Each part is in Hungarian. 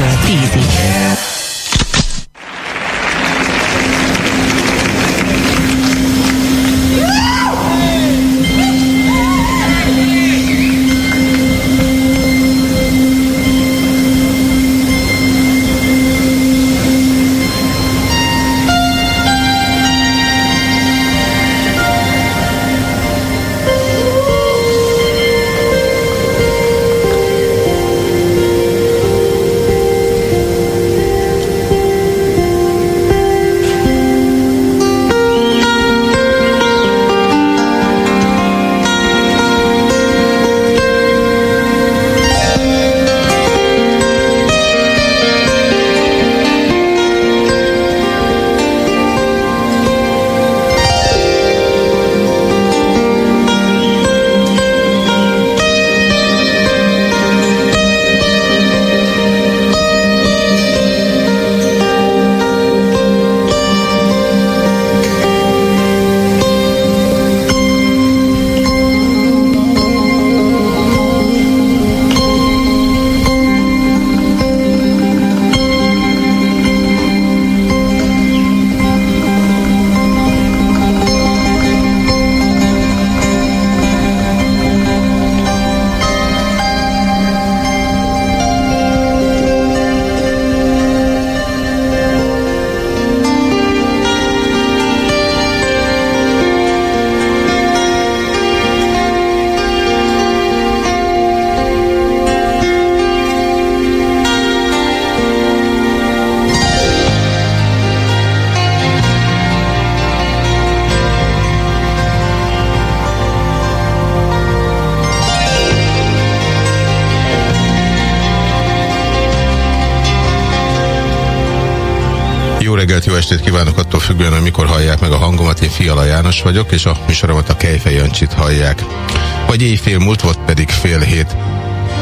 fél héttől estét kívánok attól függően, hogy mikor hallják meg a hangomat. Én Fiala János vagyok, és a műsoromat a Kejfej Jancsit hallják. Vagy éjfél múlt, volt pedig fél hét.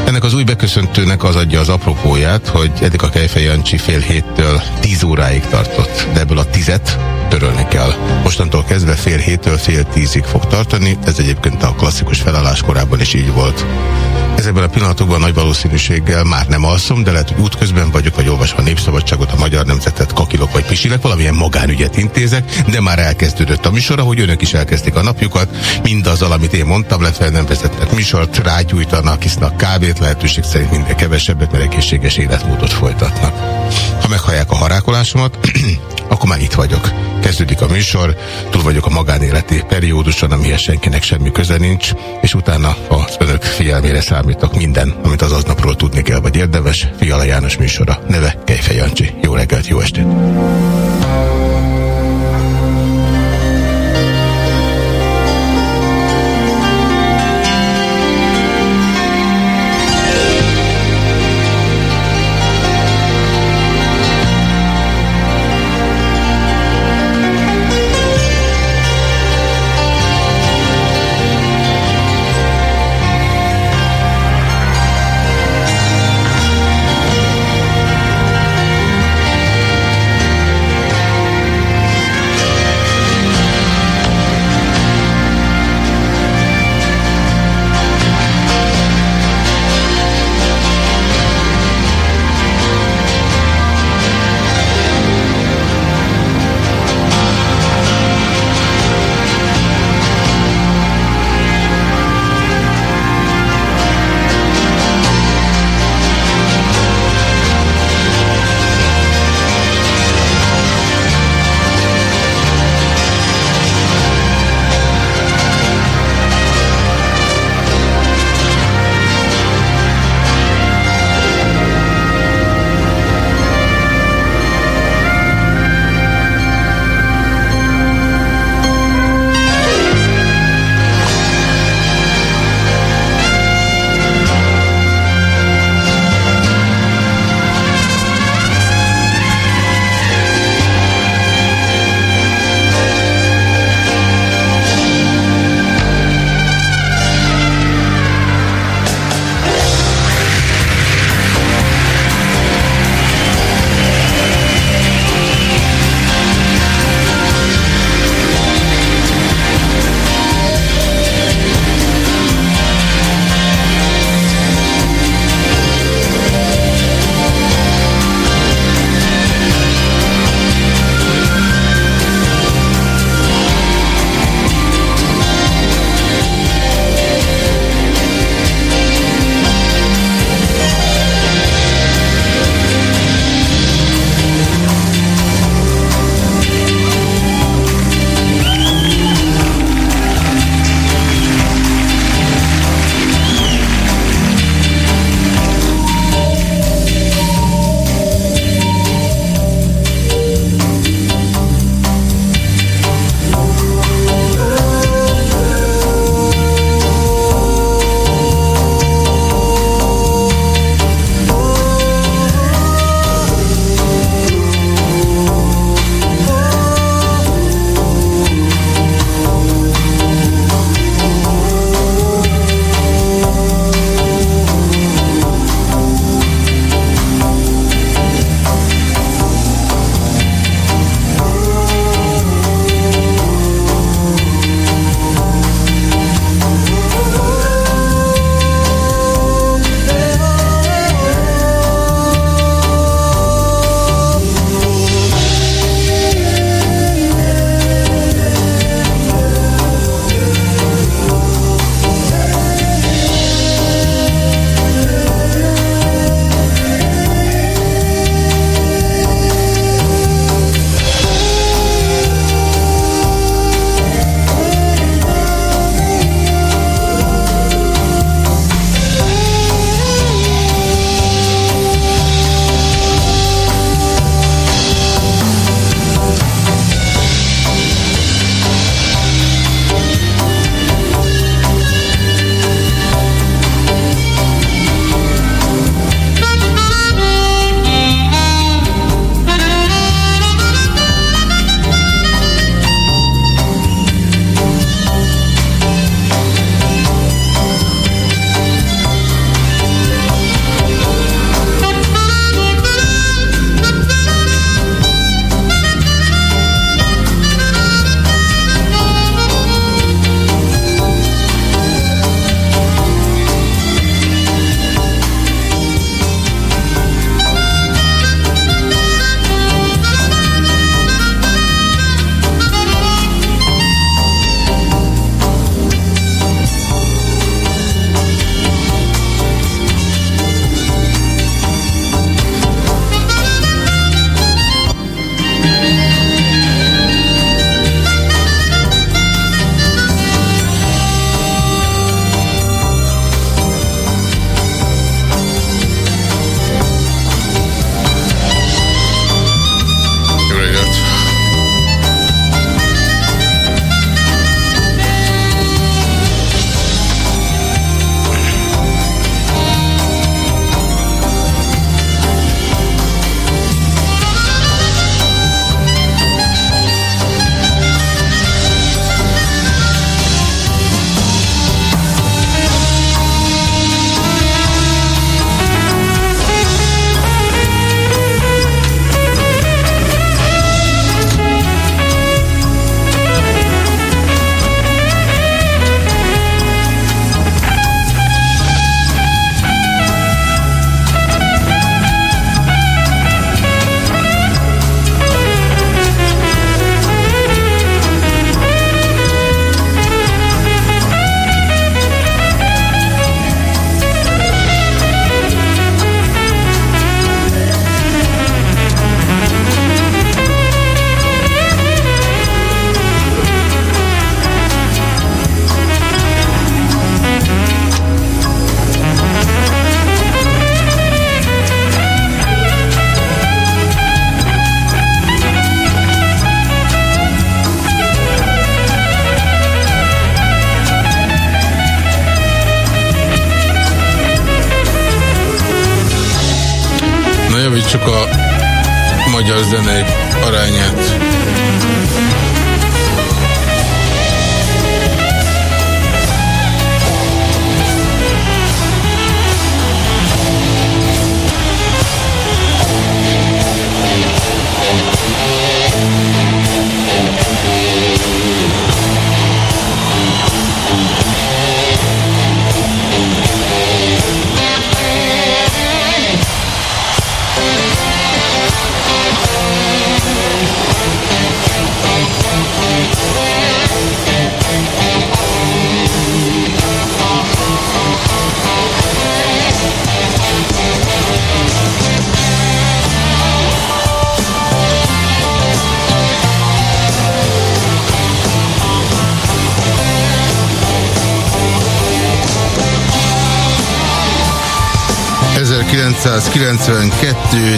Ennek az új beköszöntőnek az adja az apropóját, hogy eddig a Kejfej Jancsi fél héttől tíz óráig tartott, de ebből a tizet törölni kell. Mostantól kezdve fél héttől fél tízig fog tartani, ez egyébként a klasszikus felállás korában is így volt. Ezekben a pillanatokban nagy valószínűséggel már nem alszom, de lehet, hogy útközben vagyok, vagy olvasva a Népszabadságot, a Magyar Nemzetet, kakilok vagy pisilek, valamilyen magánügyet intézek, de már elkezdődött a műsor, hogy önök is elkezdik a napjukat, mindazzal, amit én mondtam, illetve nem vezetnek műsort, rágyújtanak, isznak kávét, lehetőség szerint minden kevesebbet, mert egészséges életmódot folytatnak. Ha meghallják a harákolásomat, akkor már itt vagyok. Kezdődik a műsor, túl vagyok a magánéleti perióduson, amihez senkinek semmi köze nincs, és utána az önök figyelmére számítok minden, amit az aznapról tudni kell, vagy érdemes. Fiala János műsora, neve Kejfej Jancsi. Jó reggelt, jó estét!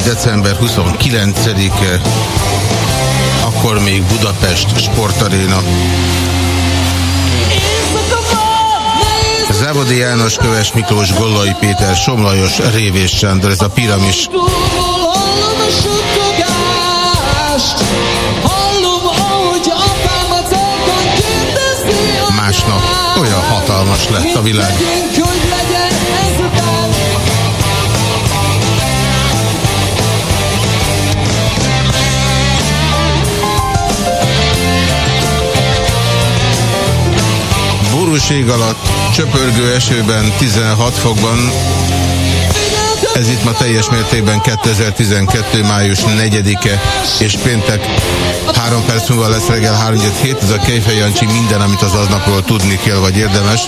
December 29-e, akkor még Budapest Sportaréna. Závodi János, Köves Miklós, Gollai Péter, Somlajos, Révés Sándor, ez a piramis. Másnap olyan hatalmas lett a világ. Borúség alatt, csöpörgő esőben 16 fokban. Ez itt ma teljes mértékben 2012. május 4-e és péntek 3 perc múlva lesz reggel 3-7. Ez a Kejfej Jancsi minden, amit az aznapról tudni kell, vagy érdemes.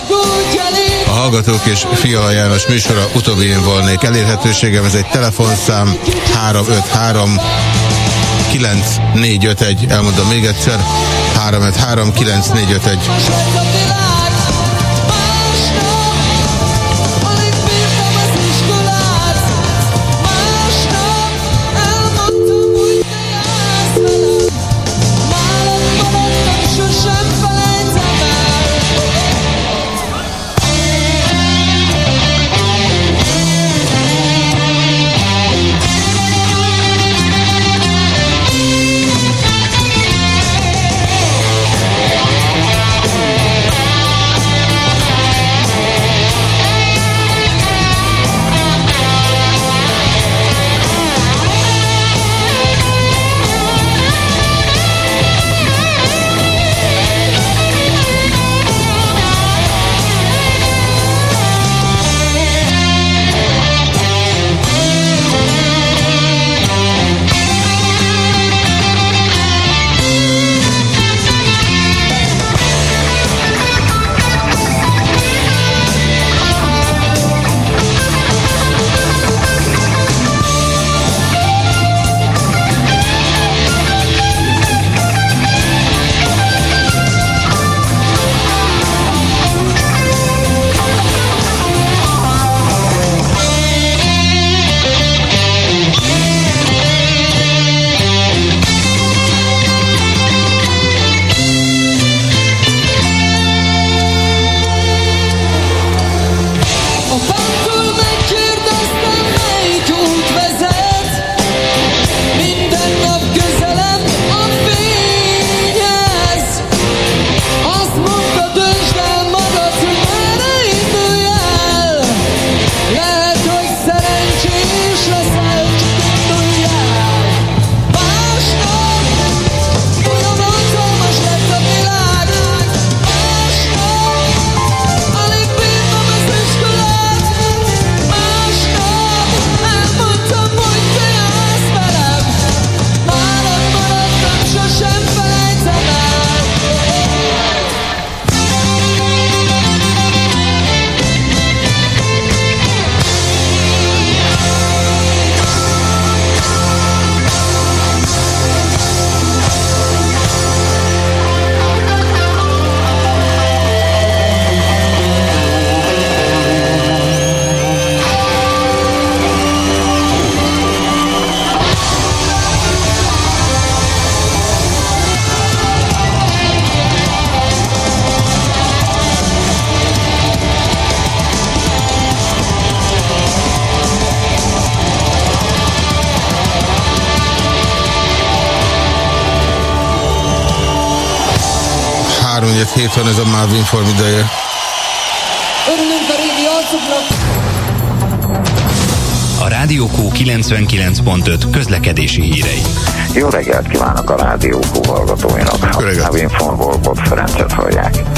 A Hallgatók és Fiala János műsora utóbbi én volnék. Elérhetőségem ez egy telefonszám 353 9451. Elmondom még egyszer. 353 9451. 3 hét van ez a Marvin Form ideje. Örülünk a régi arcuknak! A Rádió Q 99.5 közlekedési hírei. Jó reggelt kívánok a Rádió Q hallgatóinak. A Navinformból Bob Ferencet hallják.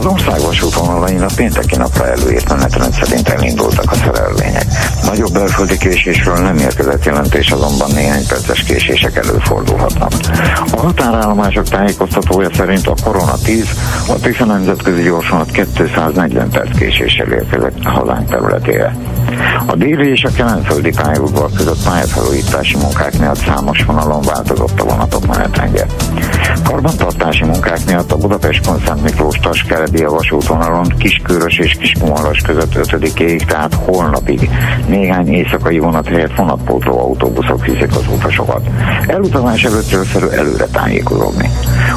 Az országos útvonalain a pénteki napra előírt menetrend szerint elindultak a szerelvények. Nagyobb belföldi késésről nem érkezett jelentés, azonban néhány perces késések előfordulhatnak. A határállomások tájékoztatója szerint a Korona 10, a Tisza Nemzetközi Gyorsonat 240 perc késéssel érkezett a hazánk területére. A déli és a kelenföldi pályaudvar között pályafelújítási munkák miatt számos vonalon változott a vonatok menetrendje. Karbantartási munkák miatt a Budapest Konszent Miklós Taskeredi a vasútvonalon Kiskörös és Kiskumaras között 5 ig tehát holnapig néhány éjszakai vonat helyett vonatpótló autóbuszok viszik az utasokat. Elutazás előtt előre tájékozódni.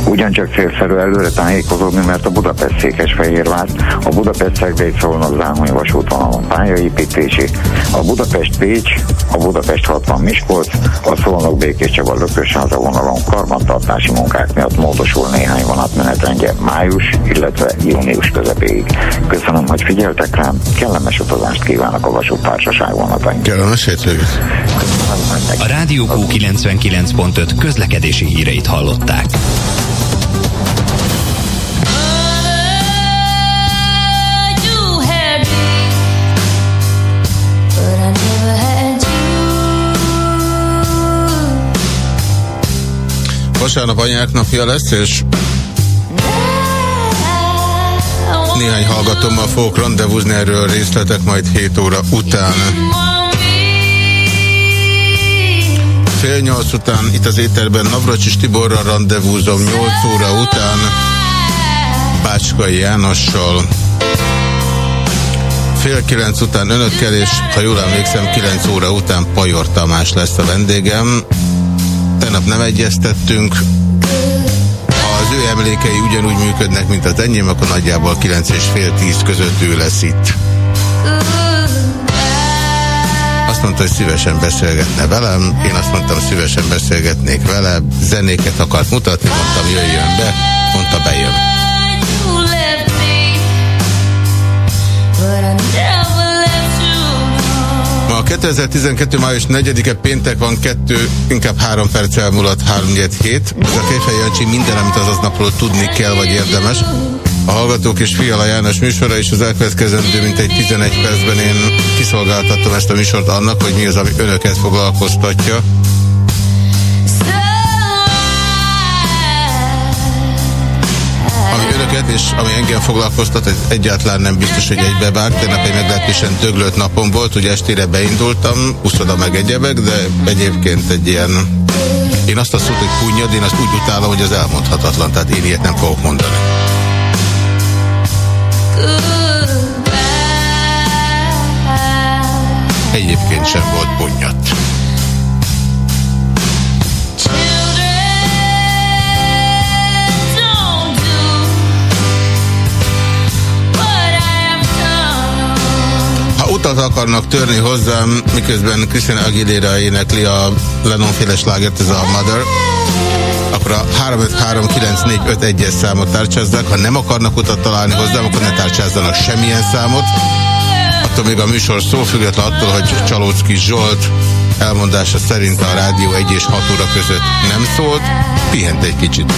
Ugyancsak célszerű előre tájékozódni, mert a Budapest Székesfehérvár, a Budapest Szegdei Szolnok Záhony vasútvonalon pályaépítési, a Budapest Pécs, a Budapest 60 Miskolc, a Szolnok Békés Csaba Lökösháza vonalon karbantartási munkák miatt módosul néhány vonatmenetrendje május, illetve június közepéig. Köszönöm, hogy figyeltek rám, kellemes utazást kívánok a vasútársaság vonatain. Kellemes hétvégét! A Rádió Q 99.5 közlekedési híreit hallották. Vasárnap anyák napja lesz, és néhány hallgatómmal fogok rendezvúzni erről részletek majd 7 óra után. Fél nyolc után itt az éterben Navracsis Tiborral rendezvúzom 8 óra után Bácskai Jánossal. Fél kilenc után önökkel, és ha jól emlékszem, 9 óra után Pajor Tamás lesz a vendégem tegnap nem egyeztettünk. Ha az ő emlékei ugyanúgy működnek, mint az enyém, akkor nagyjából 9 és fél 10 között ő lesz itt. Azt mondta, hogy szívesen beszélgetne velem, én azt mondtam, szívesen beszélgetnék vele, zenéket akart mutatni, mondtam, jöjjön be, mondta, bejön. Ma 2012. május 4-e péntek van, kettő, inkább három perc elmúlott, 3 hét. Ez a Kéfej Jancsi minden, amit azaz napról tudni kell, vagy érdemes. A Hallgatók és Fiala János műsora és az elkövetkezendő, mint egy 11 percben én kiszolgáltatom ezt a műsort annak, hogy mi az, ami önöket foglalkoztatja. ami önöket és ami engem foglalkoztat, ez egyáltalán nem biztos, hogy egybevág. Tegnap egy meglehetősen döglött napom volt, hogy estére beindultam, uszoda meg egyebek, de egyébként egy ilyen... Én azt azt hogy punyad, én azt úgy utálom, hogy az elmondhatatlan, tehát én ilyet nem fogok mondani. Egyébként sem volt punyat. utat akarnak törni hozzám, miközben Christina Aguilera énekli a Lennon-féle slágert, ez a Mother, akkor a 3539451-es számot tárcsázzák. Ha nem akarnak utat találni hozzám, akkor ne tárcsázzanak semmilyen számot. Attól még a műsor szó független attól, hogy Csalócki Zsolt elmondása szerint a rádió 1 és 6 óra között nem szólt, pihent egy kicsit.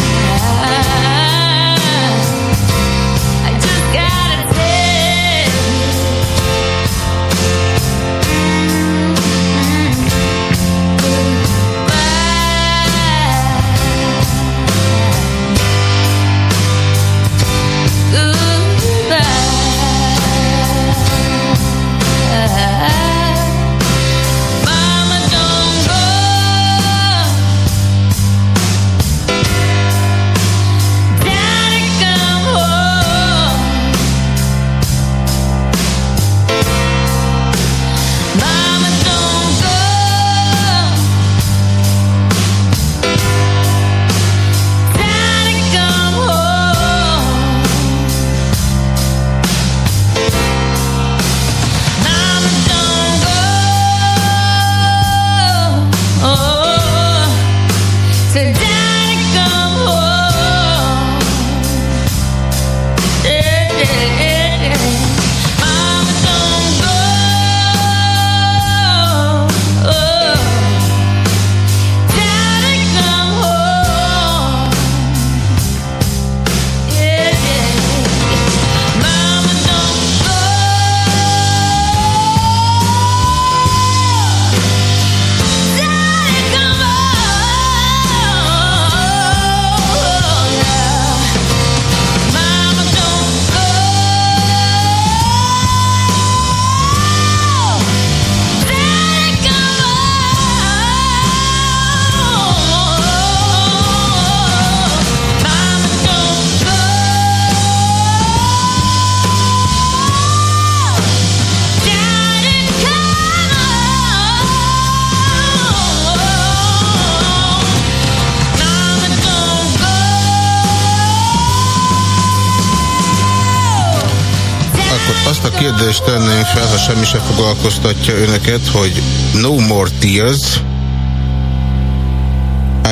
Tenném fel, ha semmi se foglalkoztatja önöket, hogy no more tears,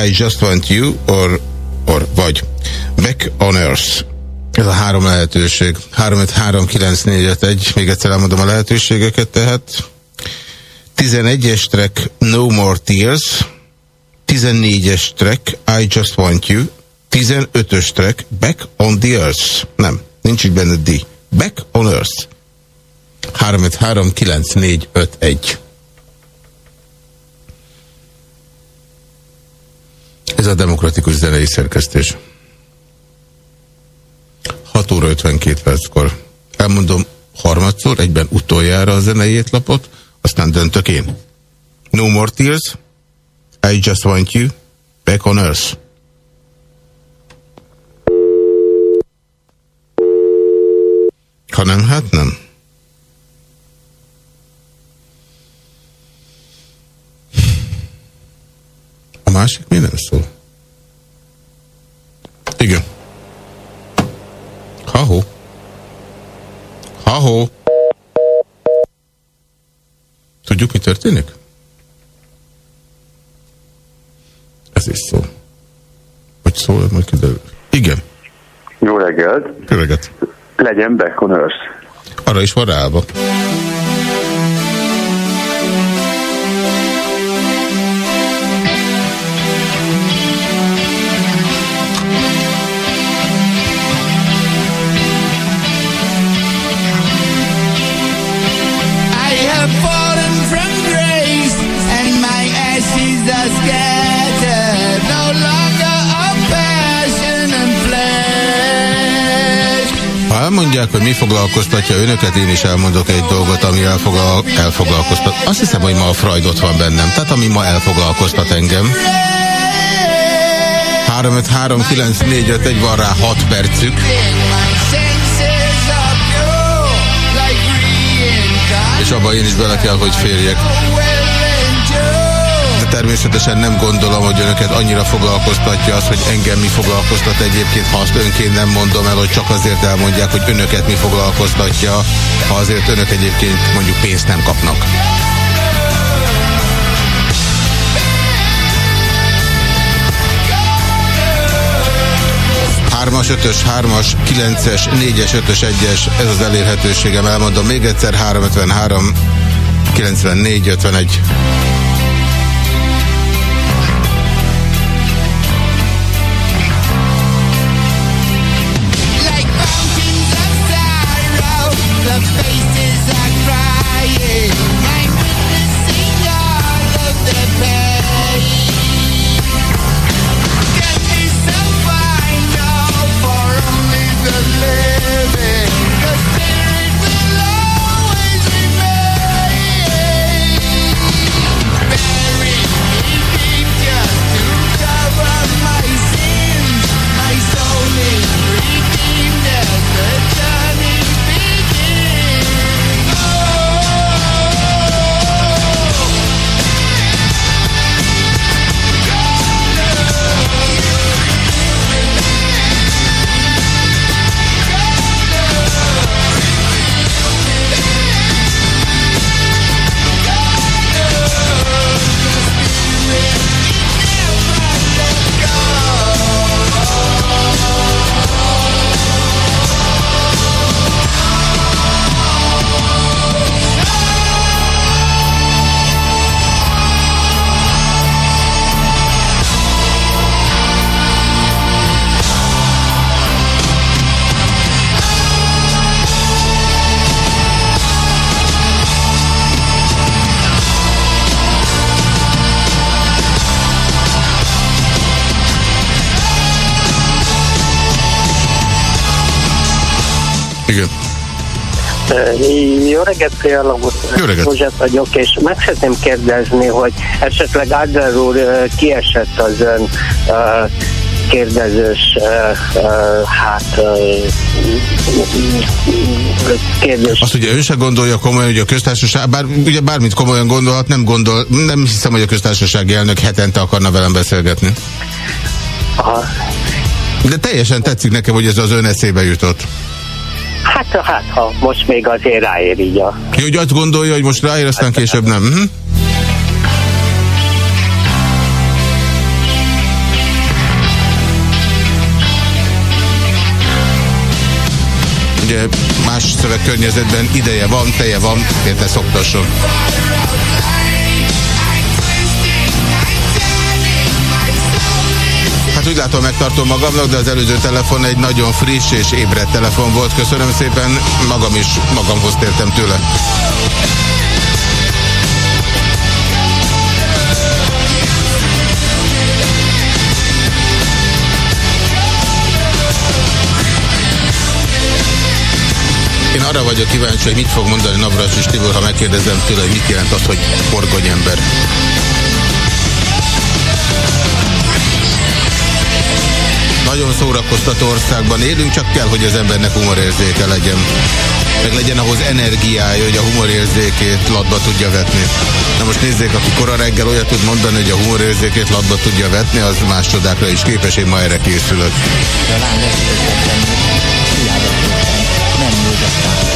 I just want you, or, or vagy back on earth. Ez a három lehetőség. 3539451, még egyszer elmondom a lehetőségeket, tehát 11-es track No More Tears, 14-es track I Just Want You, 15-ös track Back on the Earth. Nem, nincs így benne D. Back on Earth. 3539451. Ez a demokratikus zenei szerkesztés. 6 óra 52 perckor. Elmondom harmadszor, egyben utoljára a zenei étlapot, aztán döntök én. No more tears, I just want you back on earth. Ha nem, hát nem. A másik mi nem szól? Igen. Ha-ho. Ha-ho. Tudjuk, mi történik? Ez is szó. Hogy szól, majd kiderül. Igen. Jó reggelt. Jó reggelt. Legyen back on earth. Arra is van rába. Elmondják, hogy mi foglalkoztatja önöket, én is elmondok egy dolgot, ami elfoglal, elfoglalkoztat. Azt hiszem, hogy ma a Freud ott van bennem. Tehát ami ma elfoglalkoztat engem. 3539451 van rá 6 percük. És abban én is bele kell, hogy férjek természetesen nem gondolom, hogy önöket annyira foglalkoztatja az, hogy engem mi foglalkoztat egyébként, ha azt önként nem mondom el, hogy csak azért elmondják, hogy önöket mi foglalkoztatja, ha azért önök egyébként mondjuk pénzt nem kapnak. Hármas, ötös, hármas, kilences, négyes, ötös, egyes, ez az elérhetőségem, elmondom még egyszer, 353, 94, 51. Fiala József vagyok, és meg szeretném kérdezni, hogy esetleg Adler úr kiesett az ön uh, kérdezős, uh, uh, hát uh, kérdés. Azt ugye ő se gondolja komolyan, hogy a köztársaság, bár ugye bármit komolyan gondolhat, nem gondol, nem hiszem, hogy a köztársasági elnök hetente akarna velem beszélgetni. Aha. De teljesen tetszik nekem, hogy ez az ön eszébe jutott. Hát, hát, ha most még azért ráér így a... Jó, hogy azt gondolja, hogy most ráér, aztán hát, később nem. Hm? Ugye más szövegkörnyezetben ideje van, teje van, érte szoktasson. Hát úgy látom, megtartom magamnak, de az előző telefon egy nagyon friss és ébredt telefon volt. Köszönöm szépen, magam is magamhoz tértem tőle. Én arra vagyok kíváncsi, hogy mit fog mondani Navras és Tibor, ha megkérdezem tőle, hogy mit jelent az, hogy ember. Nagyon szórakoztató országban élünk, csak kell, hogy az embernek humorérzéke legyen. Meg legyen ahhoz energiája, hogy a humorérzékét latba tudja vetni. Na most nézzék, aki kora reggel olyat tud mondani, hogy a humorérzékét latba tudja vetni, az más csodákra is képes, én ma erre készülök. Nem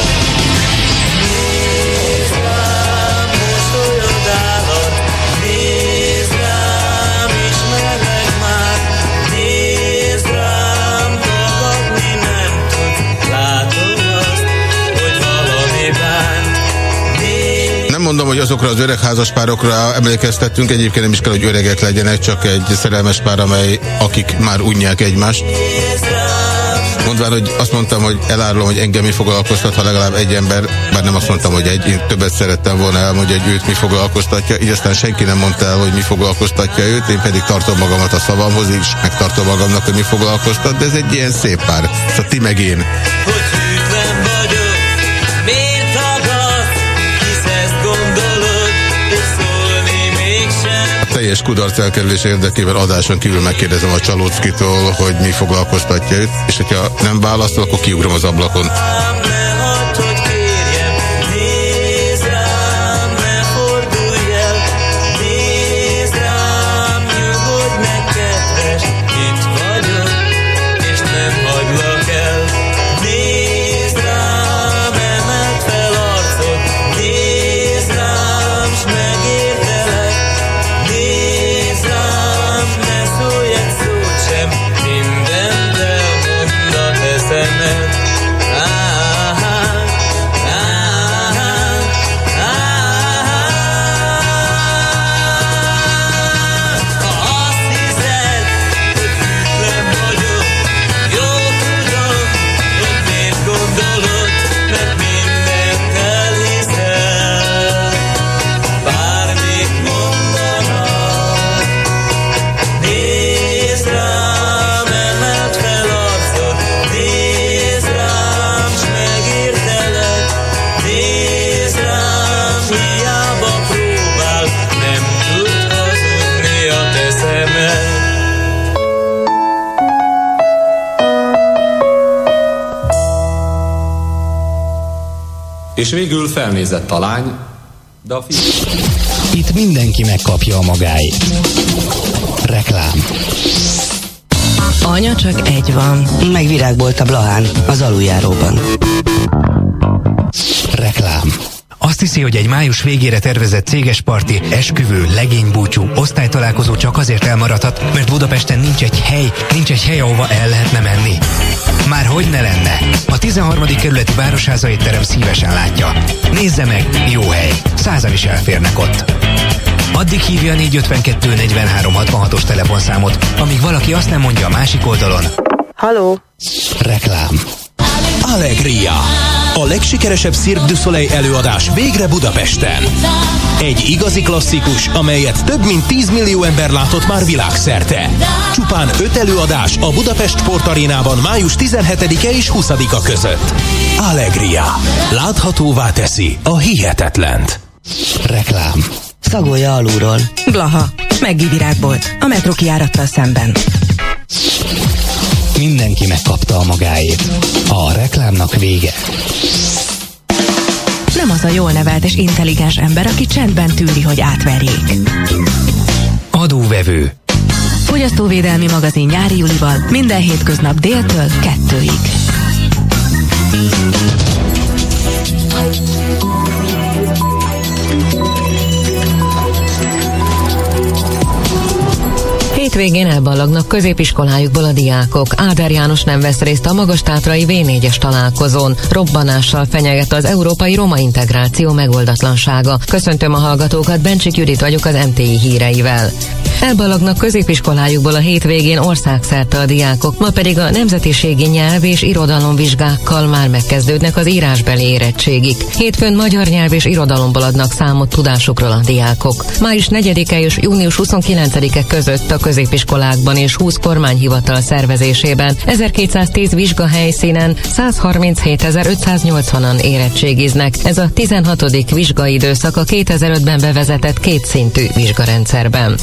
mondom, hogy azokra az öreg házaspárokra emlékeztettünk, egyébként nem is kell, hogy öregek legyenek, csak egy szerelmes pár, amely akik már unják egymást. Mondván, hogy azt mondtam, hogy elárulom, hogy engem mi foglalkoztat, ha legalább egy ember, bár nem azt mondtam, hogy egy, én többet szerettem volna elmondani, hogy őt mi foglalkoztatja, így aztán senki nem mondta el, hogy mi foglalkoztatja őt, én pedig tartom magamat a szavamhoz, és megtartom magamnak, hogy mi foglalkoztat, de ez egy ilyen szép pár. Szóval ti meg én. Teljes kudarc elkerülés érdekében adáson kívül megkérdezem a Csalóckitól, hogy mi foglalkoztatja őt, és hogyha nem válaszol, akkor kiugrom az ablakon. És végül felnézett a lány, de a fiú... Itt mindenki megkapja a magáit. Reklám. Anya csak egy van. Meg virágbolt a Blahán, az aluljáróban. Reklám. Azt hiszi, hogy egy május végére tervezett céges parti, esküvő, legénybúcsú, osztálytalálkozó csak azért elmaradhat, mert Budapesten nincs egy hely, nincs egy hely, ahova el lehetne menni. Már hogy ne lenne? A 13. kerületi Városházai terem szívesen látja. Nézze meg, jó hely. Százan is elférnek ott. Addig hívja a 452 43 66-os telefonszámot, amíg valaki azt nem mondja a másik oldalon. Haló? Reklám. Allegria. A legsikeresebb Cirque du Soleil előadás végre Budapesten. Egy igazi klasszikus, amelyet több mint 10 millió ember látott már világszerte. Csupán 5 előadás a Budapest Sportarénában május 17-e és 20-a között. Allegria. Láthatóvá teszi a hihetetlent. Reklám. Szagolja alulról. Blaha. Meggi virágbolt. A metró kiárattal szemben. Mindenki megkapta a magáét. A reklámnak vége. Nem az a jól nevelt és intelligens ember, aki csendben tűri, hogy átverjék. Adóvevő. Fogyasztóvédelmi magazin nyári Julival minden hétköznap déltől kettőig. Hétvégén elballagnak középiskolájukból a diákok. Áder János nem vesz részt a Magastátrai V4-es találkozón. Robbanással fenyeget az európai roma integráció megoldatlansága. Köszöntöm a hallgatókat, Bencsik Judit vagyok az MTI híreivel. Elbalagnak középiskolájukból a hétvégén országszerte a diákok, ma pedig a nemzetiségi nyelv és irodalomvizsgákkal már megkezdődnek az írásbeli érettségik. Hétfőn magyar nyelv és irodalomból adnak számot tudásukról a diákok. Május 4-e és június 29-e között a középiskolákban és 20 kormányhivatal szervezésében 1210 vizsgahelyszínen 137.580-an érettségiznek. Ez a 16. vizsgaidőszak a 2005-ben bevezetett kétszintű vizsgarendszerben.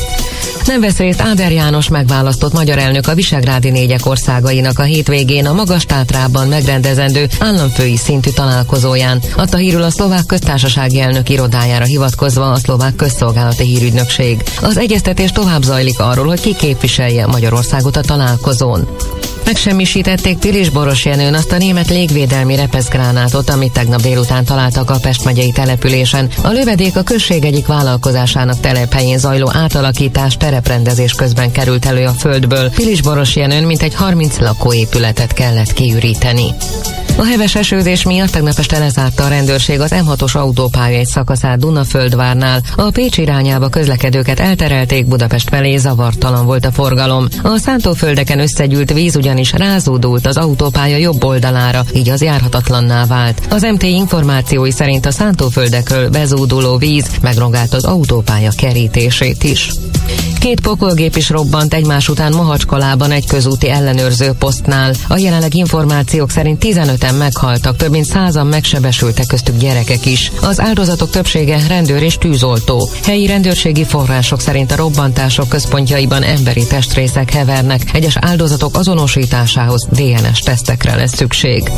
Nem vesz részt Áder János megválasztott magyar elnök a Visegrádi négyek országainak a hétvégén a Magas Tátrában megrendezendő államfői szintű találkozóján. Adta hírül a szlovák köztársasági elnök irodájára hivatkozva a szlovák közszolgálati hírügynökség. Az egyeztetés tovább zajlik arról, hogy ki képviselje Magyarországot a találkozón. Megsemmisítették Pilis Boros Jenőn azt a német légvédelmi repeszgránátot, amit tegnap délután találtak a Pest megyei településen. A lövedék a község egyik vállalkozásának telephelyén zajló átalakítás tereprendezés közben került elő a földből. Pilis Boros Jenőn mintegy 30 lakóépületet kellett kiüríteni. A heves esőzés miatt tegnap este lezárta a rendőrség az M6-os autópálya egy szakaszát Dunaföldvárnál. A Pécs irányába közlekedőket elterelték, Budapest felé zavartalan volt a forgalom. A szántóföldeken összegyűlt víz ugyanis rázódult az autópálya jobb oldalára, így az járhatatlanná vált. Az MT információi szerint a szántóföldekről bezúduló víz megrongált az autópálya kerítését is. Két pokolgép is robbant egymás után Mahacskalában egy közúti ellenőrző posztnál. A jelenleg információk szerint 15-en meghaltak, több mint százan megsebesültek köztük gyerekek is. Az áldozatok többsége rendőr és tűzoltó. Helyi rendőrségi források szerint a robbantások központjaiban emberi testrészek hevernek, egyes áldozatok azonosításához DNS tesztekre lesz szükség.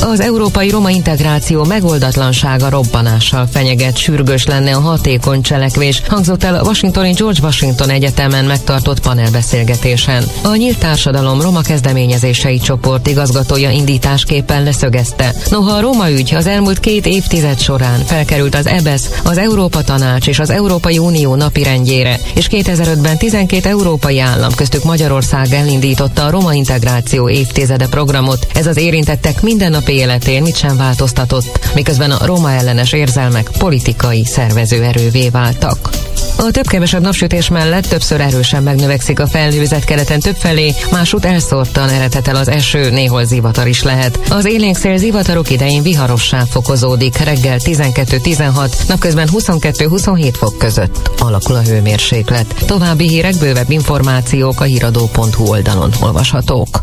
Az európai roma integráció megoldatlansága robbanással fenyeget, sürgős lenne a hatékony cselekvés, hangzott el Washingtoni George Washington Egyetemen megtartott panelbeszélgetésen. A Nyílt Társadalom Roma kezdeményezései csoport igazgatója indításképpen leszögezte. Noha a Roma ügy az elmúlt két évtized során felkerült az EBESZ, az Európa Tanács és az Európai Unió napirendjére, és 2005-ben 12 európai állam, köztük Magyarország elindította a roma integráció évtizede programot. Ez az érintettek mindennapi életén mit sem változtatott, miközben a roma ellenes érzelmek politikai szervező erővé váltak. A több-kevesebb napsütés mellett többször erősen megnövekszik a felhőzet keleten többfelé, másút elszórtan eredhet el az eső, néhol zivatar is lehet. Az élénkszél zivatarok idején viharossá fokozódik, reggel 12-16, napközben 22-27 fok között alakul a hőmérséklet. További hírek, bővebb információk a hiradó.hu oldalon olvashatók.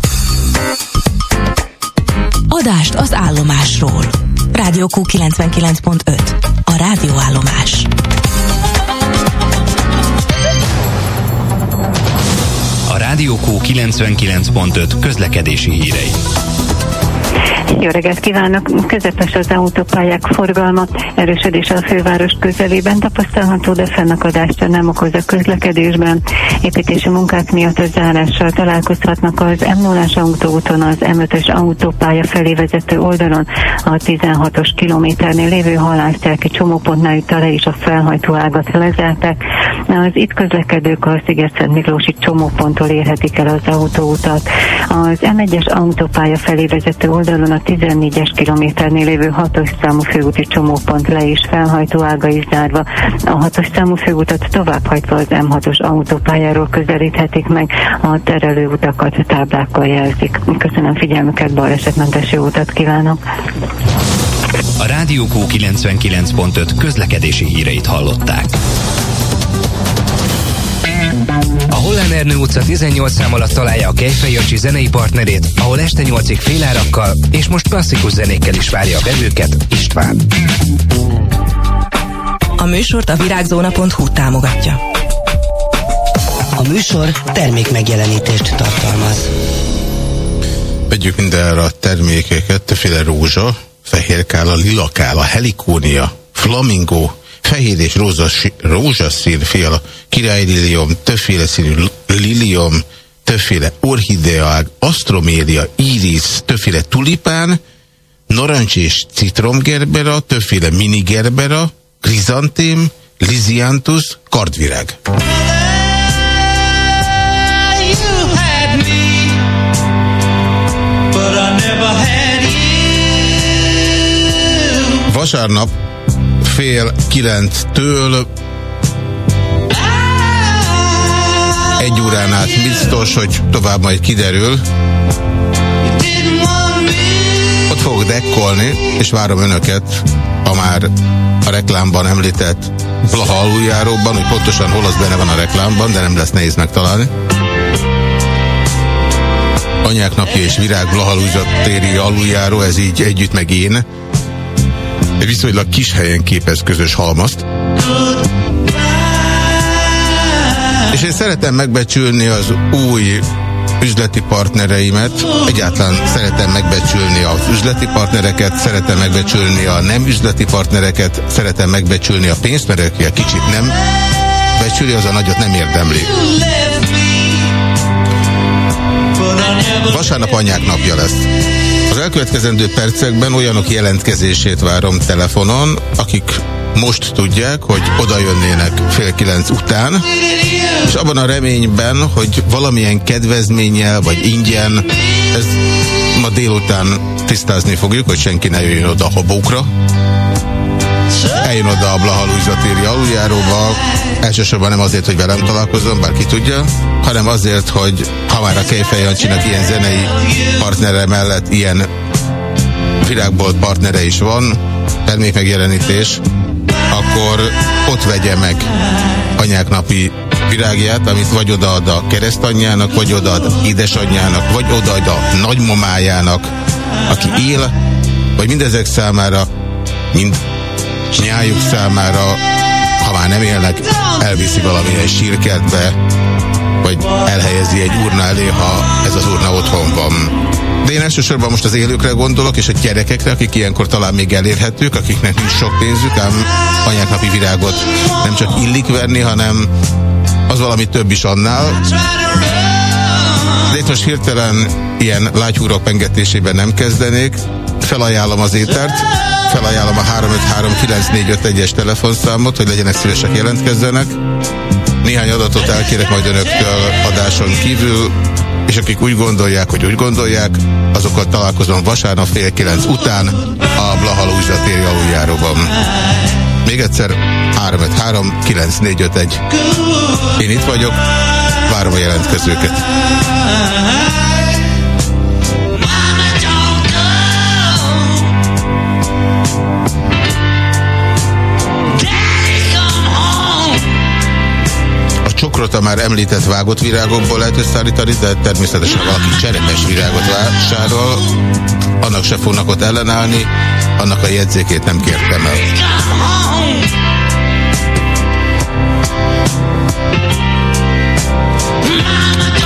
Adást az állomásról. Rádió Q 99.5. A rádióállomás. Rádió Q 99.5 közlekedési hírei. Jó reggelt kívánok! Közepes az autópályák forgalma, erősödés a főváros közelében tapasztalható, de fennakadásra nem okoz a közlekedésben. Építési munkák miatt a zárással találkozhatnak az m 0 autóúton, az M5-ös autópálya felé vezető oldalon, a 16-os kilométernél lévő halásztelki csomópontnál itt le is a felhajtó ágat lezárták. Az itt közlekedők a Sziget-Szent Miklósi csomóponttól érhetik el az autóutat. Az M1-es autópálya felé vezető oldalon a 14-es kilométernél lévő 6-os számú főúti csomópont le is felhajtó ága is zárva. A 6-os számú főutat továbbhajtva az M6-os autópályáról közelíthetik meg, a terelő utakat táblákkal jelzik. Köszönöm figyelmüket, balesetmentes jó utat kívánok! A Rádió Q99.5 közlekedési híreit hallották. A Hollán Ernő utca 18 szám alatt találja a Kejfej Jancsi zenei partnerét, ahol este 8-ig félárakkal és most klasszikus zenékkel is várja a vevőket István. A műsort a virágzóna.hu támogatja. A műsor termék megjelenítést tartalmaz. Vegyük mindenre a termékeket, többféle rózsa, fehérkála, lilakála, helikónia, flamingo, fehér és rózsaszín fiala, királylilium, többféle színű lilium, többféle orhideág, astromélia, iris, többféle tulipán, narancs és citromgerbera, többféle mini gerbera, krizantém, liziantus, kardvirág. Vasárnap fél kilenctől egy órán át biztos, hogy tovább majd kiderül. Ott fogok dekkolni, és várom önöket a már a reklámban említett Blaha aluljáróban, hogy pontosan hol az benne van a reklámban, de nem lesz nehéz megtalálni. Anyák napja és virág Blaha téri aluljáró, ez így együtt meg én. Viszonylag kis helyen képez közös halmazt. És én szeretem megbecsülni az új üzleti partnereimet, egyáltalán szeretem megbecsülni az üzleti partnereket, szeretem megbecsülni a nem üzleti partnereket, szeretem megbecsülni a pénzt, mert aki a kicsit nem becsüli, az a nagyot nem érdemli. Vasárnap anyák napja lesz. Elkövetkezendő percekben olyanok jelentkezését várom telefonon, akik most tudják, hogy oda jönnének fél kilenc után, és abban a reményben, hogy valamilyen kedvezménnyel vagy ingyen, ez ma délután tisztázni fogjuk, hogy senki ne jöjjön oda a habókra, eljön oda a Blaha Luisa téri aluljáróba, elsősorban nem azért, hogy velem találkozom, bár ki tudja, hanem azért, hogy ha már a Kejfej ilyen zenei partnere mellett ilyen virágbolt partnere is van, termékmegjelenítés, akkor ott vegye meg anyák napi virágját, amit vagy odaad a keresztanyjának, vagy odaad édesanyjának, vagy odaad a nagymamájának, aki él, vagy mindezek számára, mind nyájuk számára, ha már nem élnek, elviszi valamilyen sírkertbe, vagy elhelyezi egy urna elé, ha ez az urna otthon van. De én elsősorban most az élőkre gondolok, és a gyerekekre, akik ilyenkor talán még elérhetők, akiknek nincs sok pénzük, ám anyák napi virágot nem csak illik verni, hanem az valami több is annál. De itt most hirtelen ilyen lágyhúrok pengetésében nem kezdenék. Felajánlom az étert, felajánlom a 353-9451-es telefonszámot, hogy legyenek szívesek jelentkezzenek. Néhány adatot elkérek majd önöktől adáson kívül, és akik úgy gondolják, hogy úgy gondolják, azokkal találkozom vasárnap fél kilenc után a Blahalúzsa téri aluljáróban. Még egyszer 353 9451. Én itt vagyok, várom a jelentkezőket. Cukrot a már említett vágott virágokból lehet összeállítani, de természetesen valaki cserepes virágot vásárol, annak se fognak ott ellenállni, annak a jegyzékét nem kértem el. tegnap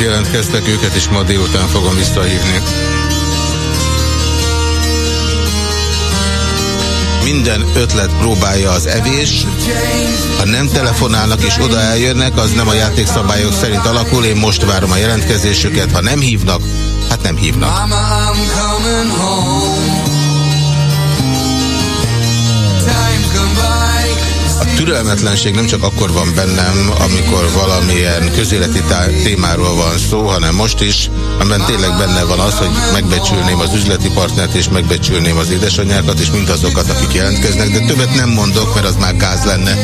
jelentkeztek őket, és ma délután fogom visszahívni. Minden ötlet próbálja az evés. Ha nem telefonálnak és oda eljönnek, az nem a játékszabályok szerint alakul. Én most várom a jelentkezésüket. Ha nem hívnak, hát nem hívnak. A türelmetlenség nem csak akkor van bennem, amikor valamilyen közéleti témáról van szó, hanem most is, amiben tényleg benne van az, hogy megbecsülném az üzleti partnert, és megbecsülném az édesanyákat, és mindazokat, akik jelentkeznek, de többet nem mondok, mert az már gáz lenne.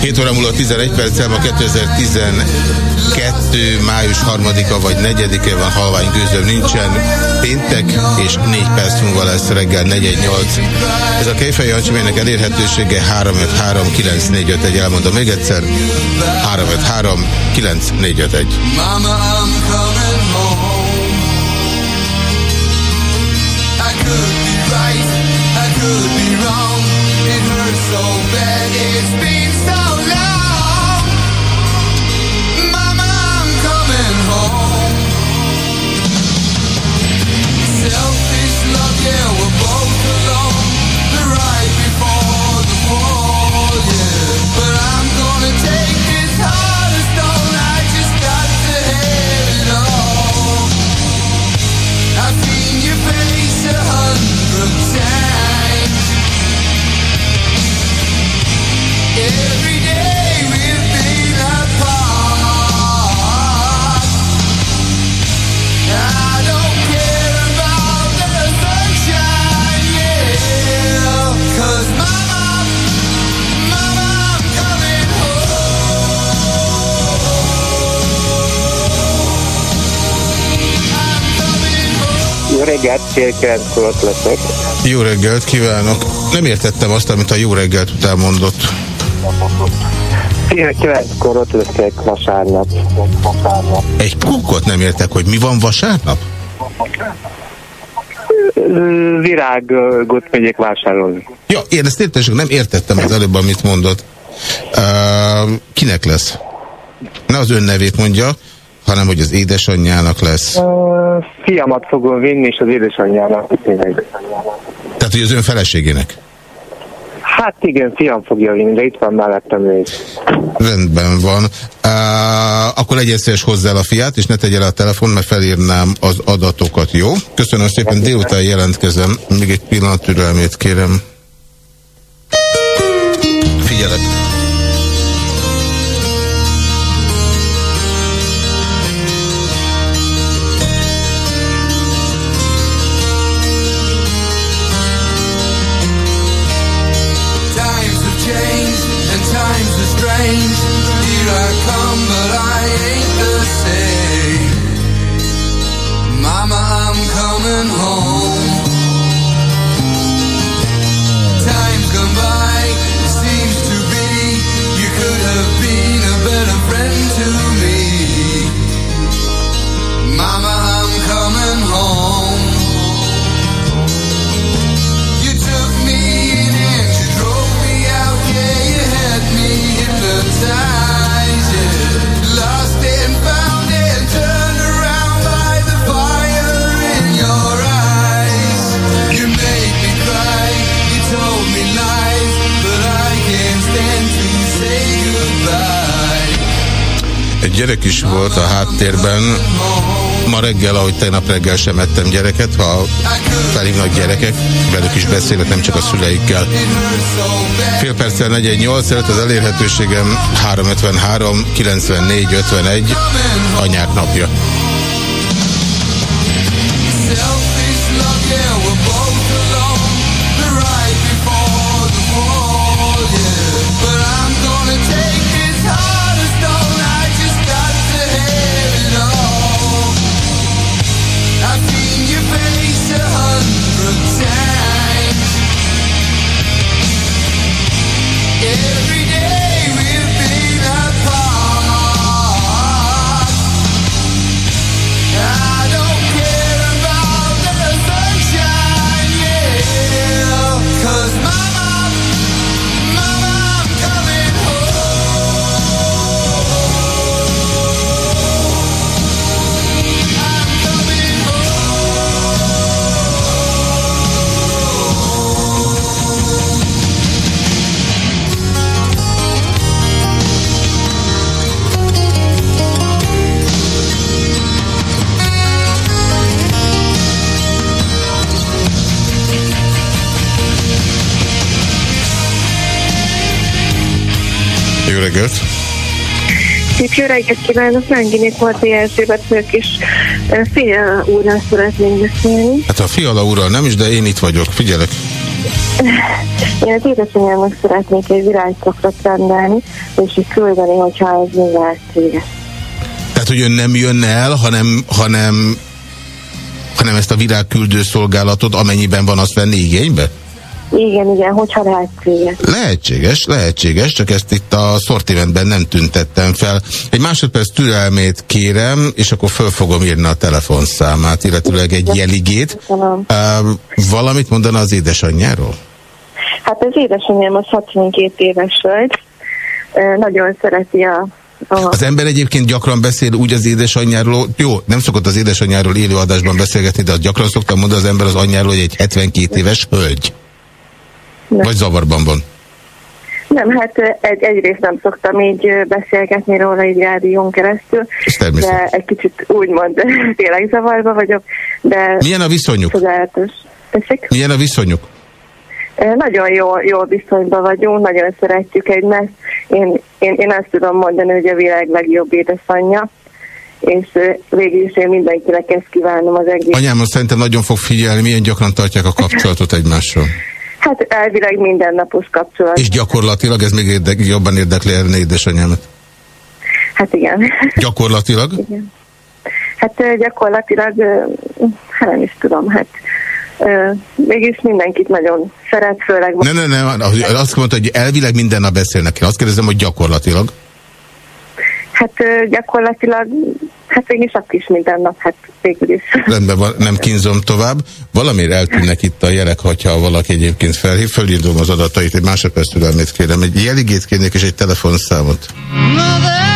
7 óra múlva 11 perccel, ma 2012. május 3-a vagy 4-e van, halvány gőzöm nincsen, péntek, és 4 perc múlva lesz reggel 418. Ez a Kejfej Jancsimének elérhetősége 353 9451, elmondom még egyszer, 353 9451. Mama, I'm coming home. I could be right, I could be wrong. It hurts so bad, it's been Jó reggelt, fél kilenckor ott leszek. Jó reggelt kívánok! Nem értettem azt, amit a jó reggelt után mondott. Fél kilenckor ott leszek vasárnap. Egy kukot nem értek, hogy mi van vasárnap? Virágot megyek vásárolni. Ja, én ezt értem, nem értettem az előbb, amit mondott. Uh, kinek lesz? Ne az ön nevét mondja, hanem hogy az édesanyjának lesz. Ö, Fiamat fogom vinni, és az édesanyjának. Tehát, hogy az ön feleségének. Hát igen, fiam fogja vinni, de itt van mellettem ő is. Rendben van. Uh, akkor legyen szíves hozzá a fiát, és ne tegye le a telefon, mert felírnám az adatokat, jó? Köszönöm szépen, délután jelentkezem. Még egy pillanat türelmét kérem. Figyelek. Gyerek is volt a háttérben. Ma reggel, ahogy tegnap reggel sem ettem gyereket, ha felhívnak gyerekek, velük is beszélek, nem csak a szüleikkel. Fél perccel 418 előtt az elérhetőségem 353 94 51 anyák napja. Reggelt! Szép jó reggelt kívánok, Lánginék Marti Erzsébet vagyok, és Fiala úrral szeretnénk beszélni. Hát a Fiala úrral nem is, de én itt vagyok, figyelek. Én az édesanyámnak szeretnék egy virágkaprat rendelni, és így küldeni, hogyha ez még eltűnje. Tehát, hogy ön nem jönne el, hanem, hanem, hanem ezt a virágküldő szolgálatot, amennyiben van, azt venni igénybe? Igen, igen, hogyha lehetséges. Lehetséges, lehetséges, csak ezt itt a szortimentben nem tüntettem fel. Egy másodperc türelmét kérem, és akkor föl fogom írni a telefonszámát, illetőleg egy jeligét. Uh, valamit mondana az édesanyjáról? Hát az édesanyám az 62 éves volt. Nagyon szereti a Aha. Az ember egyébként gyakran beszél úgy az édesanyjáról, jó, nem szokott az édesanyjáról élőadásban beszélgetni, de az gyakran szoktam mondani az ember az anyjáról, hogy egy 72 éves hölgy. Nem. Vagy zavarban van? Nem, hát egy, egyrészt nem szoktam így beszélgetni róla így rádión keresztül, de egy kicsit úgymond tényleg zavarba vagyok, de... Milyen a viszonyuk? Milyen a viszonyuk? Nagyon jó, jó viszonyban vagyunk, nagyon szeretjük egymást. Én, én, én azt tudom mondani, hogy a világ legjobb édesanyja, és végül is én mindenkinek ezt kívánom az egész. Anyám azt szerintem nagyon fog figyelni, milyen gyakran tartják a kapcsolatot egymással. Hát elvileg mindennapos kapcsolat. És gyakorlatilag ez még érdek, jobban érdekli erre édesanyámat? Hát igen. Gyakorlatilag? Igen. Hát gyakorlatilag, hát nem is tudom, hát mégis mindenkit nagyon szeret, főleg... Ne, ne, ne, azt mondta, hogy elvileg minden nap beszélnek. Én azt kérdezem, hogy gyakorlatilag? Hát gyakorlatilag, hát is akkor is minden nap, hát végül is. Rendben van, nem kínzom tovább. Valamiért eltűnnek itt a jelek, hogyha valaki egyébként felhív, fölírom az adatait, egy másodperc türelmét kérem, egy jeligét kérnék és egy telefonszámot. Mother!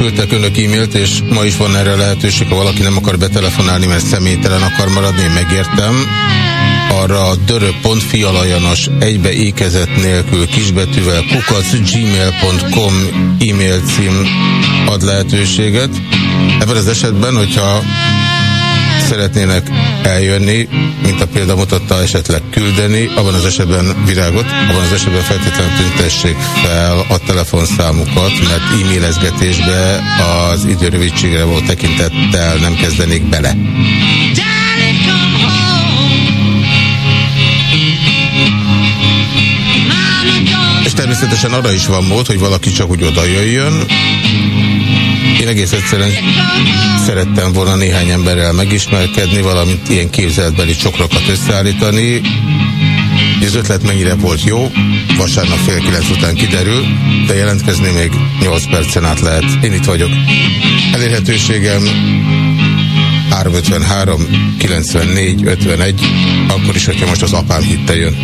Küldtek önök e-mailt, és ma is van erre lehetőség, ha valaki nem akar betelefonálni, mert személytelen akar maradni, én megértem. Arra a dörö.fi alajanos egybe ékezet nélkül kisbetűvel kukacgmail.com e-mail cím ad lehetőséget. Ebben az esetben, hogyha szeretnének eljönni, mint a példa mutatta, esetleg küldeni, abban az esetben virágot, abban az esetben feltétlenül tüntessék fel a telefonszámukat, mert e-mailezgetésbe az időrövidségre volt tekintettel nem kezdenék bele. És természetesen arra is van mód, hogy valaki csak úgy oda jöjjön, én egész egyszerűen szerettem volna néhány emberrel megismerkedni, valamint ilyen képzeletbeli csokrokat összeállítani. Az ötlet mennyire volt jó, vasárnap fél kilenc után kiderül, de jelentkezni még 8 percen át lehet. Én itt vagyok. Elérhetőségem 353 94 51, akkor is, hogyha most az apám hitte jön.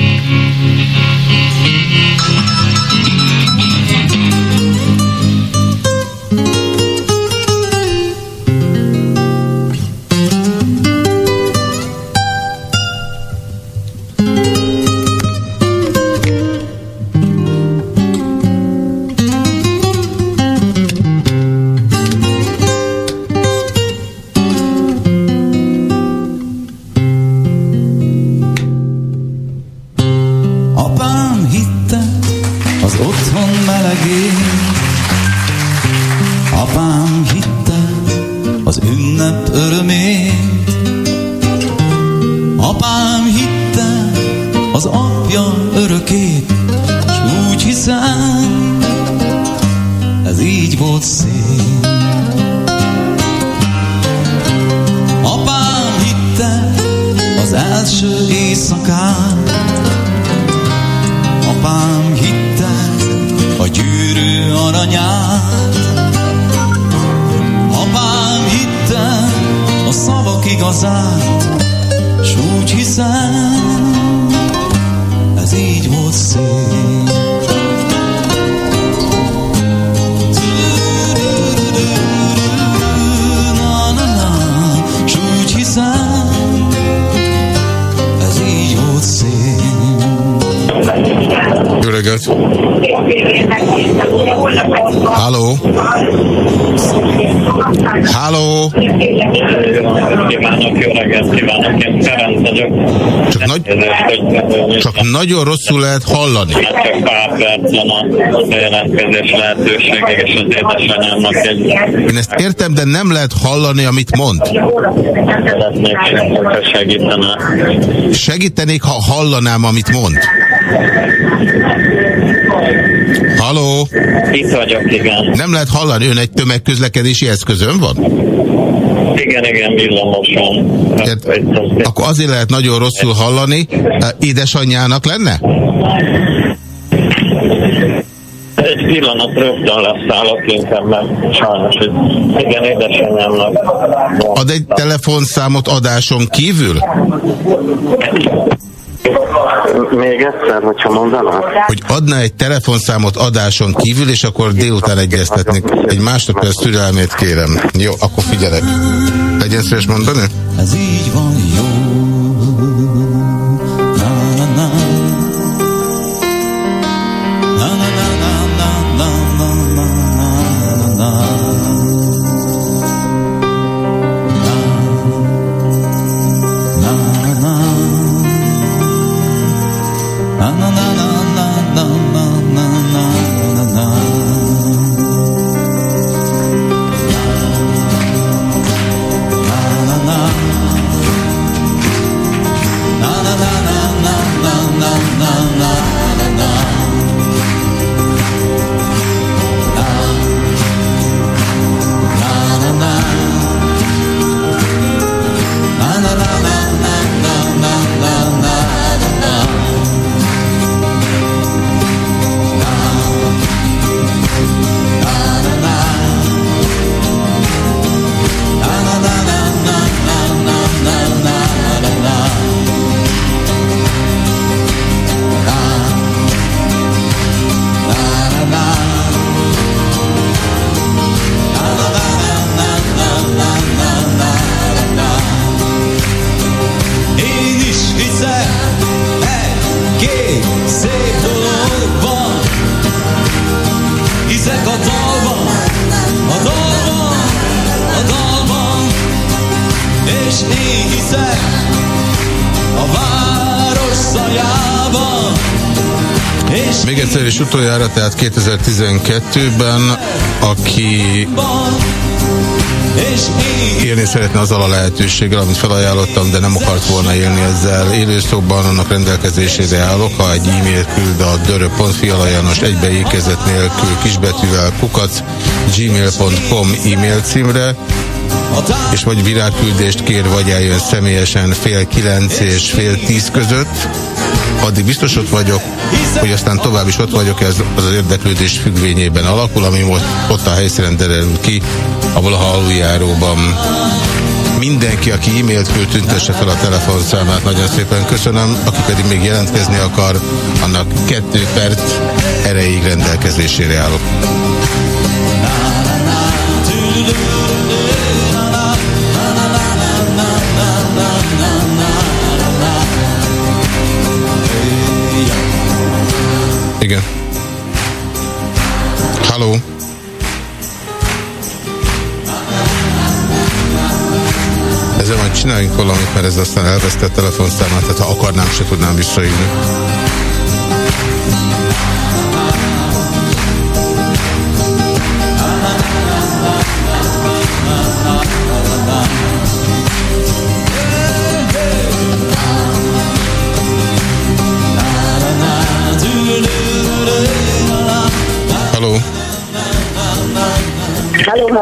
Nagyon rosszul lehet hallani. Csak pár perc van a bejelentkezés lehetőségig, és az édesanyámnak egy... Én ezt értem, de nem lehet hallani, amit mond. Szeretnék, hogyha segítene. Segítenék, ha hallanám, amit mond. Halló? Itt vagyok, igen. Nem lehet hallani, ön egy tömegközlekedési eszközön van? Igen, igen, villamoson. Akkor azért lehet nagyon rosszul hallani. Édesanyjának lenne? Pillanat rögtön leszállok inkább, mert sajnos, hogy igen, édesanyámnak. Ad egy telefonszámot adáson kívül? Még egyszer, hogyha mondaná? Hogy adna egy telefonszámot adáson kívül, és akkor délután egyeztetnék. Egy másodperc türelmét kérem. Jó, akkor figyelek. Legyen szíves mondani? Ez így van jó. Utoljára, tehát 2012-ben, aki élni szeretne azzal a lehetőséggel, amit felajánlottam, de nem akart volna élni ezzel. Élőszóban annak rendelkezésére állok, ha egy e-mail küld a dörö.fialajanos egybeékezet nélkül kisbetűvel kukac gmail.com e-mail címre, és vagy virágküldést kér, vagy eljön személyesen fél kilenc és fél tíz között, addig biztos ott vagyok, hogy aztán tovább is ott vagyok, ez az, érdeklődés függvényében alakul, ami most ott a helyszínen derül ki, a valaha. Mindenki, aki e-mailt küld, tüntesse fel a telefonszámát, nagyon szépen köszönöm, aki pedig még jelentkezni akar, annak kettő perc erejéig rendelkezésére állok. Igen. Halló? Ezzel majd csináljunk valamit, mert ez aztán elvesztett telefonszámát, tehát ha akarnám, se tudnám visszaívni.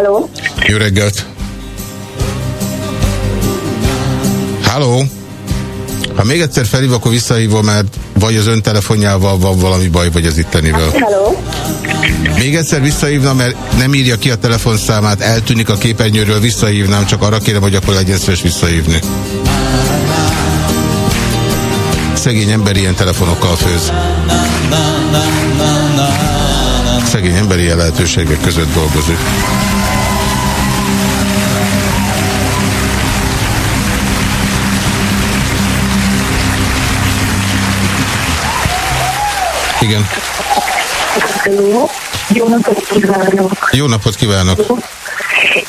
Halló. Jó reggelt! Halló? Ha még egyszer felhív, akkor visszahívom, mert vagy az ön telefonjával van valami baj, vagy az ittenivel. Halló. Még egyszer visszahívna, mert nem írja ki a telefonszámát, eltűnik a képernyőről, visszahívnám, csak arra kérem, hogy akkor legyen szíves visszahívni. Szegény ember ilyen telefonokkal főz. Szegény ember ilyen lehetőségek között dolgozik. Igen. Jó napot kívánok. Jó napot kívánok!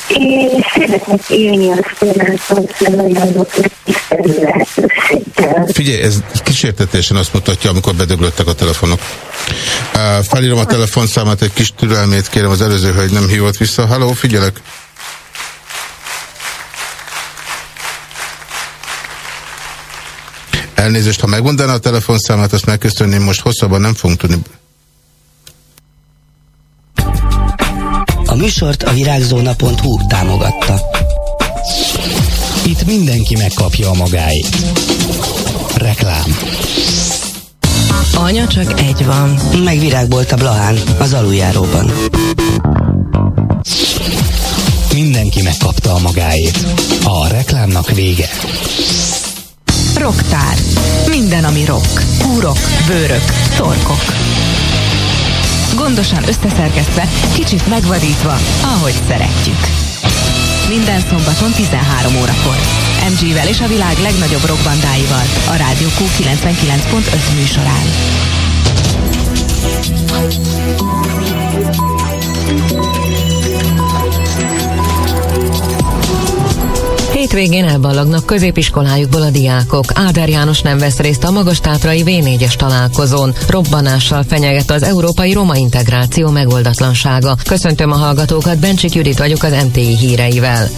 Én szeretnék élni a színházban, ajánlott tisztelő lehetőséggel. Figyelj, ez kísértetésen azt mutatja, amikor bedöglöttek a telefonok. Uh, felírom a telefonszámát, egy kis türelmét kérem, az előző hölgy nem hívott vissza. Halló, figyelek! Elnézést, ha megmondaná a telefonszámát, azt megköszönném, most hosszabban nem fogunk tudni. A műsort a virágzóna.hu támogatta. Itt mindenki megkapja a magáit. Reklám. Anya csak egy van. Meg virágbolt a Blahán, az aluljáróban. Mindenki megkapta a magáét. A reklámnak vége. Roktár. Minden, ami rock. Húrok, bőrök, torkok. Gondosan összeszerkesztve, kicsit megvadítva, ahogy szeretjük. Minden szombaton 13 órakor. MG-vel és a világ legnagyobb rockbandáival a Rádió Q99.5 műsorán. Hétvégén elballagnak középiskolájukból a diákok. Áder János nem vesz részt a Magas-Tátrai V4-es találkozón. Robbanással fenyeget az európai roma integráció megoldatlansága. Köszöntöm a hallgatókat, Bencsik Judit vagyok az MTI híreivel.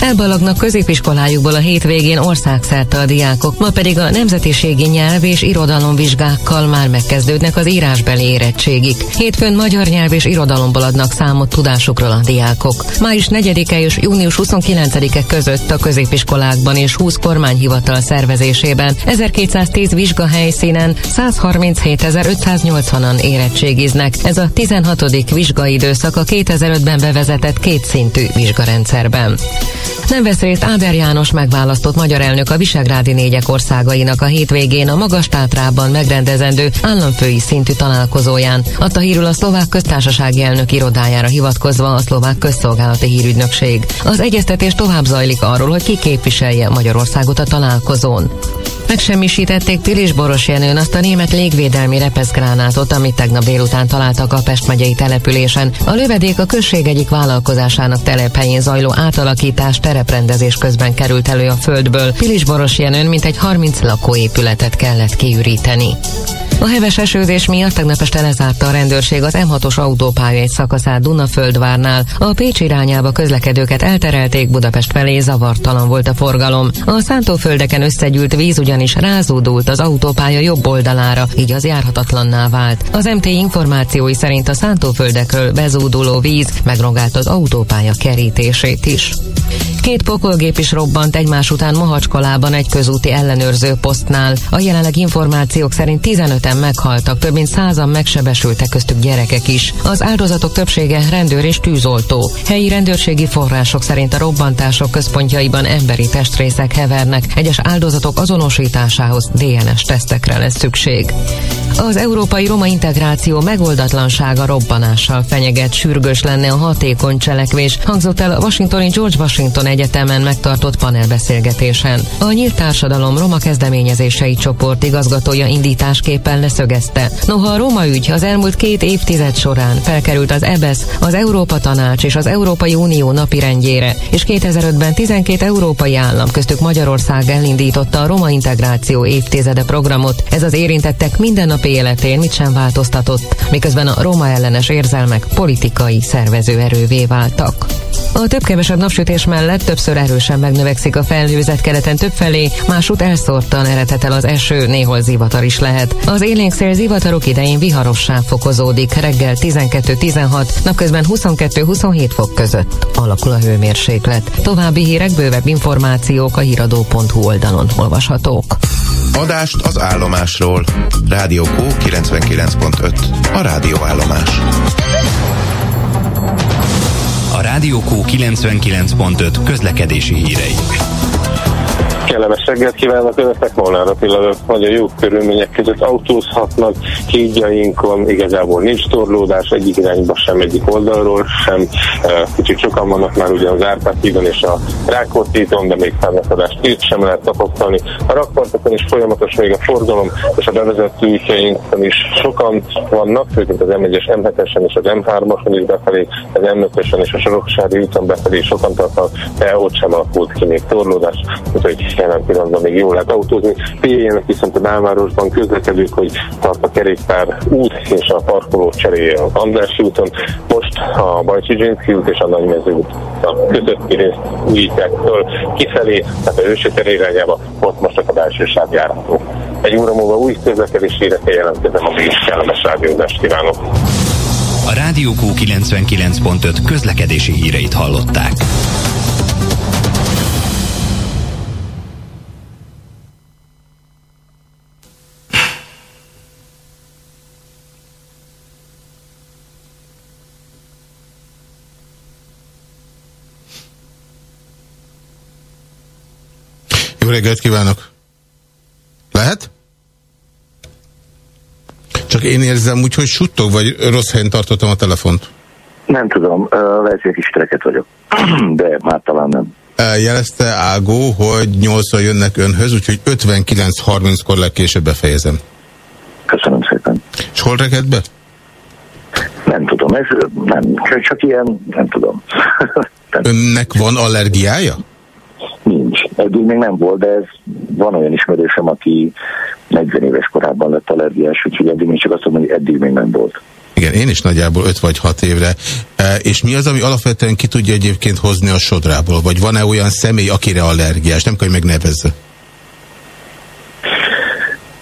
Elballagnak középiskolájukból a hétvégén országszerte a diákok, ma pedig a nemzetiségi nyelv és irodalomvizsgákkal már megkezdődnek az írásbeli érettségik. Hétfőn magyar nyelv és irodalomból adnak számot tudásukról a diákok. Május 4-e és június 29-e között a középiskolákban és 20 kormányhivatal szervezésében 1210 vizsgahelyszínen 137.580-an érettségiznek. Ez a 16. vizsgaidőszak a 2005-ben bevezetett kétszintű vizsgarendszerben. Nem vesz részt Áder János megválasztott magyar elnök a Visegrádi négyek országainak a hétvégén a Magas Tátrában megrendezendő államfői szintű találkozóján. Adta hírül a szlovák köztársasági elnök irodájára hivatkozva a szlovák közszolgálati hírügynökség. Az egyeztetés tovább zajlik arról, hogy ki képviselje Magyarországot a találkozón. Megsemmisítették Pilis Boros Jenőn azt a német légvédelmi repeszgránátot, amit tegnap délután találtak a Pest megyei településen. A lövedék a község egyik vállalkozásának telephelyén zajló átalakítás tereprendezés közben került elő a földből. Pilis Boros Jenőn mintegy 30 lakóépületet kellett kiüríteni. A heves esőzés miatt tegnap este lezárta a rendőrség az M6-os autópálya egy szakaszát Dunaföldvárnál. A Pécs irányába közlekedőket elterelték, Budapest felé zavartalan volt a forgalom. A szántóföldeken összegyűlt víz ugyanis rázódult az autópálya jobb oldalára, így az járhatatlanná vált. Az MT információi szerint a szántóföldekről bezúduló víz megrongált az autópálya kerítését is. Két pokolgép is robbant egymás után Mahacskalában egy közúti ellenőrző posztnál. A jelenleg információk szerint 15-en meghaltak, több mint százan megsebesültek köztük gyerekek is. Az áldozatok többsége rendőr és tűzoltó. Helyi rendőrségi források szerint a robbantások központjaiban emberi testrészek hevernek, egyes áldozatok azonosításához DNS tesztekre lesz szükség. Az európai roma integráció megoldatlansága robbanással fenyeget, sürgős lenne a hatékony cselekvés, hangzott el a Washingtoni George Washington Egyetemen megtartott panelbeszélgetésen. A Nyílt Társadalom Roma kezdeményezései csoport igazgatója indításképpen leszögezte. Noha a Roma ügy az elmúlt két évtized során felkerült az EBESZ, az Európa Tanács és az Európai Unió napirendjére, és 2005-ben 12 európai állam, köztük Magyarország elindította a Roma Integráció évtizede programot. Ez az érintettek mindennapi életén mit sem változtatott, miközben a roma ellenes érzelmek politikai szervező erővé váltak. A több-kevesebb napsütés mellett többször erősen megnövekszik a felhőzet keleten többfelé, másút elszórtan eredhet az eső, néhol zivatar is lehet. Az élénkszél zivatarok idején viharossá fokozódik, reggel 12-16, napközben 22-27 fok között alakul a hőmérséklet. További hírek, bővebb információk a hiradó.hu oldalon olvashatók. Adást az állomásról. Rádió Q 99.5. A rádióállomás. A Rádió Q 99.5 közlekedési hírei. Kellemes reggelt kívánok Önöknek, Molnár Attila, nagyon jó körülmények között autózhatnak, hídjainkon igazából nincs torlódás egyik irányba sem, egyik oldalról sem. Kicsit sokan vannak már ugye az Árpád hídon és a Rákóczi de még fennakadást itt sem lehet tapasztalni. A rakpartokon is folyamatos még a forgalom, és a bevezető útjainkon is sokan vannak, főként az M1-es, M7-esen és az M3-ason is befelé, az M5-esen és a Soroksári úton befelé sokan tartanak, de ott sem alakult ki még torlódás, úgyhogy jelen pillanatban még jól lehet autózni. Pihéjenek viszont a belvárosban közlekedők, hogy tart a kerékpár út és a parkoló cseréje az Andrássy úton. Most a Bajcsi Zsinszki út és a Nagymező út a közötti részt újítják föl kifelé, tehát a Ősöter irányába, ott most a belső sáv járható. Egy óra múlva új közlekedési hírekkel jelentkezem, a is kellemes rádiózást kívánok. A Rádió Q 99.5 közlekedési híreit hallották. Reggelt kívánok! Lehet? Csak én érzem úgy, hogy suttog, vagy rossz helyen tartottam a telefont. Nem tudom, lehet, hogy kis tereket vagyok, de már talán nem. Jelezte Ágó, hogy 8 jönnek önhöz, úgyhogy 59.30-kor legkésőbb befejezem. Köszönöm szépen. És hol reked be? Nem tudom, ez nem, csak ilyen, nem tudom. Önnek van allergiája? Nincs. Eddig még nem volt, de ez van olyan ismerősöm, aki 40 éves korában lett allergiás, úgyhogy eddig még csak azt mondom, hogy eddig még nem volt. Igen, én is nagyjából 5 vagy 6 évre. E, és mi az, ami alapvetően ki tudja egyébként hozni a sodrából? Vagy van-e olyan személy, akire allergiás? Nem kell, hogy megnevezze.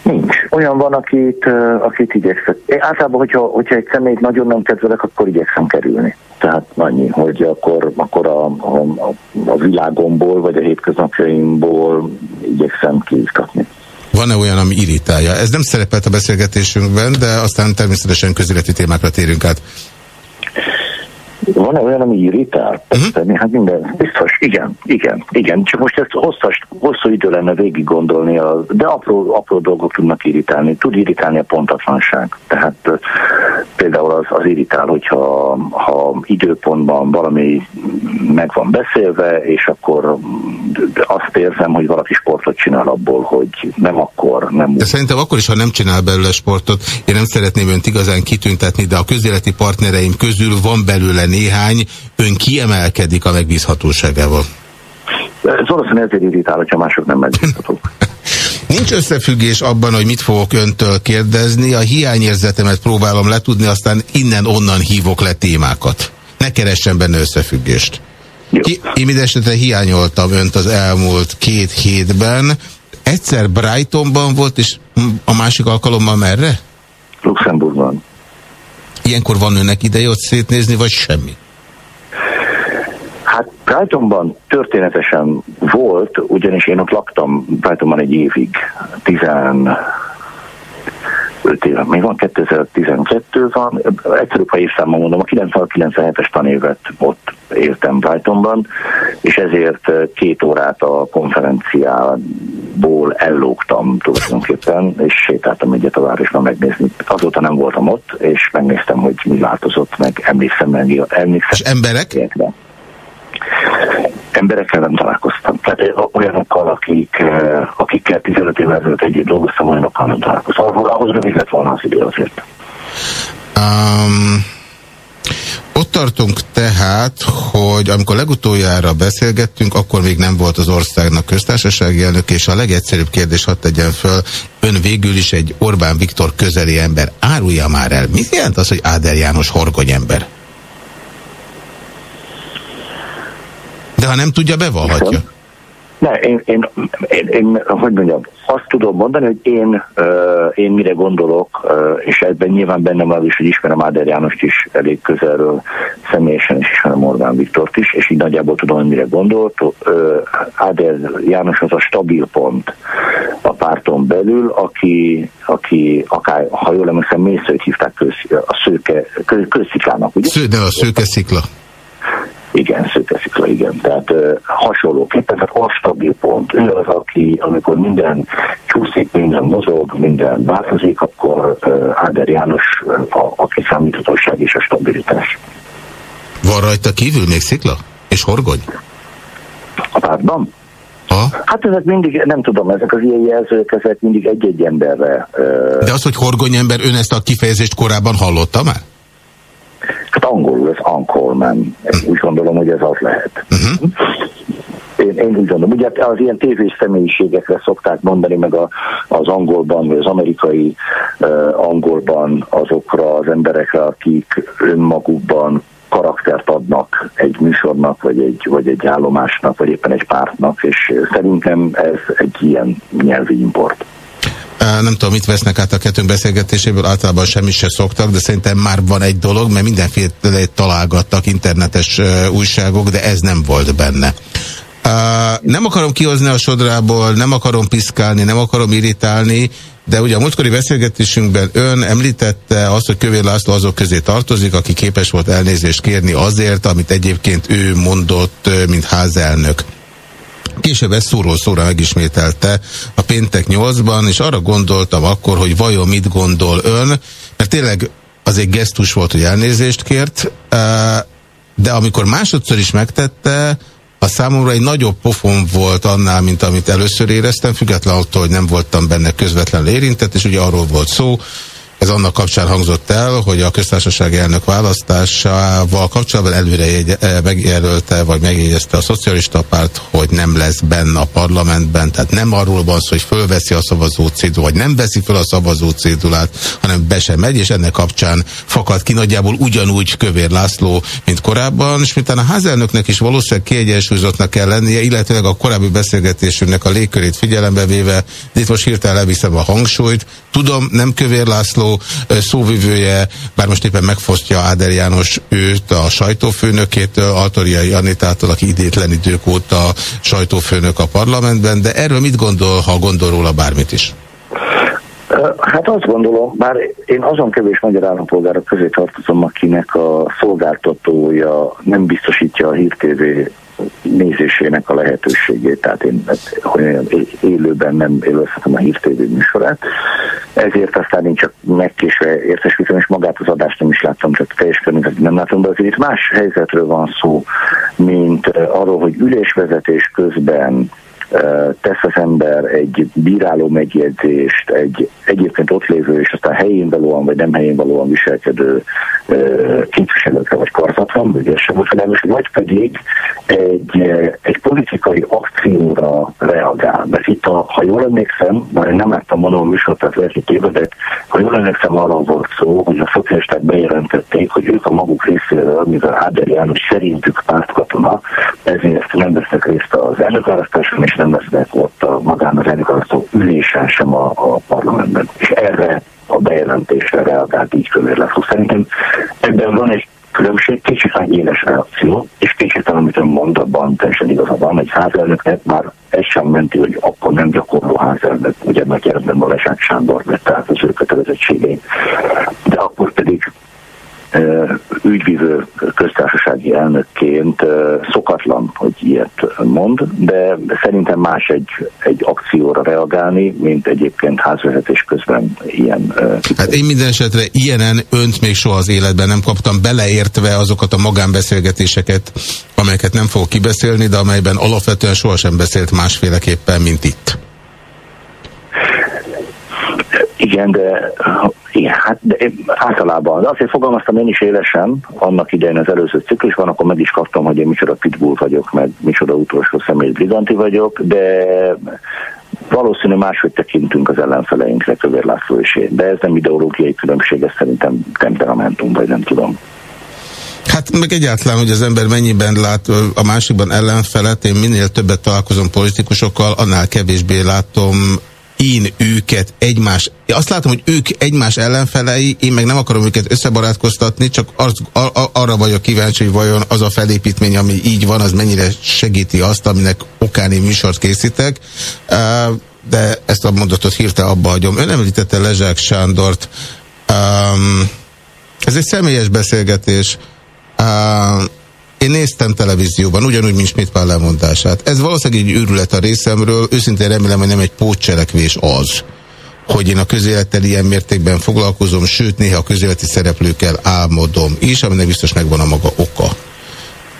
Nincs. Olyan van, akit, akit igyekszem. Én általában, hogyha, hogyha egy személyt nagyon nem kedvelek, akkor igyekszem kerülni. Tehát annyi, hogy akkor, akkor a, a, a világomból, vagy a hétköznapjaimból igyekszem kiizgatni. Van-e olyan, ami irritálja? Ez nem szerepelt a beszélgetésünkben, de aztán természetesen közéleti témákra térünk át. Van-e olyan, ami irritál? Persze, uh-huh. hát minden, biztos, igen, igen, igen. Csak most ezt hosszas, hosszú idő lenne végig gondolni, a, de apró, apró dolgok tudnak irritálni. Tud irritálni a pontatlanság. Tehát például az, az irritál, hogyha ha időpontban valami meg van beszélve, és akkor azt érzem, hogy valaki sportot csinál abból, hogy nem akkor, nem De szerintem akkor is, ha nem csinál belőle sportot, én nem szeretném önt igazán kitüntetni, de a közéleti partnereim közül van belőle néhány, ön kiemelkedik a megbízhatóságával. Ez valószínűleg ezért irritál, hogyha mások nem megbízhatók. Nincs összefüggés abban, hogy mit fogok öntől kérdezni, a hiányérzetemet próbálom letudni, aztán innen-onnan hívok le témákat. Ne keressen benne összefüggést. Ki, én mindesetre hiányoltam önt az elmúlt két hétben. Egyszer Brightonban volt, és a másik alkalommal merre? Luxemburgban. Ilyenkor van önnek ideje ott szétnézni, vagy semmi? Hát Brightonban történetesen volt, ugyanis én ott laktam Brightonban egy évig, 15 éve, még van 2012 van, egyszerűbb, ha évszámmal mondom, a 96-97-es tanévet ott éltem Brightonban, és ezért két órát a konferenciából ellógtam tulajdonképpen, és sétáltam egyet a városban megnézni. Azóta nem voltam ott, és megnéztem, hogy mi változott, meg emlékszem, meg, emlékszem. És emberek? Ilyenkre emberekkel nem találkoztam. Tehát olyanokkal, akik, akikkel 15 évvel ezelőtt együtt dolgoztam, olyanokkal nem találkoztam. Ahhoz, ahhoz rövid lett volna az idő azért. Um, ott tartunk tehát, hogy amikor legutoljára beszélgettünk, akkor még nem volt az országnak köztársasági elnök, és a legegyszerűbb kérdés hadd tegyen föl, ön végül is egy Orbán Viktor közeli ember. Árulja már el, mit jelent az, hogy Áder János horgony ember? De ha nem tudja, bevallhatja. Ne, én, én, én, én, hogy mondjam, azt tudom mondani, hogy én, uh, én mire gondolok, uh, és ebben nyilván bennem az is, hogy ismerem Áder Jánost is elég közelről, személyesen is ismerem Orbán Viktort is, és így nagyjából tudom, hogy mire gondolt. Uh, Áder János az a stabil pont a párton belül, aki, aki akár, ha jól emlékszem, Mészőt hívták köz, a szőke, köz, közsziklának, ugye? Sző, de a szőke szikla. Igen, szőkeszikla, igen. Tehát uh, hasonlóképpen, tehát a stabil pont. Ő az, aki, amikor minden csúszik, minden mozog, minden változik, akkor uh, Áder János a, a kiszámíthatóság és a stabilitás. Van rajta kívül még szikla? És horgony? A pártban? Ha? Hát ezek mindig, nem tudom, ezek az ilyen jelzők, ezek mindig egy-egy emberre. Uh, De az, hogy horgony ember, ön ezt a kifejezést korábban hallotta már? Hát angolul ez Anchorman. Úgy gondolom, hogy ez az lehet. Uh-huh. Én, én úgy gondolom, ugye az ilyen tévés személyiségekre szokták mondani, meg a, az angolban, vagy az amerikai uh, angolban azokra az emberekre, akik önmagukban karaktert adnak egy műsornak, vagy egy, vagy egy állomásnak, vagy éppen egy pártnak, és szerintem ez egy ilyen nyelvi import. Nem tudom, mit vesznek át a kettőnk beszélgetéséből, általában semmit se szoktak, de szerintem már van egy dolog, mert mindenféle találgattak internetes újságok, de ez nem volt benne. Nem akarom kihozni a sodrából, nem akarom piszkálni, nem akarom irritálni, de ugye a múltkori beszélgetésünkben ön említette azt, hogy Kövér László azok közé tartozik, aki képes volt elnézést kérni azért, amit egyébként ő mondott, mint házelnök. Később ezt szóról szóra megismételte a péntek nyolcban, és arra gondoltam akkor, hogy vajon mit gondol ön, mert tényleg az egy gesztus volt, hogy elnézést kért, de amikor másodszor is megtette, a számomra egy nagyobb pofon volt annál, mint amit először éreztem, függetlenül attól, hogy nem voltam benne közvetlenül érintett, és ugye arról volt szó, ez annak kapcsán hangzott el, hogy a köztársaság elnök választásával kapcsolatban előre jegy, eh, megjelölte, vagy megjegyezte a szocialista párt, hogy nem lesz benne a parlamentben. Tehát nem arról van szó, hogy fölveszi a szavazó cédulát, vagy nem veszi föl a szavazó cédulát, hanem be sem megy, és ennek kapcsán fakad ki nagyjából ugyanúgy Kövér László, mint korábban, és mint a házelnöknek is valószínűleg kiegyensúlyozottnak kell lennie, illetőleg a korábbi beszélgetésünknek a légkörét figyelembe véve, de itt most hirtelen leviszem a hangsúlyt. Tudom, nem Kövér László, szóvivője, bár most éppen megfosztja Áder János őt a sajtófőnökétől, Altoriai Anitától, aki idétlen idők óta sajtófőnök a parlamentben, de erről mit gondol, ha gondol róla bármit is? Hát azt gondolom, bár én azon kevés magyar állampolgárok közé tartozom, akinek a szolgáltatója nem biztosítja a hírtévé nézésének a lehetőségét, tehát én hát, hogy élőben nem élvezhetem a hírtévé műsorát, ezért aztán én csak megkésve értesültem, és magát az adást nem is láttam, csak teljes környezetet nem látom, de azért itt más helyzetről van szó, mint arról, hogy ülésvezetés közben tesz az ember egy bíráló megjegyzést, egy egyébként ott lévő és aztán helyén valóan vagy nem helyén valóan viselkedő képviselőkre vagy karzatlan, vagy vagy pedig egy, egy politikai akcióra reagál. Mert itt, a, ha jól emlékszem, már nem láttam mondom a műsort, tehát lehet, hogy tévedek, ha jól emlékszem, arról volt szó, hogy a szocialisták bejelentették, hogy ők a maguk részéről, mivel Áder János szerintük pártkatona, ezért nem vesznek részt az elnökválasztáson, és nem lesznek ott a magán az elnökválasztó ülésen sem a, a parlamentben. És erre a bejelentésre reagált így kövér lesz. Szerintem ebben van egy különbség, kicsit egy éles reakció, és kicsit, amit ön mond, abban teljesen igaza van, egy házelnöknek már ez sem menti, hogy akkor nem gyakorló házelnök, ugye mert ebben Balázsák Sándor vette át az ő kötelezettségeit, de akkor pedig ügyvívő köztársasági elnökként szokatlan, hogy ilyet mond, de szerintem más egy, egy akcióra reagálni, mint egyébként házvezetés közben ilyen. Hát én minden esetre ilyenen önt még soha az életben nem kaptam, beleértve azokat a magánbeszélgetéseket, amelyeket nem fogok kibeszélni, de amelyben alapvetően sohasem beszélt másféleképpen, mint itt. Igen, de igen, hát de általában. De azért fogalmaztam én is élesen, annak idején az előző ciklusban, akkor meg is kaptam, hogy én micsoda pitbull vagyok, meg micsoda utolsó személy briganti vagyok, de valószínű máshogy tekintünk az ellenfeleinkre, Kövér László és én. De ez nem ideológiai különbség, ez szerintem temperamentum, vagy nem tudom. Hát meg egyáltalán, hogy az ember mennyiben lát a másikban ellenfelet, én minél többet találkozom politikusokkal, annál kevésbé látom én őket egymás, azt látom, hogy ők egymás ellenfelei, én meg nem akarom őket összebarátkoztatni, csak az, a, a, arra vagyok kíváncsi, hogy vajon az a felépítmény, ami így van, az mennyire segíti azt, aminek okán én műsort készítek. De ezt a mondatot hirtelen abba hagyom. Ön említette Lezsák Sándort. Ez egy személyes beszélgetés. Én néztem televízióban, ugyanúgy, mint Schmidt lemondását. Ez valószínűleg egy őrület a részemről, őszintén remélem, hogy nem egy pótcselekvés az, hogy én a közélettel ilyen mértékben foglalkozom, sőt néha a közéleti szereplőkkel álmodom is, aminek biztos megvan a maga oka.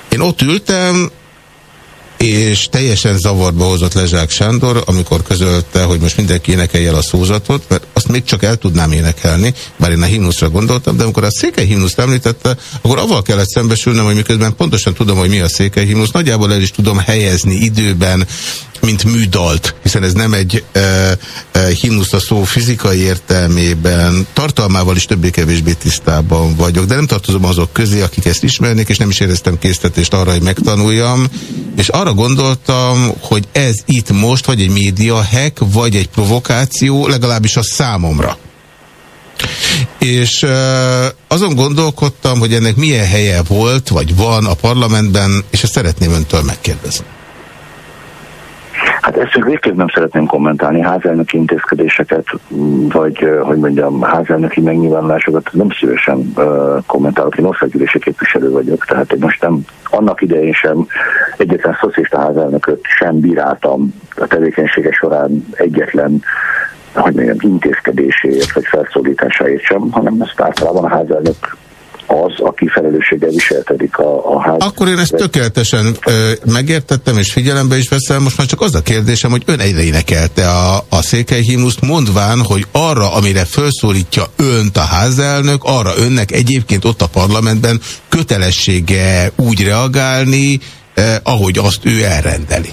Én ott ültem, és teljesen zavarba hozott Lezsák Sándor, amikor közölte, hogy most mindenki énekelje el a szózatot, mert azt még csak el tudnám énekelni, bár én a himnuszra gondoltam, de amikor a székely himnuszt említette, akkor avval kellett szembesülnem, hogy miközben pontosan tudom, hogy mi a székely himnusz, nagyjából el is tudom helyezni időben, mint műdalt, hiszen ez nem egy e, e, himnusz a szó fizikai értelmében, tartalmával is többé-kevésbé tisztában vagyok, de nem tartozom azok közé, akik ezt ismernék, és nem is éreztem késztetést arra, hogy megtanuljam, és arra gondoltam, hogy ez itt most, vagy egy média hack, vagy egy provokáció, legalábbis a számomra. És uh, azon gondolkodtam, hogy ennek milyen helye volt, vagy van a parlamentben, és ezt szeretném öntől megkérdezni. Hát ezt végképp nem szeretném kommentálni, házelnöki intézkedéseket, vagy hogy mondjam, házelnöki megnyilvánulásokat nem szívesen uh, kommentálok. Én országgyűlési képviselő vagyok, tehát én most nem annak idején sem egyetlen szocialista házelnököt sem bíráltam a tevékenysége során egyetlen hogy mondjam, intézkedéséért vagy felszólításáért sem, hanem ezt általában a házelnök az, aki felelősséggel viseltedik a, a ház. Akkor én ezt tökéletesen ö, megértettem, és figyelembe is veszem. Most már csak az a kérdésem, hogy ön egyre énekelte a, a székely himnuszt, mondván, hogy arra, amire felszólítja önt a házelnök, arra önnek egyébként ott a parlamentben kötelessége úgy reagálni, eh, ahogy azt ő elrendeli.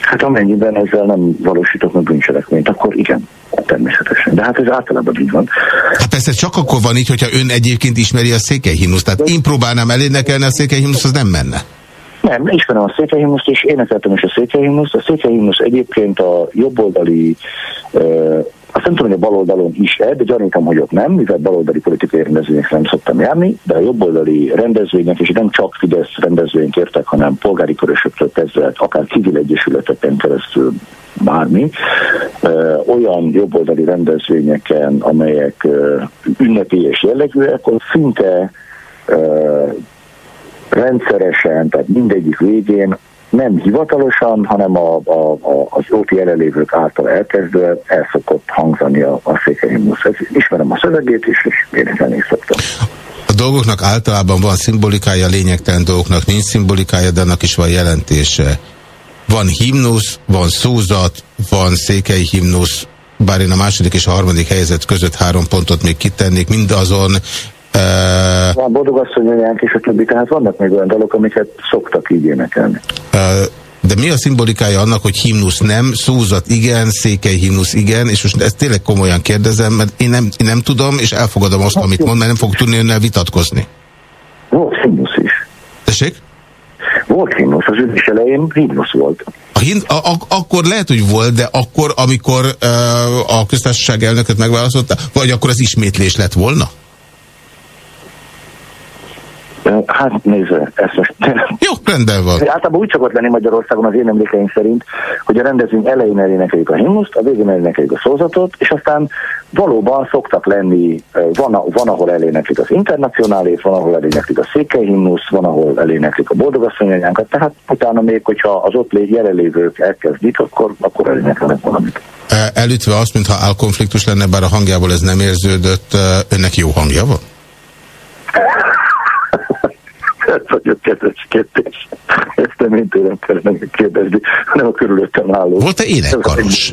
Hát amennyiben ezzel nem valósítok meg bűncselekményt, akkor igen, természetesen. De hát ez általában így van. Hát persze csak akkor van így, hogyha ön egyébként ismeri a székelyhimnuszt. Tehát én próbálnám elénekelni a székelyhimnuszt, az nem menne. Nem, ismerem a székelyhimnuszt, és énekeltem is a székelyhimnuszt. A székelyhimnusz egyébként a jobboldali uh, azt nem tudom, hogy a baloldalon is-e, de gyanítom, hogy ott nem, mivel baloldali politikai rendezvények nem szoktam járni, de a jobboldali rendezvények, és nem csak Fidesz rendezvények értek, hanem polgári körösöktől kezdve, akár civil egyesületeken keresztül bármi, olyan jobboldali rendezvényeken, amelyek ünnepélyes jellegűek, ott szinte rendszeresen, tehát mindegyik végén nem hivatalosan, hanem a, a, a, az ott jelenlévők által elkezdve el szokott hangzani a, a székelyhimnusz. Ismerem a szövegét is, és én is. A dolgoknak általában van szimbolikája, lényegtelen dolgoknak nincs szimbolikája, de annak is van jelentése. Van himnusz, van szózat, van székely himnusz, bár én a második és a harmadik helyzet között három pontot még kitennék, mindazon Uh, van boldogasszonyanyánk és a többi, tehát vannak még olyan dalok, amiket szoktak így énekelni. Uh, de mi a szimbolikája annak, hogy himnusz nem, szózat igen, székely himnusz igen, és most ezt tényleg komolyan kérdezem, mert én nem, én nem tudom, és elfogadom azt, hát, amit mond, mert nem fog tudni önnel vitatkozni. Volt himnusz is. Tessék? Volt himnusz, az ülés elején himnusz volt. A hin a, a, akkor lehet, hogy volt, de akkor, amikor uh, a köztársaság elnököt megválasztotta, vagy akkor az ismétlés lett volna? Hát nézze, ezt most... Jó, rendben van. Általában úgy szokott lenni Magyarországon az én emlékeim szerint, hogy a rendezvény elején elénekeljük a himnuszt, a végén elénekeljük a szózatot, és aztán valóban szoktak lenni, van, van ahol eléneklik az internacionálét, van ahol eléneklik a székely himnusz, van ahol eléneklik a boldogasszonyanyánkat, tehát utána még, hogyha az ott jelenlévők elkezdik, akkor, akkor elénekelnek valamit. Elütve azt, mintha álkonfliktus lenne, bár a hangjából ez nem érződött, önnek jó hangja van? ez vagyok kedves kérdés. Ezt nem én tőlem kellene kérdezni, hanem a körülöttem álló. Volt-e énekkaros?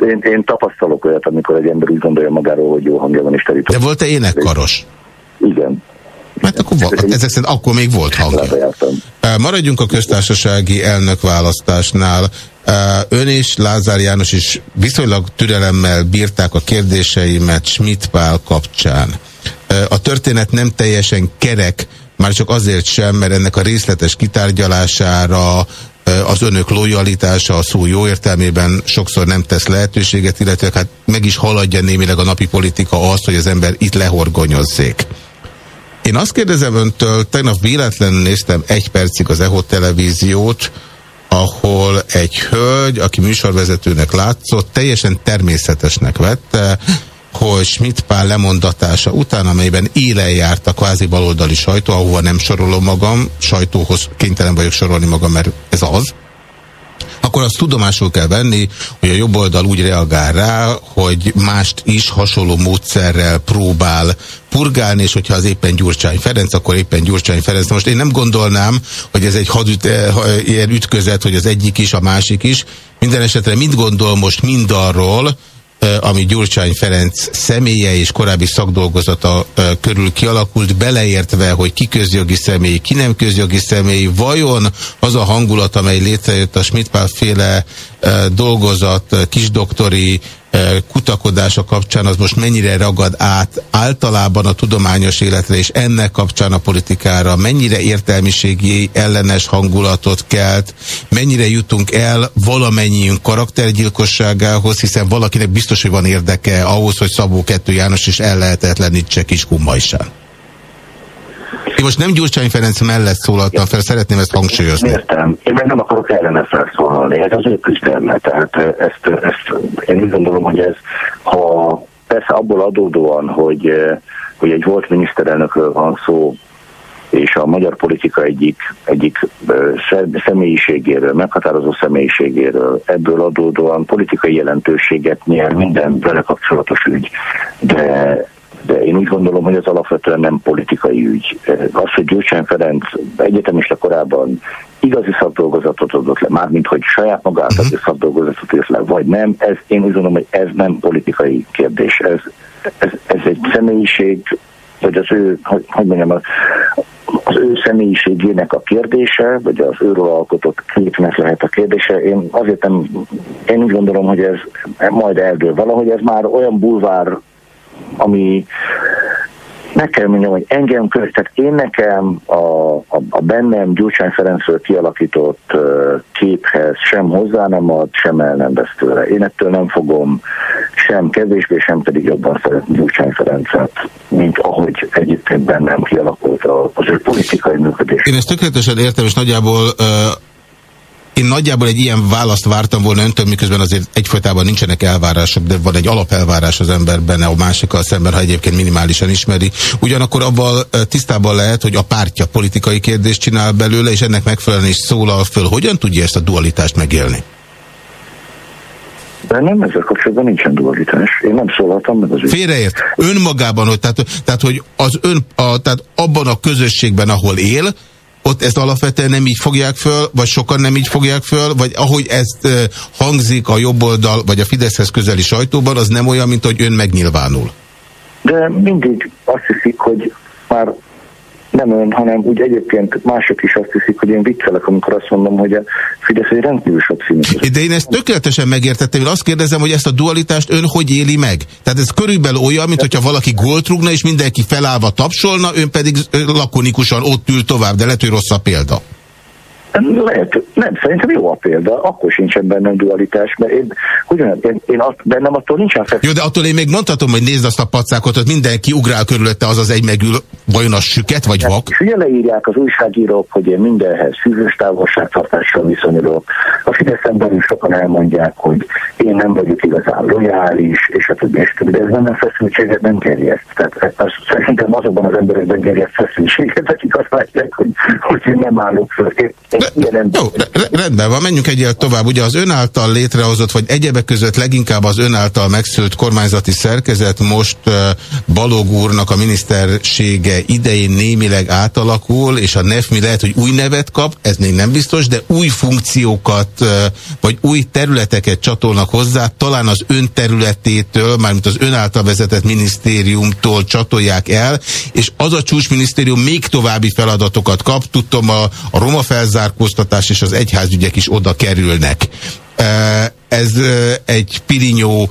Én, én tapasztalok olyat, amikor egy ember úgy gondolja magáról, hogy jó hangja van és terítő. De volt-e énekkaros? Igen. Mert akkor, ezek szerint akkor még volt hangja. Maradjunk a köztársasági elnökválasztásnál. Ön is, Lázár János is viszonylag türelemmel bírták a kérdéseimet Schmidt Pál kapcsán. A történet nem teljesen kerek, már csak azért sem, mert ennek a részletes kitárgyalására az önök lojalitása a szó jó értelmében sokszor nem tesz lehetőséget, illetve hát meg is haladja némileg a napi politika azt, hogy az ember itt lehorgonyozzék. Én azt kérdezem öntől, tegnap véletlenül néztem egy percig az EHO televíziót, ahol egy hölgy, aki műsorvezetőnek látszott, teljesen természetesnek vette, hogy Schmidt Pál lemondatása után, amelyben élen járt a kvázi baloldali sajtó, ahova nem sorolom magam, sajtóhoz kénytelen vagyok sorolni magam, mert ez az, akkor azt tudomásul kell venni, hogy a jobb oldal úgy reagál rá, hogy mást is hasonló módszerrel próbál purgálni, és hogyha az éppen Gyurcsány Ferenc, akkor éppen Gyurcsány Ferenc. Most én nem gondolnám, hogy ez egy hadüt, eh, ilyen ütközet, hogy az egyik is, a másik is. Minden esetre mind gondol most mindarról, ami Gyurcsány Ferenc személye és korábbi szakdolgozata körül kialakult, beleértve, hogy ki közjogi személy, ki nem közjogi személy, vajon az a hangulat, amely létrejött a schmidt féle dolgozat, kisdoktori kutakodása kapcsán az most mennyire ragad át általában a tudományos életre és ennek kapcsán a politikára, mennyire értelmiségi ellenes hangulatot kelt, mennyire jutunk el valamennyiünk karaktergyilkosságához, hiszen valakinek biztos, hogy van érdeke ahhoz, hogy Szabó Kettő János is el lehetetlenítse kis kumbajsán. Én most nem Gyurcsány Ferenc mellett szólaltam fel, szeretném ezt hangsúlyozni. Értem. Én meg nem akarok ellene felszólalni. Ez az ő küzdelme. Tehát ezt, ezt, én úgy gondolom, hogy ez, ha persze abból adódóan, hogy, hogy egy volt miniszterelnökről van szó, és a magyar politika egyik, egyik személyiségéről, meghatározó személyiségéről, ebből adódóan politikai jelentőséget nyer minden vele kapcsolatos ügy. De de én úgy gondolom, hogy ez alapvetően nem politikai ügy. Az, hogy Gyurcsány Ferenc egyetemista korában igazi szakdolgozatot adott le, mármint hogy saját magát uh-huh. Mhm. szakdolgozatot írt le, vagy nem, ez, én úgy gondolom, hogy ez nem politikai kérdés. Ez, ez, ez egy személyiség, vagy az ő, hogy, hogy mondjam, az, az ő személyiségének a kérdése, vagy az őről alkotott képnek lehet a kérdése. Én azért nem, én úgy gondolom, hogy ez majd eldől valahogy, ez már olyan bulvár ami meg kell mondjam, hogy engem közt, tehát én nekem a, a, a bennem Gyurcsány Ferencről kialakított képhez sem hozzá nem ad, sem el nem vesz tőle. Én ettől nem fogom sem kevésbé, sem pedig jobban szeretni Gyurcsány Ferencet, mint ahogy egyébként bennem kialakult az ő politikai működés. Én ezt tökéletesen értem, és nagyjából uh én nagyjából egy ilyen választ vártam volna öntől, miközben azért egyfolytában nincsenek elvárások, de van egy alapelvárás az emberben a másikkal szemben, ha egyébként minimálisan ismeri. Ugyanakkor abban tisztában lehet, hogy a pártja politikai kérdést csinál belőle, és ennek megfelelően is szólal föl. Hogyan tudja ezt a dualitást megélni? De nem ezzel kapcsolatban nincsen dualitás. Én nem szólaltam meg az ügyet. Félreért. Önmagában, hogy, tehát, tehát, hogy az ön, a, tehát abban a közösségben, ahol él, ott ezt alapvetően nem így fogják föl, vagy sokan nem így fogják föl, vagy ahogy ezt hangzik a jobboldal, vagy a Fideszhez közeli sajtóban, az nem olyan, mint hogy ön megnyilvánul. De mindig azt hiszik, hogy már nem ön, hanem úgy egyébként mások is azt hiszik, hogy én viccelek, amikor azt mondom, hogy a Fidesz egy rendkívül sok színű. De én ezt tökéletesen megértettem, én azt kérdezem, hogy ezt a dualitást ön hogy éli meg? Tehát ez körülbelül olyan, mint hogyha valaki gólt rúgna, és mindenki felállva tapsolna, ön pedig lakonikusan ott ül tovább, de lehet, hogy rossz a példa. Lehet, nem, szerintem jó a példa, akkor sincsen bennem dualitás, mert én, ugyan, én, én azt, bennem attól nincsen fekvő. Jó, de attól én még mondhatom, hogy nézd azt a pacákot, hogy mindenki ugrál körülötte, az az egy megül, vajon az süket, vagy vak? És ugye leírják az újságírók, hogy én mindenhez szűzős távolságtartással viszonyulok. A Fideszen belül sokan elmondják, hogy én nem vagyok igazán lojális, és a többi, és többi, de ez nem feszültséget nem gerjeszt. Tehát ez, szerintem azokban az emberekben gerjeszt feszültséget, akik azt látják, hogy, hogy én nem állok föl. Én, jó, rendben. van, menjünk egyel tovább. Ugye az ön által létrehozott, vagy egyebek között leginkább az ön által megszült kormányzati szerkezet most Balog úrnak a minisztersége idején némileg átalakul, és a NEFMI lehet, hogy új nevet kap, ez még nem biztos, de új funkciókat, vagy új területeket csatolnak hozzá, talán az ön területétől, mármint az ön által vezetett minisztériumtól csatolják el, és az a csúcsminisztérium még további feladatokat kap, tudtom a, a roma felzár felzárkóztatás és az egyházügyek is oda kerülnek. Ez egy pirinyó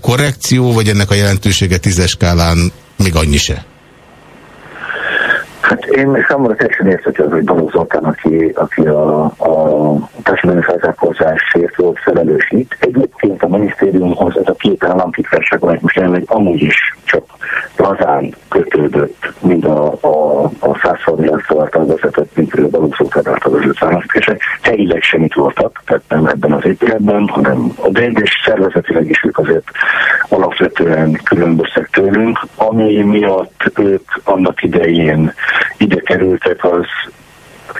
korrekció, vagy ennek a jelentősége tízes skálán még annyi se? Hát én számomra teljesen érthető hogy Balogh Zoltán, aki, aki a, a társadalmi felzárkózásért volt felelős. Egyébként a minisztériumhoz ez a két államtitkárság, amely most jelenleg amúgy is csak lazán kötődött, mind a, a, a százszornyelv által vezetett, mint Balogh Zoltán által vezetett államtitkárság, helyileg semmit voltak, tehát nem ebben az épületben, hanem a és szervezetileg is ők azért alapvetően különböztek tőlünk, ami miatt ők annak idején ide kerültek, az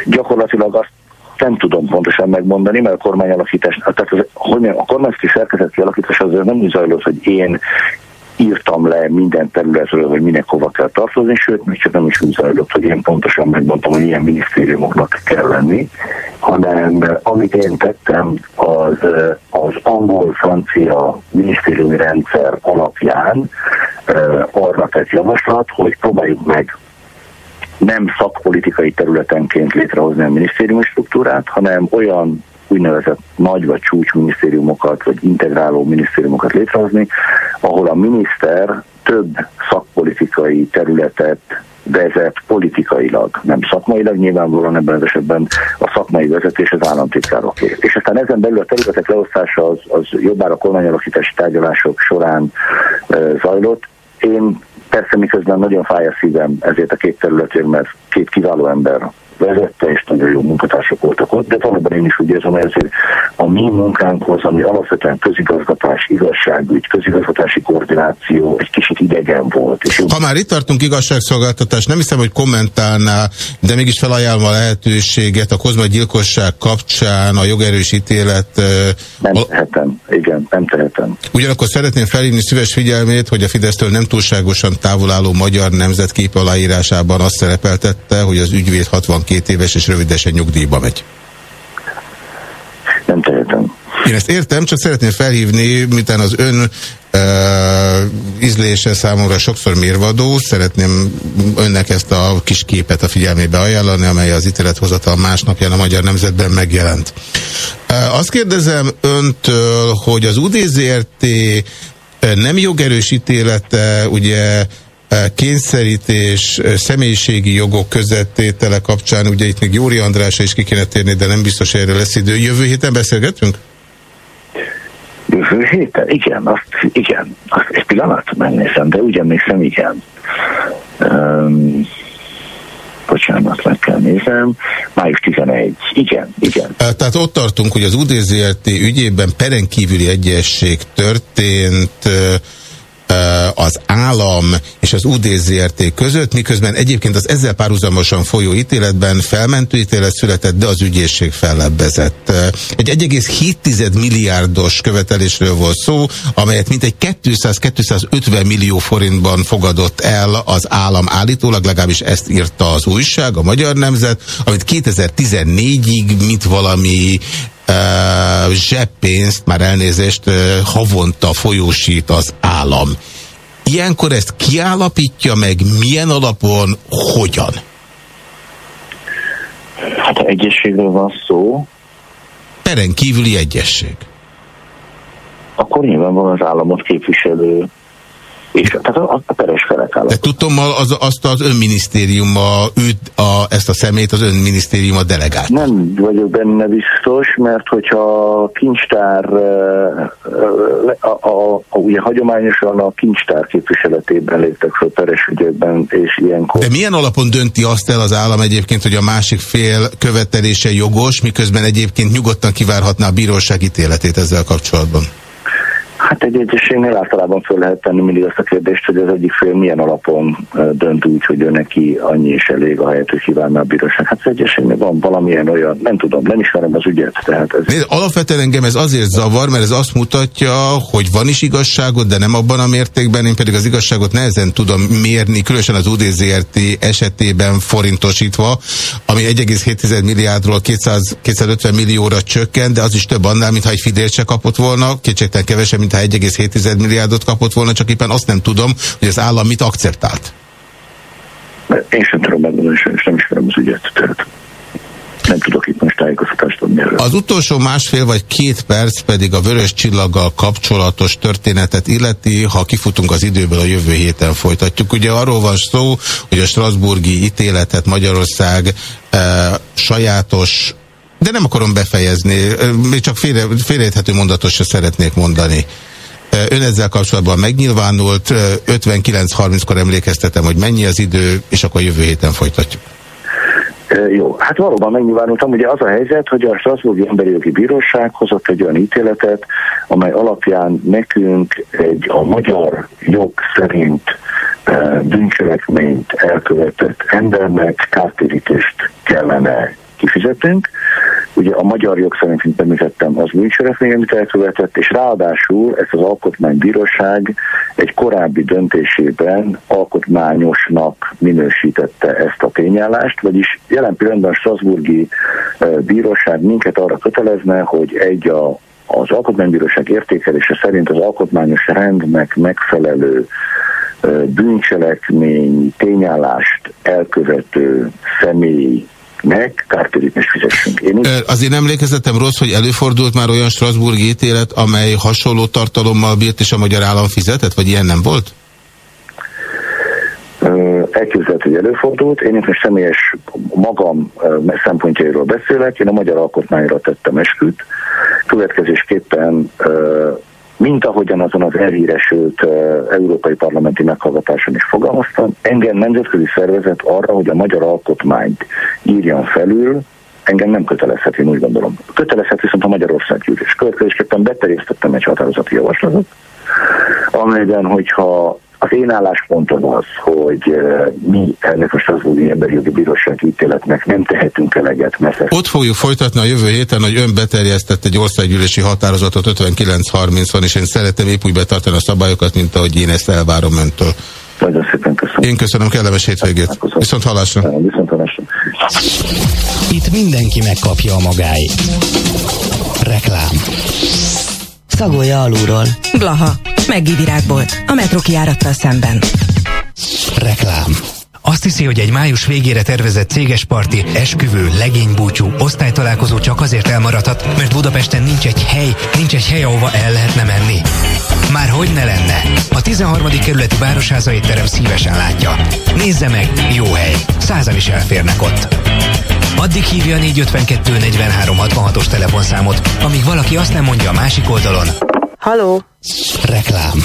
gyakorlatilag azt nem tudom pontosan megmondani, mert a kormányalakítás, tehát az, hogy a kormányzati szerkezet kialakítás az nem úgy zajlott, hogy én írtam le minden területről, hogy minek hova kell tartozni, sőt, még csak nem is úgy zajlott, hogy én pontosan megmondtam, hogy ilyen minisztériumoknak kell lenni, hanem amit én tettem, az, az angol-francia minisztériumi rendszer alapján arra tett javaslat, hogy próbáljuk meg nem szakpolitikai területenként létrehozni a minisztériumi struktúrát, hanem olyan úgynevezett nagy vagy csúcs minisztériumokat, vagy integráló minisztériumokat létrehozni, ahol a miniszter több szakpolitikai területet vezet politikailag, nem szakmailag, nyilvánvalóan ebben az esetben a szakmai vezetés az államtitkároké. És aztán ezen belül a területek leosztása az, az jobbára kormányalakítási tárgyalások során e, zajlott. Én Persze miközben nagyon fáj a szívem ezért a két területért, mert két kiváló ember vezette, és nagyon jó munkatársak voltak ott, de valóban én is úgy érzem, hogy ezért a mi munkánkhoz, ami alapvetően közigazgatás, igazságügy, közigazgatási koordináció egy kicsit idegen volt. És ha már itt tartunk igazságszolgáltatás, nem hiszem, hogy kommentálná, de mégis felajánlom a lehetőséget a kozma gyilkosság kapcsán a jogerős ítélet. Nem tehetem, igen, nem tehetem. Ugyanakkor szeretném felhívni szíves figyelmét, hogy a Fidesztől nem túlságosan távol álló magyar nemzetkép aláírásában azt szerepeltette, hogy az ügyvéd 62 62 éves, és rövidesen nyugdíjba megy. Nem tehetem. Én ezt értem, csak szeretném felhívni, miután az ön uh, ízlése számomra sokszor mérvadó, szeretném önnek ezt a kis képet a figyelmébe ajánlani, amely az ítélethozatal másnapján a Magyar Nemzetben megjelent. Uh, azt kérdezem öntől, hogy az UDZRT nem jogerős ítélete, ugye kényszerítés, személyiségi jogok közvettétele kapcsán, ugye itt még Jóri Andrásra is ki kéne térni, de nem biztos erről lesz idő. Jövő héten beszélgetünk? Jövő héten? Igen, azt, igen. Azt egy pillanat megnézem, de úgy emlékszem, igen. Um, bocsánat, meg kell nézem, május 11. Igen, igen. Tehát ott tartunk, hogy az UDZRT ügyében perenkívüli egyesség történt, az állam és az UDZRT között, miközben egyébként az ezzel párhuzamosan folyó ítéletben felmentő ítélet született, de az ügyészség fellebbezett. Egy 1,7 milliárdos követelésről volt szó, amelyet mintegy 200-250 millió forintban fogadott el az állam állítólag, legalábbis ezt írta az újság, a Magyar Nemzet, amit 2014-ig, mint valami zseppénzt, már elnézést, havonta folyósít az állam. Ilyenkor ezt kiállapítja meg, milyen alapon, hogyan? Hát ha egyességről van szó. Peren kívüli egyesség. Akkor nyilvánvalóan az államot képviselő és tehát a, a peres felek állapot. De tudtommal az, azt az önminisztériuma, őt, a, ezt a szemét az önminisztériuma delegált. Nem vagyok benne biztos, mert hogyha kincstár, a, a, a, ugye hagyományosan a kincstár képviseletében léptek fel peres ügyekben, és ilyenkor... De milyen alapon dönti azt el az állam egyébként, hogy a másik fél követelése jogos, miközben egyébként nyugodtan kivárhatná a bíróság ítéletét ezzel kapcsolatban? Hát egy egyességnél általában föl lehet tenni mindig azt a kérdést, hogy az egyik fél milyen alapon dönt úgy, hogy ő neki annyi is elég, a helyet, hogy kívánna a bíróság. Hát az egyességnél van valamilyen olyan, nem tudom, nem ismerem az ügyet. Tehát ez... Nézd, alapvetően engem ez azért zavar, mert ez azt mutatja, hogy van is igazságot, de nem abban a mértékben, én pedig az igazságot nehezen tudom mérni, különösen az UDZRT esetében forintosítva, ami 1,7 milliárdról 200, 250 millióra csökken, de az is több annál, mintha egy Fidesz se kapott volna, kétségtelen kevesebb, mintha 1,7 milliárdot kapott volna, csak éppen azt nem tudom, hogy az állam mit akceptált. Én sem tudom megmondani, és nem ismerem az ügyet, tehát nem tudok itt most tájékoztatást adni erről. Az utolsó másfél vagy két perc pedig a vörös csillaggal kapcsolatos történetet illeti, ha kifutunk az időből a jövő héten folytatjuk. Ugye arról van szó, hogy a Strasburgi ítéletet Magyarország e, sajátos de nem akarom befejezni, még csak félre, félreérthető mondatot se szeretnék mondani. Ön ezzel kapcsolatban megnyilvánult, 59-30-kor emlékeztetem, hogy mennyi az idő, és akkor jövő héten folytatjuk. Jó, hát valóban megnyilvánultam. Ugye az a helyzet, hogy a Strasbourgi Emberi Jogi Bíróság hozott egy olyan ítéletet, amely alapján nekünk egy a magyar jog szerint bűncselekményt elkövetett embernek kártérítést kellene kifizetünk. Ugye a magyar jog szerint, mint említettem, az bűncselekmény, amit elkövetett, és ráadásul ezt az alkotmánybíróság egy korábbi döntésében alkotmányosnak minősítette ezt a tényállást, vagyis jelen pillanatban a Strasburgi bíróság minket arra kötelezne, hogy egy a az alkotmánybíróság értékelése szerint az alkotmányos rendnek megfelelő bűncselekmény tényállást elkövető személy meg kártérítést fizessünk. Én úgy... Azért emlékezetem rossz, hogy előfordult már olyan Strasbourg ítélet, amely hasonló tartalommal bírt, és a magyar állam fizetett, vagy ilyen nem volt? Elképzelhető, hogy előfordult. Én itt most személyes magam szempontjairól beszélek. Én a magyar alkotmányra tettem esküt. Következésképpen mint ahogyan azon az elhíresült európai parlamenti meghallgatáson is fogalmaztam, engem nemzetközi szervezet arra, hogy a magyar alkotmányt írjam felül, engem nem kötelezhet, én úgy gondolom. Kötelezhet viszont a Magyarország gyűlés. Következésképpen beterjesztettem egy határozati javaslatot, amelyben, hogyha az én álláspontom az, hogy mi ennek a Strasbourgi Emberi Jogi Bíróság ítéletnek nem tehetünk eleget, mert ezt... Ott fogjuk folytatni a jövő héten, hogy ön beterjesztett egy országgyűlési határozatot 59-30-on, és én szeretem épp úgy betartani a szabályokat, mint ahogy én ezt elvárom öntől. Nagyon szépen köszönöm. Én köszönöm, kellemes hétvégét. Viszont hallásra. Viszont hallásra. Itt mindenki megkapja a magáit. Reklám. Szagolja alulról. Blaha. Meggi virágbolt. A metró kiárattal szemben. Reklám. Azt hiszi, hogy egy május végére tervezett céges parti, esküvő, legénybúcsú, osztálytalálkozó csak azért elmaradhat, mert Budapesten nincs egy hely, nincs egy hely, ahova el lehetne menni. Már hogy ne lenne? A 13. kerületi Városházai terem szívesen látja. Nézze meg, jó hely. Százan is elférnek ott. Addig hívja a 452 43 66-os telefonszámot, amíg valaki azt nem mondja a másik oldalon. Haló? Reklám.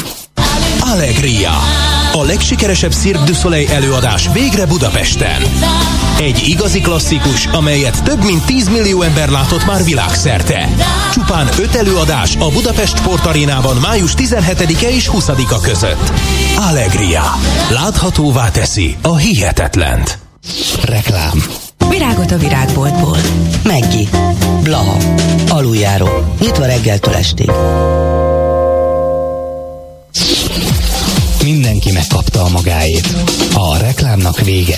Allegria. A legsikeresebb Cirque du Soleil előadás végre Budapesten. Egy igazi klasszikus, amelyet több mint 10 millió ember látott már világszerte. Csupán 5 előadás a Budapest Sportarénában május 17-e és 20-a között. Allegria. Láthatóvá teszi a hihetetlent. Reklám. Virágot a virágboltból. Meggi. Blaha. Aluljáró. Nyitva reggeltől estig. Mindenki megkapta a magáét. A reklámnak vége.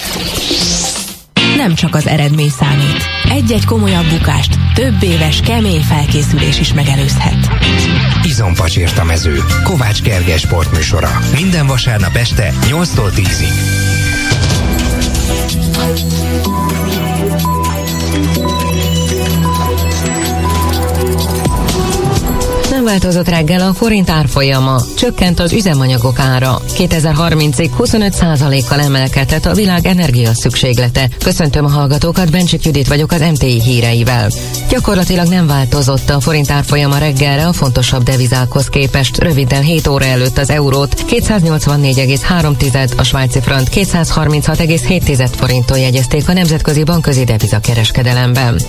Nem csak az eredmény számít. Egy-egy komolyabb bukást több éves kemény felkészülés is megelőzhet. Izompacsért a mező. Kovács Gergely sportműsora. Minden vasárnap este 8-tól 10-ig. Nem változott reggel a forint árfolyama, csökkent az üzemanyagok ára. 2030-ig 25%-kal emelkedett a világ energia szükséglete. Köszöntöm a hallgatókat, Bencsik Judit vagyok az MTI híreivel. Gyakorlatilag nem változott a forint árfolyama reggelre a fontosabb devizákhoz képest. Röviden 7 óra előtt az eurót 284,3, a svájci front 236,7 forinton jegyezték a nemzetközi bankközi devizakereskedelemben.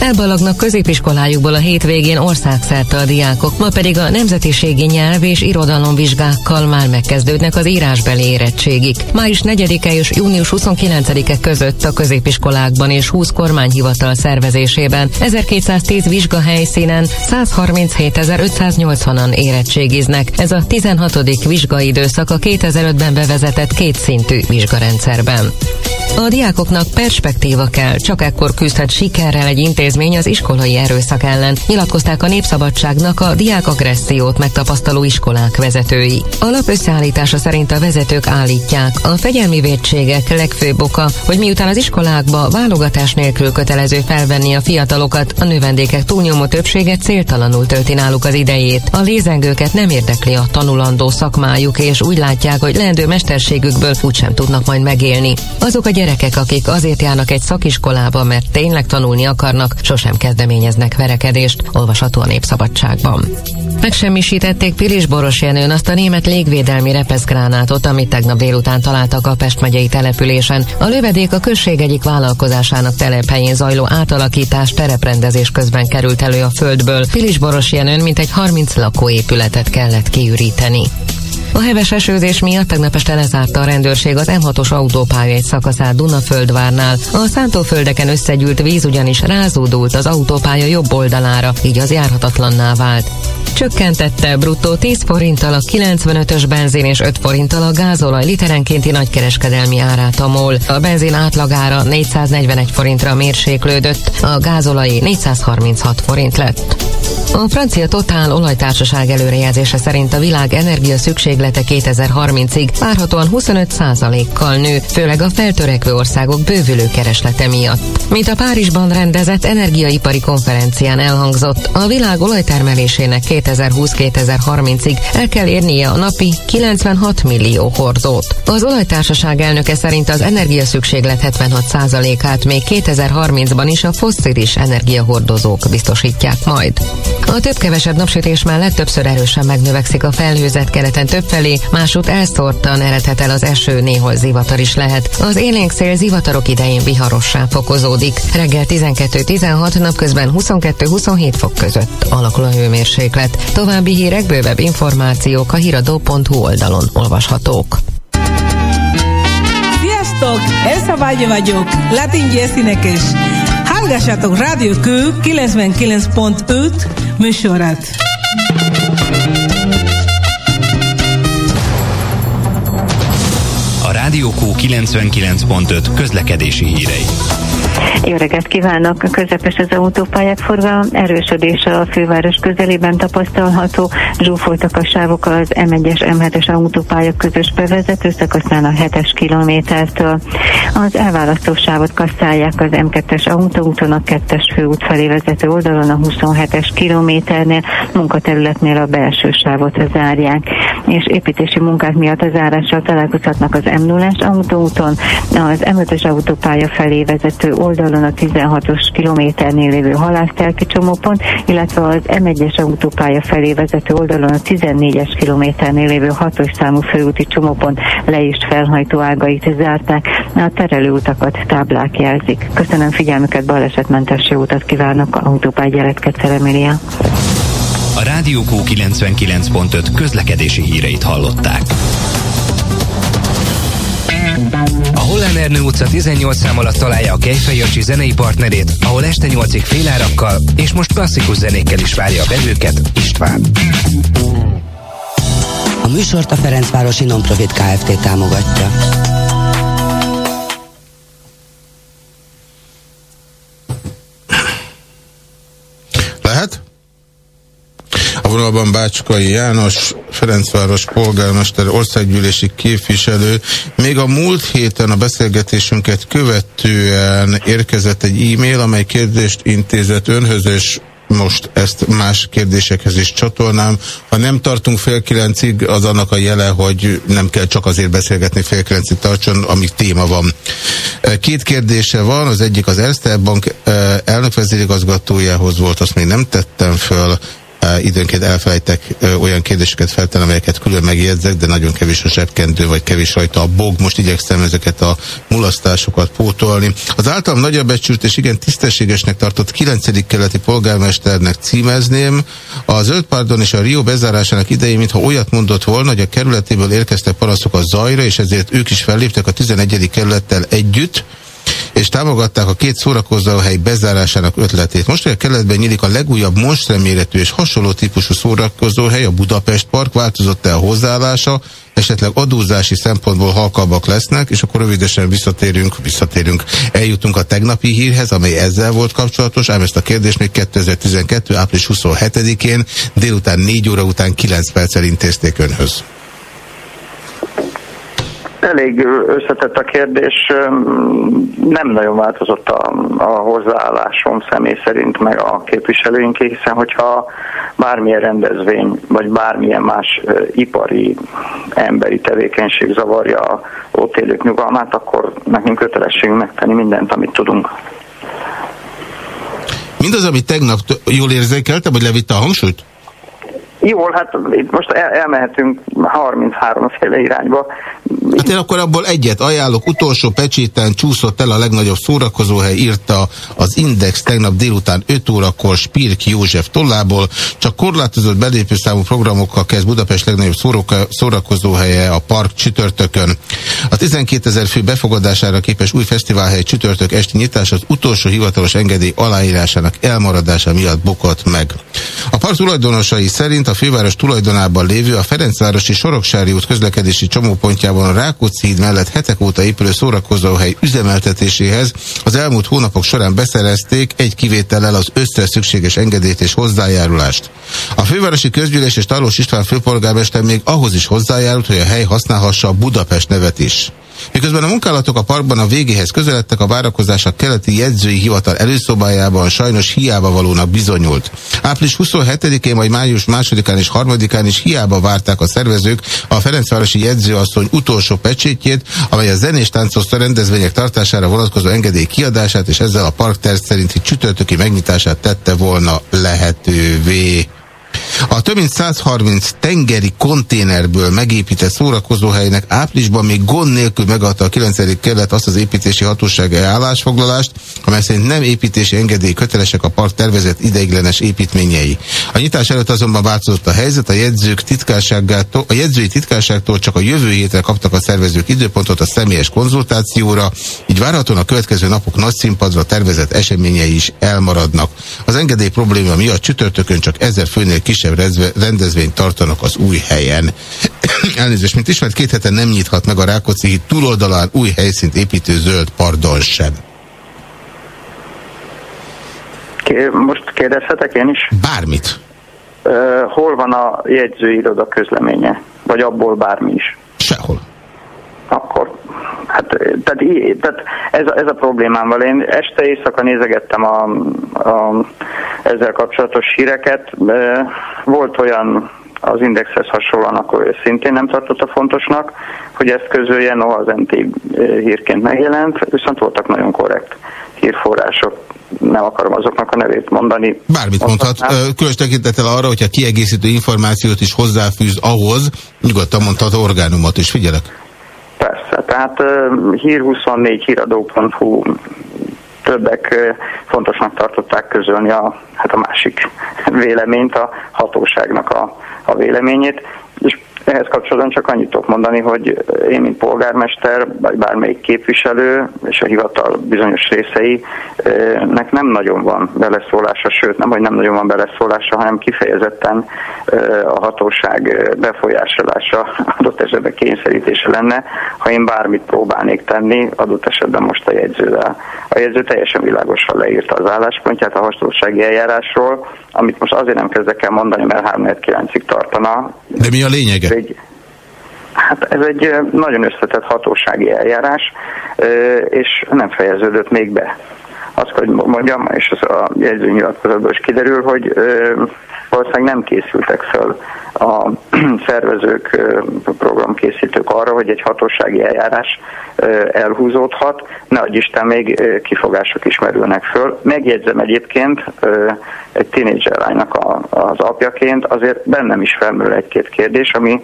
Elbalagnak középiskolájukból a hétvégén országszerte a diákok, ma pedig a nemzetiségi nyelv és irodalomvizsgákkal már megkezdődnek az írásbeli érettségik. Május 4-e és június 29-e között a középiskolákban és 20 kormányhivatal szervezésében 1210 vizsgahelyszínen 137.580-an érettségiznek. Ez a 16. vizsgaidőszak a 2005-ben bevezetett kétszintű vizsgarendszerben. A diákoknak perspektíva kell, csak ekkor küzdhet sikerrel egy intézmény az iskolai erőszak ellen, nyilatkozták a Népszabadságnak a diák agressziót megtapasztaló iskolák vezetői. A szerint a vezetők állítják, a fegyelmi védségek legfőbb oka, hogy miután az iskolákba válogatás nélkül kötelező felvenni a fiatalokat, a növendékek túlnyomó többsége céltalanul tölti náluk az idejét. A lézengőket nem érdekli a tanulandó szakmájuk, és úgy látják, hogy leendő mesterségükből úgysem tudnak majd megélni. Azok a gyerekek, akik azért járnak egy szakiskolába, mert tényleg tanulni akarnak, sosem kezdeményeznek verekedést, olvasható a Népszabadságban. Megsemmisítették Pilis Boros Jenőn azt a német légvédelmi repeszgránátot, amit tegnap délután találtak a Pest megyei településen. A lövedék a község egyik vállalkozásának telephelyén zajló átalakítás tereprendezés közben került elő a földből. Pilis Boros Jenőn mintegy 30 lakóépületet kellett kiüríteni. A heves esőzés miatt tegnap este lezárta a rendőrség az M6-os autópálya egy szakaszát Dunaföldvárnál. A szántóföldeken összegyűlt víz ugyanis rázódult az autópálya jobb oldalára, így az járhatatlanná vált. Csökkentette bruttó 10 forinttal a 95-ös benzin és 5 forinttal a gázolaj literenkénti nagykereskedelmi árát a MOL. A benzin átlagára 441 forintra mérséklődött, a gázolai 436 forint lett. A francia Total olajtársaság előrejelzése szerint a világ energia szükséglete 2030-ig várhatóan 25%-kal nő, főleg a feltörekvő országok bővülő kereslete miatt. Mint a Párizsban rendezett energiaipari konferencián elhangzott, a világ olajtermelésének 2020-2030-ig el kell érnie a napi 96 millió hordót. Az olajtársaság elnöke szerint az energiaszükséglet 76%-át még 2030-ban is a fosszilis energiahordozók biztosítják majd. A több-kevesebb napsütés mellett többször erősen megnövekszik a felhőzet keleten többfelé, másút elszórtan eredhet el az eső, néhol zivatar is lehet. Az élénk szél zivatarok idején viharossá fokozódik. Reggel 12-16, napközben 22-27 fok között alakul a hőmérséklet. További hírek, bővebb információk a hiradó.hu oldalon olvashatók. Sziasztok! Elsa Valle vagyok, Latin Jazz énekes. Hallgassátok Rádió Kő 99.5 műsorát. Rádió Q 99.5 közlekedési hírei. Jó reggelt kívánok! Közepes az autópályák forgalom, erősödés a főváros közelében tapasztalható, zsúfoltak a sávok az M1-es, M7-es autópálya közös bevezető szakaszán a 7-es kilométertől. Az elválasztó sávot kasszálják az M2-es autóúton a 2-es főút felé vezető oldalon a 27-es kilométernél, munkaterületnél a belső sávot zárják, és építési munkák miatt a zárással találkozhatnak az M0-es autóúton, az M5-es autópálya felé vezető oldalon oldalon a 16-os kilométernél lévő halásztelki csomópont, illetve az M1-es autópálya felé vezető oldalon a 14-es kilométernél lévő 6-os számú főúti csomópont le is felhajtó ágait zárták. A terelőutakat táblák jelzik. Köszönöm figyelmüket, balesetmentes jó utat kívánok, autópály Gyeretket Emilia. A Rádió Q99.5 közlekedési híreit hallották. A Hollán Ernő utca 18 szám alatt találja a Kejfej Jancsi zenei partnerét, ahol este 8-ig félárakkal és most klasszikus zenékkel is várja a vevőket István. A műsort a Ferencvárosi Nonprofit Kft. támogatja. Lehet? A vonalban Bácskai János, Ferencváros polgármester, országgyűlési képviselő. Még a múlt héten a beszélgetésünket követően érkezett egy e-mail, amely kérdést intézett önhöz, és most ezt más kérdésekhez is csatolnám. Ha nem tartunk fél kilencig, az annak a jele, hogy nem kell csak azért beszélgetni fél kilencig tartson, amíg téma van. Két kérdése van, az egyik az Erste Bank eh, elnök volt, azt még nem tettem föl, időnként elfelejtek olyan kérdéseket feltenni, amelyeket külön megjegyzek, de nagyon kevés a zsebkendő, vagy kevés rajta a bog. Most igyekszem ezeket a mulasztásokat pótolni. Az általam nagyobb becsült és igen tisztességesnek tartott 9. keleti polgármesternek címezném. A Zöld Pardon és a Rio bezárásának idején, mintha olyat mondott volna, hogy a kerületéből érkeztek panaszok a zajra, és ezért ők is felléptek a 11. kerülettel együtt, és támogatták a két szórakozóhely bezárásának ötletét. Most, hogy a keletben nyílik a legújabb monstreméretű és hasonló típusú szórakozóhely, a Budapest Park, változott-e a hozzáállása, esetleg adózási szempontból halkabbak lesznek, és akkor rövidesen visszatérünk, visszatérünk, eljutunk a tegnapi hírhez, amely ezzel volt kapcsolatos, ám ezt a kérdést még 2012. április 27-én délután 4 óra után 9 perccel intézték önhöz. Elég összetett a kérdés, nem nagyon változott a, a hozzáállásom személy szerint, meg a képviselőinké, hiszen hogyha bármilyen rendezvény, vagy bármilyen más ipari, emberi tevékenység zavarja a ott élők nyugalmát, akkor nekünk kötelességünk megtenni mindent, amit tudunk. Mindaz, amit tegnap jól érzékeltem, hogy levitte a hangsúlyt? Jól, hát most el, elmehetünk 33 féle irányba. Hát én akkor abból egyet ajánlok. Utolsó pecséten csúszott el a legnagyobb szórakozóhely, írta az Index tegnap délután 5 órakor Spirk József tollából. Csak korlátozott belépőszámú programokkal kezd Budapest legnagyobb szórakozóhelye a park csütörtökön. A 12 ezer fő befogadására képes új fesztiválhely csütörtök esti nyitás az utolsó hivatalos engedély aláírásának elmaradása miatt bukott meg. A park tulajdonosai szerint a főváros tulajdonában lévő a Ferencvárosi Soroksári út közlekedési csomópontjában a Rákóczi híd mellett hetek óta épülő szórakozóhely üzemeltetéséhez az elmúlt hónapok során beszerezték egy kivétellel az összes szükséges engedélyt és hozzájárulást. A fővárosi közgyűlés és Talós István főpolgármester még ahhoz is hozzájárult, hogy a hely használhassa a Budapest nevet is. Miközben a munkálatok a parkban a végéhez közeledtek, a várakozás a keleti jegyzői hivatal előszobájában sajnos hiába valónak bizonyult. Április 27-én vagy május 2-án és 3-án is hiába várták a szervezők a Ferencvárosi jegyzőasszony utolsó pecsétjét, amely a zenés táncos rendezvények tartására vonatkozó engedély kiadását és ezzel a park terv szerinti csütörtöki megnyitását tette volna lehetővé. A több mint 130 tengeri konténerből megépített szórakozóhelynek áprilisban még gond nélkül megadta a 9. kerület azt az építési hatósági állásfoglalást, amely szerint nem építési engedély kötelesek a park tervezett ideiglenes építményei. A nyitás előtt azonban változott a helyzet, a jegyzők titkárságától, a jegyzői titkárságtól csak a jövő hétre kaptak a szervezők időpontot a személyes konzultációra, így várhatóan a következő napok nagy színpadra tervezett eseményei is elmaradnak. Az engedély probléma miatt csütörtökön csak ezer főnél kisebb rendezvényt tartanak az új helyen. Elnézést, mint ismert, két heten nem nyithat meg a Rákóczi híd túloldalán új helyszínt építő zöld pardon sem. Most kérdezhetek én is? Bármit. Hol van a jegyzőiroda közleménye? Vagy abból bármi is? Sehol. Akkor, hát tehát, tehát ez, a, ez a problémával. Én este éjszaka nézegettem a, a, ezzel kapcsolatos híreket. Volt olyan az Indexhez hasonlóan akkor szintén nem tartotta fontosnak, hogy ezt közölje, noha az NT hírként megjelent, viszont voltak nagyon korrekt hírforrások, nem akarom azoknak a nevét mondani. Bármit mondhat, különös tekintettel arra, hogyha kiegészítő információt is hozzáfűz ahhoz, nyugodtan mondhat orgánumot is, figyelek. Persze, tehát uh, hír24, híradó.hu többek fontosnak tartották közölni a, hát a másik véleményt, a hatóságnak a, a véleményét, ehhez kapcsolatban csak annyit tudok mondani, hogy én, mint polgármester, vagy bármelyik képviselő, és a hivatal bizonyos részeinek nem nagyon van beleszólása, sőt, nem, hogy nem nagyon van beleszólása, hanem kifejezetten a hatóság befolyásolása, adott esetben kényszerítése lenne, ha én bármit próbálnék tenni, adott esetben most a jegyzővel. A jegyző teljesen világosan leírta az álláspontját a hatósági eljárásról, amit most azért nem kezdek el mondani, mert 3-9-ig tartana. De mi a lényege? Egy, hát ez egy nagyon összetett hatósági eljárás, és nem fejeződött még be. Azt, hogy mondjam, és ez a jegyzőnyilatkozatból is kiderül, hogy valószínűleg nem készültek föl a szervezők, programkészítők arra, hogy egy hatósági eljárás elhúzódhat, ne adj Isten még kifogások is merülnek föl. Megjegyzem egyébként egy tínédzser lánynak az apjaként, azért bennem is felmerül egy-két kérdés, ami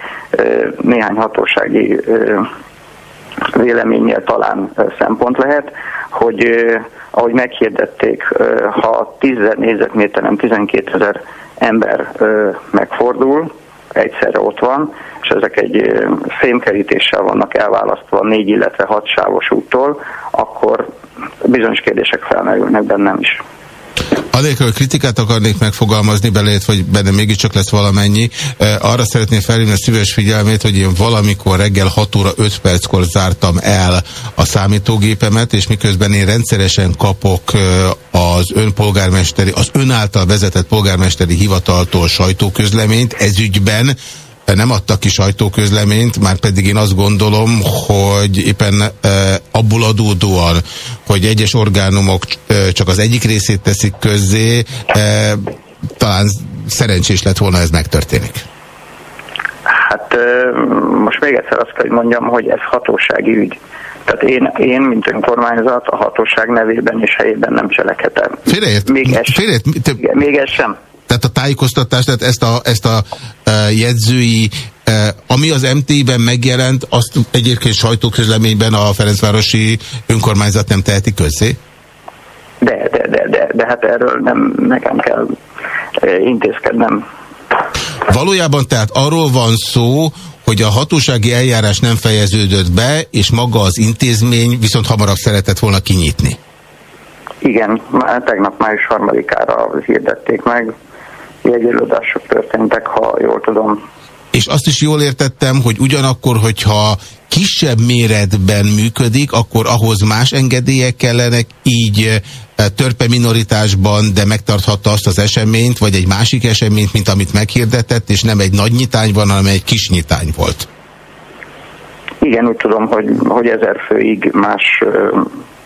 néhány hatósági véleménynél talán szempont lehet, hogy ahogy meghirdették, ha 10 négyzetméteren 12 ezer ember megfordul, egyszerre ott van, és ezek egy fémkerítéssel vannak elválasztva négy, illetve hat sávos úttól, akkor bizonyos kérdések felmerülnek bennem is. Anélkül, kritikát akarnék megfogalmazni belét, hogy benne mégiscsak lesz valamennyi, arra szeretném felhívni a szíves figyelmét, hogy én valamikor reggel 6 óra 5 perckor zártam el a számítógépemet, és miközben én rendszeresen kapok az önpolgármesteri, az ön által vezetett polgármesteri hivataltól sajtóközleményt ez ügyben, nem adtak ki sajtóközleményt, már pedig én azt gondolom, hogy éppen e, abból adódóan, hogy egyes orgánumok e, csak az egyik részét teszik közzé, e, talán szerencsés lett volna ez megtörténik. Hát most még egyszer azt kell, hogy mondjam, hogy ez hatósági ügy. Tehát én, én, mint önkormányzat, a hatóság nevében és helyében nem cselekedem. Félreért? Még ez, félreért, te... még ez sem. Tehát a tájékoztatás, tehát ezt a, ezt a uh, jegyzői, uh, ami az MT-ben megjelent, azt egyébként sajtóközleményben a Ferencvárosi önkormányzat nem teheti közzé? De, de, de, de, de hát erről nem nekem kell uh, intézkednem. Valójában tehát arról van szó, hogy a hatósági eljárás nem fejeződött be, és maga az intézmény viszont hamarabb szeretett volna kinyitni. Igen, tegnap május harmadikára hirdették meg, jegyelődások történtek, ha jól tudom. És azt is jól értettem, hogy ugyanakkor, hogyha kisebb méretben működik, akkor ahhoz más engedélyek kellenek, így törpe minoritásban, de megtarthatta azt az eseményt, vagy egy másik eseményt, mint amit meghirdetett, és nem egy nagy nyitány van, hanem egy kis nyitány volt. Igen, úgy tudom, hogy, hogy ezer főig más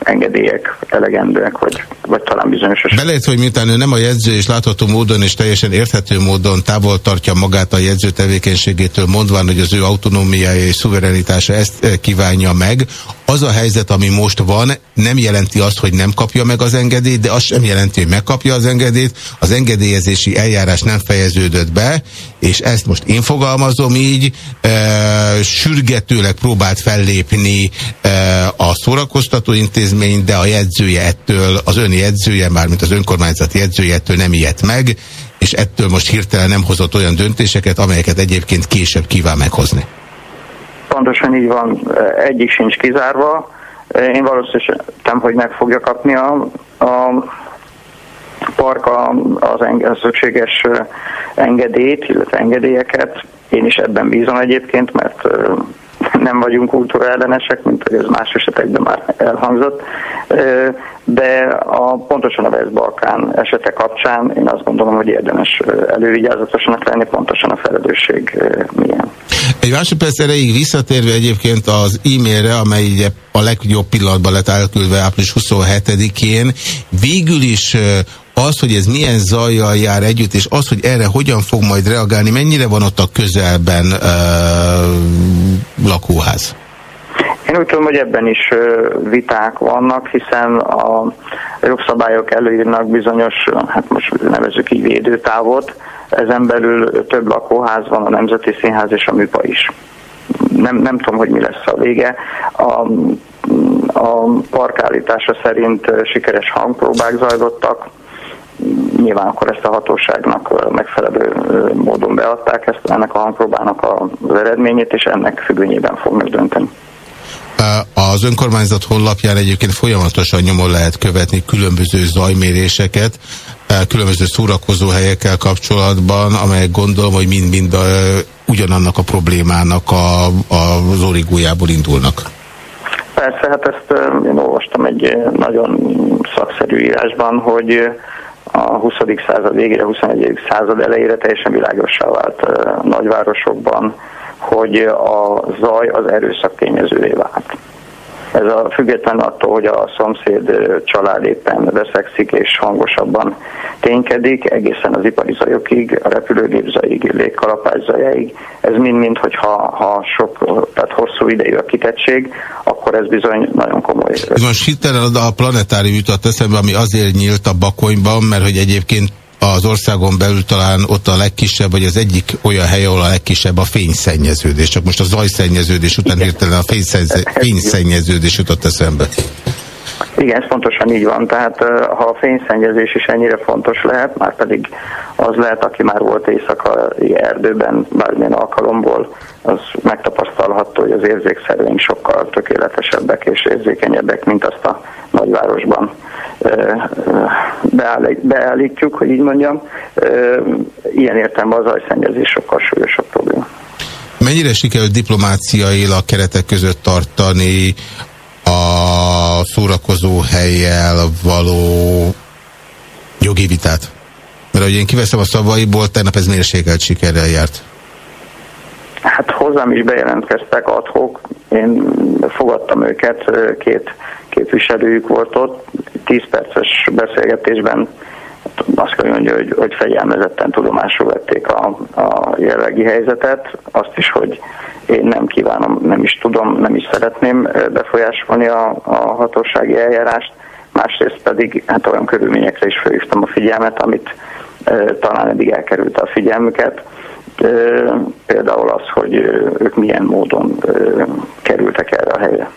engedélyek elegendőek, vagy, vagy talán bizonyos. Belejött, hogy miután ő nem a jegyző, és látható módon és teljesen érthető módon távol tartja magát a jegyző tevékenységétől, mondván, hogy az ő autonómiája és szuverenitása ezt eh, kívánja meg. Az a helyzet, ami most van, nem jelenti azt, hogy nem kapja meg az engedélyt, de azt sem jelenti, hogy megkapja az engedélyt. Az engedélyezési eljárás nem fejeződött be, és ezt most én fogalmazom így, e, sürgetőleg próbált fellépni e, a szórakoztató intézmény, de a jegyzője ettől, az ön jegyzője, mármint az önkormányzati jegyzője ettől nem ilyet meg, és ettől most hirtelen nem hozott olyan döntéseket, amelyeket egyébként később kíván meghozni. Pontosan így van, egyik sincs kizárva. Én valószínűleg hogy meg fogja kapni a, a park az, az szükséges engedélyt, illetve engedélyeket. Én is ebben bízom egyébként, mert nem vagyunk kultúraellenesek, mint hogy ez más esetekben már elhangzott, de a, pontosan a West-Balkán esete kapcsán én azt gondolom, hogy érdemes elővigyázatosanak lenni, pontosan a felelősség milyen. Egy másodperc erejéig visszatérve egyébként az e-mailre, amely ugye a legjobb pillanatban lett elküldve április 27-én, végül is az, hogy ez milyen zajjal jár együtt, és az, hogy erre hogyan fog majd reagálni, mennyire van ott a közelben uh, lakóház? Én úgy tudom, hogy ebben is viták vannak, hiszen a jogszabályok előírnak bizonyos, hát most nevezük így védőtávot, ezen belül több lakóház van, a Nemzeti Színház és a Műpa is. Nem, nem tudom, hogy mi lesz a vége. A, a parkállítása szerint sikeres hangpróbák zajlottak, nyilván akkor ezt a hatóságnak megfelelő módon beadták ezt, ennek a hangpróbának az eredményét, és ennek függvényében fognak dönteni. Az önkormányzat honlapján egyébként folyamatosan nyomon lehet követni különböző zajméréseket, különböző szórakozó helyekkel kapcsolatban, amelyek gondolom, hogy mind-mind ugyanannak a problémának a, az origójából indulnak. Persze, hát ezt én olvastam egy nagyon szakszerű írásban, hogy a 20. század végére, 21. század elejére teljesen világosá vált nagyvárosokban, hogy a zaj az erőszak tényezővé vált. Ez a független attól, hogy a szomszéd család éppen veszekszik és hangosabban ténykedik, egészen az ipari zajokig, a repülőgép zajig, légkalapás zajáig. Ez mind-mind, hogyha ha sok, tehát hosszú idejű a kitettség, akkor ez bizony nagyon komoly. Most hitelen a planetári jutott eszembe, ami azért nyílt a Bakonyban, mert hogy egyébként az országon belül talán ott a legkisebb, vagy az egyik olyan hely, ahol a legkisebb a fényszennyeződés. Csak most a zajszennyeződés után hirtelen a fényszennyeződés jutott eszembe. Igen, ez pontosan így van. Tehát ha a fényszennyezés is ennyire fontos lehet, már pedig az lehet, aki már volt éjszakai erdőben bármilyen alkalomból, az megtapasztalható, hogy az érzékszerveink sokkal tökéletesebbek és érzékenyebbek, mint azt a nagyvárosban beállítjuk, hogy így mondjam. Ilyen értelemben az ajszennyezés sokkal súlyosabb probléma. Mennyire sikerült diplomáciailag keretek között tartani a szórakozó helyjel való jogi vitát? Mert ahogy én kiveszem a szavaiból, tegnap ez mérsékelt sikerrel járt. Hát hozzám is bejelentkeztek adhok, én fogadtam őket, két képviselőjük volt ott, 10 perces beszélgetésben azt kell mondja, hogy, hogy fegyelmezetten tudomásul vették a, a jelenlegi helyzetet, azt is, hogy én nem kívánom, nem is tudom, nem is szeretném befolyásolni a, a hatósági eljárást, másrészt pedig hát olyan körülményekre is felhívtam a figyelmet, amit e, talán eddig elkerült a figyelmüket. E, például az, hogy ők milyen módon e, kerültek erre a helyre.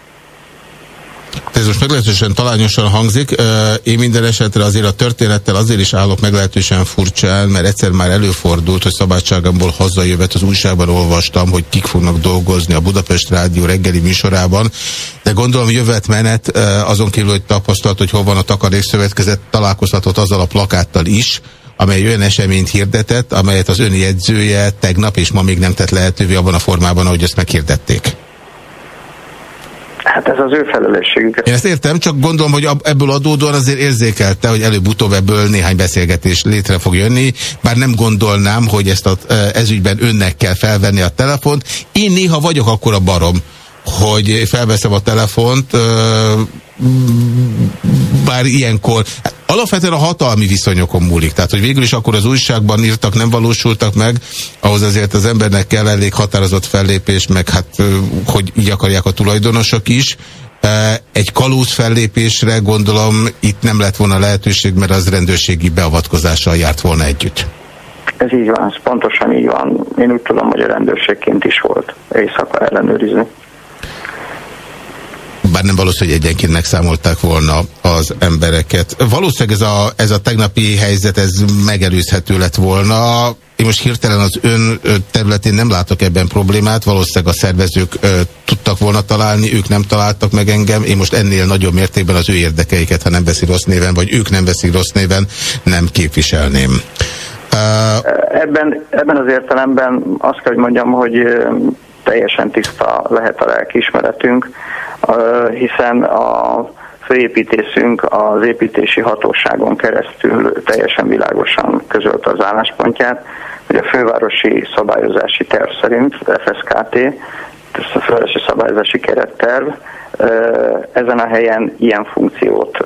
Ez most meglehetősen talányosan hangzik. Én minden esetre azért a történettel azért is állok meglehetősen furcsán, mert egyszer már előfordult, hogy szabadságamból hazajövet az újságban olvastam, hogy kik fognak dolgozni a Budapest Rádió reggeli műsorában, de gondolom jövet menet azon kívül, hogy tapasztalt, hogy hol van a takarékszövetkezet, találkozhatott azzal a plakáttal is, amely olyan eseményt hirdetett, amelyet az jegyzője tegnap és ma még nem tett lehetővé abban a formában, ahogy ezt meghirdették. Hát ez az ő felelősségük. Én ezt értem, csak gondolom, hogy ebből adódóan azért érzékelte, hogy előbb-utóbb ebből néhány beszélgetés létre fog jönni, bár nem gondolnám, hogy ezt a, e, ezügyben önnek kell felvenni a telefont. Én néha vagyok akkor a barom, hogy felveszem a telefont, bár ilyenkor alapvetően a hatalmi viszonyokon múlik. Tehát, hogy végül is akkor az újságban írtak, nem valósultak meg, ahhoz azért az embernek kell elég határozott fellépés, meg hát, hogy így akarják a tulajdonosok is. Egy kalóz fellépésre gondolom itt nem lett volna lehetőség, mert az rendőrségi beavatkozással járt volna együtt. Ez így van, ez pontosan így van. Én úgy tudom, hogy a rendőrségként is volt éjszaka ellenőrizni bár nem valószínű, hogy egyenként megszámolták volna az embereket. Valószínűleg ez a, ez a tegnapi helyzet, ez megelőzhető lett volna. Én most hirtelen az ön területén nem látok ebben problémát, valószínűleg a szervezők ö, tudtak volna találni, ők nem találtak meg engem, én most ennél nagyobb mértékben az ő érdekeiket, ha nem veszi rossz néven, vagy ők nem veszik rossz néven, nem képviselném. Uh, ebben, ebben az értelemben azt kell, hogy mondjam, hogy teljesen tiszta lehet a lelkiismeretünk hiszen a főépítészünk az építési hatóságon keresztül teljesen világosan közölte az álláspontját, hogy a fővárosi szabályozási terv szerint, FSKT, a fővárosi szabályozási keretterv, ezen a helyen ilyen funkciót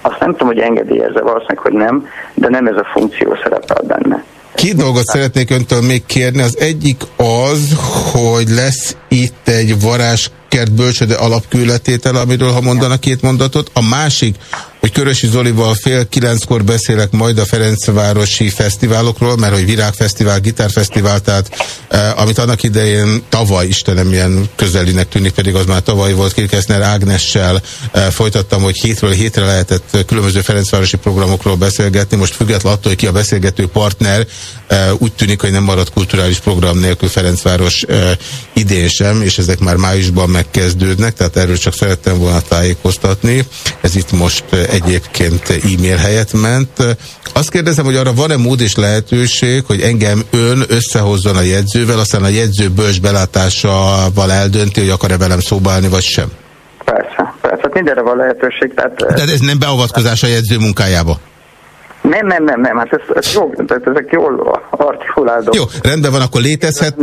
Azt nem tudom, hogy engedélyezze, valószínűleg, hogy nem, de nem ez a funkció szerepel benne. Két dolgot szeretnék öntől még kérni. Az egyik az, hogy lesz itt egy varázskert bölcsöde alapkületétel, amiről ha mondanak két mondatot. A másik, hogy Körösi Zolival fél kilenckor beszélek majd a Ferencvárosi fesztiválokról, mert hogy Virágfesztivál, Gitárfesztivál, tehát eh, amit annak idején tavaly, Istenem, milyen közelinek tűnik, pedig az már tavaly volt, Kirkeszner Ágnessel eh, folytattam, hogy hétről hétre lehetett különböző Ferencvárosi programokról beszélgetni, most függetlenül attól, hogy ki a beszélgető partner, eh, úgy tűnik, hogy nem maradt kulturális program nélkül Ferencváros eh, idén sem, és ezek már májusban megkezdődnek, tehát erről csak szerettem volna tájékoztatni. Ez itt most egyébként e-mail helyett ment. Azt kérdezem, hogy arra van-e mód és lehetőség, hogy engem ön összehozzon a jegyzővel, aztán a jegyző bős belátásával eldönti, hogy akar-e velem szóba állni, vagy sem? Persze, persze, hát mindenre van lehetőség. Tehát, Tehát ez nem beavatkozás a jegyző munkájába? Nem, nem, nem, nem, hát ez, ez jó, tehát ezek jól artikulálnak. Jó, rendben van, akkor létezhet.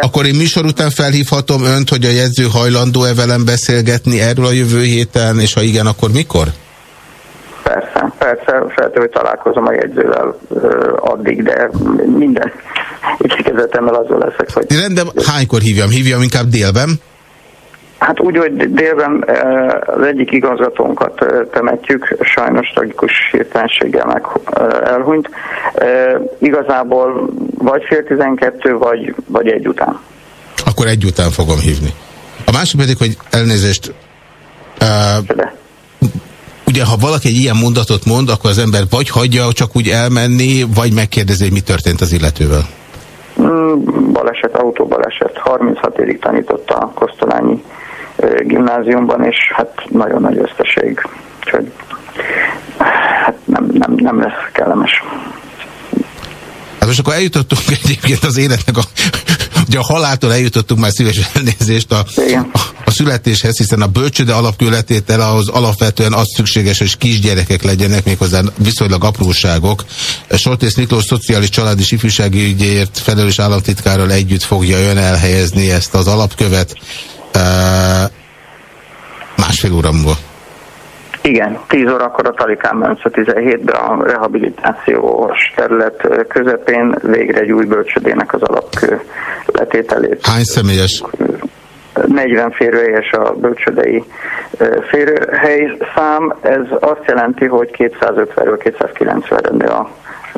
Akkor én műsor után felhívhatom önt, hogy a jegyző hajlandó-e velem beszélgetni erről a jövő héten, és ha igen, akkor mikor? Persze, persze, hogy találkozom a jegyzővel ö, addig, de minden igyekezetemmel azon leszek, hogy... Rendben, hánykor hívjam? Hívjam inkább délben? Hát úgy, hogy délben az egyik igazgatónkat temetjük, sajnos tragikus hirtelenséggel meg elhunyt. Igazából vagy fél tizenkettő, vagy, vagy egy után. Akkor egy után fogom hívni. A másik pedig, hogy elnézést... Uh, ugye, ha valaki egy ilyen mondatot mond, akkor az ember vagy hagyja csak úgy elmenni, vagy megkérdezi, hogy mi történt az illetővel. Mm, Baleset, autóbaleset. 36 évig tanított a Kosztolányi gimnáziumban, és hát nagyon nagy összeség. Úgyhogy hát nem, nem, nem lesz kellemes. Hát most akkor eljutottunk egyébként az életnek a, ugye a haláltól eljutottunk már szíves elnézést a, a, a születéshez, hiszen a bölcsőde alapkületétel ahhoz alapvetően az szükséges, hogy kisgyerekek legyenek, méghozzá viszonylag apróságok. Soltész Miklós szociális család és ifjúsági ügyért felelős államtitkárral együtt fogja ön elhelyezni ezt az alapkövet uh, másfél óra múlva. Igen, 10 órakor a Talikán Mence 17-ben a rehabilitációs terület közepén végre egy új bölcsödének az alapkő letételét. Hány személyes? 40 férőhelyes a bölcsödei férőhely szám. Ez azt jelenti, hogy 250-ről 290-re a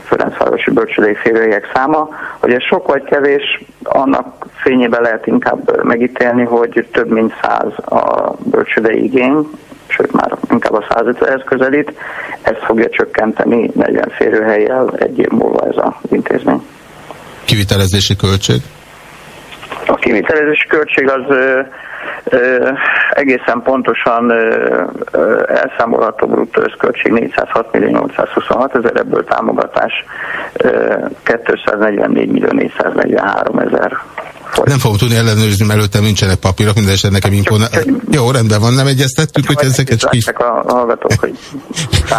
Ferencvárosi bölcsödei férőhelyek száma. Hogy ez sok vagy kevés, annak fényében lehet inkább megítélni, hogy több mint 100 a bölcsödei igény, sőt már inkább a 150-hez közelít, ez fogja csökkenteni 40 férőhelyjel egy év múlva ez az intézmény. Kivitelezési költség? A kivitelezési költség az ö, ö, egészen pontosan ö, ö, elszámolható bruttó összköltség 406 millió 826 ezer, ebből támogatás ö, 244 millió 443 ezer nem fogom tudni ellenőrizni, mert előttem nincsenek papírok, minden esetben nekem imponál. Jó, rendben van, nem egyeztettük, hogy ezeket csak is... a hallgatók, hogy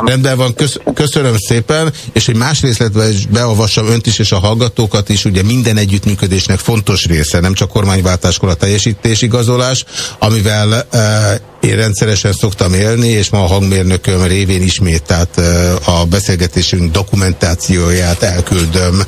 Rendben van, kösz, köszönöm szépen, és hogy más részletben is beavassam önt is és a hallgatókat is, ugye minden együttműködésnek fontos része, nem csak kormányváltáskor a teljesítésigazolás, amivel uh, én rendszeresen szoktam élni, és ma a hangmérnököm révén ismét, tehát uh, a beszélgetésünk dokumentációját elküldöm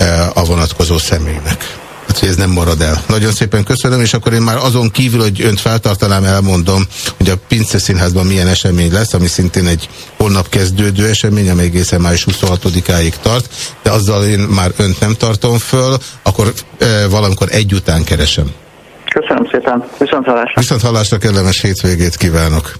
uh, a vonatkozó személynek. Hát, hogy ez nem marad el. Nagyon szépen köszönöm, és akkor én már azon kívül, hogy önt feltartanám, elmondom, hogy a Pince Színházban milyen esemény lesz, ami szintén egy holnap kezdődő esemény, amely egészen május 26-áig tart, de azzal én már önt nem tartom föl, akkor e, valamikor egy után keresem. Köszönöm szépen. Viszont hallásra. Viszont hallásra kellemes hétvégét kívánok.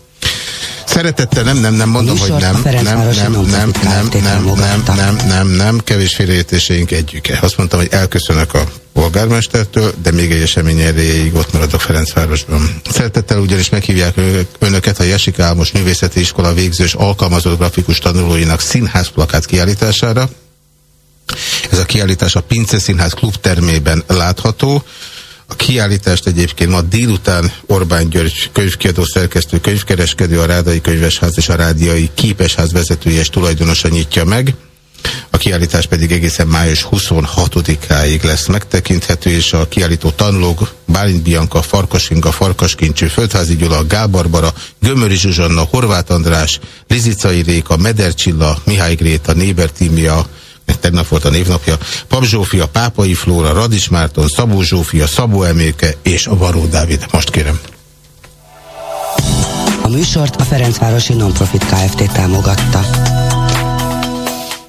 Szeretettel nem, nem, nem mondom, hogy nem, nem, nem, nem, nem, nem, nem, nem, nem, nem, nem, kevés félreértéseink együke. Azt mondtam, hogy elköszönök a polgármestertől, de még egy esemény erejéig ott maradok Ferencvárosban. Szeretettel ugyanis meghívják önöket a Jesik Álmos Művészeti Iskola végzős alkalmazott grafikus tanulóinak színházplakát kiállítására. Ez a kiállítás a Pince Színház klubtermében látható. A kiállítást egyébként ma délután Orbán György könyvkiadó szerkesztő, könyvkereskedő, a Rádai Könyvesház és a Rádiai Képesház vezetője és tulajdonosa nyitja meg. A kiállítás pedig egészen május 26-áig lesz megtekinthető, és a kiállító tanulók Bálint Bianca, Farkas Inga, Farkas Kincső, Földházi Gyula, Gál Barbara, Gömöri Zsuzsanna, Horváth András, Lizicai Réka, Meder Csilla, Mihály Gréta, Néber Tímia, tegnap volt a névnapja, Pap Zsófia, Pápai Flóra, Radis Márton, Szabó Zsófia, Szabó Eméke és a Varó Dávid. Most kérem. A műsort a Ferencvárosi Nonprofit Kft. támogatta.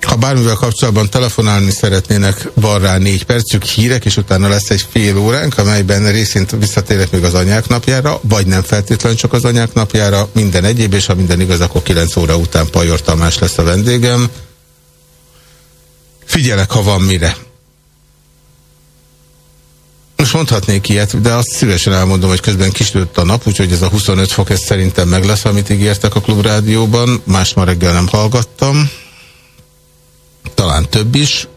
Ha bármivel kapcsolatban telefonálni szeretnének, van rá négy percük, hírek, és utána lesz egy fél óránk, amelyben részint visszatérek még az anyák napjára, vagy nem feltétlenül csak az anyák napjára, minden egyéb, és ha minden igaz, akkor 9 óra után Pajor Tamás lesz a vendégem. Figyelek, ha van mire. Most mondhatnék ilyet, de azt szívesen elmondom, hogy közben kisült a nap, úgyhogy ez a 25 fok, ez szerintem meg lesz, amit ígértek a klubrádióban. Más ma reggel nem hallgattam. Talán több is.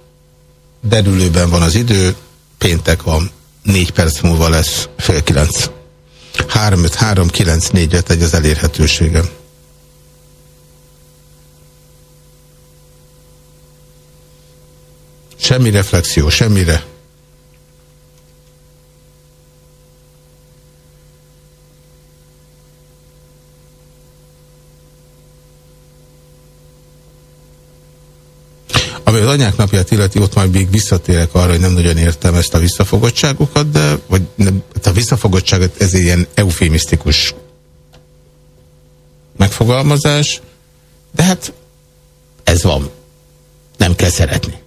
Derülőben van az idő. Péntek van. Négy perc múlva lesz fél kilenc. 3 5 3 9 4 5 egy az elérhetőségem. Semmi reflexió, semmire. Ami az anyák napját illeti, ott majd még visszatérek arra, hogy nem nagyon értem ezt a visszafogottságokat, de vagy nem, hát a visszafogottságot ez ilyen eufémisztikus megfogalmazás, de hát ez van. Nem kell szeretni.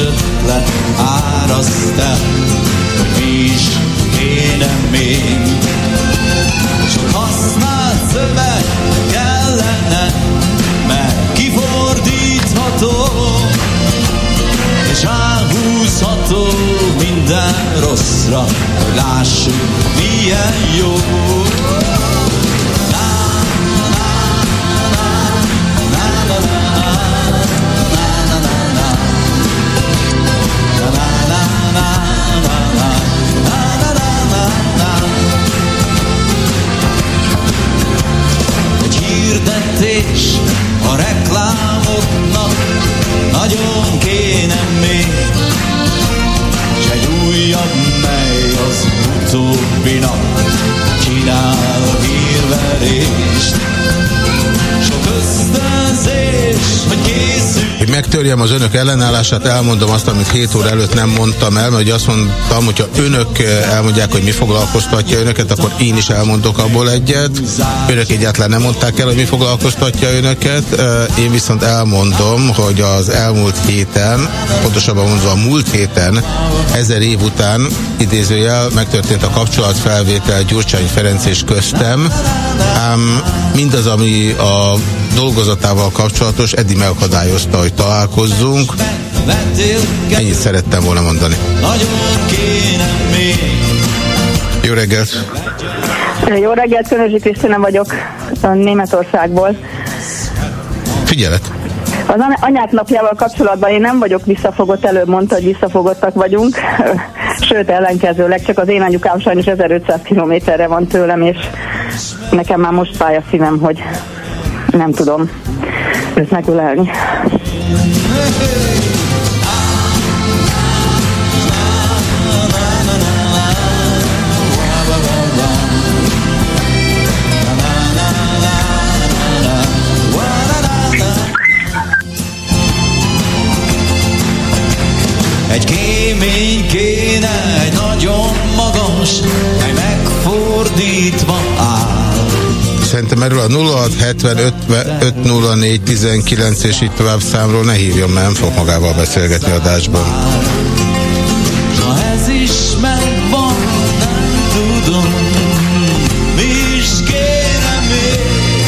Ötlet áraszt el Hogy mi is kéne még. Sok használt szöveg kellene Mert kifordítható. És áthúzható minden rosszra Hogy lássuk milyen jó hirdetés a reklámoknak nagyon kéne még, s egy újabb, mely az utóbbinak csinál hírverést. Sok ösztönzés, hogy készül Hogy megtörjem az önök ellenállását, elmondom azt, amit 7 óra előtt nem mondtam el, mert azt mondtam, hogyha önök eh, elmondják, hogy mi foglalkoztatja önöket, akkor én is elmondok abból egyet. Önök egyáltalán nem mondták el, hogy mi foglalkoztatja önöket. Eh, Én viszont elmondom, hogy az elmúlt héten, pontosabban mondva a múlt héten, ezer év után idézőjel megtörtént a kapcsolatfelvétel Gyurcsány Ferenc és köztem. Ám mindaz, ami a dolgozatával kapcsolatos, Eddi megakadályozta, hogy találkozzunk. Ennyit szerettem volna mondani. Jó reggelt! Jó reggelt, Könözsi Krisztina vagyok a Németországból. Figyelek! Az any- anyák napjával kapcsolatban én nem vagyok visszafogott, előbb mondta, hogy visszafogotttak vagyunk, sőt ellenkezőleg, csak az én anyukám sajnos 1500 kilométerre van tőlem, és nekem már most fáj a szívem, hogy nem tudom őt megölelni. Egy kémény kéne, egy nagyon magas, mely megfordítva áll. Szerintem erről a 0675 504 19 és így tovább számról ne hívjon, mert nem fog magával beszélgetni adásban. Ha ez is megvan, nem tudom, mi is kéne még.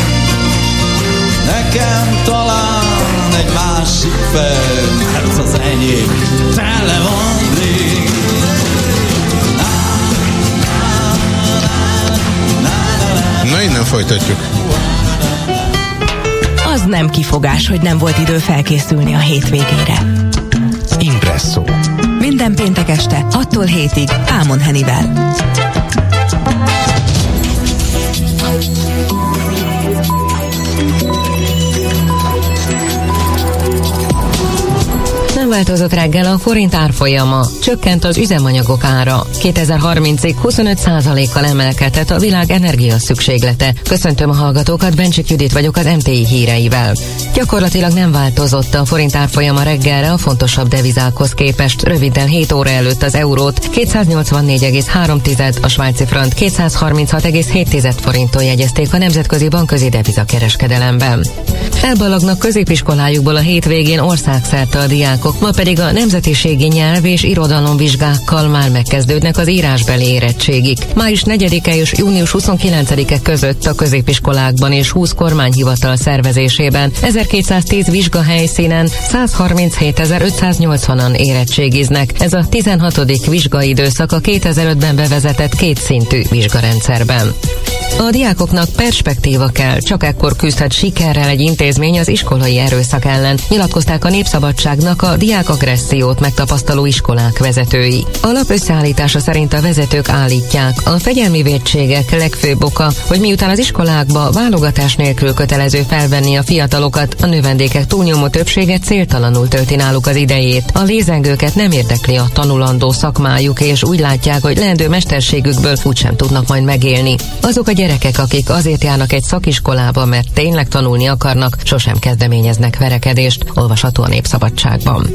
Nekem talán egy másik fel, mert az enyém Na innen folytatjuk. kifogás, hogy nem volt idő felkészülni a hétvégére. Impresszó. Minden péntek este 6-tól 7-ig Ámon Henivel. Változott reggel a forint árfolyama, csökkent az üzemanyagok ára. 2030-ig 25%-kal emelkedett a világ energia szükséglete. Köszöntöm a hallgatókat, Bencsik Judit vagyok az MTI híreivel. Gyakorlatilag nem változott a forint árfolyama reggelre a fontosabb devizákhoz képest. Röviddel 7 óra előtt az eurót 284,3, a svájci front 236,7 forinton jegyezték a nemzetközi bankközi devizakereskedelemben. Elbalagnak középiskolájukból a hétvégén országszerte a diákok, ma pedig a nemzetiségi nyelv és irodalomvizsgákkal már megkezdődnek az írásbeli érettségik. Május 4-e és június 29-e között a középiskolákban és 20 kormányhivatal szervezésében 1210 vizsgahelyszínen 137.580-an érettségiznek. Ez a 16. vizsgaidőszak a 2005-ben bevezetett kétszintű vizsgarendszerben. A diákoknak perspektíva kell, csak ekkor küzdhet sikerrel egy intézmény az iskolai erőszak ellen, nyilatkozták a Népszabadságnak a diák agressziót megtapasztaló iskolák vezetői. A lap összeállítása szerint a vezetők állítják, a fegyelmi védségek legfőbb oka, hogy miután az iskolákba válogatás nélkül kötelező felvenni a fiatalokat, a növendékek túlnyomó többsége céltalanul tölti náluk az idejét. A lézengőket nem érdekli a tanulandó szakmájuk, és úgy látják, hogy leendő mesterségükből úgysem tudnak majd megélni. Azok a gyerekek, akik azért járnak egy szakiskolába, mert tényleg tanulni akarnak, sosem kezdeményeznek verekedést, olvasható a Népszabadságban.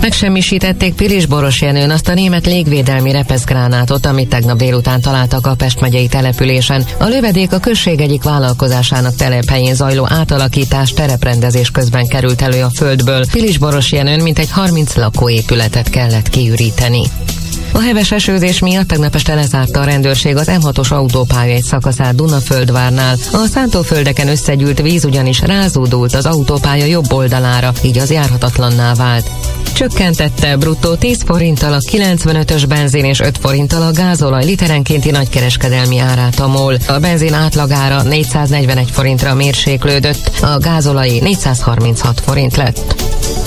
Megsemmisítették Pilis Boros Jenőn azt a német légvédelmi repeszgránátot, amit tegnap délután találtak a Pest megyei településen. A lövedék a község egyik vállalkozásának telephelyén zajló átalakítás tereprendezés közben került elő a földből. Pilis Boros Jenőn mintegy 30 lakóépületet kellett kiüríteni. A heves esőzés miatt tegnap este lezárta a rendőrség az M6-os autópálya egy szakaszát Dunaföldvárnál. A szántóföldeken összegyűlt víz ugyanis rázódult az autópálya jobb oldalára, így az járhatatlanná vált. Csökkentette bruttó 10 forinttal a 95-ös benzin és 5 forinttal a gázolaj literenkénti nagykereskedelmi árát a MOL. A benzin átlagára 441 forintra mérséklődött, a gázolai 436 forint lett.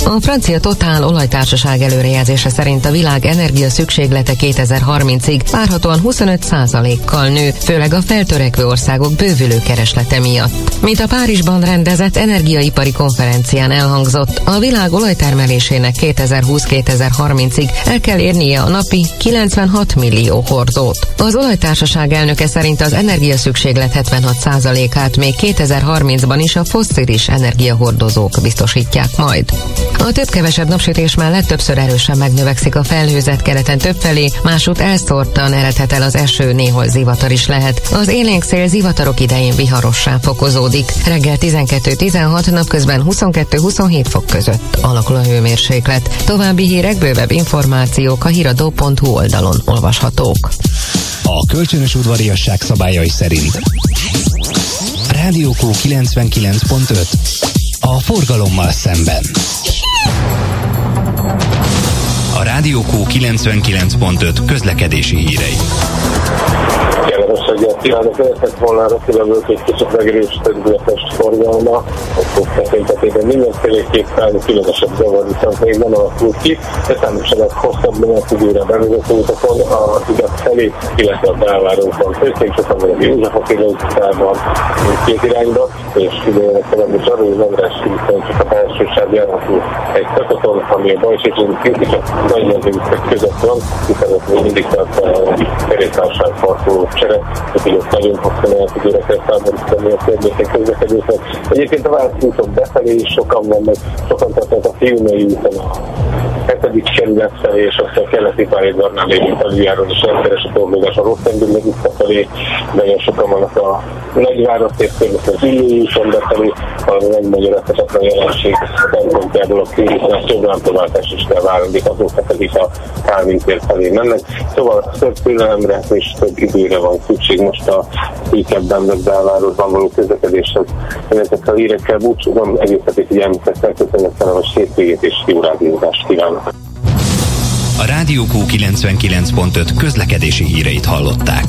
A francia Total olajtársaság előrejelzése szerint a világ energia szükséglete 2030-ig várhatóan 25%-kal nő, főleg a feltörekvő országok bővülő kereslete miatt. Mint a Párizsban rendezett energiaipari konferencián elhangzott, a világ olajtermelésének 2020-2030-ig el kell érnie a napi 96 millió hordót. Az olajtársaság elnöke szerint az energiaszükséglet 76%-át még 2030-ban is a fosszilis energiahordozók biztosítják majd. A több-kevesebb napsütés mellett többször erősen megnövekszik a felhőzet keleten többfelé, másút elszórtan eredhet el az eső, néhol zivatar is lehet. Az élénk szél zivatarok idején viharossá fokozódik. Reggel 12-16, napközben 22-27 fok között alakul a hőmérséklet. További hírek, bővebb információk a hiradó.hu oldalon olvashatók. A kölcsönös udvariasság szabályai szerint Rádió Q 99.5 a forgalommal szemben. A Rádió Q 99.5 közlekedési hírei. Kellemes reggelt kívánok! Lehetett volna a Attila egy kicsit megerősített Budapest forgalma, akkor tekintetében mindenféleképpen különösebb zavar viszont még nem alakult ki, de számítsanak hosszabb menetidőre bevezető utakon a Tudat felé, illetve a belvárunkon. Főként sokan van a József Attila utcában két irányba, és figyeljenek tovább is arra, hogy az András úton csak a belső sáv járható egy szakaszon, ami a baj és csak nagy között van, hiszen ott még mindig tart a kerékpárság parkoló csere, úgyhogy ott nagyon hosszú lehetőre kell szállítani a környéken közlekedőknek. Egyébként a Válasz úton befelé is sokan vannak, sokan tartanak a Fiumei úton hetedik kerület felé, és aztán a keleti pályaudvarnál lévő felüljáron is rendszeres a torlódás a Rosszendülnek utca felé, nagyon sokan vannak a nagyváros térkörnyéken az Illő úton befelé, valami megmagyarázhatatlan jelenség szempontjából a különböző szobrámtováltás is kell várni, azok pedig a Kálvin tér felé mennek. Szóval több türelemre és több időre van szükség most a szűkebben vett belvárosban való közlekedéshez. Én ezekkel a hírekkel búcsúzom, egész hetet figyelmüket köszönöm, a hétvégét és jó rádiózást kívánok! hallgatók. A Rádió Q99.5 közlekedési híreit hallották.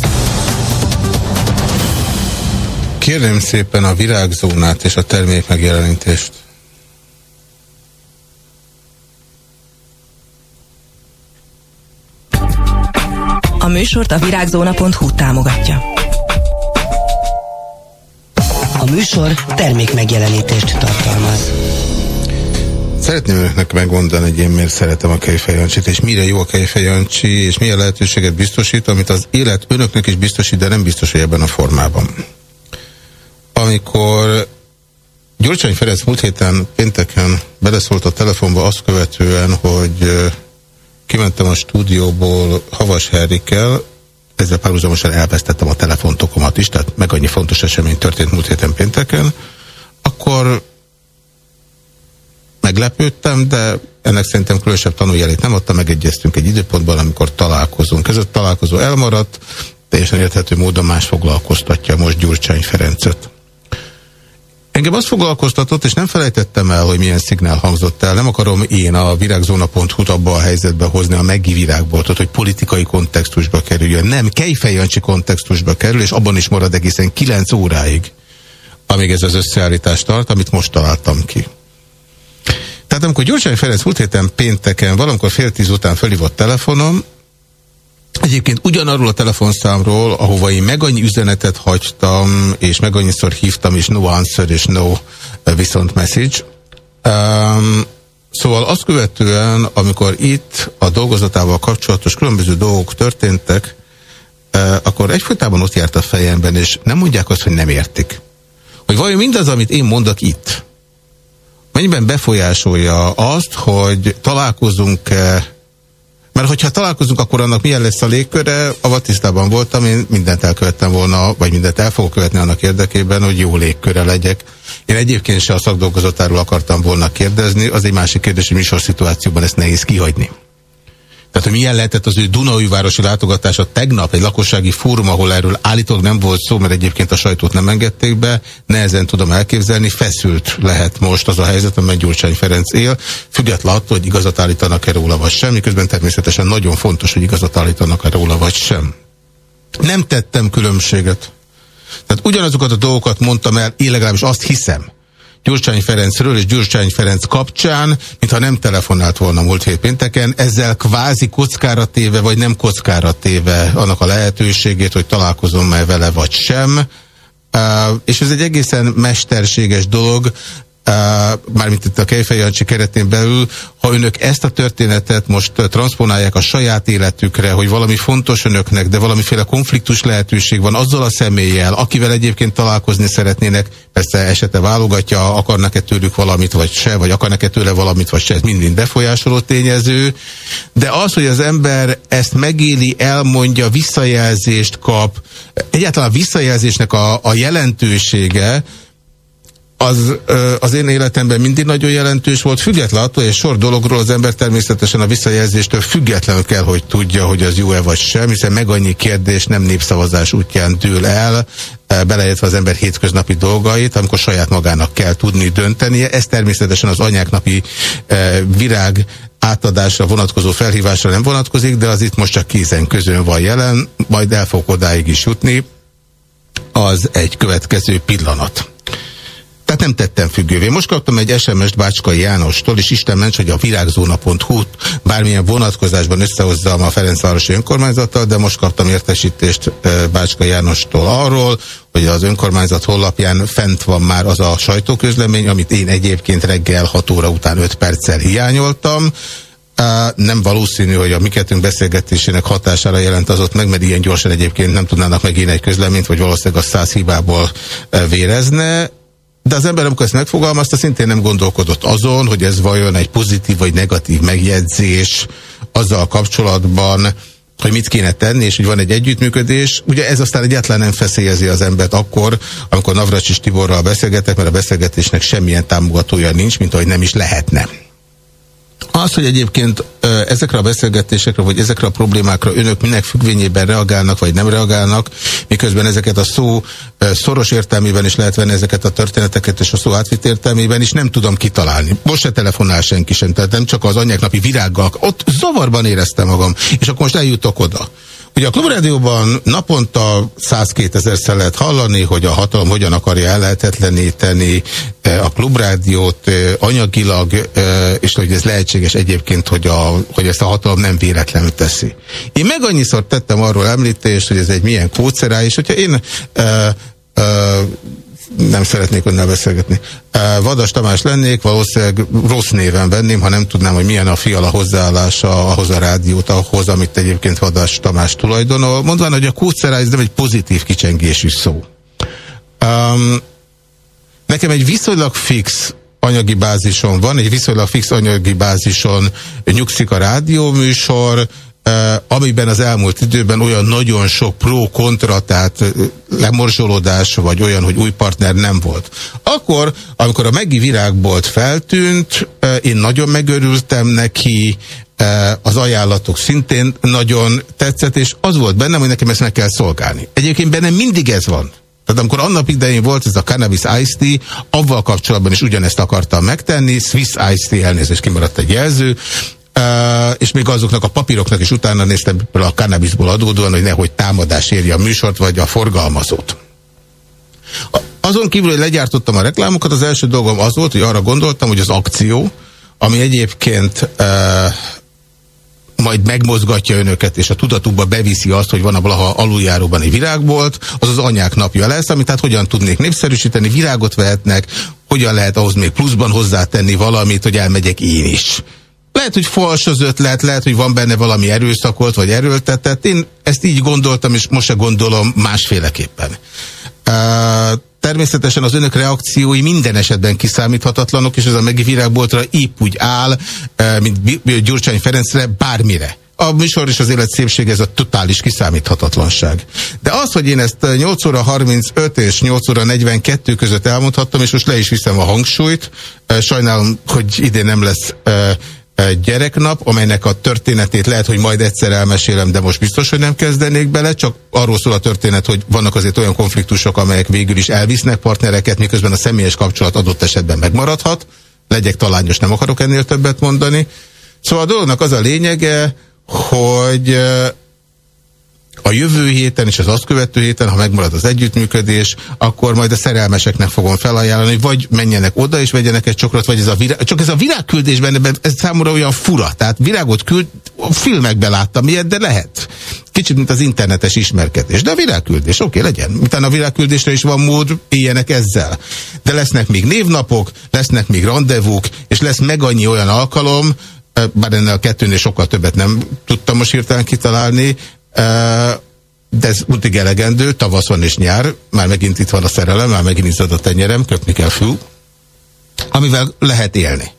Kérném szépen a virágzónát és a termék megjelenítést. A műsort a virágzóna.hu támogatja. A műsor termék megjelenítést tartalmaz. Szeretném önöknek megmondani, hogy én miért szeretem a kejfejancsit, és mire jó a kejfejancsi, és milyen lehetőséget biztosít, amit az élet önöknek is biztosít, de nem biztos, hogy ebben a formában. Amikor Gyurcsány Ferenc múlt héten pénteken beleszólt a telefonba azt követően, hogy kimentem a stúdióból Havas Herrikkel, ezzel párhuzamosan elvesztettem a telefontokomat is, tehát meg annyi fontos esemény történt múlt héten pénteken, akkor meglepődtem, de ennek szerintem különösebb tanuljelét nem adta, megegyeztünk egy időpontban, amikor találkozunk. Ez a találkozó elmaradt, teljesen érthető módon más foglalkoztatja most Gyurcsány Ferencet. Engem azt foglalkoztatott, és nem felejtettem el, hogy milyen szignál hangzott el. Nem akarom én a virágzóna.hu-t abba a helyzetbe hozni a Meggi virágboltot, hogy politikai kontextusba kerüljön. Nem, Kejfejancsi kontextusba kerül, és abban is marad egészen 9 óráig, amíg ez az összeállítás tart, amit most találtam ki. Tehát amikor Gyurcsány Ferenc múlt héten pénteken, valamikor fél tíz után felhívott telefonom, Egyébként ugyanarról a telefonszámról, ahova én meg annyi üzenetet hagytam, és meg annyiszor hívtam, és no answer, és no viszont message. Um, szóval azt követően, amikor itt a dolgozatával kapcsolatos különböző dolgok történtek, uh, akkor egyfolytában ott járt a fejemben, és nem mondják azt, hogy nem értik. Hogy vajon mindaz, amit én mondok itt, mennyiben befolyásolja azt, hogy találkozunk-e mert hogyha találkozunk, akkor annak milyen lesz a légköre, a tisztában voltam, én mindent elkövettem volna, vagy mindent el fogok követni annak érdekében, hogy jó légköre legyek. Én egyébként se a szakdolgozatáról akartam volna kérdezni, az egy másik kérdés, hogy műsor szituációban ezt nehéz kihagyni. Tehát, hogy milyen lehetett az ő Dunaújvárosi látogatása tegnap egy lakossági fórum, ahol erről állítólag nem volt szó, mert egyébként a sajtót nem engedték be, nehezen tudom elképzelni, feszült lehet most az a helyzet, amely Gyurcsány Ferenc él, független attól, hogy igazat állítanak-e róla vagy sem, miközben természetesen nagyon fontos, hogy igazat állítanak-e róla vagy sem. Nem tettem különbséget. Tehát ugyanazokat a dolgokat mondtam el, én legalábbis azt hiszem, Gyurcsány Ferencről és Gyurcsány Ferenc kapcsán, mintha nem telefonált volna múlt hét pénteken, ezzel kvázi kockára téve, vagy nem kockára téve annak a lehetőségét, hogy találkozom-e vele, vagy sem. Uh, és ez egy egészen mesterséges dolog, mármint itt a Kejfej Jancsi keretén belül, ha önök ezt a történetet most transponálják a saját életükre, hogy valami fontos önöknek, de valamiféle konfliktus lehetőség van azzal a személlyel, akivel egyébként találkozni szeretnének, persze esete válogatja, akarnak-e tőlük valamit, vagy se, vagy akarnak-e tőle valamit, vagy se, ez mind-mind befolyásoló tényező, de az, hogy az ember ezt megéli, elmondja, visszajelzést kap, egyáltalán a visszajelzésnek a, a jelentősége, az az én életemben mindig nagyon jelentős volt, független attól, egy sor dologról az ember természetesen a visszajelzéstől függetlenül kell, hogy tudja, hogy az jó-e vagy sem, hiszen meg annyi kérdés nem népszavazás útján dől el, beleértve az ember hétköznapi dolgait, amikor saját magának kell tudni döntenie. Ez természetesen az anyák napi virág átadásra vonatkozó felhívásra nem vonatkozik, de az itt most csak kézen közön van jelen, majd el fog odáig is jutni. Az egy következő pillanat. Tehát nem tettem függővé. Most kaptam egy SMS-t Bácskai Jánostól, és Isten ments, hogy a virágzóna.hu bármilyen vonatkozásban összehozzam a Ferencvárosi önkormányzattal, de most kaptam értesítést Bácskai Jánostól arról, hogy az önkormányzat honlapján fent van már az a sajtóközlemény, amit én egyébként reggel 6 óra után 5 perccel hiányoltam, nem valószínű, hogy a mi kettőnk beszélgetésének hatására jelent az ott meg, mert ilyen gyorsan egyébként nem tudnának meg én egy közleményt, vagy valószínűleg a száz hibából vérezne. De az ember, amikor ezt megfogalmazta, szintén nem gondolkodott azon, hogy ez vajon egy pozitív vagy negatív megjegyzés azzal kapcsolatban, hogy mit kéne tenni, és hogy van egy együttműködés. Ugye ez aztán egyáltalán nem feszélyezi az embert akkor, amikor Navracsis Tiborral beszélgetek, mert a beszélgetésnek semmilyen támogatója nincs, mint ahogy nem is lehetne. Az, hogy egyébként ezekre a beszélgetésekre, vagy ezekre a problémákra önök minek függvényében reagálnak, vagy nem reagálnak, miközben ezeket a szó szoros értelmében is lehet venni ezeket a történeteket, és a szó átvitt értelmében is nem tudom kitalálni. Most se telefonál senki sem, tehát nem csak az anyák napi virággal, ott zavarban éreztem magam, és akkor most eljutok oda Ugye a Klubrádióban naponta 102 ezerszer lehet hallani, hogy a hatalom hogyan akarja ellehetetleníteni a Klubrádiót anyagilag, és hogy ez lehetséges egyébként, hogy, a, hogy ezt a hatalom nem véletlenül teszi. Én meg annyiszor tettem arról említést, hogy ez egy milyen kócerá, és hogyha én nem szeretnék önnel beszélgetni. Vadas Tamás lennék, valószínűleg rossz néven venném, ha nem tudnám, hogy milyen a fiala hozzáállása ahhoz a rádiót, ahhoz, amit egyébként Vadas Tamás tulajdonol. Mondván, hogy a kódszerá ez nem egy pozitív kicsengésű szó. Um, nekem egy viszonylag fix anyagi bázison van, egy viszonylag fix anyagi bázison nyugszik a rádióműsor, amiben az elmúlt időben olyan nagyon sok pro-kontra, tehát lemorzsolódás, vagy olyan, hogy új partner nem volt. Akkor, amikor a Megi Virágbolt feltűnt, én nagyon megörültem neki, az ajánlatok szintén nagyon tetszett, és az volt bennem, hogy nekem ezt meg kell szolgálni. Egyébként bennem mindig ez van. Tehát amikor annak idején volt ez a Cannabis Ice Tea, avval kapcsolatban is ugyanezt akartam megtenni, Swiss Ice Tea elnézést kimaradt egy jelző, és még azoknak a papíroknak is utána néztem a cannabisból adódóan, hogy nehogy támadás érje a műsort, vagy a forgalmazót. Azon kívül, hogy legyártottam a reklámokat, az első dolgom az volt, hogy arra gondoltam, hogy az akció, ami egyébként uh, majd megmozgatja önöket, és a tudatukba beviszi azt, hogy van a Blaha aluljáróban egy virágbolt, az az anyák napja lesz, amit tehát hogyan tudnék népszerűsíteni, virágot vehetnek, hogyan lehet ahhoz még pluszban hozzátenni valamit, hogy elmegyek én is. Lehet, hogy fals az ötlet, lehet, hogy van benne valami erőszakolt, vagy erőltetett. Én ezt így gondoltam, és most se gondolom másféleképpen. Uh, természetesen az önök reakciói minden esetben kiszámíthatatlanok, és ez a megvirágboltra épp úgy áll, mint Gyurcsány Ferencre, bármire. A műsor és az élet szépség, ez a totális kiszámíthatatlanság. De az, hogy én ezt 8 óra 35 és 8 óra 42 között elmondhattam, és most le is viszem a hangsúlyt, sajnálom, hogy idén nem lesz gyereknap, amelynek a történetét lehet, hogy majd egyszer elmesélem, de most biztos, hogy nem kezdenék bele, csak arról szól a történet, hogy vannak azért olyan konfliktusok, amelyek végül is elvisznek partnereket, miközben a személyes kapcsolat adott esetben megmaradhat. Legyek talányos, nem akarok ennél többet mondani. Szóval a dolognak az a lényege, hogy a jövő héten és az azt követő héten, ha megmarad az együttműködés, akkor majd a szerelmeseknek fogom felajánlani, vagy menjenek oda és vegyenek egy csokrot, vagy ez a virág, csak ez a virágküldés benne, ez számomra olyan fura. Tehát virágot küld, a filmekben láttam ilyet, de lehet. Kicsit, mint az internetes ismerkedés. De a virágküldés, oké, okay, legyen. Utána a virágküldésre is van mód, éljenek ezzel. De lesznek még névnapok, lesznek még rendezvúk, és lesz meg annyi olyan alkalom, bár ennél a kettőnél sokkal többet nem tudtam most hirtelen kitalálni, de ez útig elegendő, tavasz van és nyár, már megint itt van a szerelem, már megint izzad a tenyerem, kötni kell fű, amivel lehet élni.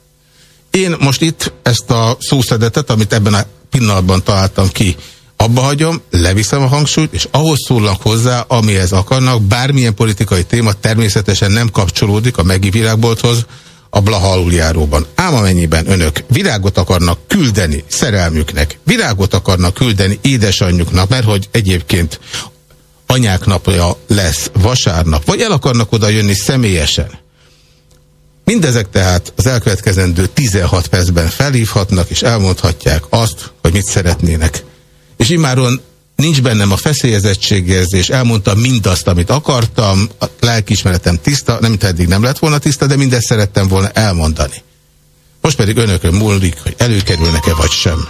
Én most itt ezt a szószedetet, amit ebben a pillanatban találtam ki, abba hagyom, leviszem a hangsúlyt, és ahhoz szólnak hozzá, amihez akarnak, bármilyen politikai téma természetesen nem kapcsolódik a Megi Virágbolthoz, a Blaha aluljáróban. Ám amennyiben önök virágot akarnak küldeni szerelmüknek, virágot akarnak küldeni édesanyjuknak, mert hogy egyébként anyák napja lesz vasárnap, vagy el akarnak oda jönni személyesen. Mindezek tehát az elkövetkezendő 16 percben felhívhatnak, és elmondhatják azt, hogy mit szeretnének. És imáron nincs bennem a feszélyezettségérzés, elmondtam mindazt, amit akartam, a lelkismeretem tiszta, nem eddig nem lett volna tiszta, de mindezt szerettem volna elmondani. Most pedig önökön múlik, hogy előkerülnek-e vagy sem.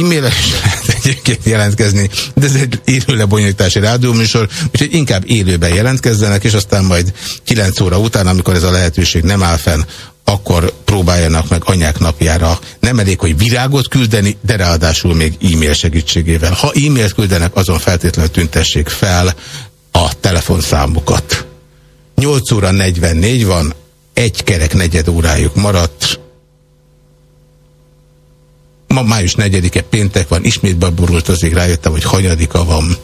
E-mail is lehet egyébként jelentkezni, de ez egy élő lebonyolítási rádióműsor, úgyhogy inkább élőben jelentkezzenek, és aztán majd 9 óra után, amikor ez a lehetőség nem áll fenn, akkor próbáljanak meg anyák napjára. Nem elég, hogy virágot küldeni, de ráadásul még e-mail segítségével. Ha e-mailt küldenek, azon feltétlenül tüntessék fel a telefonszámukat. 8 óra 44 van, egy kerek negyed órájuk maradt. Ma május 4-e péntek van, ismét beborult azért rájöttem, hogy hanyadika van.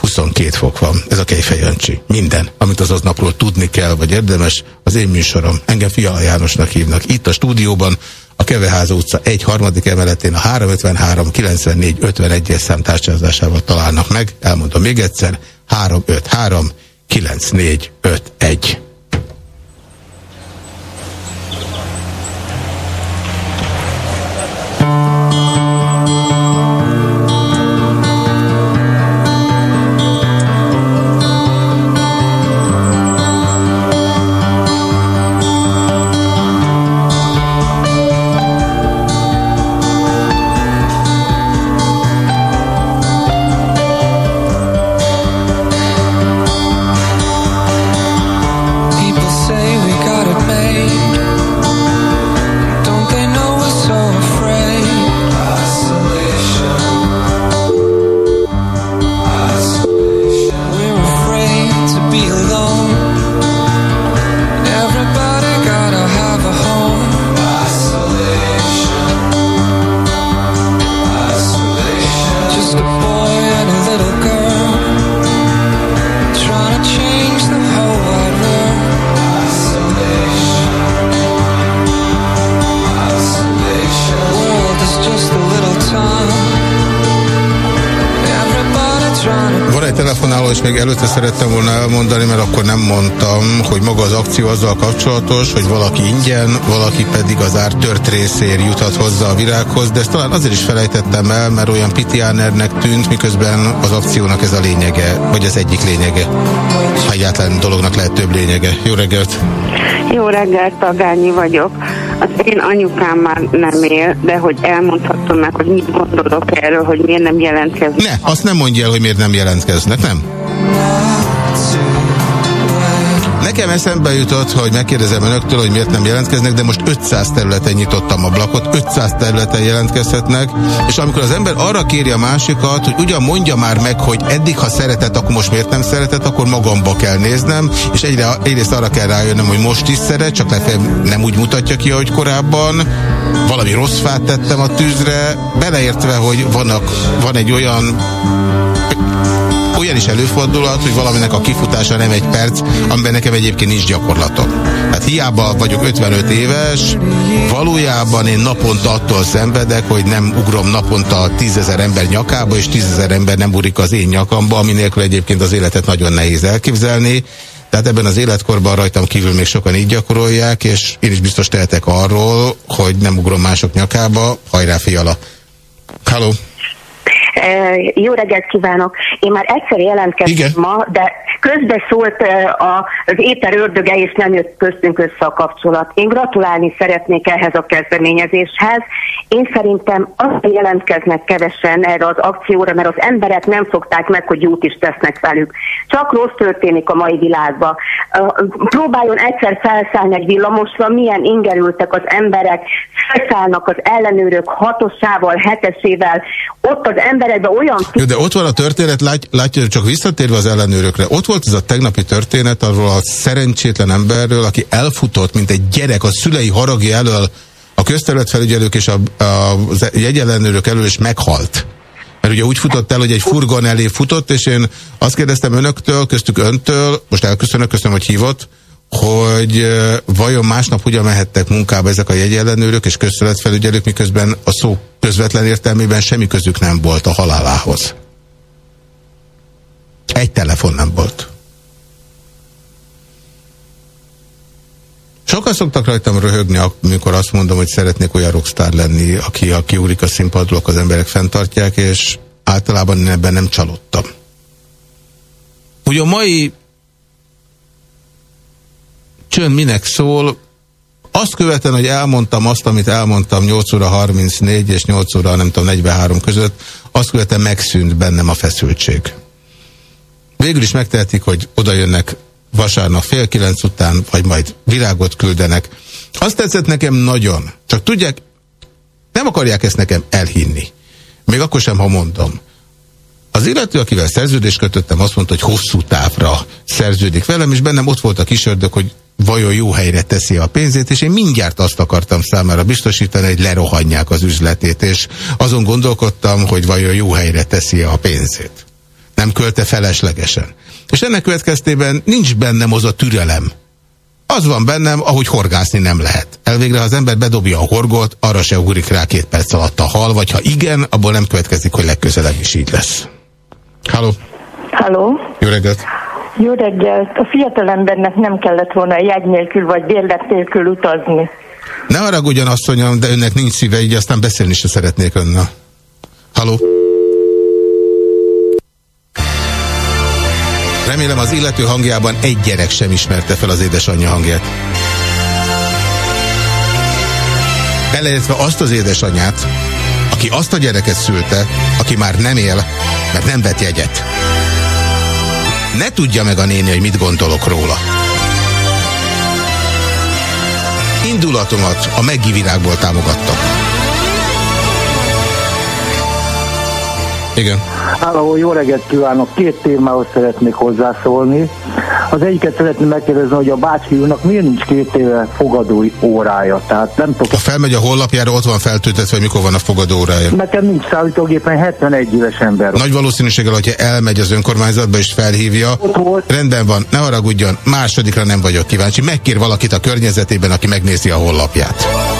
22 fok van. Ez a kejfejöncsi. Minden, amit az aznapról tudni kell, vagy érdemes, az én műsorom. Engem Fiala Jánosnak hívnak. Itt a stúdióban, a Keveháza utca 1 harmadik emeletén a 353 94 es szám tárcsázásával találnak meg. Elmondom még egyszer, 353 94 51. hogy maga az akció azzal kapcsolatos, hogy valaki ingyen, valaki pedig az ár tört részér juthat hozzá a virághoz, de ezt talán azért is felejtettem el, mert olyan pitiánernek tűnt, miközben az akciónak ez a lényege, vagy az egyik lényege. Ha egyáltalán dolognak lehet több lényege. Jó reggelt! Jó reggelt, Tagányi vagyok. Az én anyukám már nem él, de hogy elmondhatom meg, hogy mit gondolok erről, hogy miért nem jelentkeznek. Ne, azt nem mondja el, hogy miért nem jelentkeznek, nem? Nekem eszembe jutott, hogy megkérdezem önöktől, hogy miért nem jelentkeznek, de most 500 területen nyitottam a blakot, 500 területen jelentkezhetnek, és amikor az ember arra kéri a másikat, hogy ugyan mondja már meg, hogy eddig, ha szeretett, akkor most miért nem szeretett, akkor magamba kell néznem, és egyre, egyrészt arra kell rájönnöm, hogy most is szeret, csak legfeljebb nem úgy mutatja ki, ahogy korábban, valami rossz fát tettem a tűzre, beleértve, hogy vannak, van egy olyan olyan is előfordulhat, hogy valaminek a kifutása nem egy perc, amiben nekem egyébként nincs gyakorlatom. Hát hiába vagyok 55 éves, valójában én naponta attól szenvedek, hogy nem ugrom naponta tízezer ember nyakába, és tízezer ember nem urik az én nyakamba, ami egyébként az életet nagyon nehéz elképzelni. Tehát ebben az életkorban rajtam kívül még sokan így gyakorolják, és én is biztos tehetek arról, hogy nem ugrom mások nyakába. Hajrá, fiala! Hello! Jó reggelt kívánok! Én már egyszer jelentkeztem Igen. ma, de közbeszólt a, az éter ördöge, és nem jött köztünk össze a kapcsolat. Én gratulálni szeretnék ehhez a kezdeményezéshez. Én szerintem azt jelentkeznek kevesen erre az akcióra, mert az emberek nem fogták meg, hogy jót is tesznek velük. Csak rossz történik a mai világban. Próbáljon egyszer felszállni egy villamosra, milyen ingerültek az emberek, felszállnak az ellenőrök hatosával, hetesével, ott az emberekben olyan... Jó, de ott van a történet, lát, látja, csak visszatérve az ellenőrökre. Ott volt ez a tegnapi történet arról a szerencsétlen emberről, aki elfutott, mint egy gyerek a szülei haragja elől, a közterületfelügyelők és a, a, a jegyellenőrök elől, és meghalt. Mert ugye úgy futott el, hogy egy furgon elé futott, és én azt kérdeztem önöktől, köztük öntől, most elköszönök, köszönöm, hogy hívott, hogy vajon másnap hogyan mehettek munkába ezek a jegyellenőrök és közterületfelügyelők, miközben a szó közvetlen értelmében semmi közük nem volt a halálához. Egy telefon nem volt. Sokan szoktak rajtam röhögni, amikor azt mondom, hogy szeretnék olyan rockstar lenni, aki, aki úrik a színpadról, az emberek fenntartják, és általában ebben nem csalódtam. Ugye a mai csönd minek szól, azt követően, hogy elmondtam azt, amit elmondtam 8 óra 34 és 8 óra nem tudom 43 között, azt követően megszűnt bennem a feszültség. Végül is megtehetik, hogy oda jönnek vasárnap fél kilenc után, vagy majd virágot küldenek. Azt tetszett nekem nagyon. Csak tudják, nem akarják ezt nekem elhinni. Még akkor sem, ha mondom. Az illető, akivel szerződést kötöttem, azt mondta, hogy hosszú távra szerződik velem, és bennem ott volt a kisördök, hogy vajon jó helyre teszi a pénzét, és én mindjárt azt akartam számára biztosítani, hogy lerohanják az üzletét, és azon gondolkodtam, hogy vajon jó helyre teszi a pénzét. Nem költe feleslegesen. És ennek következtében nincs bennem az a türelem. Az van bennem, ahogy horgászni nem lehet. Elvégre, ha az ember bedobja a horgot, arra se ugrik rá két perc alatt a hal, vagy ha igen, abból nem következik, hogy legközelebb is így lesz. Halló! Halló! Jó reggelt! Jó reggelt! A fiatalembernek nem kellett volna jegy nélkül vagy bérlet nélkül utazni. Ne haragudjon, asszonyom, de önnek nincs szíve, így aztán beszélni se szeretnék önnel. Halló! Remélem az illető hangjában egy gyerek sem ismerte fel az édesanyja hangját. Beleértve azt az édesanyját, aki azt a gyereket szülte, aki már nem él, mert nem vett jegyet. Ne tudja meg a néni, hogy mit gondolok róla. Indulatomat a Meggi virágból Igen. Háló, jó reggelt kívánok! Két témához szeretnék hozzászólni. Az egyiket szeretném megkérdezni, hogy a bácsi úrnak miért nincs két éve fogadói órája? Tehát nem tudok... Ha felmegy a honlapjára, ott van feltöltetve, hogy mikor van a fogadó órája. Nekem nincs számítógépen 71 éves ember. Nagy valószínűséggel, hogyha elmegy az önkormányzatba és felhívja, rendben van, ne haragudjon, másodikra nem vagyok kíváncsi. Megkér valakit a környezetében, aki megnézi a honlapját.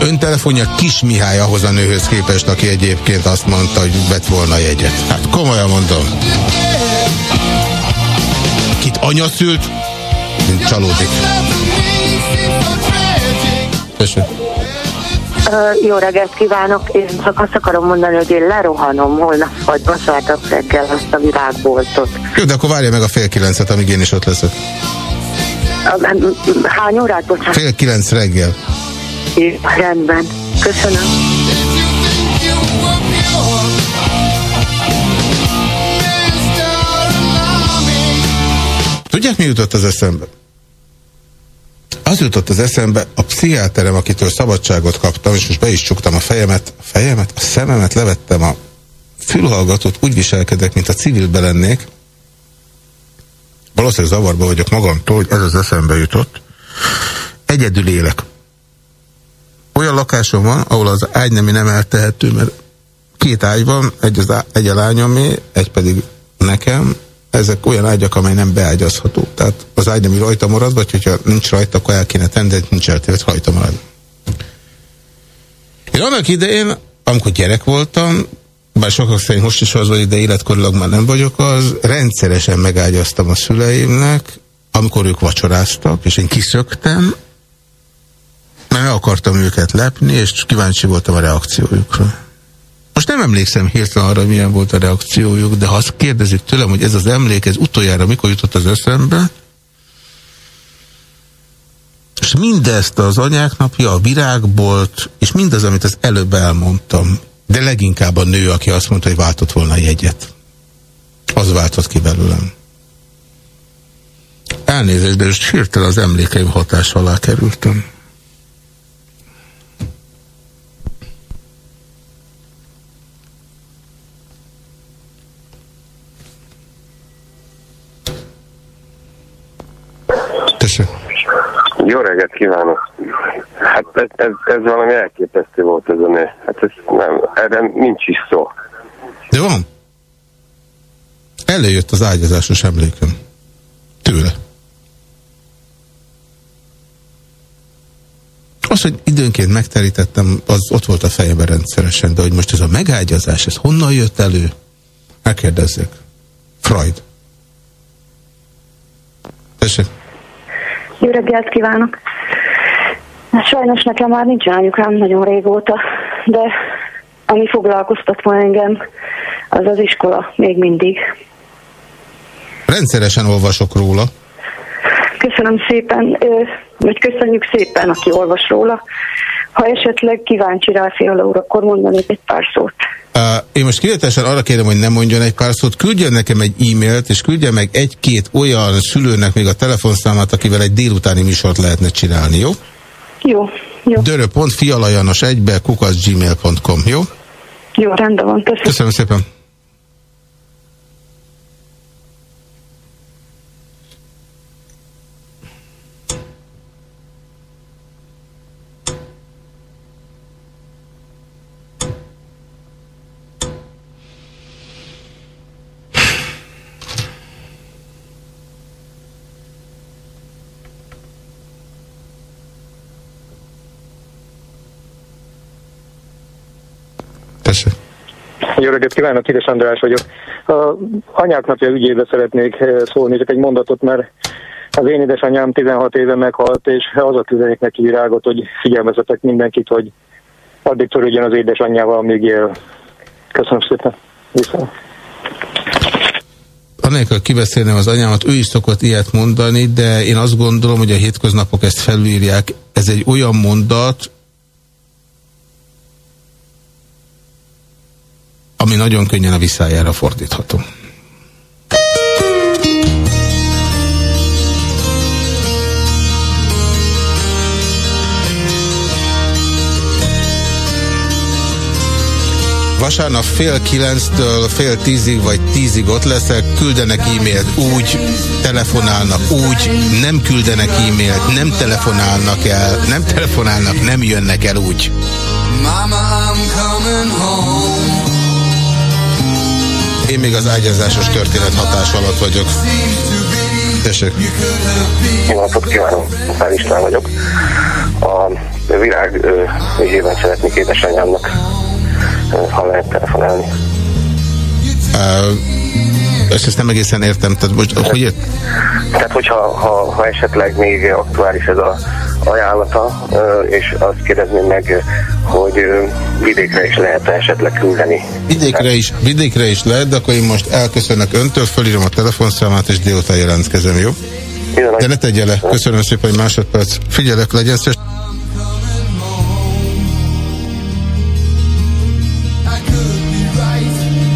Ön telefonja Kis Mihály ahhoz a nőhöz képest, aki egyébként azt mondta, hogy vett volna jegyet. Hát komolyan mondom. Kit anya szült, mint csalódik. Tessék. Ö, Jó reggelt kívánok! Én csak azt akarom mondani, hogy én lerohanom holnap vagy vasárnap reggel azt a virágboltot. Jó, de akkor várja meg a fél kilencet, amíg én is ott leszek. M- Hány órát, bocsánat? Fél kilenc reggel. Jó, Rendben. Köszönöm. Tudják, mi jutott az eszembe? Az jutott az eszembe, a pszichiáterem, akitől szabadságot kaptam, és most be is csuktam a fejemet, a fejemet, a szememet levettem a fülhallgatót, úgy viselkedek, mint a civilbe lennék. Valószínűleg zavarba vagyok magamtól, hogy ez az eszembe jutott. Egyedül élek. Olyan lakásom van, ahol az ágynemi nem eltehető, mert két ágy van, egy, az á, egy a lányomé, egy pedig nekem. Ezek olyan ágyak, amely nem beágyazható. Tehát az ágy, ami rajta marad, vagy hogyha nincs rajta, akkor el kéne tenni, de nincs eltévet, rajta marad. Én annak idején, amikor gyerek voltam, bár sokak szerint most is az vagyok, de életkorilag már nem vagyok az, rendszeresen megágyaztam a szüleimnek, amikor ők vacsoráztak, és én kiszöktem, mert meg akartam őket lepni, és kíváncsi voltam a reakciójukra. Most nem emlékszem hirtelen arra, milyen volt a reakciójuk, de ha azt kérdezik tőlem, hogy ez az emlék, ez utoljára mikor jutott az eszembe, és mindezt az anyák napja, a virágbolt, és mindaz, amit az előbb elmondtam, de leginkább a nő, aki azt mondta, hogy váltott volna jegyet. Az váltott ki belőlem. Elnézést, de most hirtelen az emlékeim hatás alá kerültem. Tessék. Jó reggelt kívánok! Hát ez, ez, ez valami elképesztő volt ez a nő. Hát ez nem, erre nincs is szó. De van. Előjött az ágyazásos emlékem. Tőle. Az, hogy időnként megterítettem, az ott volt a fejemben rendszeresen, de hogy most ez a megágyazás, ez honnan jött elő? Megkérdezzek. Freud. Tessék. Jó reggelt kívánok! Sajnos nekem már nincsen anyukám nagyon régóta, de ami foglalkoztat ma engem, az az iskola még mindig. Rendszeresen olvasok róla. Köszönöm szépen, vagy köszönjük szépen, aki olvas róla. Ha esetleg kíváncsi rá Fiala úr, akkor mondanék egy pár szót. Én most kivételesen arra kérem, hogy nem mondjon egy pár szót, küldjön nekem egy e-mailt, és küldje meg egy-két olyan szülőnek még a telefonszámát, akivel egy délutáni műsort lehetne csinálni, jó? Jó, jó. Dörö.fialajanos egybe kukaszgmail.com, jó? Jó, rendben van, köszönöm. Köszönöm szépen. Tessék. Jó reggelt kívánok, Kides András vagyok. A anyák napja ügyébe szeretnék eh, szólni, csak egy mondatot, mert az én édesanyám 16 éve meghalt, és azok üzenik neki virágot, hogy figyelmezetek mindenkit, hogy addig törődjön az édesanyjával, amíg él. Köszönöm szépen. Viszont. Anélkül kibeszélném az anyámat, ő is szokott ilyet mondani, de én azt gondolom, hogy a hétköznapok ezt felülírják. Ez egy olyan mondat, ami nagyon könnyen a visszájára fordítható. Vasárnap fél kilenctől fél tízig vagy tízig ott leszek, küldenek e-mailt úgy, telefonálnak úgy, nem küldenek e-mailt, nem telefonálnak el, nem telefonálnak, nem jönnek el úgy. Mama, I'm coming home. Én még az ágyazásos történet hatás alatt vagyok. Tessék. Jó napot kívánok, Pál István vagyok. A virág ügyében szeretnék édesanyámnak, ha lehet telefonálni. Uh, ezt, ezt nem egészen értem, tehát most, hogy ért? Tehát, hogyha ha, ha esetleg még aktuális ez a ajánlata, és azt kérdezném meg, hogy vidékre is lehet esetleg küldeni. Vidékre is, vidékre is lehet, de akkor én most elköszönök öntől, fölírom a telefonszámát, és délután jelentkezem, jó? De ne tegye le. Köszönöm szépen, hogy másodperc. Figyelek, legyen szíves.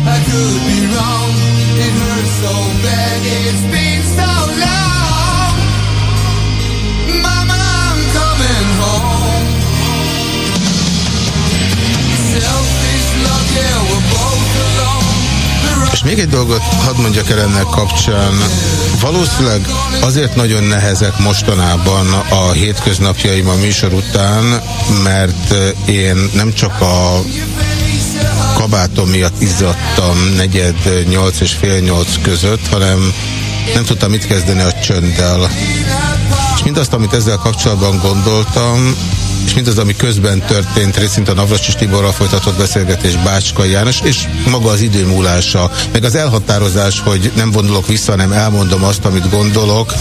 I could be még egy dolgot hadd mondjak el ennek kapcsán. Valószínűleg azért nagyon nehezek mostanában a hétköznapjaim a műsor után, mert eh, én nem csak a kabátom miatt izzadtam negyed nyolc és fél nyolc között, hanem nem tudtam mit kezdeni a csönddel. És mindazt, amit ezzel kapcsolatban gondoltam, és mindaz, ami közben történt, részint a Navracsis Tiborral folytatott beszélgetés Bácska János, és maga az idő múlása, meg az elhatározás, hogy nem vonulok vissza, hanem elmondom azt, amit gondolok,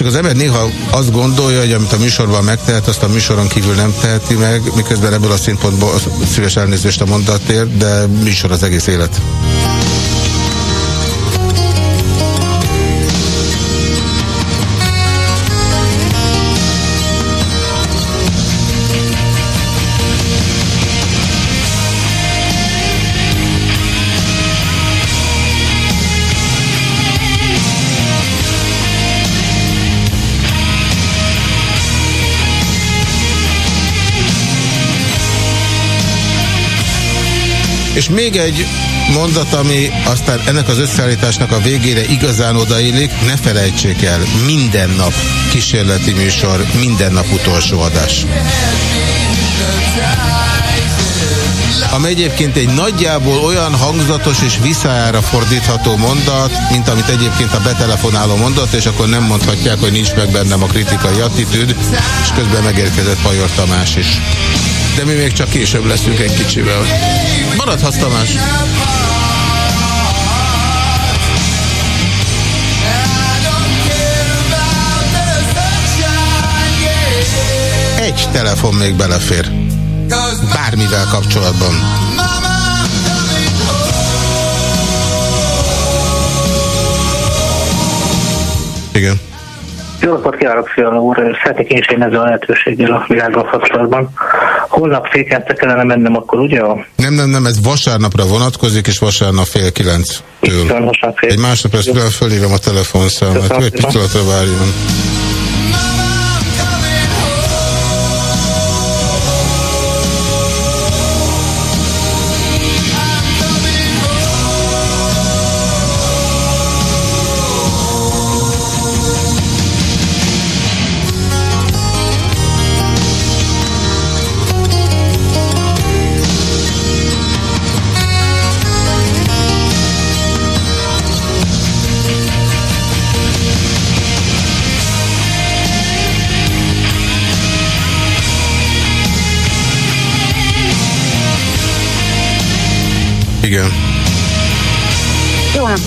Csak az ember néha azt gondolja, hogy amit a műsorban megtehet, azt a műsoron kívül nem teheti meg, miközben ebből a szempontból szíves elnézést a mondatért, de műsor az egész élet. És még egy mondat, ami aztán ennek az összeállításnak a végére igazán odaillik, ne felejtsék el, minden nap kísérleti műsor, minden nap utolsó adás. Ami egyébként egy nagyjából olyan hangzatos és visszájára fordítható mondat, mint amit egyébként a betelefonáló mondat, és akkor nem mondhatják, hogy nincs meg bennem a kritikai attitűd, és közben megérkezett Pajor Tamás is. De mi még csak később leszünk egy kicsivel. Maradhatsz Tamás! Egy telefon még belefér. Bármivel kapcsolatban. Igen. Jó napot kívánok, Fiala úr! Szeretnék én is én a lehetőséggel a világgal kapcsolatban. Holnap fél kettő kellene mennem, akkor ugye Nem, nem, nem, ez vasárnapra vonatkozik, és vasárnap fél kilenc től. Egy másodperc, fölírom a telefonszámát. Egy pillanatra várjon.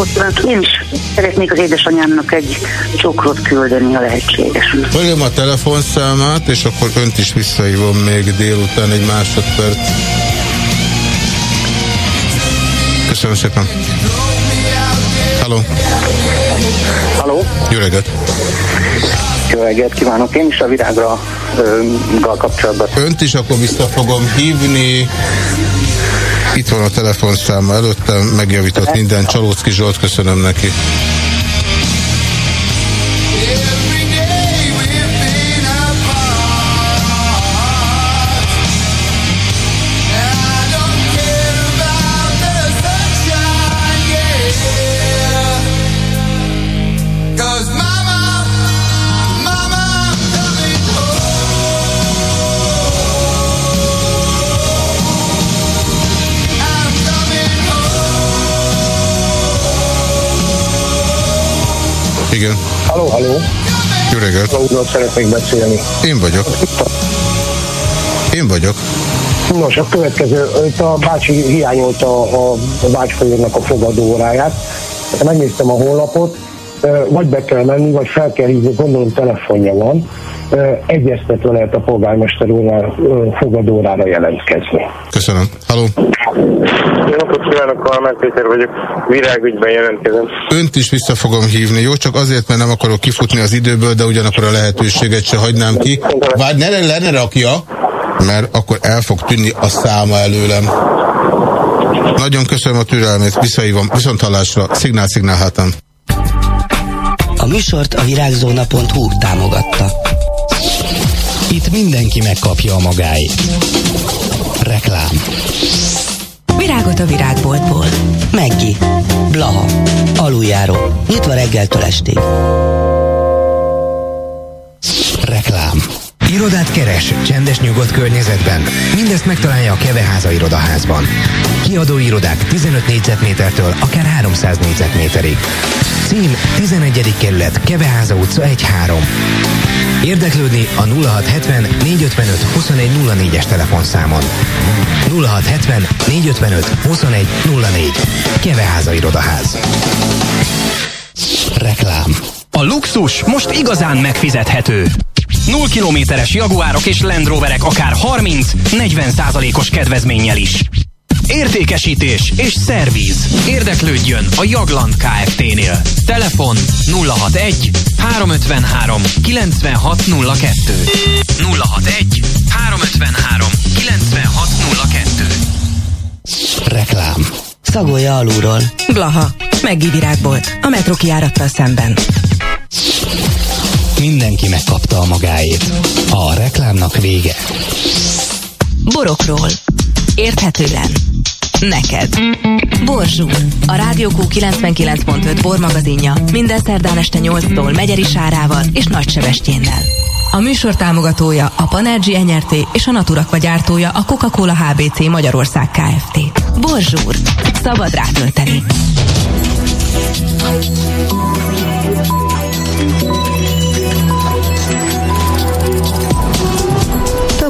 Napot kívánok! Én is szeretnék az édesanyámnak egy csokrot küldeni, ha lehetséges. Följöm a telefonszámát, és akkor önt is visszahívom még délután egy másodperc. Köszönöm szépen. Halló. Halló? Jó reggelt. Jó reggelt kívánok! Én is a virágra ö, kapcsolatban. Önt is akkor vissza fogom hívni. Itt van a telefonszáma előttem, megjavított minden. Csalócki Zsolt, köszönöm neki. Igen. Halló, halló. Jó reggelt. Úrral szeretnék beszélni. Én vagyok. Én vagyok. Nos, a következő, itt a bácsi hiányolta a, a bácsfőjének a fogadóóráját. Megnéztem a honlapot, vagy be kell menni, vagy fel kell hívni, gondolom telefonja van. Egyeztetve lehet a polgármester úrnál ö, fogadóórára jelentkezni. Köszönöm. Halló. Jó napot kívánok, Kalmár Péter vagyok. Virágügyben jelentkezem. Önt is vissza fogom hívni, jó? Csak azért, mert nem akarok kifutni az időből, de ugyanakkor a lehetőséget se hagynám ki. Várj, ne, ne, ne rakja, mert akkor el fog tűnni a száma előlem. Nagyon köszönöm a türelmét, visszahívom, viszont hallásra, szignál, szignál hátán. A műsort a virágzóna.hu támogatta. Itt mindenki megkapja a magáét. Reklám. Virágot a virágboltból. Meggi. Blaha. Aluljáró. Nyitva reggeltől estig. Reklám. Irodát keres csendes nyugodt környezetben. Mindezt megtalálja a Keveháza irodaházban. Kiadó irodák 15 négyzetmétertől akár 300 négyzetméterig. Cím 11. kerület Keveháza utca 1-3. Érdeklődni a 0670 455 2104-es telefonszámon. 0670 455 2104. Keveháza irodaház. Reklám. A luxus most igazán megfizethető. 0 kilométeres Jaguárok és Land Roverek akár 30-40 százalékos kedvezménnyel is. Értékesítés és szervíz. Érdeklődjön a Jagland Kft-nél. Telefon 061 353 9602. 061 353 9602. Reklám. Szagolja alulról. Blaha. Meggi virágbolt. A metró kiárattal szemben. Mindenki megkapta a magáét. A reklámnak vége. Borokról. Érthetően. Neked. Borzsú. A Rádió Q 99.5 bormagazinja minden szerdán este 8-tól Megyeri Sárával és Nagy Sebestyénnel. A műsor támogatója a Panergy NRT és a Naturakva gyártója a Coca-Cola HBC Magyarország Kft. Borzsúr. Szabad rátölteni.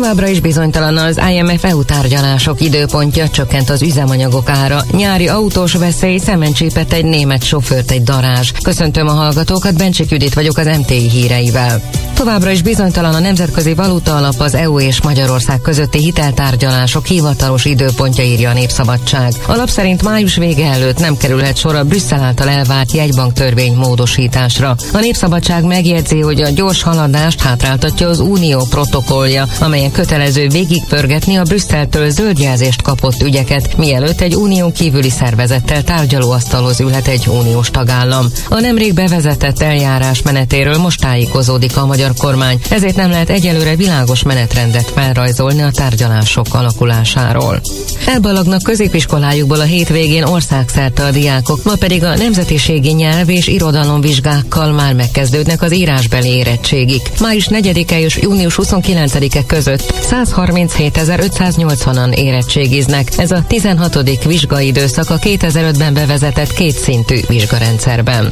Továbbra is bizonytalan az IMF EU tárgyalások időpontja, csökkent az üzemanyagok ára, nyári autós veszély, szemencsépett egy német sofőrt egy darázs. Köszöntöm a hallgatókat, Bencsik Judit vagyok az MTI híreivel. Továbbra is bizonytalan a Nemzetközi Valuta Alap az EU és Magyarország közötti hiteltárgyalások hivatalos időpontja írja a Népszabadság. Alap szerint május vége előtt nem kerülhet sor a Brüsszel által elvárt jegybank törvény módosításra. A Népszabadság megjegyzi, hogy a gyors haladást hátráltatja az Unió protokollja, amelyen kötelező végigpörgetni a Brüsszeltől zöldjelzést kapott ügyeket, mielőtt egy unión kívüli szervezettel tárgyalóasztalhoz ülhet egy uniós tagállam. A nemrég bevezetett eljárás menetéről most tájékozódik a magyar kormány, ezért nem lehet egyelőre világos menetrendet felrajzolni a tárgyalások alakulásáról. Elbalagnak középiskolájukból a hétvégén országszerte a diákok, ma pedig a nemzetiségi nyelv és irodalomvizsgákkal már megkezdődnek az írásbeli érettségik. Május 4-e és június 29-e között 137.580-an érettségiznek. Ez a 16. vizsgaidőszak a 2005-ben bevezetett kétszintű vizsgarendszerben.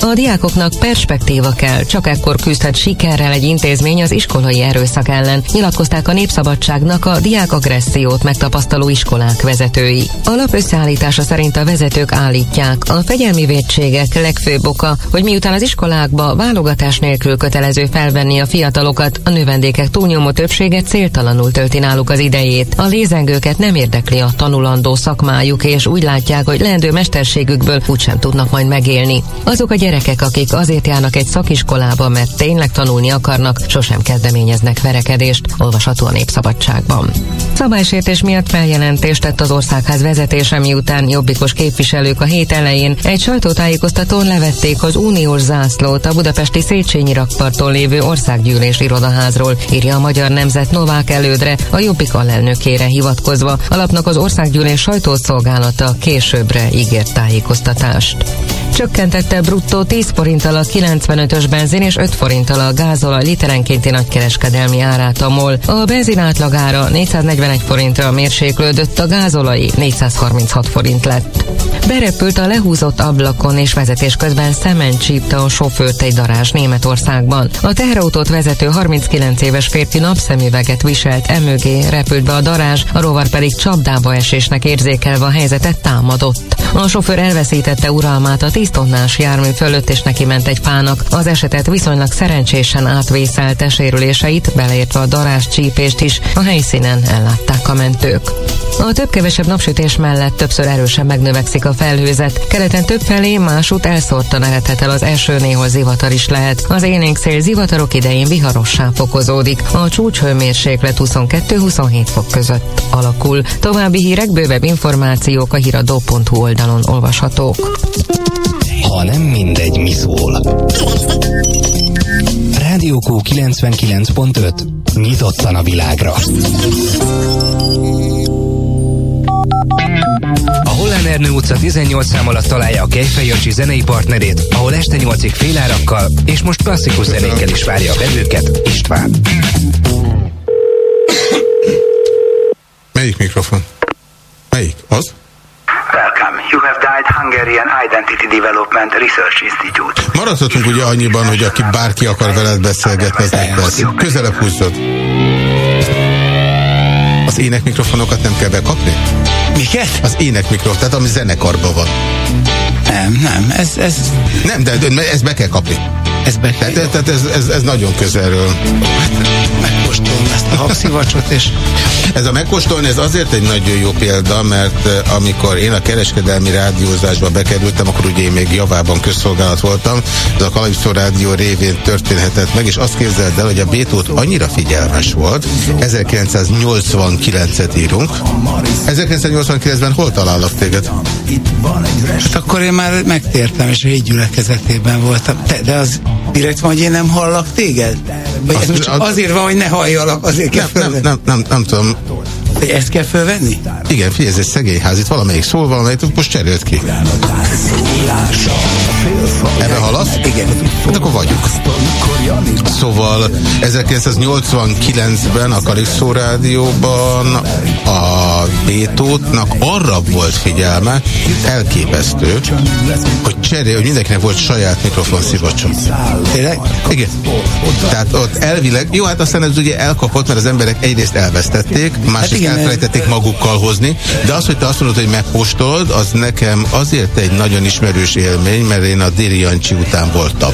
A diákoknak perspektíva kell, csak ekkor küzdhet sikerrel egy intézmény az iskolai erőszak ellen, nyilatkozták a Népszabadságnak a diák agressziót megtapasztaló iskolák vezetői. A lap összeállítása szerint a vezetők állítják, a fegyelmi védségek legfőbb oka, hogy miután az iskolákba válogatás nélkül kötelező felvenni a fiatalokat, a növendékek túlnyomó többsége céltalanul tölti náluk az idejét. A lézengőket nem érdekli a tanulandó szakmájuk, és úgy látják, hogy leendő mesterségükből úgysem tudnak majd megélni. Azok a gyerekek, akik azért járnak egy szakiskolába, mert tényleg tanulni akarnak, sosem kezdeményeznek verekedést, olvasható a Népszabadságban. Szabálysértés miatt feljelentést tett az országház vezetése, miután jobbikos képviselők a hét elején egy sajtótájékoztatón levették az uniós zászlót a budapesti Széchenyi rakparton lévő országgyűlés irodaházról, írja a Magyar Nemzet Novák elődre, a jobbik alelnökére hivatkozva. Alapnak az országgyűlés sajtószolgálata későbbre ígért tájékoztatást. Csökkentette bruttó 10 forinttal a 95-ös benzin és 5 forinttal a gázolaj literenkénti nagykereskedelmi árát a MOL. A benzin átlagára 441 forintra mérséklődött, a gázolai 436 forint lett. Berepült a lehúzott ablakon és vezetés közben szement csípte a sofőrt egy darázs Németországban. A teherautót vezető 39 éves férfi napszemüveget viselt emögé, repült be a darázs, a rovar pedig csapdába esésnek érzékelve a helyzetet támadott. A sofőr elveszítette uralmát a 10 tonnás jármű fölött és neki ment egy fának. Az esetet viszonylag szerencsésen átvészelte sérüléseit, beleértve a darázs csípést is, a helyszínen ellátták a mentők. A több-kevesebb napsütés mellett többször erősen megnövekszik a felhőzet. Keleten több felé, másút elszórtan eredhet el az eső, néhol zivatar is lehet. Az élénk szél zivatarok idején viharossá fokozódik. A csúcshőmérséklet 22-27 fok között alakul. További hírek, bővebb információk a hiradó.hu oldalon olvashatók. Ha nem mindegy, mi szól. Rádió Q 99.5. Nyitottan a világra. A Hollán Ernő utca 18 szám alatt találja a Kejfej Jancsi zenei partnerét, ahol este 8-ig félárakkal és most klasszikus zenékkel is várja a vevőket István. Melyik mikrofon? Melyik? Az? Welcome. You have dialed Hungarian Identity Development Research Institute. Maradhatunk ugye annyiban, hogy aki bárki akar veled beszélgetni, az perc. Közelebb húzzod. Az ének mikrofonokat nem kell bekapni? Miket? Az ének mikrofon, tehát ami zenekarban van. Nem, nem, ez... ez... Nem, de, de ezt be kell kapni. Ez be kell. Tehát, tehát ez, ez, ez nagyon közelről. A habszivacsot, és... Ez a megkóstolni, ez azért egy nagyon jó példa, mert eh, amikor én a kereskedelmi rádiózásba bekerültem, akkor ugye én még javában közszolgálat voltam, ez a Kalipszó Rádió révén történhetett meg, és azt képzeld el, hogy a Bétót annyira figyelmes volt, 1989-et írunk. 1989-ben hol talállak téged? Hát akkor én már megtértem, és híd gyülekezetében voltam. Te, de az direkt van, hogy én nem hallak téged? Vagy ez Az- most az- azért van, hogy ne halljalak, azért Nem, fölvenni? nem, nem, nem tudom. Hogy ezt kell fölvenni? Igen, figyelj, ez egy szegény ház, itt valamelyik szól, valamelyik most cserélt ki. Ebbe halasz? Igen. Hát akkor vagyunk. Szóval 1989-ben a Kalipszó Rádióban a Bétótnak arra volt figyelme, elképesztő, hogy cserél, hogy mindenkinek volt saját mikrofon szivacsa. Tényleg? Igen. Tehát ott elvileg, jó, hát aztán ez ugye elkapott, mert az emberek egyrészt elvesztették, másrészt igen, elfelejtették magukkal hozni, de az, hogy te azt mondod, hogy megkóstolod, az nekem azért egy nagyon ismerős élmény, mert én a Déri Jancsi után voltam.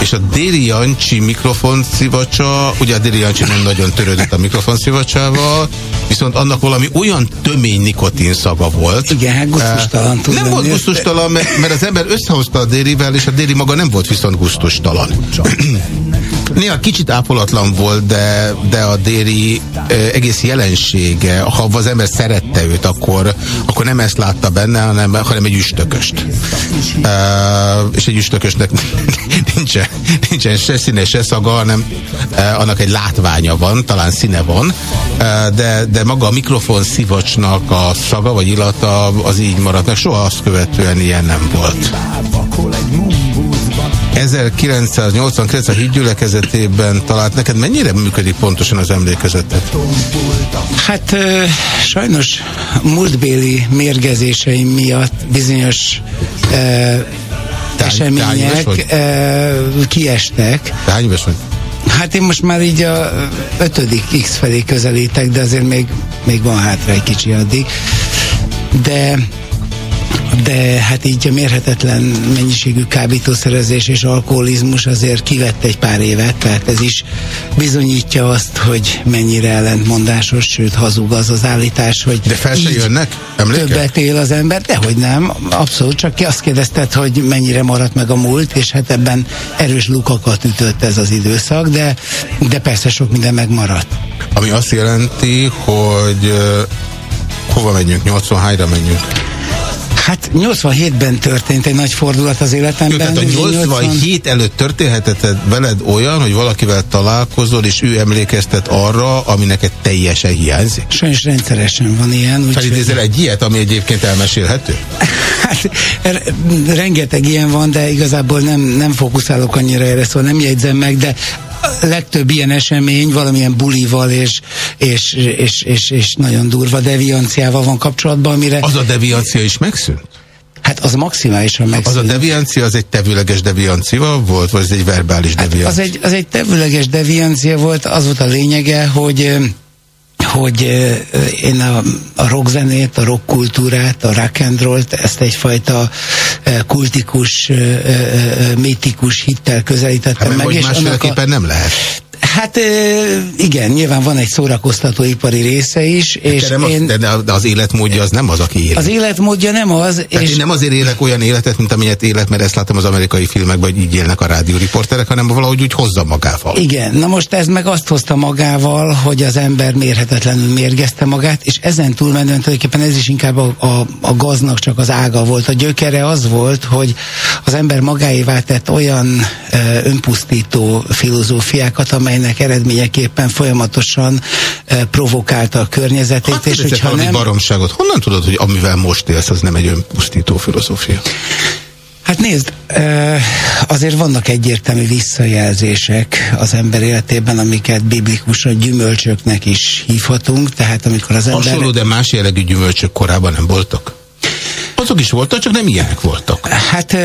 És a Déri Jancsi mikrofon szivacsa, ugye a Déri Jancsi nem nagyon törődött a mikrofon szivacsával, viszont annak valami olyan tömény nikotin szaga volt. Igen, hát gusztustalan Eh, Nem volt gusztustalan, mert, mert az ember összehozta a Dérivel, és a Déri maga nem volt viszont gusztustalan. Néha kicsit ápolatlan volt, de, de a Déri ö, egész jelensége, ha az ember szerette őt, akkor, akkor nem ezt látta benne, hanem, hanem egy üstököst. Ö, és egy üstökösnek nincsen, nincsen se színe, se szaga, hanem ö, annak egy látványa van, talán színe van, ö, de, de maga a mikrofon szivacsnak a szaga vagy illata az így maradt, soha azt követően ilyen nem volt. 1989 a hídgyülekezetében talált neked mennyire működik pontosan az emlékezetet? Hát sajnos múltbéli mérgezéseim miatt bizonyos éves események ö, kiestek. Te hány éves vagy? Hát én most már így a ötödik X felé közelítek, de azért még, még van hátra egy kicsi addig. De de hát így a mérhetetlen mennyiségű kábítószerezés és alkoholizmus azért kivett egy pár évet, tehát ez is bizonyítja azt, hogy mennyire ellentmondásos, sőt hazug az az állítás, hogy De fel se jönnek? Emlékek? többet él az ember, dehogy nem, abszolút, csak ki azt kérdezted, hogy mennyire maradt meg a múlt, és hát ebben erős lukakat ütött ez az időszak, de, de persze sok minden megmaradt. Ami azt jelenti, hogy hova menjünk? 80 hányra menjünk? Hát 87-ben történt egy nagy fordulat az Jó, életemben. tehát a Ugye 87 előtt történhetett veled olyan, hogy valakivel találkozol, és ő emlékeztet arra, ami neked teljesen hiányzik? Sajnos rendszeresen van ilyen. úgyhogy- Felidézel egy ilyet, ami egyébként elmesélhető? Hát r- rengeteg ilyen van, de igazából nem, nem fókuszálok annyira erre, szóval nem jegyzem meg, de legtöbb ilyen esemény valamilyen bulival és, és, és, és, és nagyon durva devianciával van kapcsolatban, amire... Az a deviancia is megszűnt? Hát az maximálisan megszűnt. Az a deviancia, az egy tevőleges deviancia volt, vagy ez egy verbális deviancia? Az egy, az egy tevőleges deviancia volt, az volt a lényege, hogy hogy én a, a rockzenét, a rockkultúrát, a rock and roll-t, ezt egyfajta kultikus, mítikus hittel közelítettem Hát, meg. hogy és annak a, másféleképpen nem lehet. Hát igen, nyilván van egy szórakoztatóipari része is, és de, nem az, én, de, de az életmódja az nem az, aki él. az életmódja nem az, Tehát és én nem azért élek olyan életet, mint amilyet élek, mert ezt látom az amerikai filmekben, hogy így élnek a rádióriporterek, hanem valahogy úgy hozza magával. Igen, na most ez meg azt hozta magával, hogy az ember mérhetetlenül mérgezte magát, és ezen túlmenően tulajdonképpen ez is inkább a, a, a gaznak csak az ága volt. A gyökere az volt, hogy az ember magáévá tett olyan ö, önpusztító filozófiákat, amelynek eredményeképpen folyamatosan provokálta a környezetét, Hát és hogyha valami nem... baromságot. Honnan tudod, hogy amivel most élsz, az nem egy önpusztító filozófia? Hát nézd, azért vannak egyértelmű visszajelzések az ember életében, amiket biblikusan gyümölcsöknek is hívhatunk, tehát amikor az ember... Hasonló, de más jellegű gyümölcsök korábban nem voltak? Azok is voltak, csak nem ilyenek voltak. Hát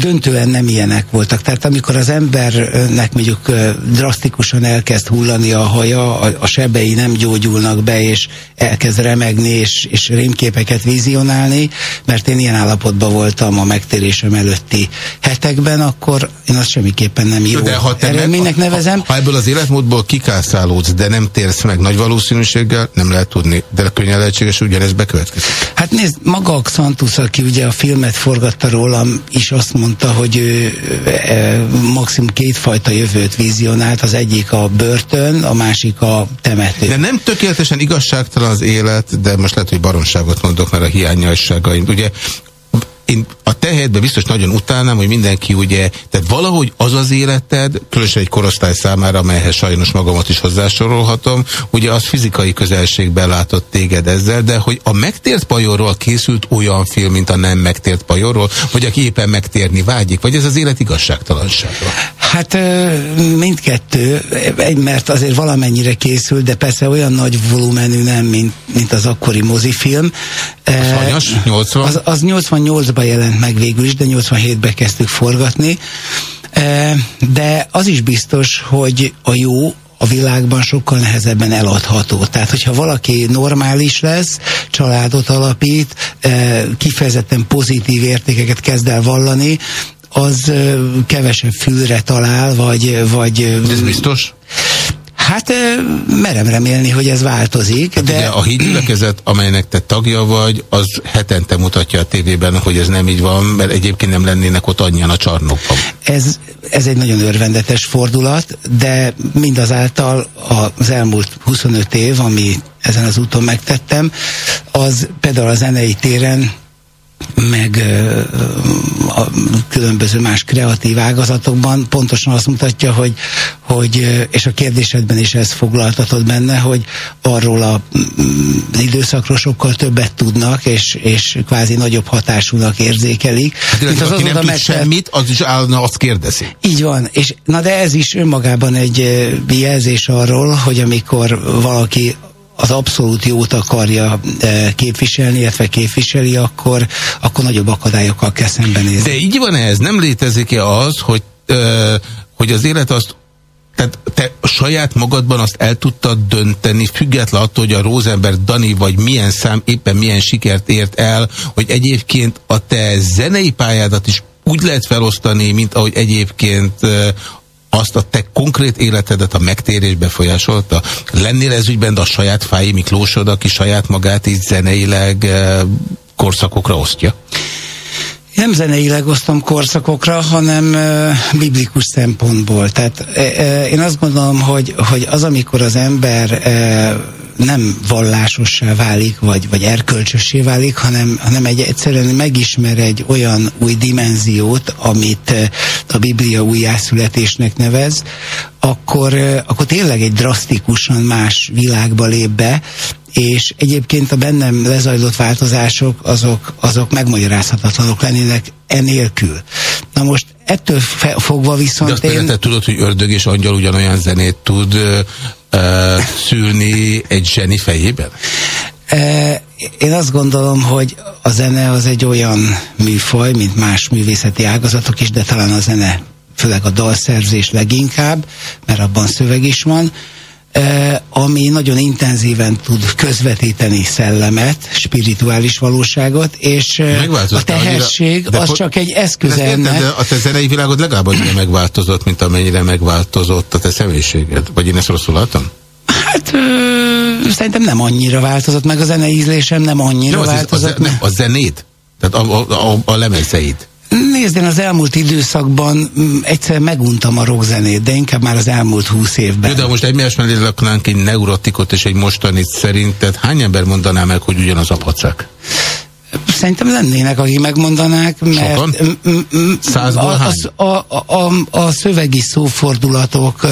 döntően nem ilyenek voltak. Tehát amikor az embernek mondjuk drasztikusan elkezd hullani a haja, a, a sebei nem gyógyulnak be, és elkezd remegni, és, és rémképeket vizionálni, mert én ilyen állapotban voltam a megtérésem előtti hetekben, akkor én azt semmiképpen nem jó De ha te eredménynek nevezem. Ha ebből az életmódból kikászálódsz, de nem térsz meg nagy valószínűséggel, nem lehet tudni, de könnyen lehetséges, ugyanez bekövetkezik. Hát nézd, maga a Xantus, aki ugye a filmet forgatta rólam, is azt mondta, hogy ő maximum kétfajta jövőt vizionált, az egyik a börtön, a másik a temető. De nem tökéletesen igazságtalan az élet, de most lehet, hogy baronságot mondok, mert a hiányosságaim. Ugye én a te helyedben biztos nagyon utálnám, hogy mindenki ugye, tehát valahogy az az életed, különösen egy korosztály számára, amelyhez sajnos magamat is hozzásorolhatom, ugye az fizikai közelségben látott téged ezzel, de hogy a megtért pajorról készült olyan film, mint a nem megtért pajorról, vagy aki éppen megtérni vágyik, vagy ez az élet igazságtalansága? Hát mindkettő, mert azért valamennyire készült, de persze olyan nagy volumenű nem, mint, mint az akkori mozifilm. Az hanyas? 80? Az, az 88-ban jelent meg végül is, de 87-ben kezdtük forgatni. E, De az is biztos, hogy a jó a világban sokkal nehezebben eladható. Tehát, hogyha valaki normális lesz, családot alapít, e, kifejezetten pozitív értékeket kezd el vallani, az ö, kevesebb fülre talál, vagy... vagy Ez biztos? Hát merem remélni, hogy ez változik, Hát de... ugye a hídgyülekezet, amelynek te tagja vagy, az hetente mutatja a tévében, hogy ez nem így van, mert egyébként nem lennének ott annyian a csarnokban. Ez, ez egy nagyon örvendetes fordulat, de mindazáltal az elmúlt 25 év, ami ezen az úton megtettem, az például a zenei téren meg a különböző más kreatív ágazatokban pontosan azt mutatja, hogy, hogy és a kérdésedben is ez foglaltatod benne, hogy arról a, mm, az időszakról sokkal többet tudnak, és, és kvázi nagyobb hatásúnak érzékelik. Hát, mint illetve, aki nem tud megtett- semmit, az is állna azt kérdezi. így van, és na de ez is önmagában egy jelzés arról, hogy amikor valaki az abszolút jót akarja ö, képviselni, illetve képviseli, akkor, akkor nagyobb akadályokkal kell szembenézni. De így van ez, nem létezik-e az, hogy, ö, hogy az élet azt tehát te saját magadban azt el tudtad dönteni, független attól, hogy a Rosenberg Dani vagy milyen szám éppen milyen sikert ért el, hogy egyébként a te zenei pályádat is úgy lehet felosztani, mint ahogy egyébként ö, azt a te konkrét életedet a megtérés befolyásolta? Lennél ez ügyben a saját Fáji Miklósod, aki saját magát is zeneileg ö, korszakokra osztja? Nem zeneileg osztom korszakokra, hanem uh, biblikus szempontból. Tehát uh, uh, én azt gondolom, hogy, hogy az, amikor az ember uh, nem vallásossá válik, vagy, vagy erkölcsössé válik, hanem, hanem egy egyszerűen megismer egy olyan új dimenziót, amit eh, a Biblia újjászületésnek nevez, akkor, eh, akkor tényleg egy drasztikusan más világba lép be, és egyébként a bennem lezajlott változások azok, azok megmagyarázhatatlanok lennének enélkül. Na most ettől fogva De viszont azt én... tudod, hogy ördög és angyal ugyanolyan zenét tud ö, szülni egy zseni fejében? Én azt gondolom, hogy a zene az egy olyan műfaj, mint más művészeti ágazatok is, de talán a zene, főleg a dalszerzés leginkább, mert abban szöveg is van, ami nagyon intenzíven tud közvetíteni szellemet, spirituális valóságot, és a Megváltoztál annyira- az csak egy érted, ennek. de a te zenei világod legalább annyira megváltozott, mint amennyire megváltozott a te személyiséged. Vagy én ezt rosszul láttam? Hát ö, szerintem nem annyira változott meg a zenei ízlésem, nem annyira Nem, az, az, változott az, nem, a zenét? Tehát a, a, a, a lemezeid? Nézd, én az elmúlt időszakban mm, egyszer meguntam a rockzenét, de inkább már az elmúlt húsz évben. Jó, de most egymás mellé laknánk egy neurotikot és egy mostanit szerinted hány ember mondaná meg, hogy ugyanaz a pacák? Szerintem lennének, akik megmondanák, mert Százból a, az- a, a, szövegi szófordulatok,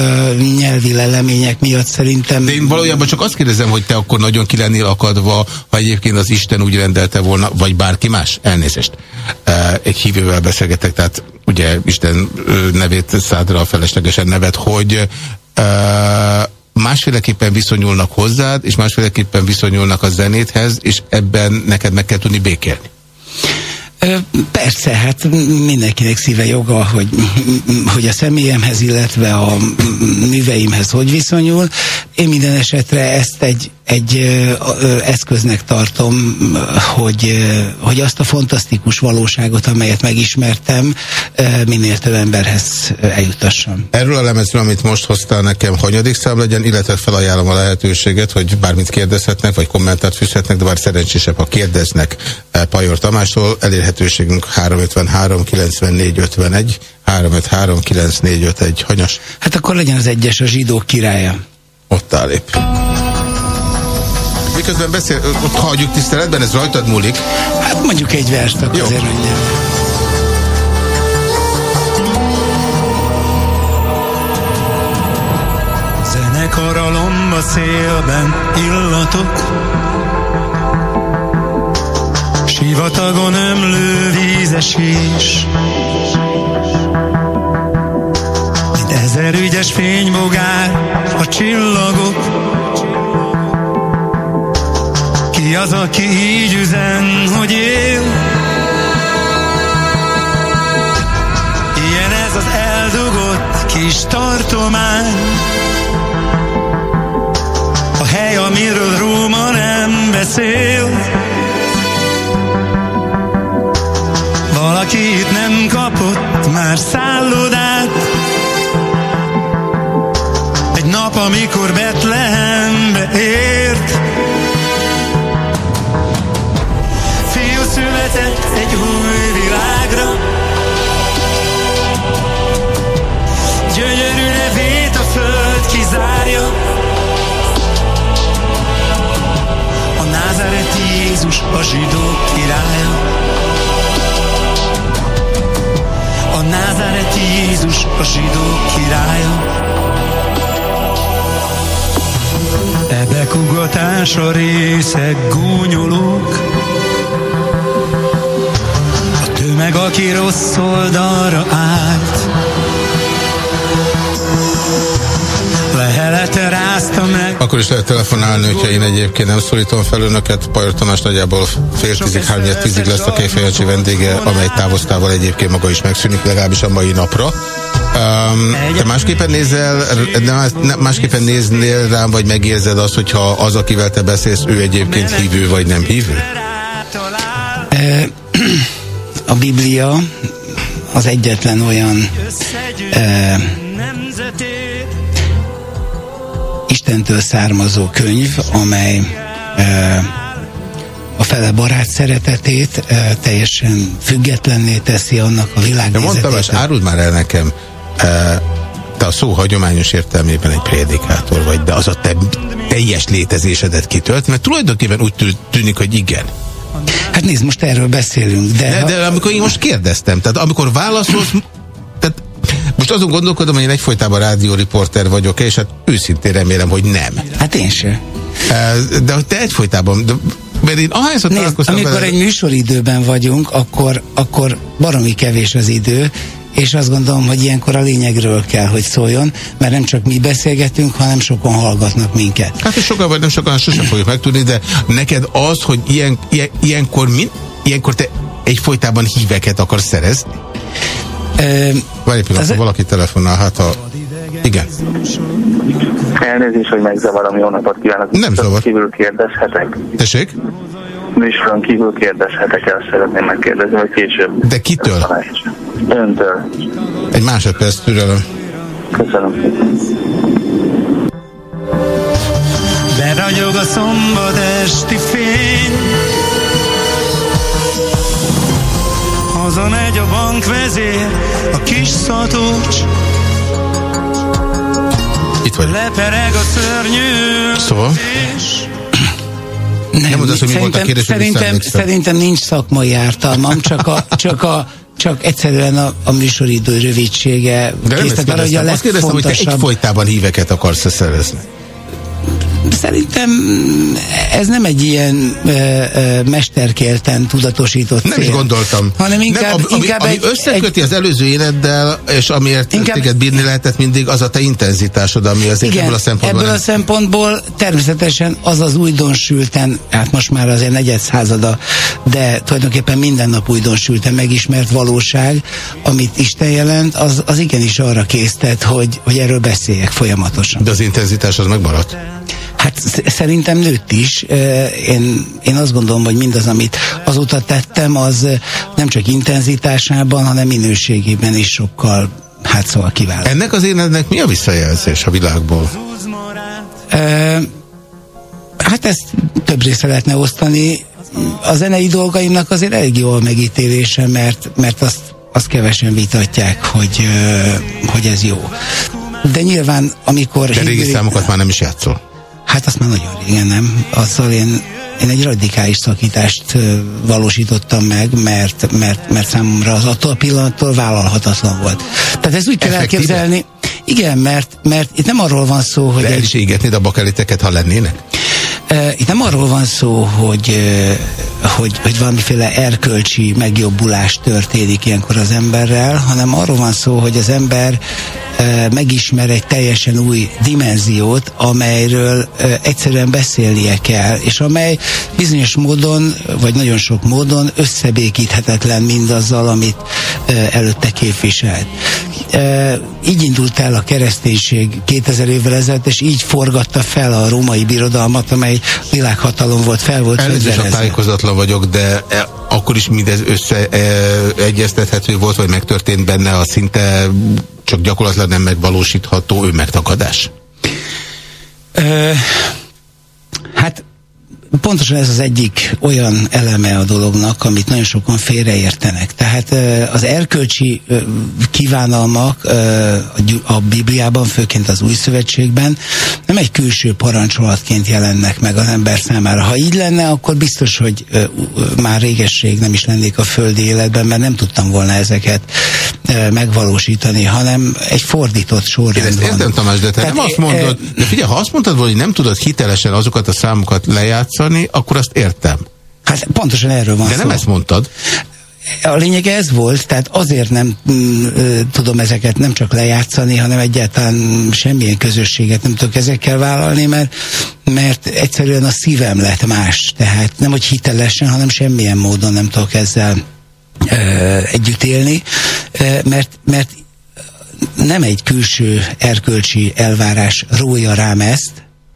nyelvi lelemények miatt szerintem... De én valójában csak azt kérdezem, hogy te akkor nagyon ki lennél akadva, ha egyébként az Isten úgy rendelte volna, vagy bárki más? Elnézést. Egy hívővel beszélgetek, tehát ugye Isten nevét szádra feleslegesen nevet, hogy másféleképpen viszonyulnak hozzád, és másféleképpen viszonyulnak a zenéthez, és ebben neked meg kell tudni békélni. Persze, hát mindenkinek szíve joga, hogy, hogy a személyemhez, illetve a műveimhez hogy viszonyul. Én minden esetre ezt egy, egy eszköznek tartom, hogy, hogy azt a fantasztikus valóságot, amelyet megismertem, minél több emberhez eljutassam. Erről a lemezről, amit most hoztál nekem, hanyadik szám legyen, illetve felajánlom a lehetőséget, hogy bármit kérdezhetnek, vagy kommentát fűzhetnek, de bár szerencsésebb, ha kérdeznek Pajor Tamástól, elérhetőségünk 353 94 51, 353 9451, hanyas. Hát akkor legyen az egyes a zsidók királya. Ott áll épp. Miközben beszél, ott hagyjuk tiszteletben, ez rajtad múlik. Hát mondjuk egy verst, akkor azért mondjam. Zenekar a szélben illatok Sivatagon ömlő vízesés Mint ezer ügyes fénybogár a csillagok Ki az, aki így üzen, hogy él? Ilyen ez az eldugott kis tartomány a hely, amiről Róma nem beszél. Itt nem kapott már szállodát. Egy nap, amikor Betlehembe ért. Fiú született egy új világra. Gyönyörű nevét a föld kizárja. A názáreti Jézus a zsidók királya. A názáreti Jézus a zsidók királya. Ebbe kugatásra részek gúnyolók. A tömeg, aki rossz oldalra állt. Rázta meg Akkor is lehet telefonálni, hogyha én egyébként nem szólítom fel önöket. Pajor Tamás nagyjából fél tízig, hárnyed tízig lesz a Kejfejancsi vendége, amely távoztával egyébként maga is megszűnik, legalábbis a mai napra. Um, te másképpen nézel, ne- másképpen néznél rám, vagy megérzed azt, hogyha az, akivel te beszélsz, ő egyébként hívő, vagy nem hívő? A Biblia az egyetlen olyan Istentől származó könyv, amely a fele barát szeretetét teljesen függetlenné teszi annak a De mondtam, és világnézetét. áruld már el nekem, te a szó hagyományos értelmében egy prédikátor vagy, de az a te teljes létezésedet kitölt, mert tulajdonképpen úgy tű- tűnik, hogy igen. Hát nézd, most erről beszélünk, de... De, de amikor én most kérdeztem, tehát amikor válaszolsz, most azon gondolkodom, hogy én egyfolytában rádióriporter vagyok, és hát őszintén remélem, hogy nem. Hát én se. De hogy te egyfolytában, de, mert én ahányszor Nézd, találkoztam amikor vele- egy műsoridőben vagyunk, akkor, akkor baromi kevés az idő, és azt gondolom, hogy ilyenkor a lényegről kell, hogy szóljon, mert nem csak mi beszélgetünk, hanem sokan hallgatnak minket. Hát, hogy sokan vagy nem sokan, sosem fogjuk megtudni, de neked az, hogy ilyen, ilyen, ilyenkor, min, ilyenkor te egyfolytában híveket akarsz szerezni? Várj egy pillanat, valaki telefonál, hát ha... Igen. Elnézést, hogy megzavarom, jó napot kívánok. Nem zavar. kívül kérdezhetek? Tessék? Műsoron kívül kérdezhetek el, szeretném megkérdezni, vagy később. De kitől? Öntől. Egy másodperc türelem. Köszönöm. Beragyog a szombat esti fény Hazamegy a bankvezér, a kis szatúcs Itt vagy. Lepereg a szörnyű Szóval? Nem, Nem mondasz, hogy mi volt a kérdés, szerintem, szerintem nincs szakmai ártalmam, csak, a, csak, a, csak egyszerűen a, a műsoridő rövidsége. De nem ezt hogy a kérdeztem. Azt kérdeztem, hogy te egyfolytában híveket akarsz szerezni. Szerintem ez nem egy ilyen ö, ö, mesterkélten tudatosított Nem cél. is gondoltam. Hanem inkább, nem, ami, inkább ami egy, összeköti az előző élettel, és amiért Inkább- téged bírni lehetett mindig, az a te intenzitásod, ami azért igen, ebből a szempontból ebből a nem... szempontból természetesen az az újdonsülten, hát most már azért negyed százada, de tulajdonképpen minden nap újdonsülten megismert valóság, amit Isten jelent, az, az igenis arra késztet, hogy, hogy erről beszéljek folyamatosan. De az intenzitás az megmaradt? Hát sz- szerintem nőtt is. Én, én azt gondolom, hogy mindaz, amit azóta tettem, az nem csak intenzitásában, hanem minőségében is sokkal, hát szóval kiváló. Ennek az életnek mi a visszajelzés a világból? Hát ezt több részre lehetne osztani. A zenei dolgaimnak azért elég jó a megítélése, mert, mert azt, azt kevesen vitatják, hogy, hogy ez jó. De nyilván, amikor... De régi hívő- számokat már nem is játszol. Hát azt már nagyon régen nem. Azzal én, én egy radikális szakítást valósítottam meg, mert, mert, mert számomra az attól a pillanattól vállalhatatlan volt. Tehát ez úgy kell Effektíve? elképzelni. Igen, mert, mert itt nem arról van szó, hogy De el is égetnéd a bakeliteket, ha lennének? Itt nem arról van szó, hogy, hogy, hogy valamiféle erkölcsi megjobbulás történik ilyenkor az emberrel, hanem arról van szó, hogy az ember megismer egy teljesen új dimenziót, amelyről egyszerűen beszélnie kell, és amely bizonyos módon, vagy nagyon sok módon összebékíthetetlen mindazzal, amit előtte képviselt. Uh, Így indult el a kereszténység 2000 évvel ezelőtt, és így forgatta fel a római birodalmat, amely világhatalom volt, fel volt Elnézést, a tájékozatlan vagyok, de e, akkor is mindez összeegyeztethető volt, vagy megtörtént benne a szinte csak gyakorlatilag nem megvalósítható önmegtakadás? Ö, hát pontosan ez az egyik olyan eleme a dolognak, amit nagyon sokan félreértenek. Tehát az erkölcsi kívánalmak a Bibliában, főként az Új Szövetségben nem egy külső parancsolatként jelennek meg az ember számára. Ha így lenne, akkor biztos, hogy már régesség nem is lennék a földi életben, mert nem tudtam volna ezeket megvalósítani, hanem egy fordított Én sorrend ezt van. értem, Tamás, de te Tehát, nem azt mondod, de figyelj, ha azt mondtad volna, hogy nem tudod hitelesen azokat a számokat lejátszani, akkor azt értem. Hát pontosan erről van De szó. nem ezt mondtad. A lényeg ez volt, tehát azért nem mm, tudom ezeket nem csak lejátszani, hanem egyáltalán semmilyen közösséget nem tudok ezekkel vállalni, mert, mert egyszerűen a szívem lett más. Tehát nem, hogy hitelesen, hanem semmilyen módon nem tudok ezzel ö, együtt élni, ö, mert, mert nem egy külső erkölcsi elvárás rója rám ezt,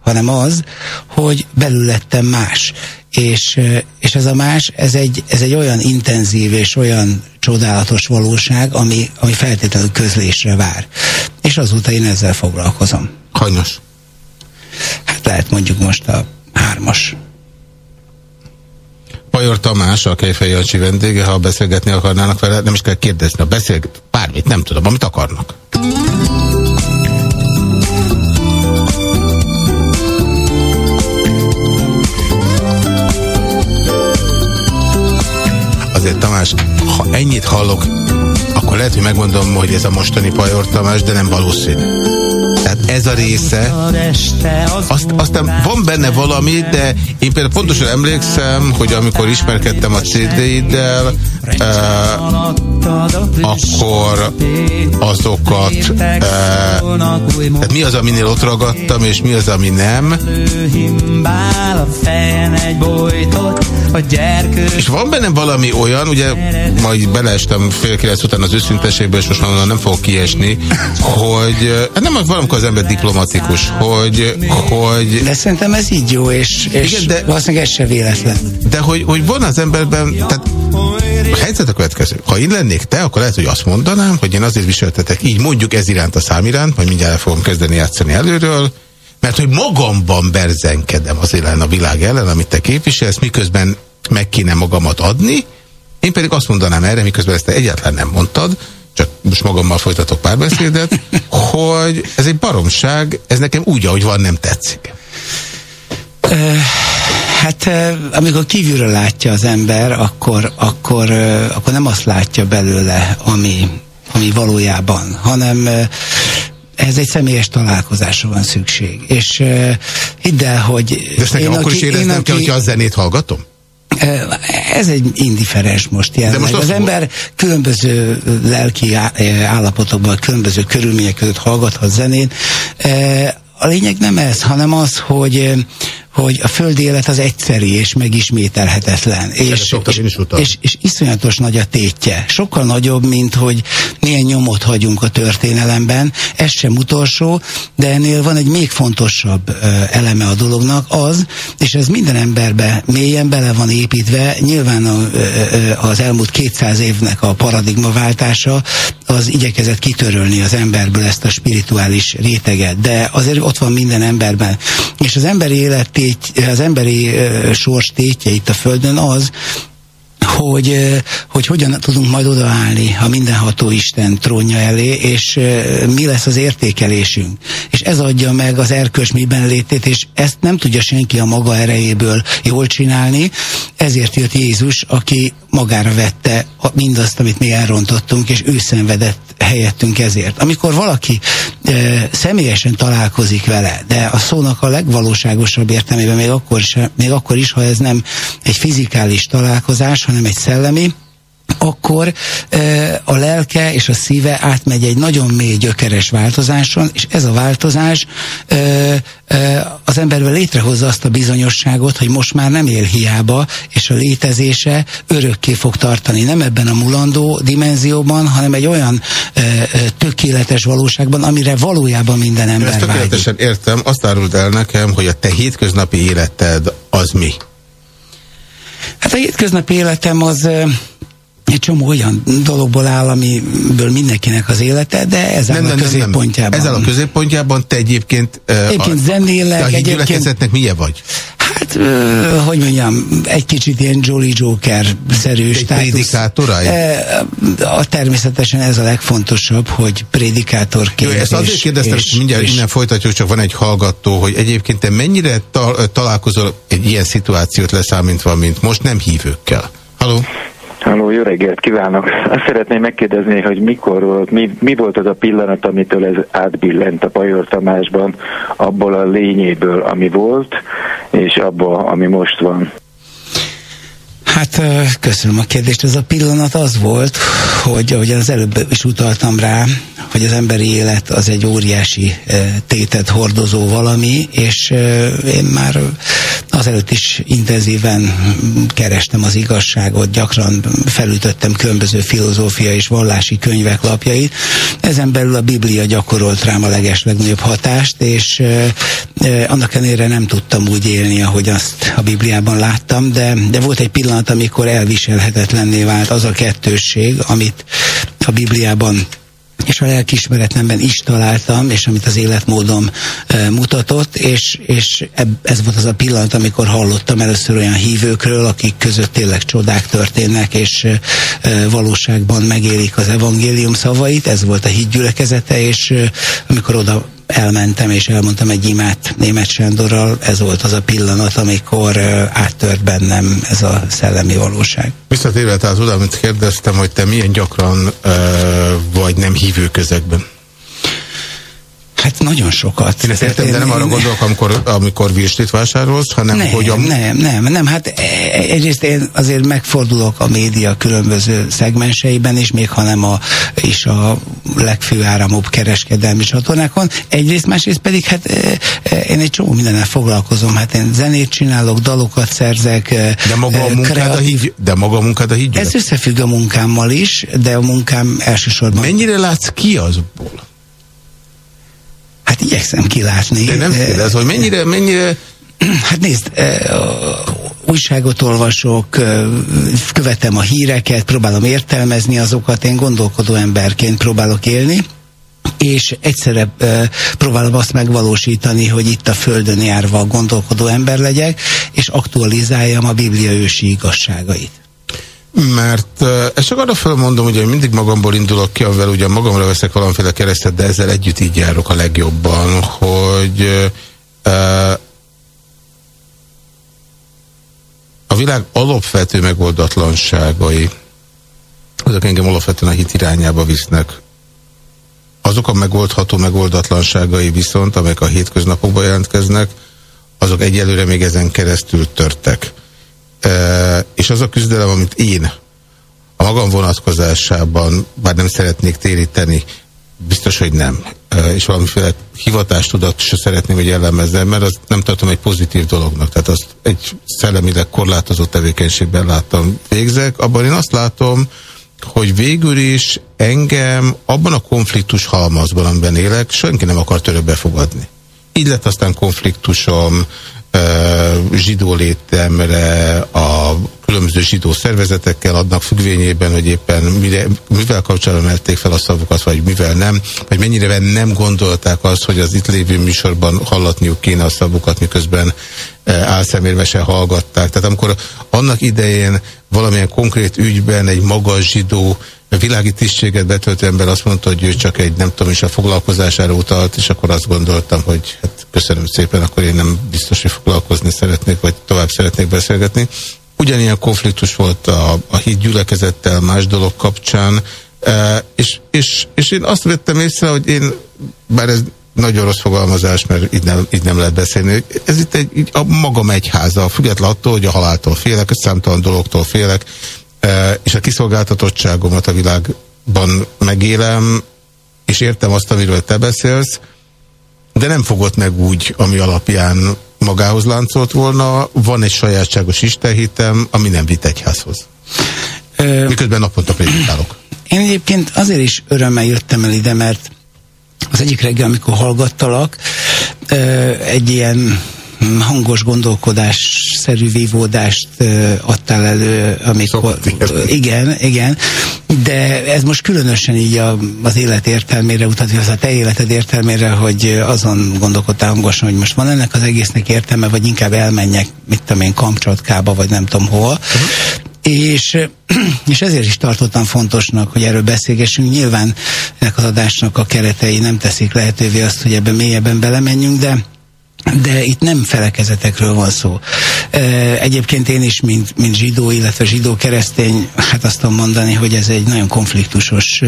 hanem az, hogy belül lettem más. És, és ez a más, ez egy, ez egy olyan intenzív és olyan csodálatos valóság, ami, ami feltétlenül közlésre vár. És azóta én ezzel foglalkozom. Hanyos? Hát lehet mondjuk most a hármas. Pajor Tamás, a Kejfej Jancsi vendége, ha beszélgetni akarnának vele, nem is kell kérdezni, a beszélget, bármit, nem tudom, amit akarnak. Azért Tamás, ha ennyit hallok, akkor lehet, hogy megmondom, hogy ez a mostani Pajor Tamás, de nem valószínű. Tehát ez a része, azt, aztán van benne valami, de én például pontosan emlékszem, hogy amikor ismerkedtem a CD-iddel, uh, akkor azokat, uh, tehát mi az, aminél ott ragadtam, és mi az, ami nem. És van bennem valami olyan, ugye majd beleestem fél kilenc után az őszinteségbe, és most már nem fogok kiesni, hogy hát nem valamikor az ember diplomatikus, hogy, hogy... De szerintem ez így jó, és, és Igen, de, valószínűleg ez se véletlen. De hogy, hogy van az emberben, tehát a helyzet a következő. Ha én lennék te, akkor lehet, hogy azt mondanám, hogy én azért viseltetek így, mondjuk ez iránt a szám iránt, majd mindjárt el fogom kezdeni játszani előről, mert hogy magamban berzenkedem az ellen a világ ellen, amit te képviselsz, miközben meg kéne magamat adni, én pedig azt mondanám erre, miközben ezt te egyáltalán nem mondtad, csak most magammal folytatok párbeszédet, hogy ez egy baromság, ez nekem úgy, ahogy van, nem tetszik. Hát amikor kívülről látja az ember, akkor, akkor, akkor nem azt látja belőle, ami, ami valójában, hanem ez egy személyes találkozásra van szükség. És hidd el, hogy... De ezt nekem akkor aki, is éreznem én, kell, aki... hogyha a zenét hallgatom? Ez egy indiferens most jelenleg. Az ember különböző lelki állapotokban, különböző körülmények között hallgathat zenét. A lényeg nem ez, hanem az, hogy hogy a földi élet az egyszeri és megismételhetetlen. És, és, és, és iszonyatos nagy a tétje. Sokkal nagyobb, mint hogy milyen nyomot hagyunk a történelemben. Ez sem utolsó, de ennél van egy még fontosabb eleme a dolognak, az, és ez minden emberbe mélyen bele van építve, nyilván a, az elmúlt 200 évnek a paradigmaváltása az igyekezett kitörölni az emberből ezt a spirituális réteget, de azért ott van minden emberben. És az emberi élet tét, az emberi sors tétje itt a Földön az, hogy, hogy hogyan tudunk majd odaállni a mindenható Isten trónja elé, és mi lesz az értékelésünk. És ez adja meg az erkölcs miben létét, és ezt nem tudja senki a maga erejéből jól csinálni, ezért jött Jézus, aki magára vette mindazt, amit mi elrontottunk, és ő szenvedett helyettünk ezért. Amikor valaki e, személyesen találkozik vele, de a szónak a legvalóságosabb értelmében még akkor, se, még akkor is, ha ez nem egy fizikális találkozás, hanem egy szellemi, akkor a lelke és a szíve átmegy egy nagyon mély gyökeres változáson, és ez a változás az emberben létrehozza azt a bizonyosságot, hogy most már nem él hiába, és a létezése örökké fog tartani. Nem ebben a mulandó dimenzióban, hanem egy olyan tökéletes valóságban, amire valójában minden ember Ezt tökéletesen vágyik. értem. Azt árult el nekem, hogy a te hétköznapi életed az mi? Hát a hétköznapi életem az egy csomó olyan dologból áll, amiből mindenkinek az élete, de ez áll nem, a középpontjában. Ezzel a középpontjában te egyébként... Egyébként zenélek, te a egyébként... milyen vagy? Hát, hogy mondjam, egy kicsit ilyen Jolly Joker-szerű prédikátora? A, természetesen ez a legfontosabb, hogy prédikátorként. Jó, ezt azért és, kérdeztem, és, mindjárt és, innen folytatjuk, csak van egy hallgató, hogy egyébként te mennyire ta találkozol egy ilyen szituációt leszámítva, mint most nem hívőkkel? Haló? Halló, jó reggelt kívánok! Azt szeretném megkérdezni, hogy mikor volt, mi, mi volt az a pillanat, amitől ez átbillent a Pajor Tamásban, abból a lényéből, ami volt, és abból, ami most van. Hát köszönöm a kérdést. Ez a pillanat az volt, hogy ahogy az előbb is utaltam rá, hogy az emberi élet az egy óriási tétet hordozó valami, és én már azelőtt is intenzíven kerestem az igazságot, gyakran felütöttem különböző filozófia és vallási könyvek lapjait. Ezen belül a Biblia gyakorolt rám a leges legnagyobb hatást, és annak ellenére nem tudtam úgy élni, ahogy azt a Bibliában láttam, de, de volt egy pillanat, amikor elviselhetetlenné vált az a kettősség, amit a Bibliában és a lelkismeretlemben is találtam, és amit az életmódom e, mutatott, és, és ez volt az a pillanat, amikor hallottam először olyan hívőkről, akik között tényleg csodák történnek, és e, valóságban megélik az evangélium szavait, ez volt a hídgyülekezete, és e, amikor oda elmentem és elmondtam egy imát német Sándorral, ez volt az a pillanat, amikor áttört bennem ez a szellemi valóság. Visszatérve tehát oda, amit kérdeztem, hogy te milyen gyakran ö, vagy nem hívő közegben. Hát nagyon sokat. Én ezt értem, de nem arra gondolok, amikor, amikor virslit vásárolsz, hanem nem, hogy a... nem, nem, nem, hát e- egyrészt én azért megfordulok a média különböző szegmenseiben is, még ha nem a, is a legfőáramobb kereskedelmi csatornákon. Egyrészt, másrészt pedig hát e, e, én egy csomó mindennel foglalkozom, hát én zenét csinálok, dalokat szerzek. e, De maga a e, munkád a hív... De maga a munkád a hív... Ez összefügg a munkámmal is, de a munkám elsősorban... Mennyire látsz ki azból? Hát igyekszem kilátni. De nem kérdez, hogy mennyire, mennyire... Hát nézd, eh, újságot olvasok, követem a híreket, próbálom értelmezni azokat, én gondolkodó emberként próbálok élni, és egyszerre próbálom azt megvalósítani, hogy itt a földön járva gondolkodó ember legyek, és aktualizáljam a Biblia ősi igazságait. Mert ezt csak arra felmondom, hogy én mindig magamból indulok ki, amivel ugye magamra veszek valamiféle keresztet, de ezzel együtt így járok a legjobban, hogy a világ alapvető megoldatlanságai, azok engem alapvetően a hit irányába visznek. Azok a megoldható megoldatlanságai viszont, amelyek a hétköznapokban jelentkeznek, azok egyelőre még ezen keresztül törtek. És az a küzdelem, amit én a magam vonatkozásában, bár nem szeretnék téríteni, biztos, hogy nem, és valamiféle hivatástudat se szeretném, hogy jellemezzem, mert azt nem tartom egy pozitív dolognak, tehát azt egy szellemileg korlátozott tevékenységben láttam végzek, abban én azt látom, hogy végül is engem abban a konfliktus halmazban, amiben élek, senki nem akar törökbe fogadni. Így lett aztán konfliktusom zsidó létemre, a különböző zsidó szervezetekkel adnak függvényében, hogy éppen mire, mivel kapcsolatban emelték fel a szavukat, vagy mivel nem, vagy mennyire nem gondolták azt, hogy az itt lévő műsorban hallatniuk kéne a szavukat, miközben álszemérve se hallgatták. Tehát amikor annak idején valamilyen konkrét ügyben egy magas zsidó világi tisztséget betöltő ember azt mondta, hogy ő csak egy nem tudom is a foglalkozására utalt, és akkor azt gondoltam, hogy hát köszönöm szépen, akkor én nem biztos, hogy foglalkozni szeretnék, vagy tovább szeretnék beszélgetni. Ugyanilyen konfliktus volt a, a híd gyülekezettel más dolog kapcsán, e, és, és, és én azt vettem észre, hogy én, bár ez nagyon rossz fogalmazás, mert így nem, így nem lehet beszélni, ez itt egy, így a magam egyháza, független attól, hogy a haláltól félek, számtalan dologtól félek, és a kiszolgáltatottságomat a világban megélem, és értem azt, amiről te beszélsz, de nem fogott meg úgy, ami alapján magához láncolt volna. Van egy sajátságos istenhitem, ami nem vitt egyházhoz. Miközben naponta prédikálok. Én egyébként azért is örömmel jöttem el ide, mert az egyik reggel, amikor hallgattalak, ö, egy ilyen hangos gondolkodás-szerű vívódást adtál elő, amikor... Igen, igen, de ez most különösen így a, az élet értelmére utat, az a te életed értelmére, hogy azon gondolkodtál hangosan, hogy most van ennek az egésznek értelme, vagy inkább elmenjek, mit tudom én, Kamcsatkába, vagy nem tudom hova. Uh-huh. És, és ezért is tartottam fontosnak, hogy erről beszélgessünk. Nyilván ennek az adásnak a keretei nem teszik lehetővé azt, hogy ebben mélyebben belemenjünk, de de itt nem felekezetekről van szó. Egyébként én is, mint, mint zsidó, illetve zsidó keresztény, hát azt tudom mondani, hogy ez egy nagyon konfliktusos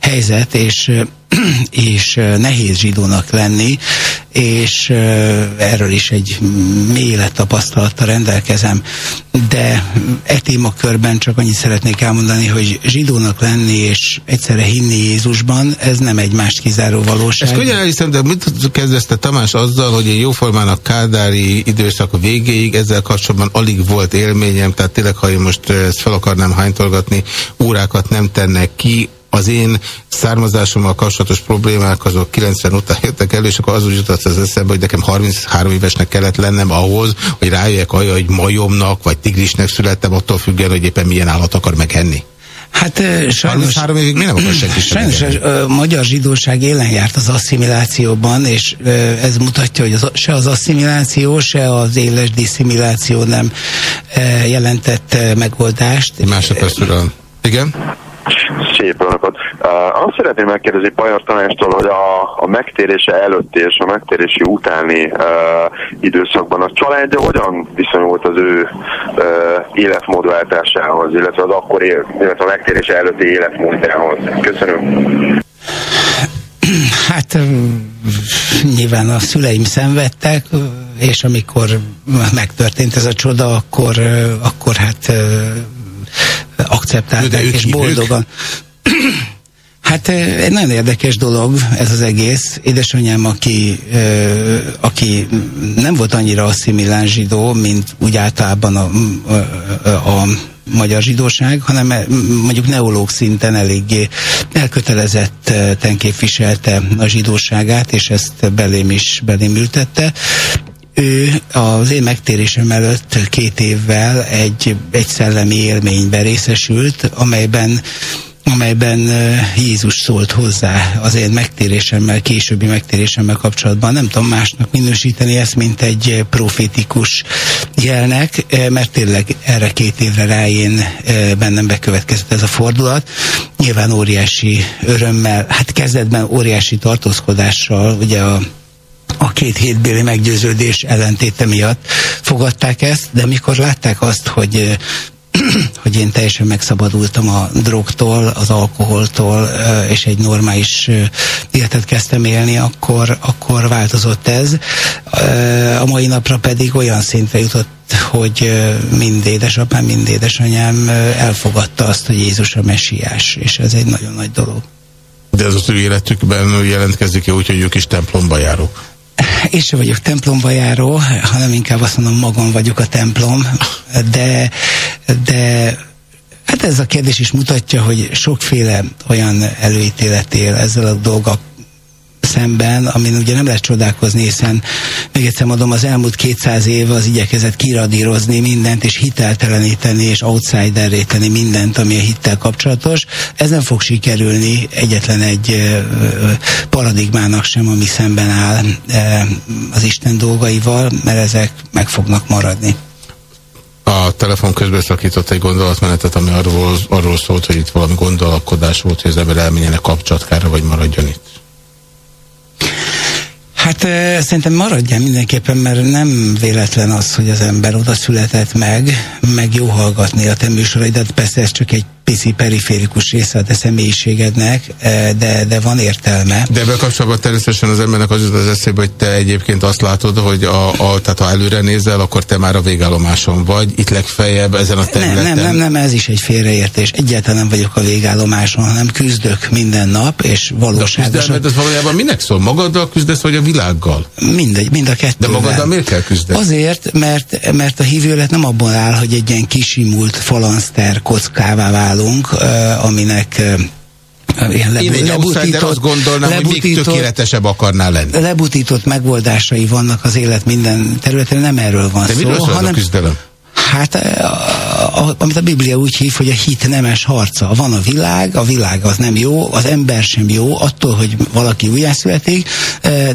helyzet, és, és nehéz zsidónak lenni, és erről is egy mély élettapasztalattal rendelkezem. De e témakörben csak annyit szeretnék elmondani, hogy zsidónak lenni és egyszerre hinni Jézusban, ez nem egy mást kizáró valóság. Ezt könnyen elhiszem, de mit kezdezte Tamás azzal, hogy én jóformán a kádári időszak végéig ezzel kapcsolatban alig volt élményem, tehát tényleg, ha én most ezt fel akarnám hánytolgatni, órákat nem tennek ki, az én származásommal kapcsolatos problémák azok 90 után jöttek elő, és akkor az úgy jutott az eszembe, hogy nekem 33 évesnek kellett lennem ahhoz, hogy rájöjjek arra, hogy majomnak vagy tigrisnek születtem, attól függően, hogy éppen milyen állat akar megenni. Hát sajnos, évig mi nem akar senki sajnos a magyar zsidóság élen járt az asszimilációban, és ez mutatja, hogy az, se az asszimiláció, se az éles disszimiláció nem jelentett megoldást. Másodperc, Igen? Szép napot. Uh, azt szeretném megkérdezni Pajor Tanástól, hogy a, a megtérése előtti és a megtérési utáni uh, időszakban a családja hogyan viszonyult az ő uh, életmódváltásához, illetve az akkor él, illetve a megtérése előtti életmódjához. Köszönöm. Hát nyilván a szüleim szenvedtek, és amikor megtörtént ez a csoda, akkor, akkor hát akceptálták, és boldogan. Hát ö, egy nagyon érdekes dolog ez az egész. Édesanyám, aki, ö, aki nem volt annyira asszimiláns zsidó, mint úgy általában a, a, a, a magyar zsidóság, hanem eh, mondjuk neológ szinten eléggé elkötelezetten képviselte a zsidóságát, és ezt belém is belém ültette ő az én megtérésem előtt két évvel egy, egy szellemi élményben részesült, amelyben amelyben Jézus szólt hozzá az én megtérésemmel, későbbi megtérésemmel kapcsolatban. Nem tudom másnak minősíteni ezt, mint egy profétikus jelnek, mert tényleg erre két évre rájén bennem bekövetkezett ez a fordulat. Nyilván óriási örömmel, hát kezdetben óriási tartózkodással, ugye a a két hétbéli meggyőződés ellentéte miatt fogadták ezt, de mikor látták azt, hogy hogy én teljesen megszabadultam a drogtól, az alkoholtól, és egy normális életet kezdtem élni, akkor, akkor változott ez. A mai napra pedig olyan szintre jutott hogy mind édesapám, mind édesanyám elfogadta azt, hogy Jézus a messiás, és ez egy nagyon nagy dolog. De ez az ő életükben jelentkezik-e úgy, hogy ők is templomba járok? Én sem vagyok templomba járó, hanem inkább azt mondom, magam vagyok a templom, de, de hát ez a kérdés is mutatja, hogy sokféle olyan előítélet él ezzel a dolgok szemben, amin ugye nem lehet csodálkozni, hiszen még egyszer mondom, az elmúlt 200 év az igyekezett kiradírozni mindent, és hitelteleníteni, és outsiderré tenni mindent, ami a hittel kapcsolatos. Ez nem fog sikerülni egyetlen egy paradigmának sem, ami szemben áll az Isten dolgaival, mert ezek meg fognak maradni. A telefon közben szakított egy gondolatmenetet, ami arról, arról szólt, hogy itt valami gondolkodás volt, hogy az ember elmenjenek kapcsolatkára, vagy maradjon itt. Hát szerintem maradjál mindenképpen, mert nem véletlen az, hogy az ember oda született meg, meg jó hallgatni a te műsoraidat. Persze ez csak egy pici periférikus része a te személyiségednek, e, de, de van értelme. De ebben kapcsolatban természetesen az embernek az jut az eszébe, hogy te egyébként azt látod, hogy a, a, tehát ha előre nézel, akkor te már a végállomáson vagy, itt legfeljebb ezen a területen. Nem, nem, nem, nem, ez is egy félreértés. Egyáltalán nem vagyok a végállomáson, hanem küzdök minden nap, és valóságosan... De ez valójában minek szól? Magaddal küzdesz, vagy a világgal? Mindegy, mind a kettő. De magaddal miért kell küzdeni? Azért, mert, mert a hívőlet nem abban áll, hogy egy ilyen kisimult falanszter kockává válunk, uh, aminek uh, Ilyen Én egy outsider azt gondolnám, hogy még tökéletesebb akarná lenni. Lebutított megoldásai vannak az élet minden területen, nem erről van De szó. szól hanem, a küzdelem? Hát, a, a, amit a Biblia úgy hív, hogy a hit nemes harca. Van a világ, a világ az nem jó, az ember sem jó, attól, hogy valaki újjászületik,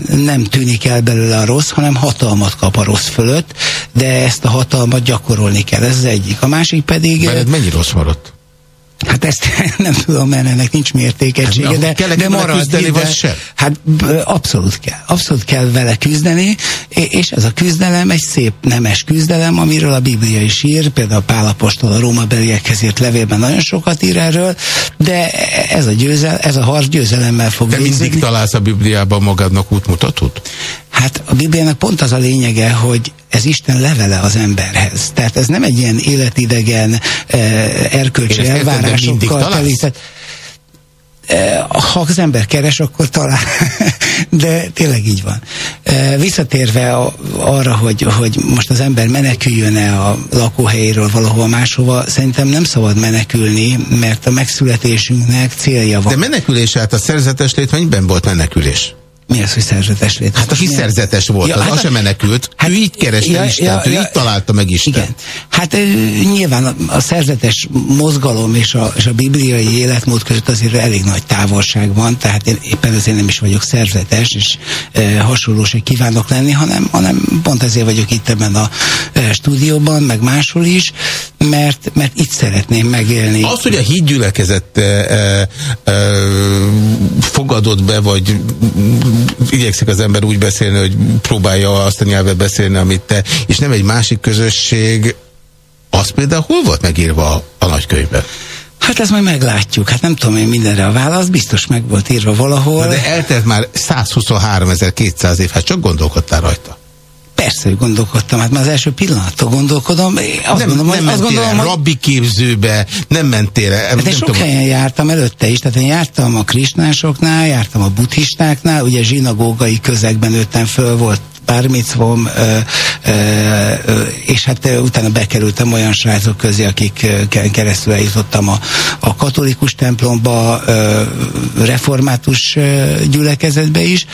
nem tűnik el belőle a rossz, hanem hatalmat kap a rossz fölött, de ezt a hatalmat gyakorolni kell, ez az egyik. A másik pedig... Veled mennyi rossz maradt? Hát ezt nem tudom, mert ennek nincs mértékegysége, Hát, de, kell de marad küzdeni, ide. vagy sem? Hát abszolút kell. Abszolút kell vele küzdeni, és ez a küzdelem egy szép nemes küzdelem, amiről a Biblia is ír, például Pál apostol a Róma beliekhez írt levélben nagyon sokat ír erről, de ez a, győzel, ez a harc győzelemmel fog Te mindig találsz a Bibliában magadnak útmutatót? Hát a Bibliának pont az a lényege, hogy ez Isten levele az emberhez. Tehát ez nem egy ilyen életidegen eh, erkölcsi elvárásokkal telített. Eh, Ha az ember keres, akkor talán, de tényleg így van. Eh, Visszatérve arra, hogy, hogy most az ember meneküljön-e a lakóhelyéről valahova máshova, szerintem nem szabad menekülni, mert a megszületésünknek célja van. De menekülés, hát a szerzetes lét mennyiben volt menekülés? Mi az, hogy szerzetes lét? Hát aki szerzetes volt, Ja, az, hát az sem menekült. Hát, ő így kereste Ja, Istent, ja, ő ja. így találta meg Isten. Igen. Hát nyilván a, a szerzetes mozgalom és a, és a bibliai életmód között azért elég nagy távolság van, tehát én éppen ezért nem is vagyok szerzetes, és e, hasonló se kívánok lenni, hanem, hanem pont ezért vagyok itt ebben a e, stúdióban, meg máshol is, mert, mert itt szeretném megélni. Az, hogy a hídgyülekezet e, e, e, fogadott be, vagy igyekszik az ember úgy beszélni, hogy próbálja azt a nyelvet beszélni, amit te, és nem egy másik közösség, az például hol volt megírva a, nagykönyvben? Hát ezt majd meglátjuk. Hát nem tudom én mindenre a válasz, biztos meg volt írva valahol. Na de eltelt már 123.200 év, hát csak gondolkodtál rajta. Persze, hogy gondolkodtam, hát már az első pillanattól gondolkodom. Azt nem, gondolom, nem azt gondolom, hogy rabbi képzőbe, nem mentél el. Hát én nem sok tudom, helyen jártam előtte is, tehát én jártam a krisnásoknál, jártam a buddhistáknál, ugye zsinagógai közegben nőttem föl, volt ö, és hát utána bekerültem olyan srácok közé, akik keresztül eljutottam a, a katolikus templomba, református gyülekezetbe is,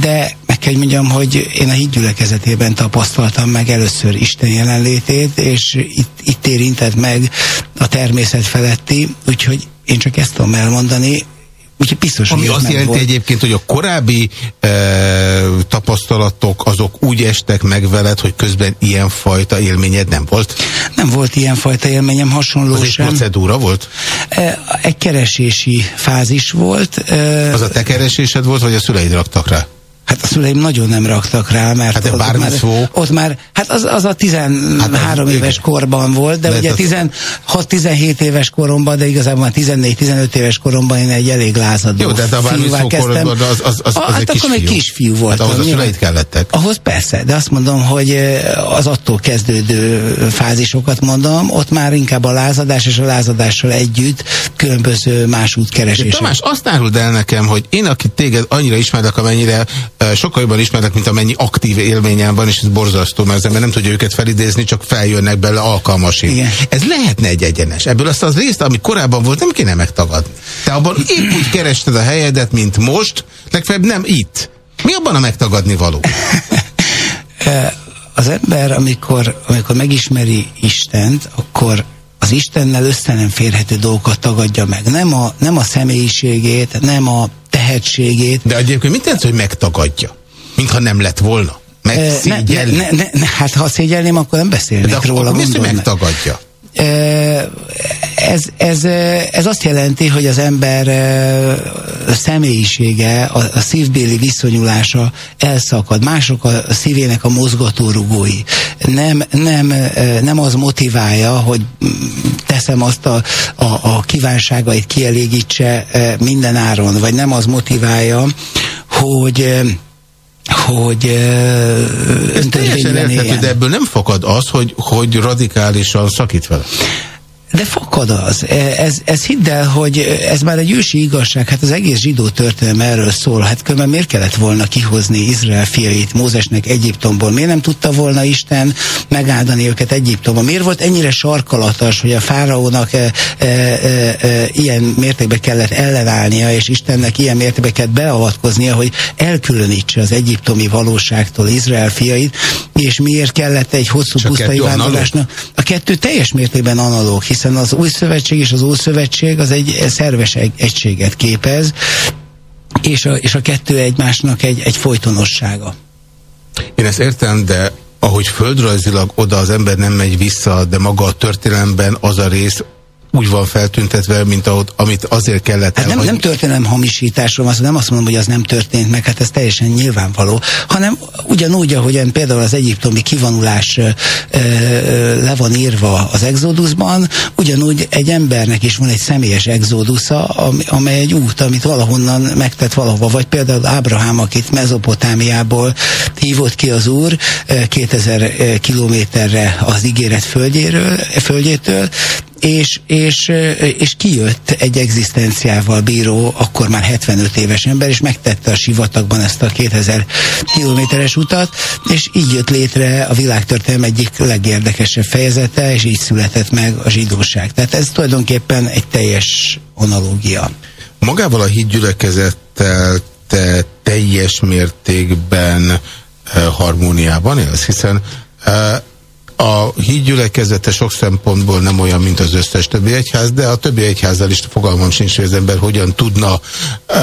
de meg kell mondjam, hogy én a híd gyülekezetében tapasztaltam meg először Isten jelenlétét, és itt, itt érintett meg a természet feletti, úgyhogy én csak ezt tudom elmondani, úgyhogy biztos, Ami azt jelenti volt. egyébként, hogy a korábbi e, tapasztalatok azok úgy estek meg veled, hogy közben ilyenfajta élményed nem volt? Nem volt ilyenfajta élményem, hasonló Az egy sem. procedúra volt? E, Egy keresési fázis volt. e, Az a te keresésed volt, vagy a szüleid raktak rá? Hát a szüleim nagyon nem raktak rá, mert Hát ott, már, szó. ott már, hát az, az a 13 Hát az- éves korban volt, de De ugye az- 16-17 éves koromban, de igazából már 14-15 éves koromban én egy elég lázadó Jó, de hát a bármi fiúvá szó kezdtem. az, az, az, az hát egy akkor kisfiú. kisfiú Hát voltam. ahhoz a szüleid kellettek. Ahhoz persze, de azt mondom, hogy az attól kezdődő fázisokat mondom, ott már inkább a lázadás és a lázadással együtt különböző más útkeresések. Tamás, azt áruld el nekem, hogy én, aki téged annyira ismerek, amennyire sokkal jobban ismerek, mint amennyi aktív élményem van, és ez borzasztó, mert az ember nem tudja őket felidézni, csak feljönnek belőle alkalmasint. Igen. Ez lehetne egy egyenes. Ebből azt az részt, ami korábban volt, nem kéne megtagadni. Te abban épp úgy kerested a helyedet, mint most, legfeljebb nem itt. Mi abban a megtagadni való? Az ember, amikor, amikor megismeri Istent, akkor az Istennel össze nem férhető dolgokat tagadja meg. Nem a, nem a személyiségét, nem a tehetségét. De egyébként mit jelent, hogy megtagadja? Mintha nem lett volna. Eh, ne, ne, ne, ne, hát ha szégyelném, akkor nem beszélnék De róla. akkor mi az, hogy megtagadja? Ez, ez, ez azt jelenti, hogy az ember személyisége, a, a szívbéli viszonyulása elszakad. Mások a szívének a mozgatórugói. Nem, nem, nem az motiválja, hogy teszem azt a, a, a kívánságait kielégítse minden áron, vagy nem az motiválja, hogy hogy Ez teljesen érthető, de ebből nem fakad az, hogy, hogy radikálisan szakít vele. De fakad az. E, Ez, ez hidd el, hogy ez már egy ősi igazság, hát az egész zsidó történelem erről szól. Hát különben miért kellett volna kihozni Izrael fiait Mózesnek Egyiptomból? Miért nem tudta volna Isten megáldani őket Egyiptomban? Miért volt ennyire sarkalatos, hogy a fáraónak e, e, e, e, ilyen mértékben kellett ellenállnia, és Istennek ilyen mértékben kellett beavatkoznia, hogy elkülönítse az egyiptomi valóságtól Izrael fiait, és miért kellett egy hosszú pusztai vándorlásnak? A kettő teljes mértékben analóg, hiszen az új szövetség és az új szövetség az egy szerves egy, egységet képez, és a, és a kettő egymásnak egy, egy folytonossága. Én ezt értem, de ahogy földrajzilag oda az ember nem megy vissza, de maga a történelemben az a rész úgy van feltüntetve, mint ahogy, amit azért kellett Hát nem, elhagyni. nem történelem hamisításról van nem azt mondom, hogy az nem történt meg, hát ez teljesen nyilvánvaló, hanem ugyanúgy, ahogyan például az egyiptomi kivonulás ö, ö, le van írva az exodusban, ugyanúgy egy embernek is van egy személyes exodusza, ami, amely egy út, amit valahonnan megtett valahova, vagy például Ábrahám, akit Mezopotámiából hívott ki az Úr ö, 2000 kilométerre az ígéret földjéről, földjétől, és, és, és kijött egy egzisztenciával bíró, akkor már 75 éves ember, és megtette a sivatagban ezt a 2000 kilométeres utat, és így jött létre a világtörténelem egyik legérdekesebb fejezete, és így született meg a zsidóság. Tehát ez tulajdonképpen egy teljes analógia. Magával a hídgyülekezettel te teljes mértékben e, harmóniában élsz, hiszen e, a hídgyülekezete sok szempontból nem olyan, mint az összes többi egyház, de a többi egyházzal is fogalmam sincs, hogy az ember hogyan tudna e,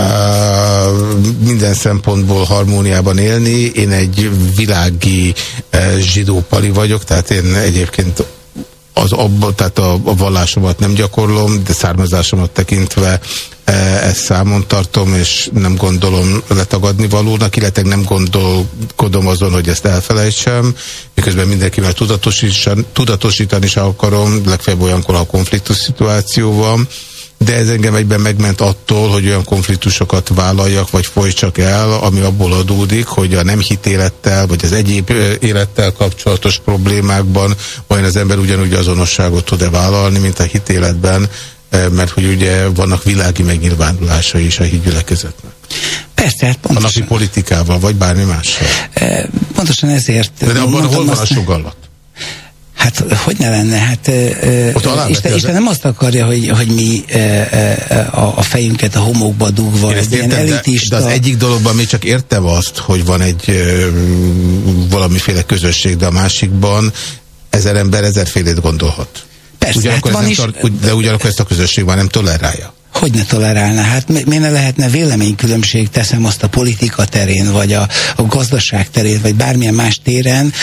minden szempontból harmóniában élni. Én egy világi e, zsidó pali vagyok, tehát én egyébként az abba, tehát a, a vallásomat nem gyakorlom, de származásomat tekintve ezt számon tartom, és nem gondolom letagadni valónak, illetve nem gondolkodom azon, hogy ezt elfelejtsem, miközben mindenkivel tudatosítani, tudatosítani is akarom, legfeljebb olyankor, ha konfliktus szituáció van, de ez engem egyben megment attól, hogy olyan konfliktusokat vállaljak, vagy folytsak el, ami abból adódik, hogy a nem hitélettel, vagy az egyéb élettel kapcsolatos problémákban vajon az ember ugyanúgy azonosságot tud-e vállalni, mint a hitéletben, mert hogy ugye vannak világi megnyilvánulásai is a hídgyülekezetnek. Persze, hát A pontosan, napi politikával, vagy bármi mással. eh, pontosan ezért... De, de abban mondtam hol van a sugallat? Hát hogy ne lenne? Hát aláveti Isten, Isten nem azt akarja, hogy, hogy mi ö, ö, a, a fejünket a homokba dugva, egy ilyen értem, de, elitista... de az egyik dologban még csak értem azt, hogy van egy ö, valamiféle közösség, de a másikban ezer ember ezerfélét gondolhat. Persze, ugyanakkor hát van is- tart, de ugyanakkor ezt a közösség már nem tolerálja. Hogy ne tolerálna? Hát mi- miért ne lehetne véleménykülönbség, teszem azt a politika terén, vagy a, a gazdaság terén, vagy bármilyen más téren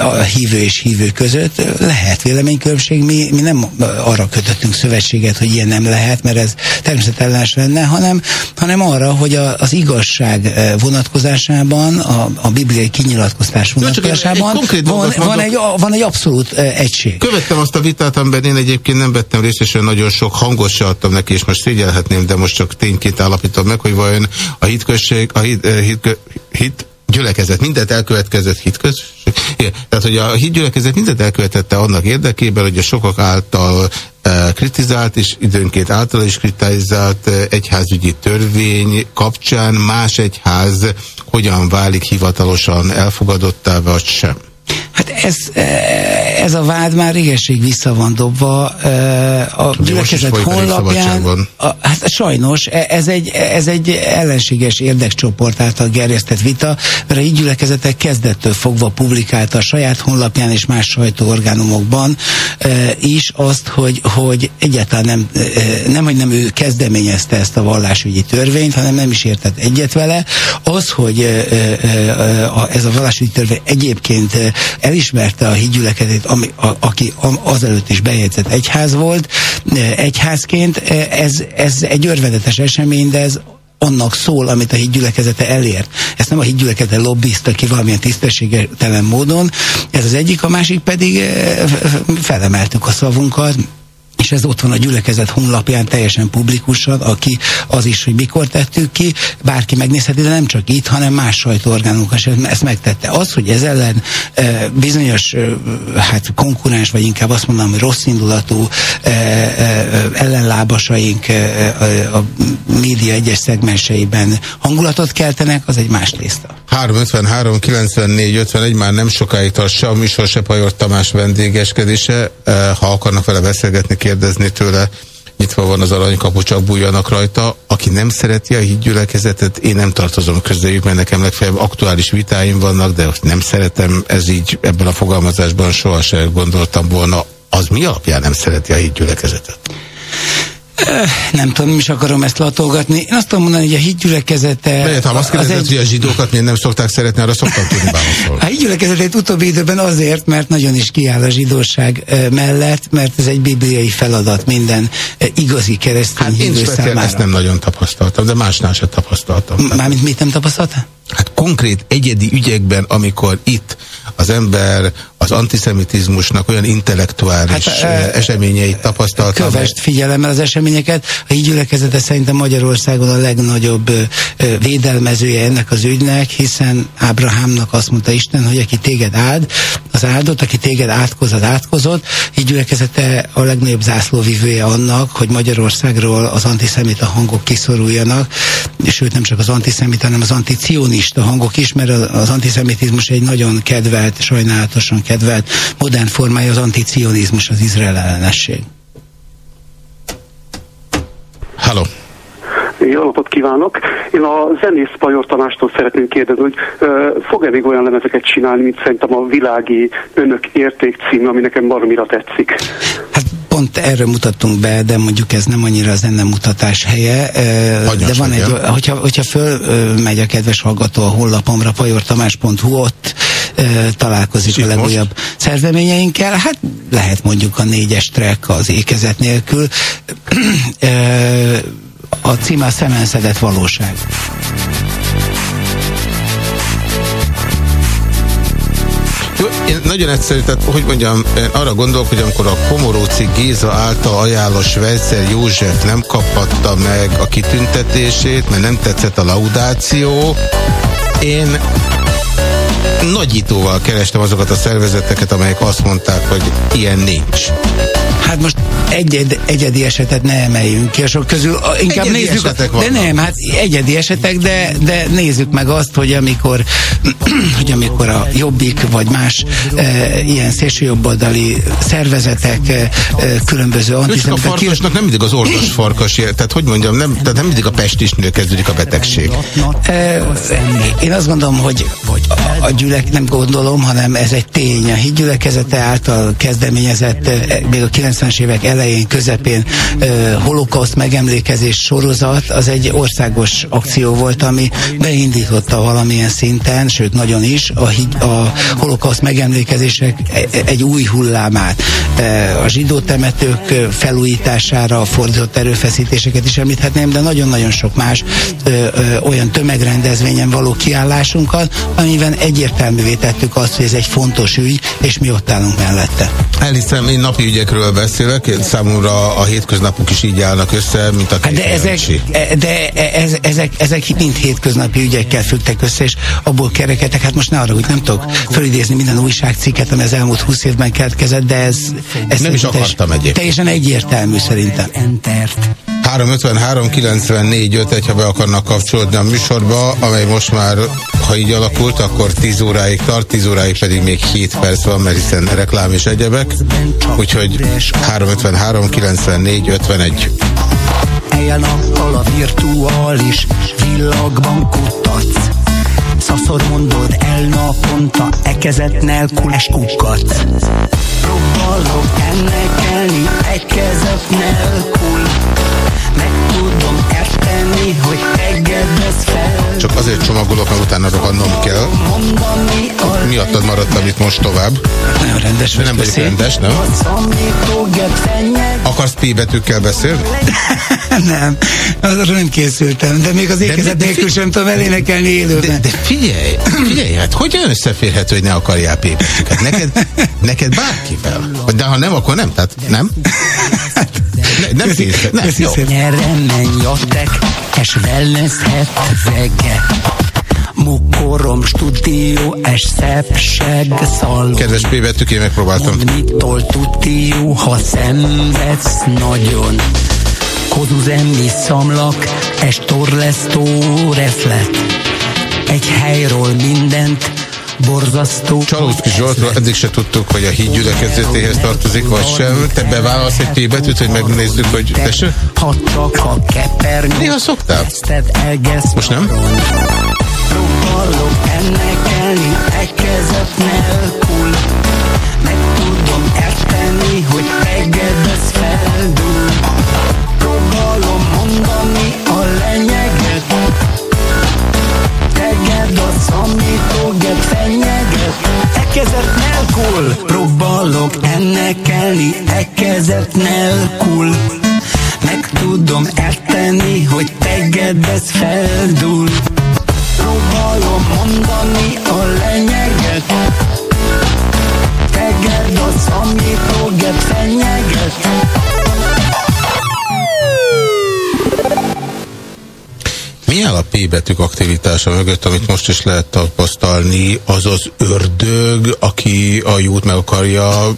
a hívő és hívő között lehet véleménykülönbség. Mi, mi nem arra kötöttünk szövetséget, hogy ilyen nem lehet, mert ez természetellenes lenne, hanem, hanem arra, hogy a, az igazság vonatkozásában, a, a bibliai kinyilatkoztás csak egy- egy vonatkozásában van, van, egy, van egy abszolút egység. Követtem azt a vitát, amiben én egyébként nem vettem részt, és nagyon sok hangot se adtam neki, és most szégyelhetném, de most csak tényként állapítom meg, hogy vajon a hitközség, a hit, eh, hit, hit gyülekezet mindent elkövetkezett hitközség. Tehát, hogy a hitgyülekezet mindent elkövetette annak érdekében, hogy a sokak által eh, kritizált és időnként által is kritizált eh, egyházügyi törvény kapcsán más egyház hogyan válik hivatalosan elfogadottá, vagy sem. Hát ez, eh, ez a vád már régeség vissza van dobva. eh, A gyülekezet honlapján. A, hát sajnos e- ez egy, ez egy ellenséges érdekcsoport által gerjesztett vita, mert a így gyülekezetek kezdettől fogva publikálta a saját honlapján és más sajtóorgánumokban e, is azt, hogy, hogy egyáltalán nem, e, nem, hogy nem ő kezdeményezte ezt a vallásügyi törvényt, hanem nem is értett egyet vele. Az, hogy e, e, e, ez a vallásügyi törvény egyébként e, elismerte a hídgyülekezet, ami, aki azelőtt is bejegyzett egyház volt, e, egyházként, e, ez, ez egy örvendetes esemény, de ez annak szól, amit a hídgyülekezete elért. Ezt nem a hídgyülekezete lobbizta ki valamilyen tisztességtelen módon. Ez az egyik, a másik pedig eh, felemeltük a szavunkat, és ez ott van a gyülekezet honlapján teljesen publikusan, aki az is, hogy mikor tettük ki, bárki megnézheti, de nem csak itt, hanem más sajtóorgánok is ezt megtette. Az, hogy ez ellen bizonyos hát konkurens, vagy inkább azt mondanám, hogy rossz indulatú ellenlábasaink a média egyes szegmenseiben hangulatot keltenek, az egy más tészta. 353 94 51 már nem sokáig tart se a műsor, se Pajor Tamás vendégeskedése. Ha akarnak vele beszélgetni, kérdezni tőle, nyitva van az aranykapu, csak bújjanak rajta. Aki nem szereti a hídgyülekezetet, én nem tartozom közéjük, mert nekem legfeljebb aktuális vitáim vannak, de azt nem szeretem, ez így ebben a fogalmazásban sohasem gondoltam volna. Az mi alapján nem szereti a hídgyülekezetet? Nem tudom, nem is akarom ezt latolgatni. Én azt tudom mondani, hogy a hídgyülekezete... Mert ha azt kérdezed, hogy a zsidókat miért nem szokták szeretni, arra szoktam tudni válaszolni. A hídgyülekezetét utóbbi időben azért, mert nagyon is kiáll a zsidóság mellett, mert ez egy bibliai feladat minden igazi keresztény Hát hívő számára. ezt nem nagyon tapasztaltam, de másnál sem tapasztaltam. Mármint mit nem tapasztaltál? Hát konkrét egyedi ügyekben, amikor itt az ember az antiszemitizmusnak olyan intellektuális Hát, hát, e- eseményeit tapasztalta. Kövest figyelemmel az eseményeket. A hídgyülekezete szerintem Magyarországon a legnagyobb védelmezője ennek az ügynek, hiszen Ábrahámnak azt mondta Isten, hogy aki téged áld, az áldott, aki téged átkoz, az átkozott. Hídgyülekezete a legnagyobb zászlóvivője annak, hogy Magyarországról az antiszemita hangok kiszoruljanak, és sőt nem csak az antiszemita, hanem az anticionista hangok is, mert az antiszemitizmus egy nagyon kedvelt, sajnálatosan kedvelt modern formája az anticionizmus, az izrael ellenesség. Halló. Jó napot kívánok! Én a zenész Pajor Tamástól szeretném kérdezni, hogy ö, fog-e még olyan lemezeket csinálni, mint szerintem a világi Önök érték című, ami nekem baromira tetszik. pont erről mutattunk be, de mondjuk ez nem annyira az nem mutatás helye. ö, Hagyjas De van egy, hogyha, hogyha föl megy a kedves hallgató a honlapomra, pajortamás.hu, ott találkozik a legújabb szerzeményeinkkel. Hát lehet mondjuk a négyes track az ékezet nélkül. A címe a szemenszedett valóság. Jó, Én nagyon egyszerű, tehát hogy mondjam, arra gondolok, hogy amikor a Komoróci Géza által ajánlott Svejszer József nem kaphatta meg a kitüntetését, mert nem tetszett a laudáció, én nagyítóval kerestem azokat a szervezeteket, amelyek azt mondták, hogy ilyen nincs. Hát most egyed, egyedi esetet ne emeljünk ki, a sok közül a, inkább Egyedi nézzük. esetek de vannak. nem, hát egyedi esetek, de, de nézzük meg azt, hogy amikor, hogy amikor a Jobbik vagy más e, ilyen szélsőjobboldali szervezetek e, e, különböző Csak a farkasnak nem mindig az orvos farkas, tehát hogy mondjam, nem, tehát nem mindig a pestisnél kezdődik a betegség. E, Én azt gondolom, hogy a, a gyülek, nem gondolom, hanem ez egy tény. A hídgyülekezete által kezdeményezett e, még a 90-es évek elején, közepén e, holokauszt megemlékezés sorozat, az egy országos akció volt, ami beindította valamilyen szinten, sőt nagyon is, a, a holokauszt megemlékezések e- egy új hullámát. E, A zsidó temetők e, felújítására fordított erőfeszítéseket is említhetném, de nagyon-nagyon sok más olyan tömegrendezvényen való kiállásunkat, amiben egyértelművé tettük azt, hogy ez egy fontos ügy, és mi ott állunk mellette. Elhiszem, én napi ügyekről beszélek, számomra a hétköznapok is így állnak össze, mint a Hát de ezek, e- de e- ez, ezek, ezek mind hétköznapi ügyekkel függtek össze, és abból kereketek, hát most ne arra, hogy nem tudok fölidézni minden újságcikket, ami az elmúlt 20 évben keletkezett, de ez, ez Nem is akartam egyébként. Teljesen egyértelmű szerintem. 353 94 51, ha be akarnak kapcsolódni a műsorba, amely most már, ha így alakult, akkor 10 óráig tart, 10 óráig pedig még 7 perc van, mert hiszen reklám és egyebek. Úgyhogy 353 94 51. Éjjel-nappal a virtuális világban kutatsz Szaszor mondod el naponta e kezet nélkül es kukat egy kezet nélkül Meg tudom érteni, hogy fel Csak azért csomagolok, mert utána rohannom kell. Mondani a Miattad maradtam itt most tovább. Nagyon rendes Nem vagyok rendes, nem? Akarsz P betűkkel beszélni? nem, arra nem készültem, de még az ékezet nélkül sem tudom elénekelni élőben. De, de figyelj, figyelj, hát hogyan összeférhető, hogy ne akarjál P betűket? Neked, neked bárkivel. De ha nem, akkor nem, tehát nem? Ne, nem kész, nem, jó. Nyerre menj jöttek, és wellnesshet vege. Mukorom stúdió, és szebbseg szalon. Kedves P betűk, én megpróbáltam. Mitől tudti jó, ha szenvedsz nagyon? Kozuzemmi szamlak, és torlesztó reflet. Egy helyről mindent, borzasztó. Csalócki Zsoltról eddig se tudtuk, hogy a híd gyülekezetéhez tartozik, vagy sem. Te bevállalsz egy P betűt, hogy megnézzük, hogy tessék? Ha csak a kepernyő Néha szoktál. Most nem? Próbálok ennekelni egy kezet nélkül Meg tudom érteni, hogy tegedesz feldúl kezet nélkül Próbálok ennekelni e kezet nélkül meg tudom érteni, hogy tegedesz feldúl Próbálom mondani a lényeget Teged a számítógép fenyeget Mi áll a P betűk aktivitása mögött, amit most is lehet tapasztalni, az az ördög, aki a jót meg akarja,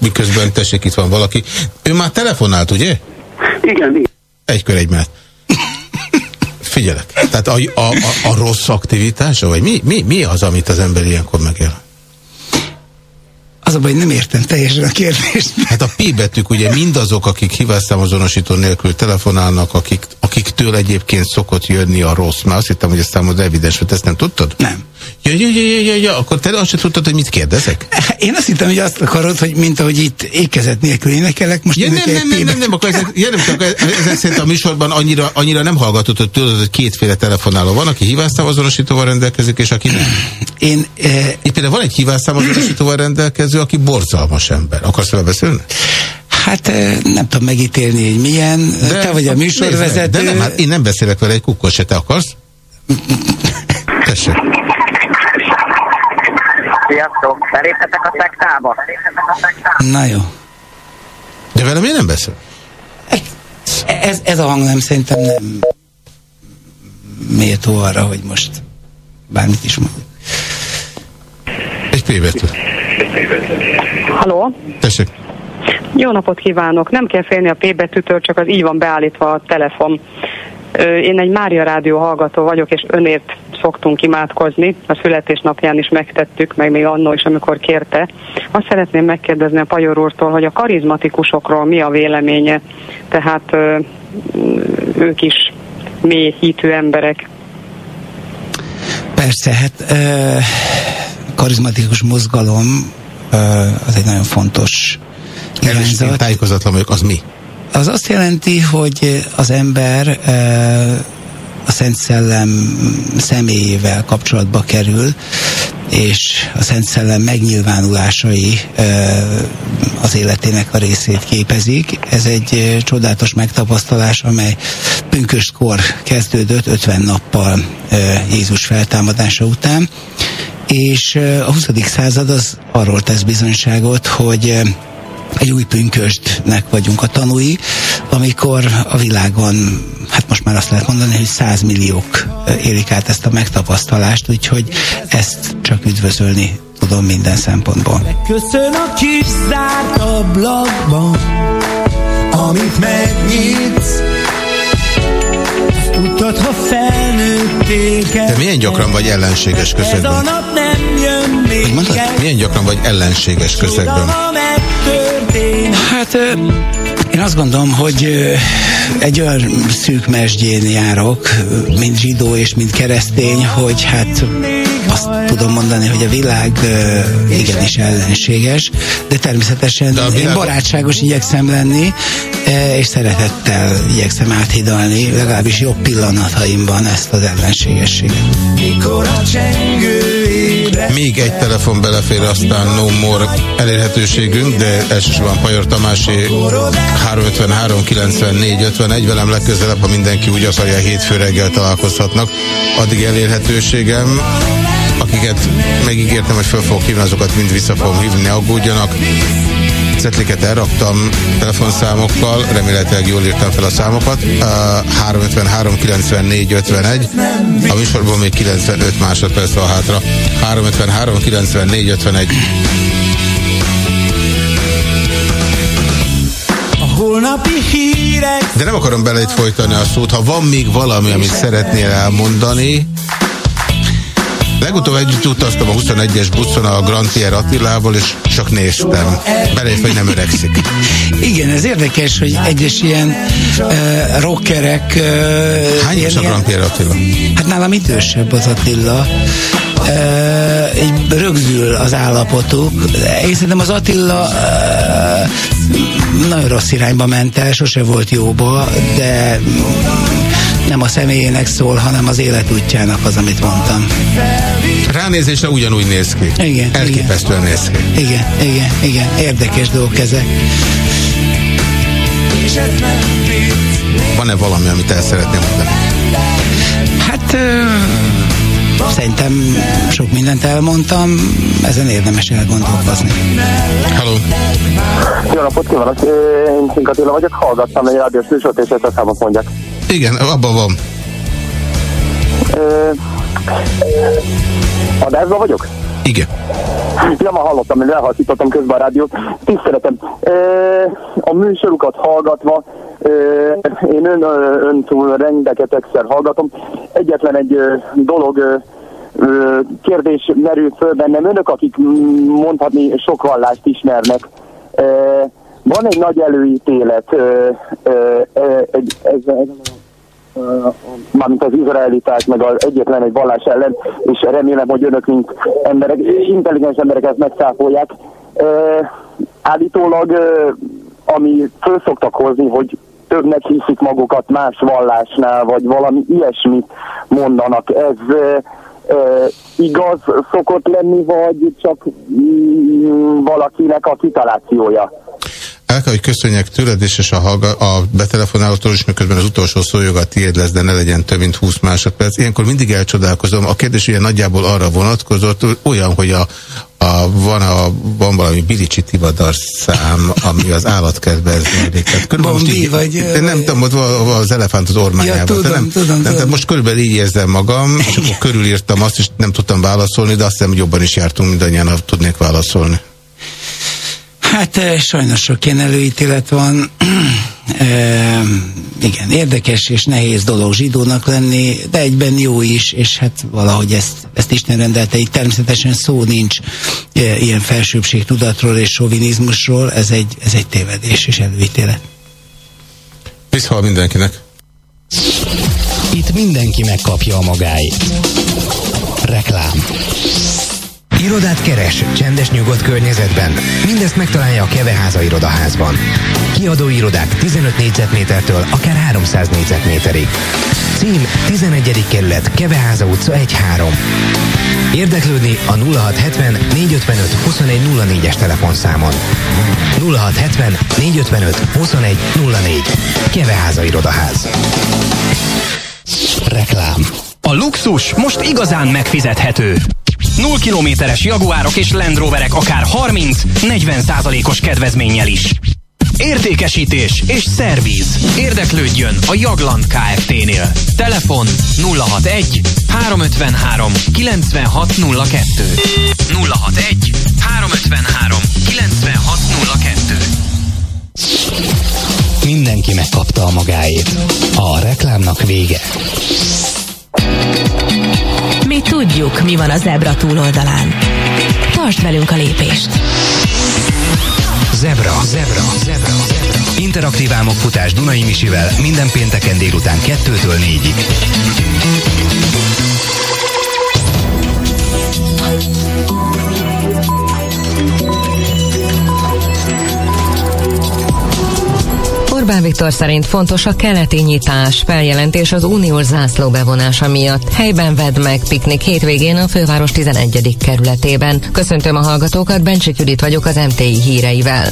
miközben tessék, itt van valaki. Ő már telefonált, ugye? Igen, igen. Egy kör egy menet. Figyelek. Tehát a, a, a, a rossz aktivitása, vagy mi, mi, mi az, amit az ember ilyenkor megél? Az a baj, nem értem teljesen a kérdést. Hát a P betűk ugye mindazok, akik hívásszámozonosító nélkül telefonálnak, akik, akiktől egyébként szokott jönni a rossz. Mert azt hittem, hogy ez számodra evidens, hogy ezt nem tudtad? Nem. Ja, ja, ja, ja, ja, akkor te azt sem tudtad, hogy mit kérdezek? Én azt hittem, hogy azt akarod, hogy mint ahogy itt ékezet nélkül énekelek, most Ja, nem, nem, nem, nem, nem, akkor ezek, ja, nem, csak ezek szerint a műsorban annyira, annyira nem hallgatott, hogy tudod, hogy kétféle telefonáló van, aki hívásszámazonosítóval rendelkezik, és aki nem. Én, eh, Itt például van egy hívásszámazonosítóval rendelkező, aki borzalmas ember. Akarsz vele beszélni? Hát eh, nem tudom megítélni, hogy milyen. De, te vagy a műsorvezető. De nem, hát én nem beszélek vele egy kukkot se, te akarsz? Tessék. Sziasztok! Beléphetek a szektába? Na jó. De vele miért nem beszél? Ez, ez a hang nem szerintem nem méltó arra, hogy most bármit is mondjuk. Egy P betű. Halló? Tessék. Jó napot kívánok! Nem kell félni a P betűtől, csak az így van beállítva a telefon. Én egy Mária Rádió hallgató vagyok, és önért szoktunk imádkozni. A születésnapján is megtettük, meg még annó is, amikor kérte. Azt szeretném megkérdezni a Pajor úrtól, hogy a karizmatikusokról mi a véleménye. Tehát ö, ők is mély hitű emberek. Persze, hát ö, karizmatikus mozgalom ö, az egy nagyon fontos én tájékozatlan vagyok, az mi? Az azt jelenti, hogy az ember ö, a Szent Szellem személyével kapcsolatba kerül, és a Szent Szellem megnyilvánulásai az életének a részét képezik. Ez egy csodálatos megtapasztalás, amely pünköstkor kezdődött 50 nappal Jézus feltámadása után, és a 20. század az arról tesz bizonyságot, hogy egy új pünköstnek vagyunk a tanúi, amikor a világon, hát most már azt lehet mondani, hogy százmilliók élik át ezt a megtapasztalást, úgyhogy ezt csak üdvözölni tudom minden szempontból. Köszön a kis zárt ablakban, amit megnyitsz. Tudtad, ha felnőttél Te milyen gyakran vagy ellenséges Ez a közegben? nap nem jön még Hogy mondtad? Milyen gyakran vagy ellenséges közegben? Hát én azt gondolom, hogy egy olyan szűk mesdjén járok, mint zsidó és mint keresztény, hogy hát azt tudom mondani, hogy a világ igenis ellenséges, de természetesen a én világ- barátságos igyekszem lenni, és szeretettel igyekszem áthidalni, legalábbis jobb pillanataimban ezt az ellenségességet. Mikor a csengő Még egy telefon belefér, aztán no more elérhetőségünk, de elsősorban Pajor Tamási 353 94 51 velem legközelebb, ha mindenki úgy akarja, hétfő reggel találkozhatnak. Addig elérhetőségem, akiket megígértem, hogy fel fogok hívni, azokat mind vissza fogom hívni, ne aggódjanak. Cetliket elraktam telefonszámokkal, remélhetőleg jól írtam fel a számokat. Uh, 353 94 51. A műsorban még 95 másodperc van hátra. 353 94 51. a holnapi hírek De nem akarom bele itt folytani a szót. Ha van még valami, amit szeretnél elmondani, Legutóbb együtt utaztam a 21-es buszon a Grantier Attilával, és csak néztem. Belépve, hogy nem öregszik. Igen, ez érdekes, hogy egyes ilyen uh, rockerek... Uh, Hány éves a Grantier Attila? Hát nálam idősebb az Attila. Uh, így rögzül az állapotuk. Én szerintem az Attila uh, nagyon rossz irányba ment el, sose volt jóba, de nem a személyének szól, hanem az életútjának az, amit mondtam. Ránézésre ugyanúgy néz ki. Igen. Elképesztően néz ki. Igen, igen, igen. Érdekes dolgok ezek. Van-e valami, amit el szeretném mondani? Hát szerintem sok mindent elmondtam, ezen érdemes elgondolkozni. Hello. Jó napot kívánok, én Attila vagyok, hallgattam egy rádiós műsort, és ezt a számot mondják. Igen, abban van. Ö, Adásban vagyok? Igen. Ja, már hallottam, hogy elhallgatítottam közben a rádiót. Tiszteletem. Ö, A műsorukat hallgatva, ö, én ön, ön túl rengetegszer hallgatom. Egyetlen egy ö, dolog, ö, ö, kérdés merült föl bennem. Önök, akik mondhatni sok vallást ismernek, ö, van egy nagy előítélet, ö, ö, ö, egy, ez, ez, mármint az izraeliták, meg az egyetlen egy vallás ellen, és remélem, hogy önök, mint emberek, intelligens emberek ezt megszáfolják. Állítólag, ami föl szoktak hozni, hogy többnek hiszik magukat más vallásnál, vagy valami ilyesmit mondanak. Ez igaz szokott lenni, vagy csak mm, valakinek a kitalációja? El kell, hogy köszönjek tőled is, és a, hallga, a betelefonálótól is, miközben az utolsó szójoga tiéd lesz, de ne legyen több, mint 20 másodperc. Ilyenkor mindig elcsodálkozom. A kérdés ugye nagyjából arra vonatkozott, olyan, hogy a, a, van, a, van valami Bilicsi Tivadar szám, ami az állatkertben zajlik. Bombi, vagy, de nem tudom, ott az elefánt az ormányában. Ja, tudom, de nem, tudom, nem, tudom. Tehát most körülbelül így érzem magam, és akkor körülírtam azt, és nem tudtam válaszolni, de azt hiszem, jobban is jártunk mindannyian, ha tudnék válaszolni. Hát eh, sajnos sok ilyen előítélet van. e, igen, érdekes és nehéz dolog zsidónak lenni, de egyben jó is, és hát valahogy ezt, ezt Isten rendelte, így természetesen szó nincs e, ilyen felsőbbség tudatról és sovinizmusról, ez egy, ez egy tévedés és előítélet. Viszhal mindenkinek. Itt mindenki megkapja a magáit. Reklám. Irodát keres, csendes nyugodt környezetben. Mindezt megtalálja a Keveháza irodaházban. Kiadó irodák 15 négyzetmétertől akár 300 négyzetméterig. Cím 11. kerület, Keveháza utca 1-3. Érdeklődni a 0670 455 2104-es telefonszámon. 0670 455 2104. Keveháza irodaház. Reklám. A luxus most igazán megfizethető. 0 kilométeres Jaguárok és Land Roverek akár 30-40 százalékos kedvezménnyel is. Értékesítés és szervíz. Érdeklődjön a Jagland Kft-nél. Telefon 061 353 9602 061 353 9602 Mindenki megkapta a magáét. A reklámnak vége. Mi tudjuk, mi van a zebra túloldalán. Tartsd velünk a lépést! Zebra. Zebra. Zebra. Interaktív álmokfutás Dunai Misivel minden pénteken délután 2-től 4-ig. Orbán Viktor szerint fontos a keleti nyitás, feljelentés az uniós zászló bevonása miatt. Helyben vedd meg piknik hétvégén a főváros 11. kerületében. Köszöntöm a hallgatókat, Bencsik Judit vagyok az MTI híreivel.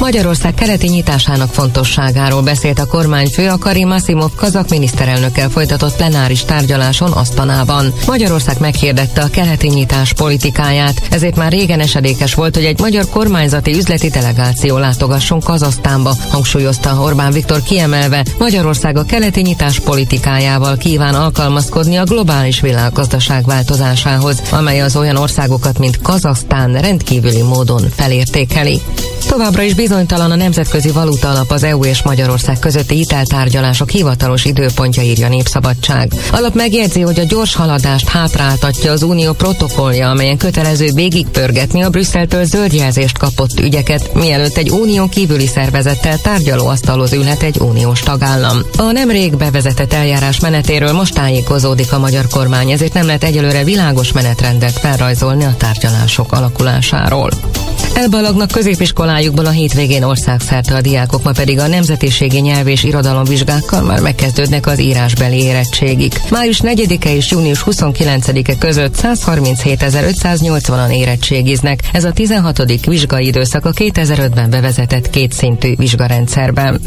Magyarország keleti nyitásának fontosságáról beszélt a kormányfő a Karim Asimov kazak miniszterelnökkel folytatott plenáris tárgyaláson Asztanában. Magyarország meghirdette a keleti nyitás politikáját, ezért már régen esedékes volt, hogy egy magyar kormányzati üzleti delegáció látogasson Kazasztánba, hangsúlyozta Orbán Viktor kiemelve, Magyarország a keleti nyitás politikájával kíván alkalmazkodni a globális világgazdaság változásához, amely az olyan országokat, mint Kazasztán rendkívüli módon felértékeli. Továbbra is bizonytalan a Nemzetközi Valuta Alap az EU és Magyarország közötti hiteltárgyalások hivatalos időpontja írja Népszabadság. Alap megjegyzi, hogy a gyors haladást hátráltatja az unió protokollja, amelyen kötelező végigpörgetni a Brüsszeltől zöld jelzést kapott ügyeket, mielőtt egy unión kívüli szervezettel tárgyalóasztalhoz ülhet egy uniós tagállam. A nemrég bevezetett eljárás menetéről most tájékozódik a magyar kormány, ezért nem lehet egyelőre világos menetrendet felrajzolni a tárgyalások alakulásáról. Elbalagnak középiskolájukból a hétvégén országszerte a diákok, ma pedig a nemzetiségi nyelv és irodalomvizsgákkal már megkezdődnek az írásbeli érettségik. Május 4-e és június 29-e között 137.580-an érettségiznek. Ez a 16. vizsgai időszak a 2005-ben bevezetett kétszintű vizsgarendszerben.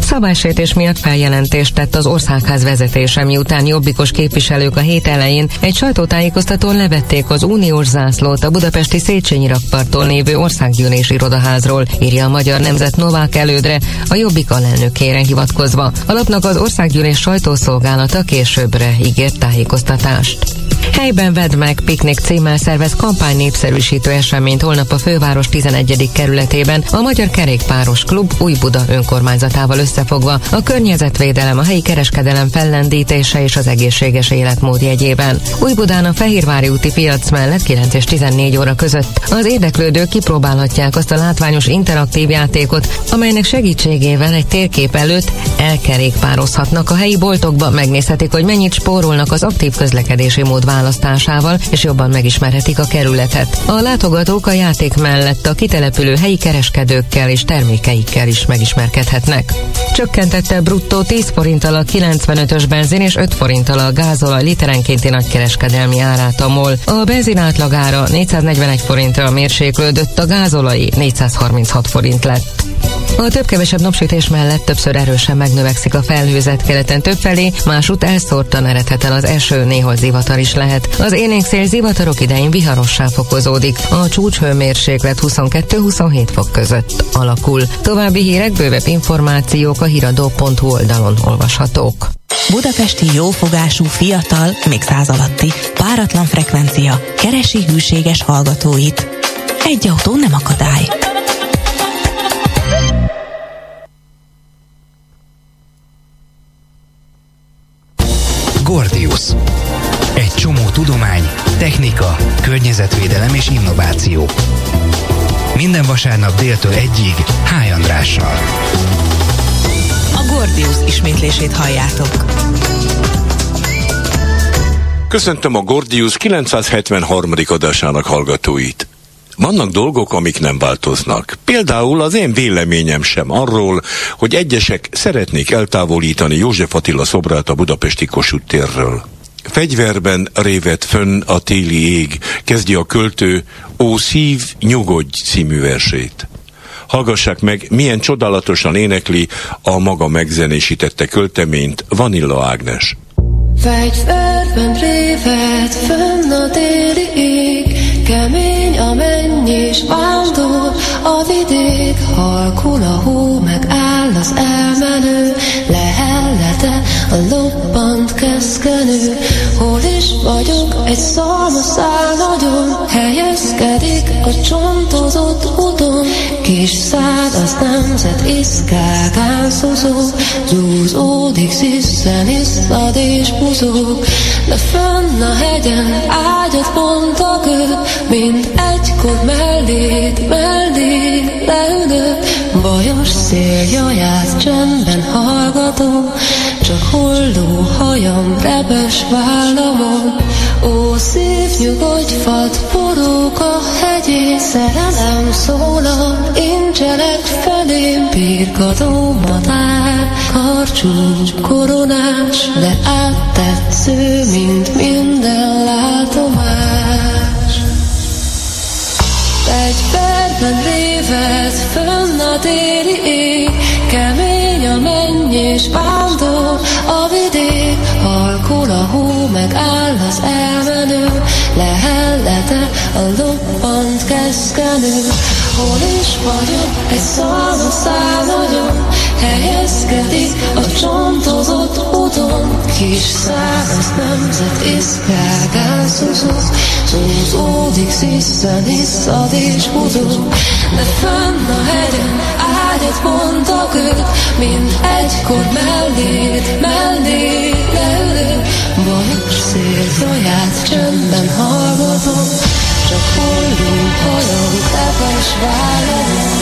Szabálysértés miatt feljelentést tett az országház vezetése, miután jobbikos képviselők a hét elején egy sajtótájékoztatón levették az uniós zászlót a budapesti Széchenyi rakparton lévő országgyűlés irodaházról, írja a Magyar Nemzet Novák elődre, a jobbik alelnökére hivatkozva. A lapnak az országgyűlés sajtószolgálata későbbre ígért tájékoztatást. Helyben vedd meg piknik címmel szervez kampány népszerűsítő eseményt holnap a főváros 11. kerületében a Magyar Kerékpáros Klub Új Buda önkormányzatával összefogva a környezetvédelem, a helyi kereskedelem fellendítése és az egészséges életmód jegyében. Új Budán a Fehérvári úti piac mellett 9 és 14 óra között az érdeklődők kipróbálhatják azt a látványos interaktív játékot, amelynek segítségével egy térkép előtt elkerékpározhatnak a helyi boltokba, megnézhetik, hogy mennyit spórolnak az aktív közlekedési mód választásával, és jobban megismerhetik a kerületet. A látogatók a játék mellett a kitelepülő helyi kereskedőkkel és termékeikkel is megismerkedhetnek. Csökkentette bruttó 10 forinttal a 95-ös benzin és 5 forinttal a gázolaj literenkénti nagykereskedelmi árát a MOL. A benzin átlagára 441 forintra mérséklődött, a gázolai 436 forint lett. A több-kevesebb napsütés mellett többször erősen megnövekszik a felhőzet keleten többfelé, másút elszórtan eredhet el az eső, néhol zivatar is lehet. Az élénk szél zivatarok idején viharossá fokozódik. A csúcshőmérséklet 22-27 fok között alakul. További hírek, bővebb információk a hiradó.hu oldalon olvashatók. Budapesti jófogású, fiatal, még száz alatti, páratlan frekvencia, keresi hűséges hallgatóit. Egy autó nem akadály. Gordius. Egy csomó tudomány, technika, környezetvédelem és innováció. Minden vasárnap déltől egyig Háj Andrással. A Gordius ismétlését halljátok. Köszöntöm a Gordius 973. adásának hallgatóit. Vannak dolgok, amik nem változnak. Például az én véleményem sem arról, hogy egyesek szeretnék eltávolítani József Attila szobrát a budapesti Kossuth térről. Fegyverben révet fönn a téli ég, kezdi a költő Ó szív, nyugodj című versét. Hallgassák meg, milyen csodálatosan énekli a maga megzenésítette költeményt Vanilla Ágnes. Fegyverben révet fönn a téli ég, kemény a mennyis vándor, a vidék halkul a hó, meg áll az elmenő, lehellete a lobbant keszkenő, vagyok, egy szalmaszál nagyon, helyezkedik a csontozott úton, kis szád az nemzet iszkákán szozó, zúzódik, sziszen, iszlad és buzog, de fönn a hegyen ágyat mondtak ő, mint egykor mellét, mellé leülök, bajos széljaját csendben hallgatom, csak holdó hajam repes vállamon, ó szív nyugodj, fad porok a hegyén, szerelem szólal, incselek felém, pirkadó madár, karcsú koronás, de áttetsző, mint minden látomás. Fegyverben révet fönn téli ég, kemény a mennyés vándor, a vidék, halkul a hó, meg áll az elmenő, lehellete a lobbant keszkenő, hol is vagyok, egy szalmaszál nagyon, helyezkedik a csontozott úton, kis száraz nemzet iszkágán szuzog, zúzódik, sziszen, iszad és buzog, de fönn a hegyen ágyat mondtak ők, mint egykor mellét, mellé leülő, bajos szél zaját csöndben hallgatom, csak holdó hajam, tepes vállalom,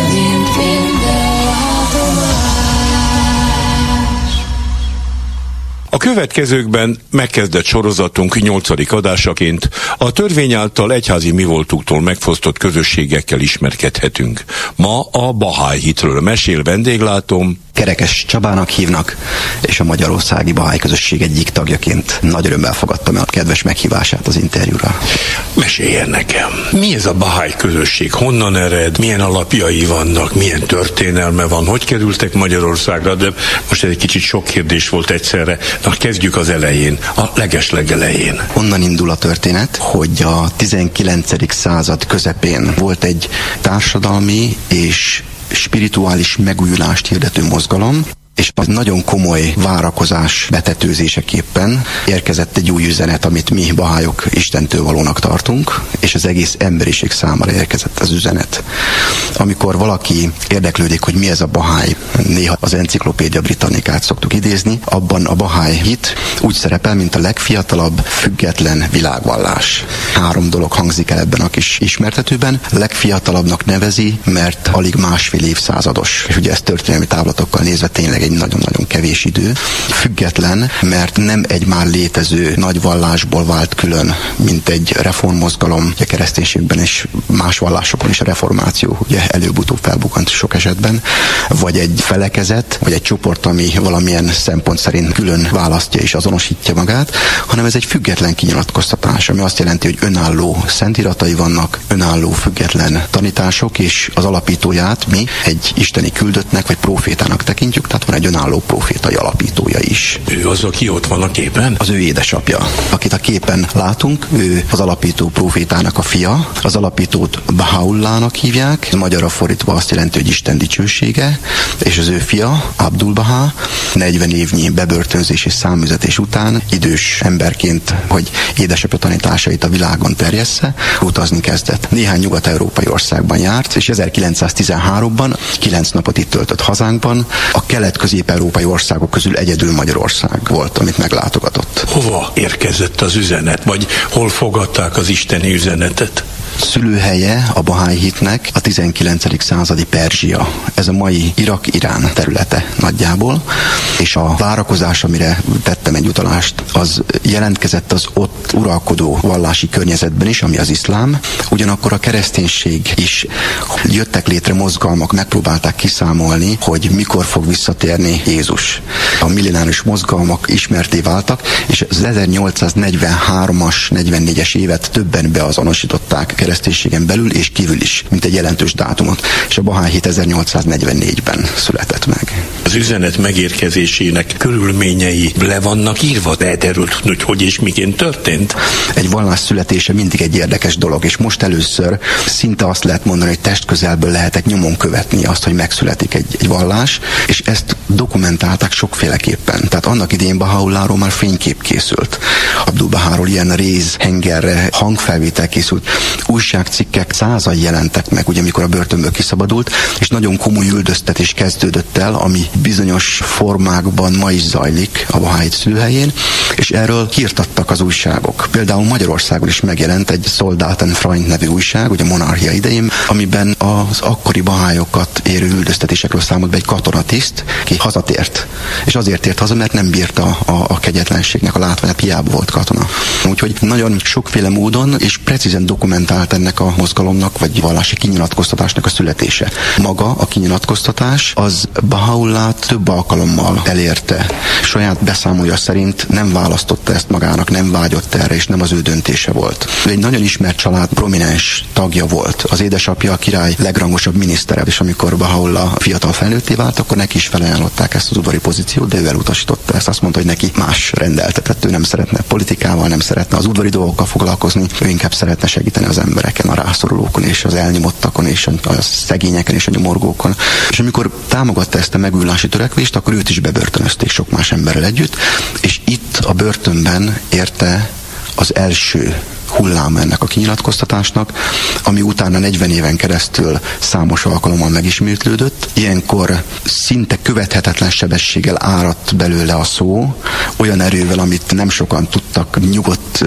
A következőkben megkezdett sorozatunk nyolcadik adásaként a törvény által egyházi mi voltuktól megfosztott közösségekkel ismerkedhetünk. Ma a Bahá'í hitről mesél vendéglátom Kerekes Csabának hívnak, és a Magyarországi Bahály Közösség egyik tagjaként nagy örömmel fogadtam el a kedves meghívását az interjúra. Meséljen nekem, mi ez a Bahály közösség, honnan ered, milyen alapjai vannak, milyen történelme van, hogy kerültek Magyarországra, de most ez egy kicsit sok kérdés volt egyszerre. Na, kezdjük az elején, a leges legelején. Onnan indul a történet, hogy a 19. század közepén volt egy társadalmi és spirituális megújulást hirdető mozgalom, és az nagyon komoly várakozás betetőzéseképpen érkezett egy új üzenet, amit mi bahályok Istentől valónak tartunk, és az egész emberiség számára érkezett az üzenet. Amikor valaki érdeklődik, hogy mi ez a bahály, néha az enciklopédia britannikát szoktuk idézni, abban a bahály hit úgy szerepel, mint a legfiatalabb, független világvallás. Három dolog hangzik el ebben a kis ismertetőben. Legfiatalabbnak nevezi, mert alig másfél évszázados. És ugye ezt történelmi távlatokkal nézve tényleg egy egy nagyon-nagyon kevés idő. Független, mert nem egy már létező nagy vallásból vált külön, mint egy reformmozgalom, a kereszténységben és más vallásokon is a reformáció ugye előbb-utóbb felbukant sok esetben, vagy egy felekezet, vagy egy csoport, ami valamilyen szempont szerint külön választja és azonosítja magát, hanem ez egy független kinyilatkoztatás, ami azt jelenti, hogy önálló szentiratai vannak, önálló független tanítások, és az alapítóját mi egy isteni küldöttnek vagy profétának tekintjük, tehát van egy önálló profétai alapítója is. Ő az, aki ott van a képen? Az ő édesapja. Akit a képen látunk, ő az alapító profétának a fia. Az alapítót Baháullának hívják, magyarra fordítva azt jelenti, hogy Isten dicsősége, és az ő fia, Abdul Bahá, 40 évnyi bebörtönzés és számüzetés után idős emberként, hogy édesapja tanításait a világon terjessze, utazni kezdett. Néhány nyugat-európai országban járt, és 1913-ban 9 napot itt töltött hazánkban, a kelet közép-európai országok közül egyedül Magyarország volt, amit meglátogatott. Hova érkezett az üzenet, vagy hol fogadták az isteni üzenetet? Szülőhelye a Bahá'í hitnek a 19. századi Perzsia. Ez a mai Irak-Irán területe nagyjából, és a várakozás, amire tettem egy utalást, az jelentkezett az ott uralkodó vallási környezetben is, ami az iszlám. Ugyanakkor a kereszténység is jöttek létre mozgalmak, megpróbálták kiszámolni, hogy mikor fog visszatérni Jézus. A millenáris mozgalmak ismerté váltak, és az 1843-as, 44-es évet többen beazonosították kereszténységen belül és kívül is, mint egy jelentős dátumot. És a Bahá'í 1844-ben született meg. Az üzenet megérkezésének körülményei le vannak írva, de derült, hogy hogy és miként történt? Egy vallás születése mindig egy érdekes dolog, és most először szinte azt lehet mondani, hogy testközelből lehetek nyomon követni azt, hogy megszületik egy, egy vallás, és ezt dokumentálták sokféleképpen. Tehát annak idén Baháulláról már fénykép készült. Abdul Baháról ilyen réz, hengerre, hangfelvétel készült újságcikkek százai jelentek meg, ugye amikor a börtönből kiszabadult, és nagyon komoly üldöztetés kezdődött el, ami bizonyos formákban ma is zajlik a Bahá'í szülőhelyén, és erről hírtattak az újságok. Például Magyarországon is megjelent egy Soldaten Freund nevű újság, ugye a monarchia idején, amiben az akkori bahályokat érő üldöztetésekről számolt be egy katonatiszt, ki hazatért. És azért ért haza, mert nem bírta a, a kegyetlenségnek a látványát, hiába volt katona. Úgyhogy nagyon sokféle módon és precízen dokumentált állt ennek a mozgalomnak, vagy vallási kinyilatkoztatásnak a születése. Maga a kinyilatkoztatás az Baha'u'lláh több alkalommal elérte. Saját beszámolja szerint nem választotta ezt magának, nem vágyott erre, és nem az ő döntése volt. Ő egy nagyon ismert család prominens tagja volt. Az édesapja a király legrangosabb minisztere, és amikor Baha'u'lláh fiatal felnőtté vált, akkor neki is felajánlották ezt az udvari pozíciót, de ő elutasította ezt. Azt mondta, hogy neki más rendeltetett, ő nem szeretne politikával, nem szeretne az udvari dolgokkal foglalkozni, ő inkább szeretne segíteni az embereken, a rászorulókon és az elnyomottakon és a szegényeken és a nyomorgókon. És amikor támogatta ezt a megújulási törekvést, akkor őt is bebörtönözték sok más emberrel együtt, és itt a börtönben érte az első hullám ennek a kinyilatkoztatásnak, ami utána 40 éven keresztül számos alkalommal megismétlődött. Ilyenkor szinte követhetetlen sebességgel áradt belőle a szó, olyan erővel, amit nem sokan tudtak nyugodt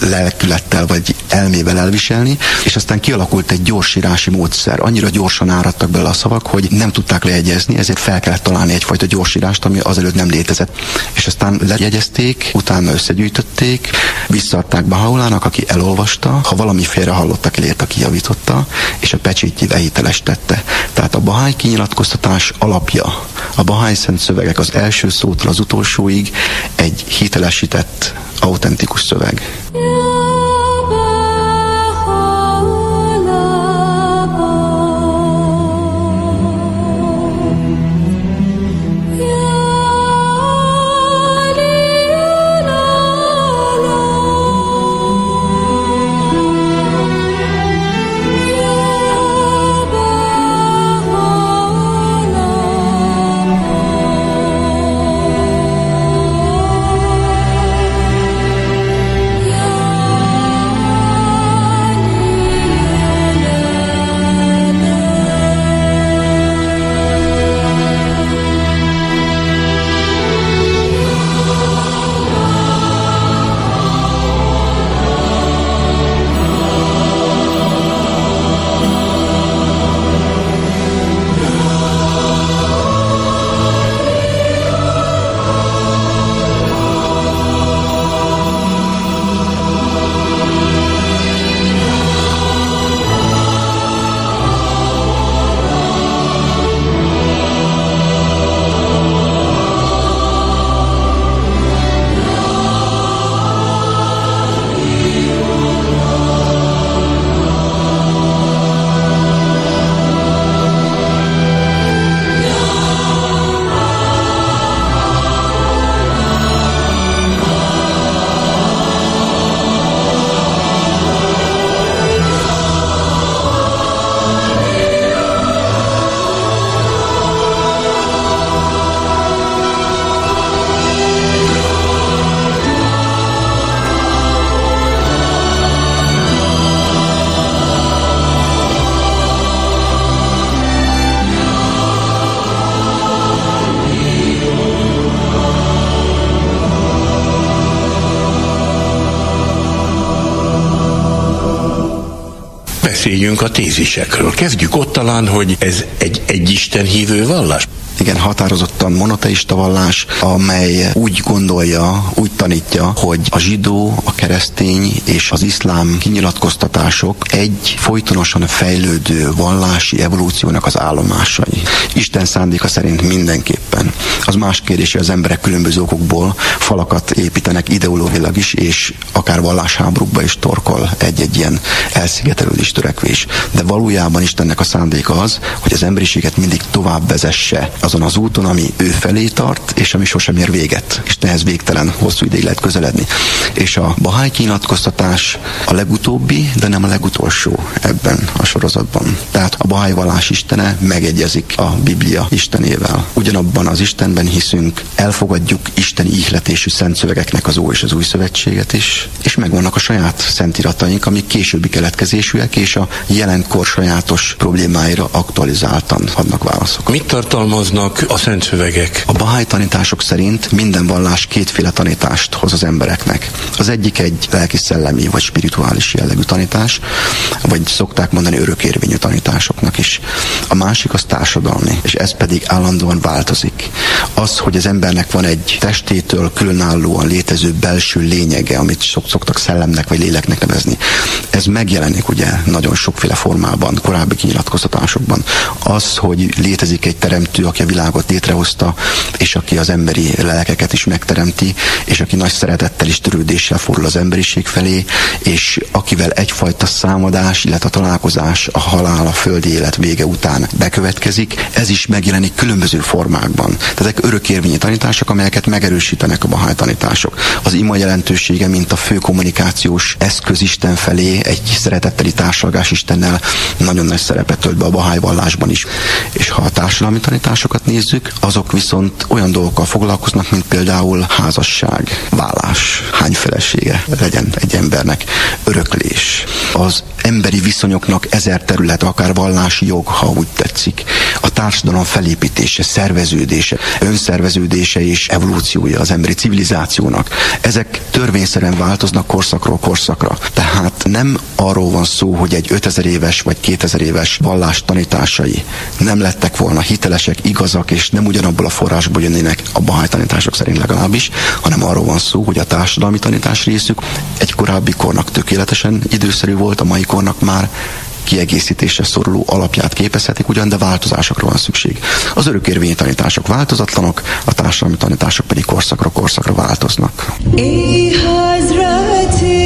lelkülettel vagy elmével elviselni, és aztán kialakult egy gyorsírási módszer. Annyira gyorsan áradtak bele a szavak, hogy nem tudták lejegyezni, ezért fel kellett találni egyfajta gyorsírást, ami azelőtt nem létezett. És aztán lejegyezték, utána összegyűjtötték, visszaadták Bahaulának, aki elolvasta, ha valami félre hallottak, elérte, kijavította, és a pecsétjével hitelestette. Tehát a Bahály kinyilatkoztatás alapja, a Bahály szent szövegek az első szótól az utolsóig egy hitelesített, autentikus szöveg. Beszéljünk a tézisekről. Kezdjük ott talán, hogy ez egy egyisten hívő vallás igen, határozottan monoteista vallás, amely úgy gondolja, úgy tanítja, hogy a zsidó, a keresztény és az iszlám kinyilatkoztatások egy folytonosan fejlődő vallási evolúciónak az állomásai. Isten szándéka szerint mindenképpen. Az más kérdés, hogy az emberek különböző okokból falakat építenek ideológilag is, és akár vallásháborúkba is torkol egy-egy ilyen elszigetelődés törekvés. De valójában Istennek a szándéka az, hogy az emberiséget mindig tovább vezesse azon az úton, ami ő felé tart, és ami sosem ér véget. És nehez végtelen hosszú ideig lehet közeledni. És a Bahály kinyilatkoztatás a legutóbbi, de nem a legutolsó ebben a sorozatban. Tehát a Bahály vallás istene megegyezik a Biblia istenével. Ugyanabban az Istenben hiszünk, elfogadjuk Isten ihletésű szent szövegeknek az Ó és az Új Szövetséget is, és megvannak a saját szentirataink, amik későbbi keletkezésűek, és a jelenkor sajátos problémáira aktualizáltan adnak válaszokat. Mit tartalmaznak a szent szövegek? A Bahály tanítások szerint minden vallás kétféle tanítást hoz az embereknek. Az egyik egy lelki-szellemi vagy spirituális jellegű tanítás, vagy szokták mondani örökérvényű tanításoknak is. A másik az társadalmi, és ez pedig állandóan változik. Az, hogy az embernek van egy testétől különállóan létező belső lényege, amit sok szoktak szellemnek vagy léleknek nevezni, ez megjelenik ugye nagyon sokféle formában, korábbi kinyilatkoztatásokban. Az, hogy létezik egy teremtő, aki a világot létrehozta, és aki az emberi lelkeket is megteremti, és aki nagy szeretettel és törődéssel fordul az emberiség felé, és akivel egyfajta számadás, illetve a találkozás, a halál, a földi élet vége után bekövetkezik, ez is megjelenik különböző formákban. Tehát ezek örökérvényi tanítások, amelyeket megerősítenek a Bahály tanítások. Az ima jelentősége, mint a fő kommunikációs eszköz Isten felé, egy szeretetteli társalgás Istennel nagyon nagy szerepet tölt be a Bahály vallásban is. És ha a társadalmi tanításokat nézzük, azok viszont olyan dolgokkal foglalkoznak, mint például házasság, vállás, hány felesége legyen egy embernek, öröklés. Az emberi viszonyoknak ezer terület, akár vallási jog, ha úgy tetszik. A társadalom felépítése, szerveződése, önszerveződése és evolúciója az emberi civilizációnak. Ezek törvényszerűen változnak korszakról korszakra. Tehát nem arról van szó, hogy egy 5000 éves vagy 2000 éves vallás tanításai nem lettek volna hitelesek, igazak, és nem ugyanabból a forrásból jönnének a bahály tanítások szerint legalábbis, hanem arról van szó, hogy a társadalmi tanítás részük. Egy korábbi kornak tökéletesen időszerű volt, a mai kornak már kiegészítésre szoruló alapját képezhetik ugyan, de változásokra van szükség. Az örökérvényi tanítások változatlanok, a társadalmi tanítások pedig korszakra korszakra változnak. valaki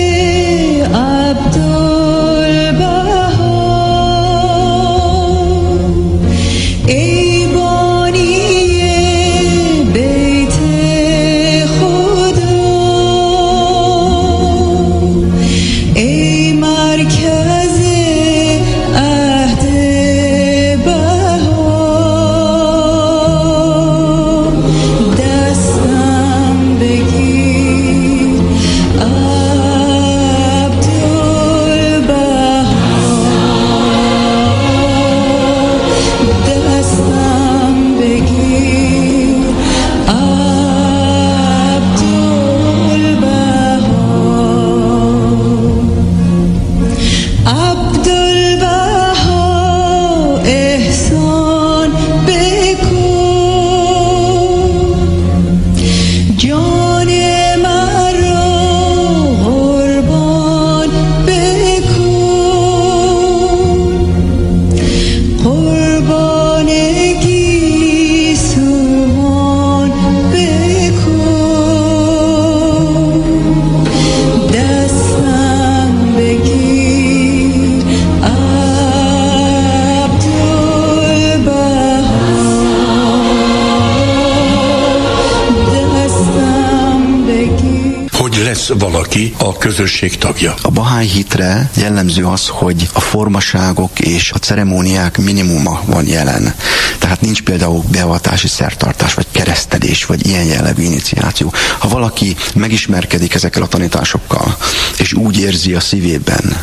a közösség tagja. A Bahá'í hitre jellemző az, hogy a formaságok és a ceremóniák minimuma van jelen. Tehát nincs például beavatási szertartás, vagy keresztelés, vagy ilyen jellegű iniciáció. Ha valaki megismerkedik ezekkel a tanításokkal, és úgy érzi a szívében,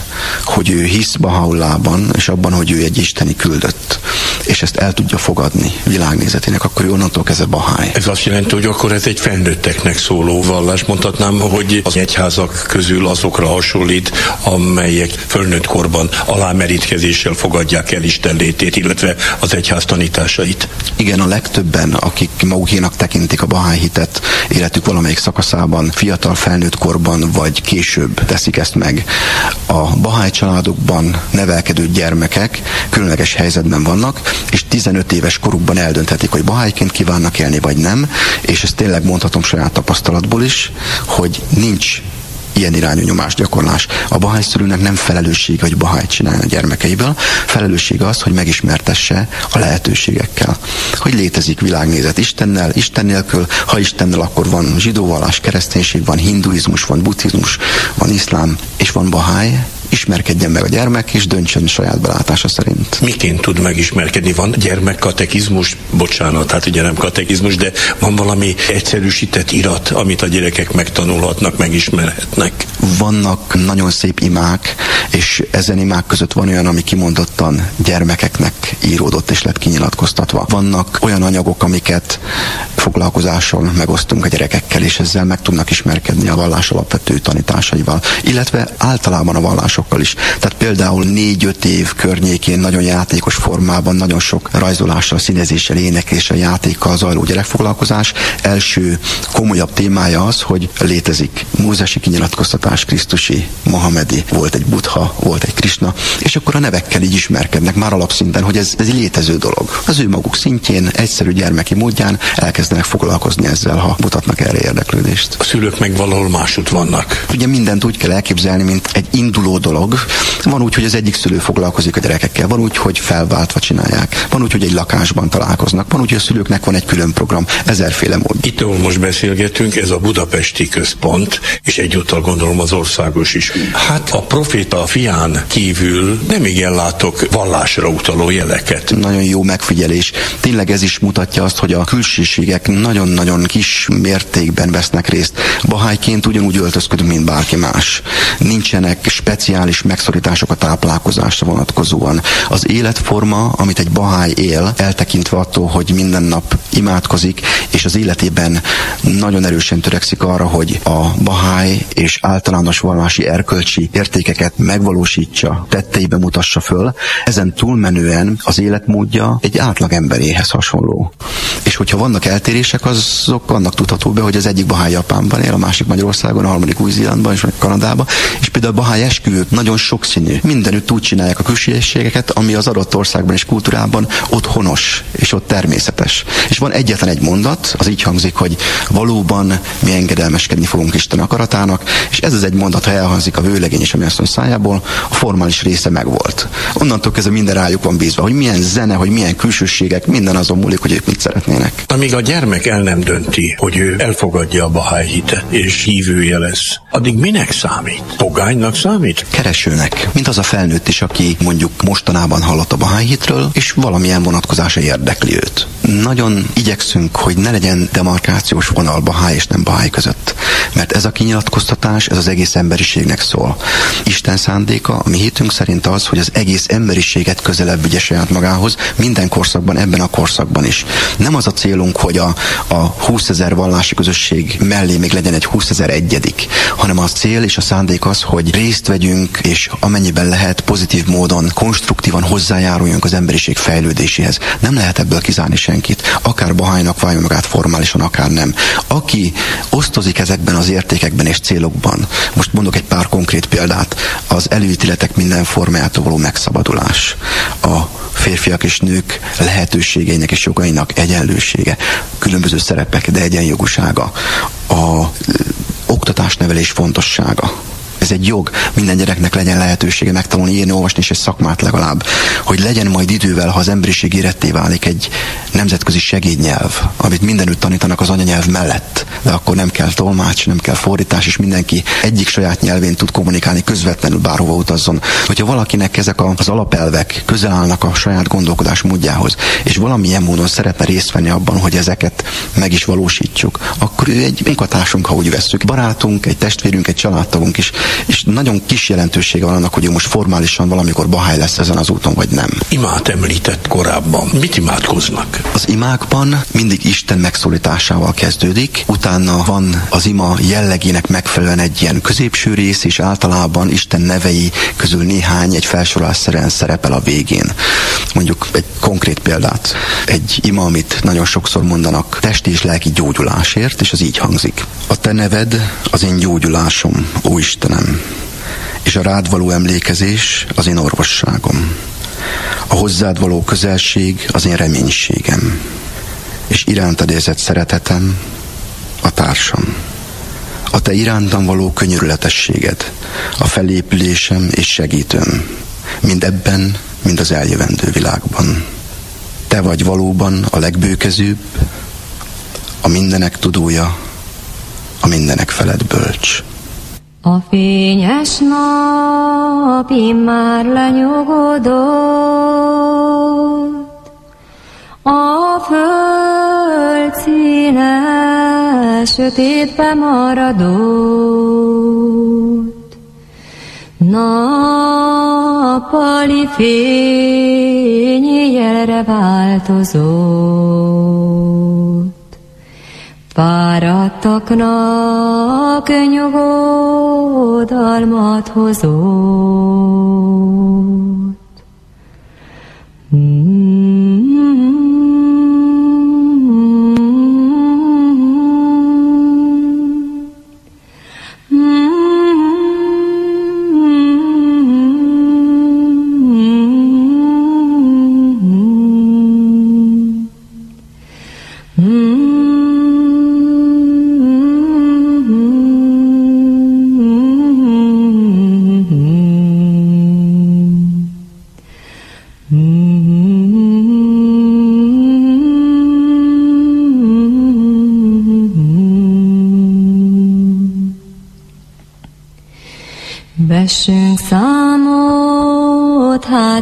hogy ő hisz Bahaullában, és abban, hogy ő egy isteni küldött, és ezt el tudja fogadni világnézetének, akkor ő onnantól kezdve Bahá'í. Ez azt jelenti, hogy akkor ez egy felnőtteknek szóló vallás. Mondhatnám, hogy az egyházak közül azokra hasonlít, amelyek fölnőtt korban alámerítkezéssel fogadják el Isten létét, illetve az egyház tanításait. Igen, a legtöbben, akik magukénak tekintik a Bahá'í hitet életük valamelyik szakaszában, fiatal felnőtt korban vagy később teszik ezt meg. A Bahá'í családokban nevelkedő gyermekek különleges helyzetben vannak, és 15 éves korukban eldönthetik, hogy bahájként kívánnak élni, vagy nem, és ezt tényleg mondhatom saját tapasztalatból is, hogy nincs ilyen irányú nyomásgyakorlás. A bahály szülőnek nem felelőssége, hogy bahályt csináljon a gyermekeiből, felelőssége az, hogy megismertesse a lehetőségekkel. Hogy létezik világnézet Istennel, Isten nélkül, ha Istennel, akkor van zsidóvallás, kereszténység, van hinduizmus, van buddhizmus, van iszlám, és van bahály, ismerkedjen meg a gyermek, és döntsön saját belátása szerint. Miként tud megismerkedni? Van gyermekkatekizmus, bocsánat, hát ugye nem katekizmus, de van valami egyszerűsített irat, amit a gyerekek megtanulhatnak, megismerhetnek? Vannak nagyon szép imák, és ezen imák között van olyan, ami kimondottan gyermekeknek íródott és lett kinyilatkoztatva. Vannak olyan anyagok, amiket foglalkozáson megosztunk a gyerekekkel, és ezzel meg tudnak ismerkedni a vallás alapvető tanításaival, illetve általában a vallásokkal is. Tehát például négy-öt év környékén nagyon játékos formában, nagyon sok rajzolással, színezéssel, énekléssel, játékkal zajló gyerekfoglalkozás. Első komolyabb témája az, hogy létezik mózesi kinyilatkoztatás, Krisztusi, Mohamedi, volt egy Buddha, volt egy Krishna, és akkor a nevekkel így ismerkednek már alapszinten, hogy ez, ez egy létező dolog. Az ő maguk szintjén, egyszerű gyermeki módján elkezdenek foglalkozni ezzel, ha mutatnak erre érdeklődést. A szülők meg valahol másút vannak. Ugye mindent úgy kell elképzelni, mint egy induló dolog. Van úgy, hogy az egyik szülő foglalkozik a gyerekekkel, van úgy, hogy felváltva csinálják, van úgy, hogy egy lakásban találkoznak, van úgy, hogy a szülőknek van egy külön program, ezerféle mód. Itt, ahol most beszélgetünk, ez a budapesti központ, és egyúttal gondolom az országos is. Hát a proféta fián kívül nem igen látok vallásra utaló jeleket. Nagyon jó megfigyelés. Tényleg ez is mutatja azt, hogy a külsőségek nagyon-nagyon kis mértékben vesznek részt. Bahájként ugyanúgy öltözködünk, mint bárki más. Nincsenek speciális megszorítások a táplálkozásra vonatkozóan. Az életforma, amit egy baháj él, eltekintve attól, hogy minden nap imádkozik, és az életében nagyon erősen törekszik arra, hogy a baháj és általános vallási erkölcsi értékeket megvalósítsa, tetteibe mutassa föl, ezen túlmenően az életmódja egy átlag emberéhez hasonló. És hogyha vannak eltérések, azok annak tudható be, hogy az egyik Bahály Japánban él, a másik Magyarországon, a harmadik Új-Zélandban és Kanadában, és például a Bahály esküvő nagyon sokszínű. Mindenütt úgy csinálják a külsőségeket, ami az adott országban és kultúrában ott honos és ott természetes. És van egyetlen egy mondat, az így hangzik, hogy valóban mi engedelmeskedni fogunk Isten akaratának, és ez az egy mondat, ha elhangzik a vőlegény és a asszony szájából, a formális része megvolt. Onnantól kezdve minden rájuk van bízva, hogy milyen zene, hogy milyen külsőségek, minden azon múlik, hogy ők mit szeretnének. Amíg a gyermek el nem dönti, hogy ő elfogadja a Bahá'í hitet, és hívője lesz, addig minek számít? Pogánynak számít? Keresőnek, mint az a felnőtt is, aki mondjuk mostanában hallott a Bahá'í hitről, és valamilyen vonatkozása érdekli őt. Nagyon igyekszünk, hogy ne legyen demarkációs vonal Bahá'í és nem Bahá'í között. Mert ez a kinyilatkoztatás, ez az egész emberiségnek szól. Isten szándéka, a mi hitünk szerint az, hogy az egész emberiséget közelebb vigye saját magához, minden korszakban, ebben a korszakban is. Nem az a célunk, hogy a, a 20 ezer vallási közösség mellé még legyen egy 20 ezer egyedik, hanem a cél és a szándék az, hogy részt vegyünk, és amennyiben lehet pozitív módon, konstruktívan hozzájáruljunk az emberiség fejlődéséhez. Nem lehet ebből kizárni senkit, akár Bahánynak váljon magát formálisan, akár nem. Aki osztozik ezekben az értékekben és célokban, most mondok egy pár konkrét példát, az előítéletek minden formájától való megszabadulás, a férfiak és nők lehetőségeinek és jogainak egyenlősége, különböző szerepek, de egyenjogúsága, a oktatásnevelés fontossága, ez egy jog, minden gyereknek legyen lehetősége megtanulni írni, olvasni és egy szakmát legalább. Hogy legyen majd idővel, ha az emberiség éretté válik egy nemzetközi segédnyelv, amit mindenütt tanítanak az anyanyelv mellett, de akkor nem kell tolmács, nem kell fordítás, és mindenki egyik saját nyelvén tud kommunikálni közvetlenül bárhova utazzon. Hogyha valakinek ezek az alapelvek közel állnak a saját gondolkodás módjához, és valamilyen módon szeretne részt venni abban, hogy ezeket meg is valósítsuk, akkor ő egy munkatársunk, ha úgy veszük, barátunk, egy testvérünk, egy családtagunk is, és nagyon kis jelentősége van annak, hogy ő most formálisan valamikor bahály lesz ezen az úton, vagy nem. Imát említett korábban. Mit imádkoznak? Az imákban mindig Isten megszólításával kezdődik, utána van az ima jellegének megfelelően egy ilyen középső rész, és általában Isten nevei közül néhány egy felsorolásszerűen szerepel a végén. Mondjuk egy konkrét példát. Egy ima, amit nagyon sokszor mondanak testi és lelki gyógyulásért, és az így hangzik. A te neved az én gyógyulásom, ó Istenem és a rád való emlékezés az én orvosságom. A hozzád való közelség az én reménységem, és irántad érzett szeretetem a társam. A te irántam való könyörületességed, a felépülésem és segítőm, mind ebben, mind az eljövendő világban. Te vagy valóban a legbőkezőbb, a mindenek tudója, a mindenek felett bölcs. A fényes nap már lenyugodott, a föld színe sötétbe maradott. Nappali fény jelre változott. Fáradtaknak nyugodalmat hozott. Vessünk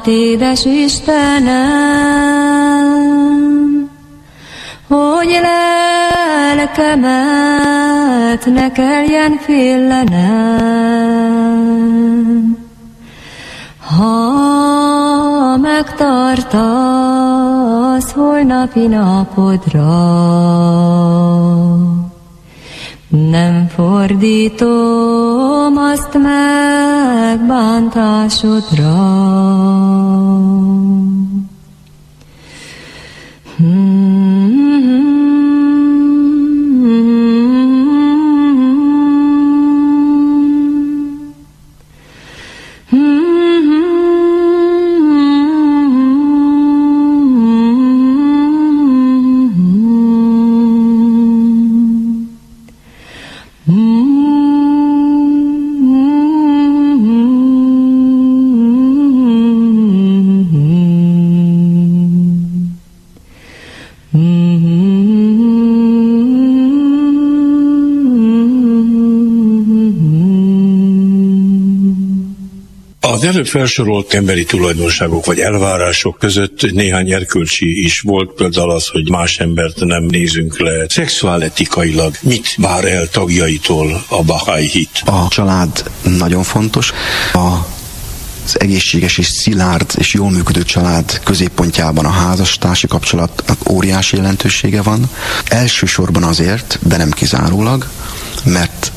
hát édes Istenem, hogy lelkemet ne kelljen féllenem. Ha megtartasz holnapi napodra, nem fordítom azt megbántásodra. Előbb felsorolt emberi tulajdonságok vagy elvárások között néhány erkölcsi is volt, például az, hogy más embert nem nézünk le. Szexuáletikailag mit vár el tagjaitól a Bahá'í hit? A család nagyon fontos. A az egészséges és szilárd és jól működő család középpontjában a házastársi kapcsolatnak óriási jelentősége van. Elsősorban azért, de nem kizárólag,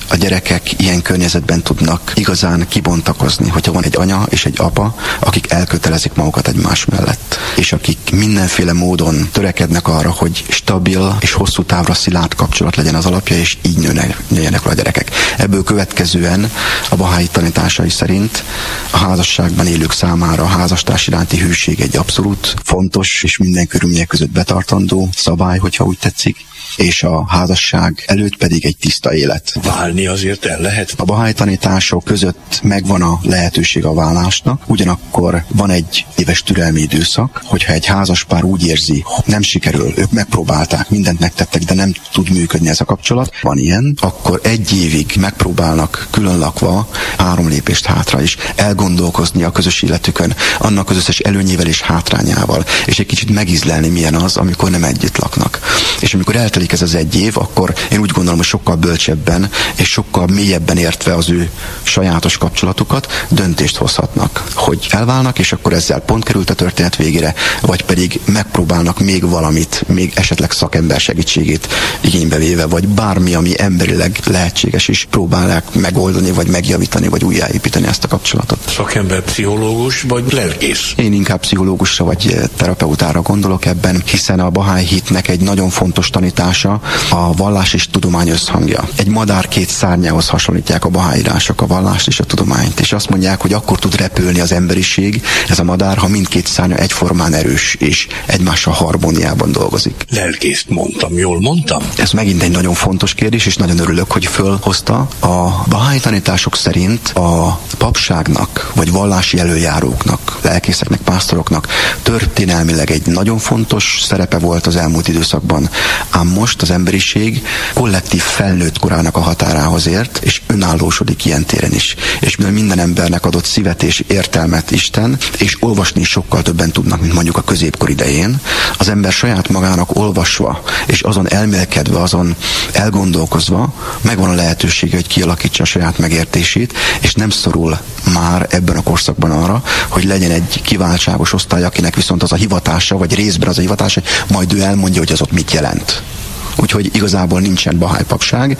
a gyerekek ilyen környezetben tudnak igazán kibontakozni, hogyha van egy anya és egy apa, akik elkötelezik magukat egymás mellett, és akik mindenféle módon törekednek arra, hogy stabil és hosszú távra szilárd kapcsolat legyen az alapja, és így nőnek, nőjenek a gyerekek. Ebből következően a bahái tanításai szerint a házasságban élők számára a házastárs iránti hűség egy abszolút fontos és minden körülmények között betartandó szabály, hogyha úgy tetszik, és a házasság előtt pedig egy tiszta élet. Válni azért el lehet? A bahály tanítások között megvan a lehetőség a vállásnak, ugyanakkor van egy éves türelmi időszak, hogyha egy házaspár úgy érzi, nem sikerül, ők megpróbálták, mindent megtettek, de nem tud működni ez a kapcsolat, van ilyen, akkor egy évig megpróbálnak külön lakva három lépést hátra is elgondolkozni a közös életükön, annak az összes előnyével és hátrányával, és egy kicsit megizlelni, milyen az, amikor nem együtt laknak. És amikor eltelik ez az egy év, akkor én úgy gondolom, hogy sokkal bölcsebben és sokkal mélyebben értve az ő sajátos kapcsolatukat döntést hozhatnak, hogy elválnak, és akkor ezzel pont került a történet végére, vagy pedig megpróbálnak még valamit, még esetleg szakember segítségét igénybe véve, vagy bármi, ami emberileg lehetséges is, próbálják megoldani, vagy megjavítani, vagy újjáépíteni ezt a kapcsolatot. Szakember pszichológus, vagy lelkész? Én inkább pszichológusra vagy terapeutára gondolok ebben, hiszen a Bahá'í hitnek egy nagyon fontos tanítása a vallás és tudomány összhangja. Egy madár két szárnyához hasonlítják a baháírások a vallást és a tudományt, és azt mondják, hogy akkor tud repülni az emberiség, ez a madár, ha mindkét szárnya egyformán erős és egymással harmóniában dolgozik. Lelkészt mondtam, jól mondtam? Ez megint egy nagyon fontos kérdés, és nagyon örülök, hogy fölhozta. A bahá'í tanítások szerint a papságnak, vagy vallási előjáróknak, lelkészeknek, pásztoroknak történelmileg egy nagyon fontos szerepe volt az elmúlt időszakban, ám most az emberiség kollektív felnőtt korának a határához ért, és önállósodik ilyen téren is. És mivel minden embernek adott szívet és értelmet Isten, és olvasni is sokkal többen tudnak, mint mondjuk a középkor idején, az ember saját magának olvasva, és azon elmélkedve, azon elgondolkozva, megvan a lehetősége, hogy kialakítsa a saját megértését, és nem szorul már ebben a korszakban arra, hogy legyen egy kiváltságos osztály, akinek viszont az a hivatása, vagy részben az a hivatása, majd ő elmondja, hogy az ott mit jelent úgyhogy igazából nincsen Bahá'í papság.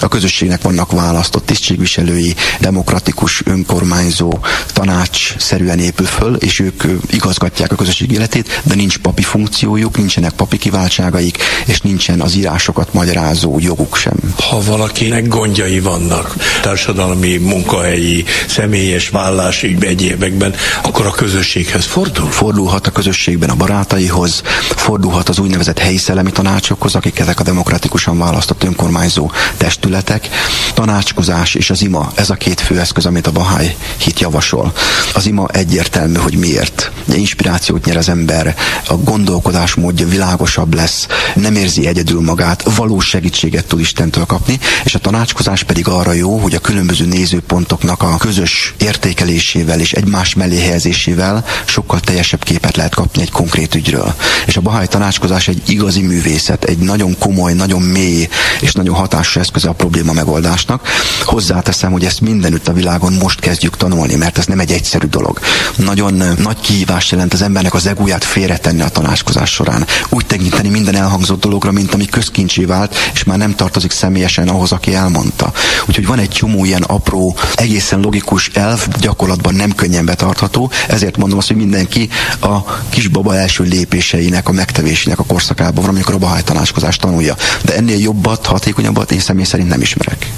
A közösségnek vannak választott tisztségviselői, demokratikus, önkormányzó, tanács szerűen épül föl, és ők igazgatják a közösség életét, de nincs papi funkciójuk, nincsenek papi kiváltságaik, és nincsen az írásokat magyarázó joguk sem. Ha valakinek gondjai vannak, társadalmi, munkahelyi, személyes vállási egyébekben, akkor a közösséghez fordul? Fordulhat a közösségben a barátaihoz, fordulhat az úgynevezett helyi szellemi tanácsokhoz, akik ezek a demokratikusan választott önkormányzó testületek. Tanácskozás és az ima, ez a két fő eszköz, amit a Bahá'í hit javasol. Az ima egyértelmű, hogy miért. Inspirációt nyer az ember, a gondolkodás módja világosabb lesz, nem érzi egyedül magát, valós segítséget tud Istentől kapni, és a tanácskozás pedig arra jó, hogy a különböző nézőpontoknak a közös értékelésével és egymás mellé helyezésével sokkal teljesebb képet lehet kapni egy konkrét ügyről. És a Bahá'í tanácskozás egy igazi művészet, egy nagyon komoly, nagyon mély és nagyon hatásos eszköze a probléma megoldásnak. Hozzáteszem, hogy ezt mindenütt a világon most kezdjük tanulni, mert ez nem egy egyszerű dolog. Nagyon nagy kihívás jelent az embernek az egóját félretenni a tanácskozás során. Úgy tekinteni minden elhangzott dologra, mint ami közkincsé vált, és már nem tartozik személyesen ahhoz, aki elmondta. Úgyhogy van egy csomó ilyen apró, egészen logikus elv, gyakorlatban nem könnyen betartható, ezért mondom azt, hogy mindenki a kisbaba első lépéseinek, a megtevésének a korszakában van, amikor a bahaj tanácskozást tanulja. De ennél jobbat, hatékonyabbat én személy szerint nem ismerek.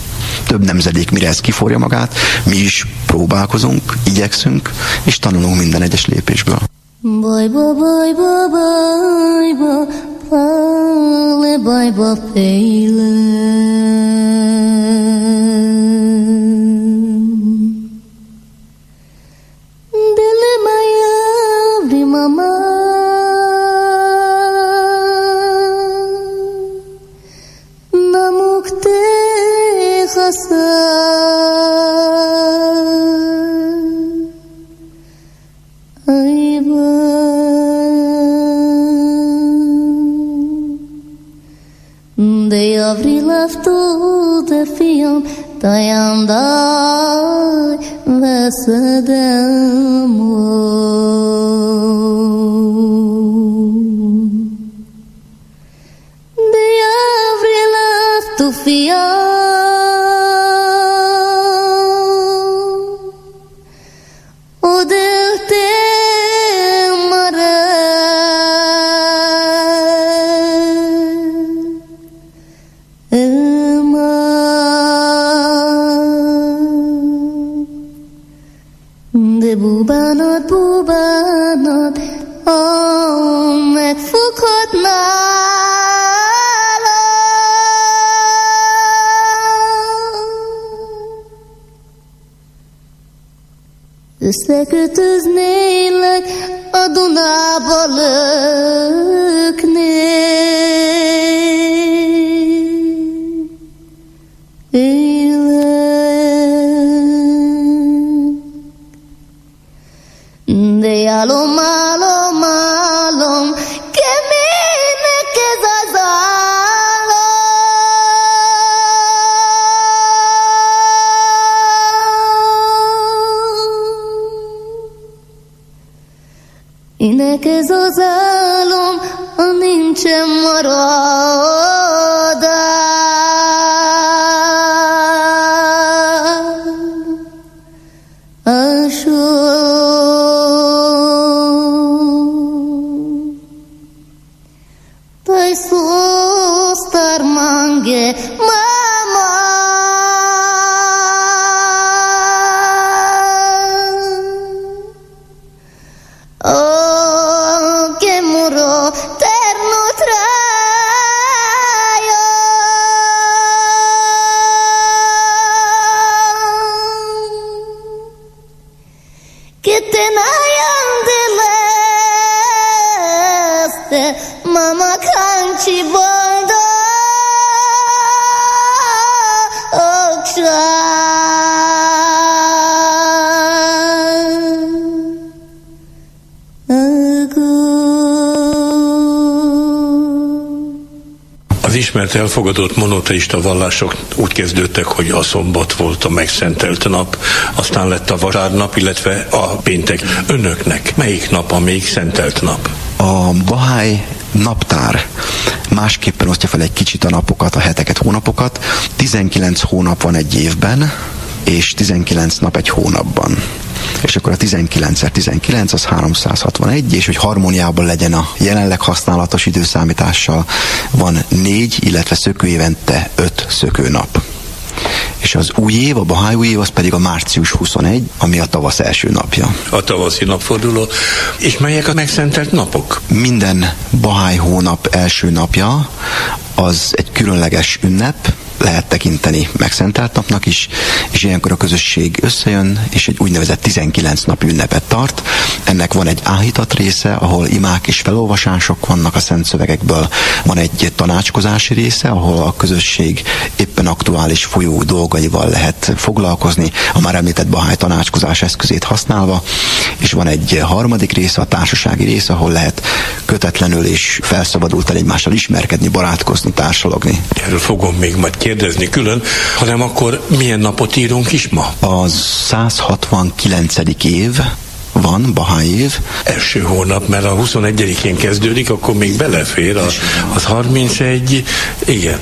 Több nemzedék mire ez kiforja magát, mi is próbálkozunk, igyekszünk, és tanulunk minden egyes lépésből. Baj, baj, baj, baj, baj, baj, pale, baj, baj, pale. 色的魔。Elfogadott monoteista vallások úgy kezdődtek, hogy a szombat volt a megszentelt nap, aztán lett a vasárnap, illetve a péntek. Önöknek melyik nap a még szentelt nap? A Bahály naptár másképpen osztja fel egy kicsit a napokat, a heteket, hónapokat. 19 hónap van egy évben, és 19 nap egy hónapban. És akkor a 19x19 az 361, és hogy harmóniában legyen a jelenleg használatos időszámítással, van négy, illetve szökőévente öt szökőnap. És az új év, a Bahály új év, az pedig a március 21, ami a tavasz első napja. A tavaszi napforduló. És melyek a megszentelt napok? Minden Bahály hónap első napja az egy különleges ünnep, lehet tekinteni megszentelt napnak is, és ilyenkor a közösség összejön, és egy úgynevezett 19 nap ünnepet tart. Ennek van egy áhítat része, ahol imák és felolvasások vannak a szent szövegekből, van egy tanácskozási része, ahol a közösség éppen aktuális folyó dolgaival lehet foglalkozni, a már említett Bahály tanácskozás eszközét használva, és van egy harmadik része, a társasági része, ahol lehet kötetlenül és felszabadultan egymással ismerkedni, barátkozni, társalogni. Erről fogom még majd kérdezni külön, hanem akkor milyen napot írunk is ma? Az 169. év van, Bahai év. Első hónap, mert a 21-én kezdődik, akkor még belefér, a, az 31, igen.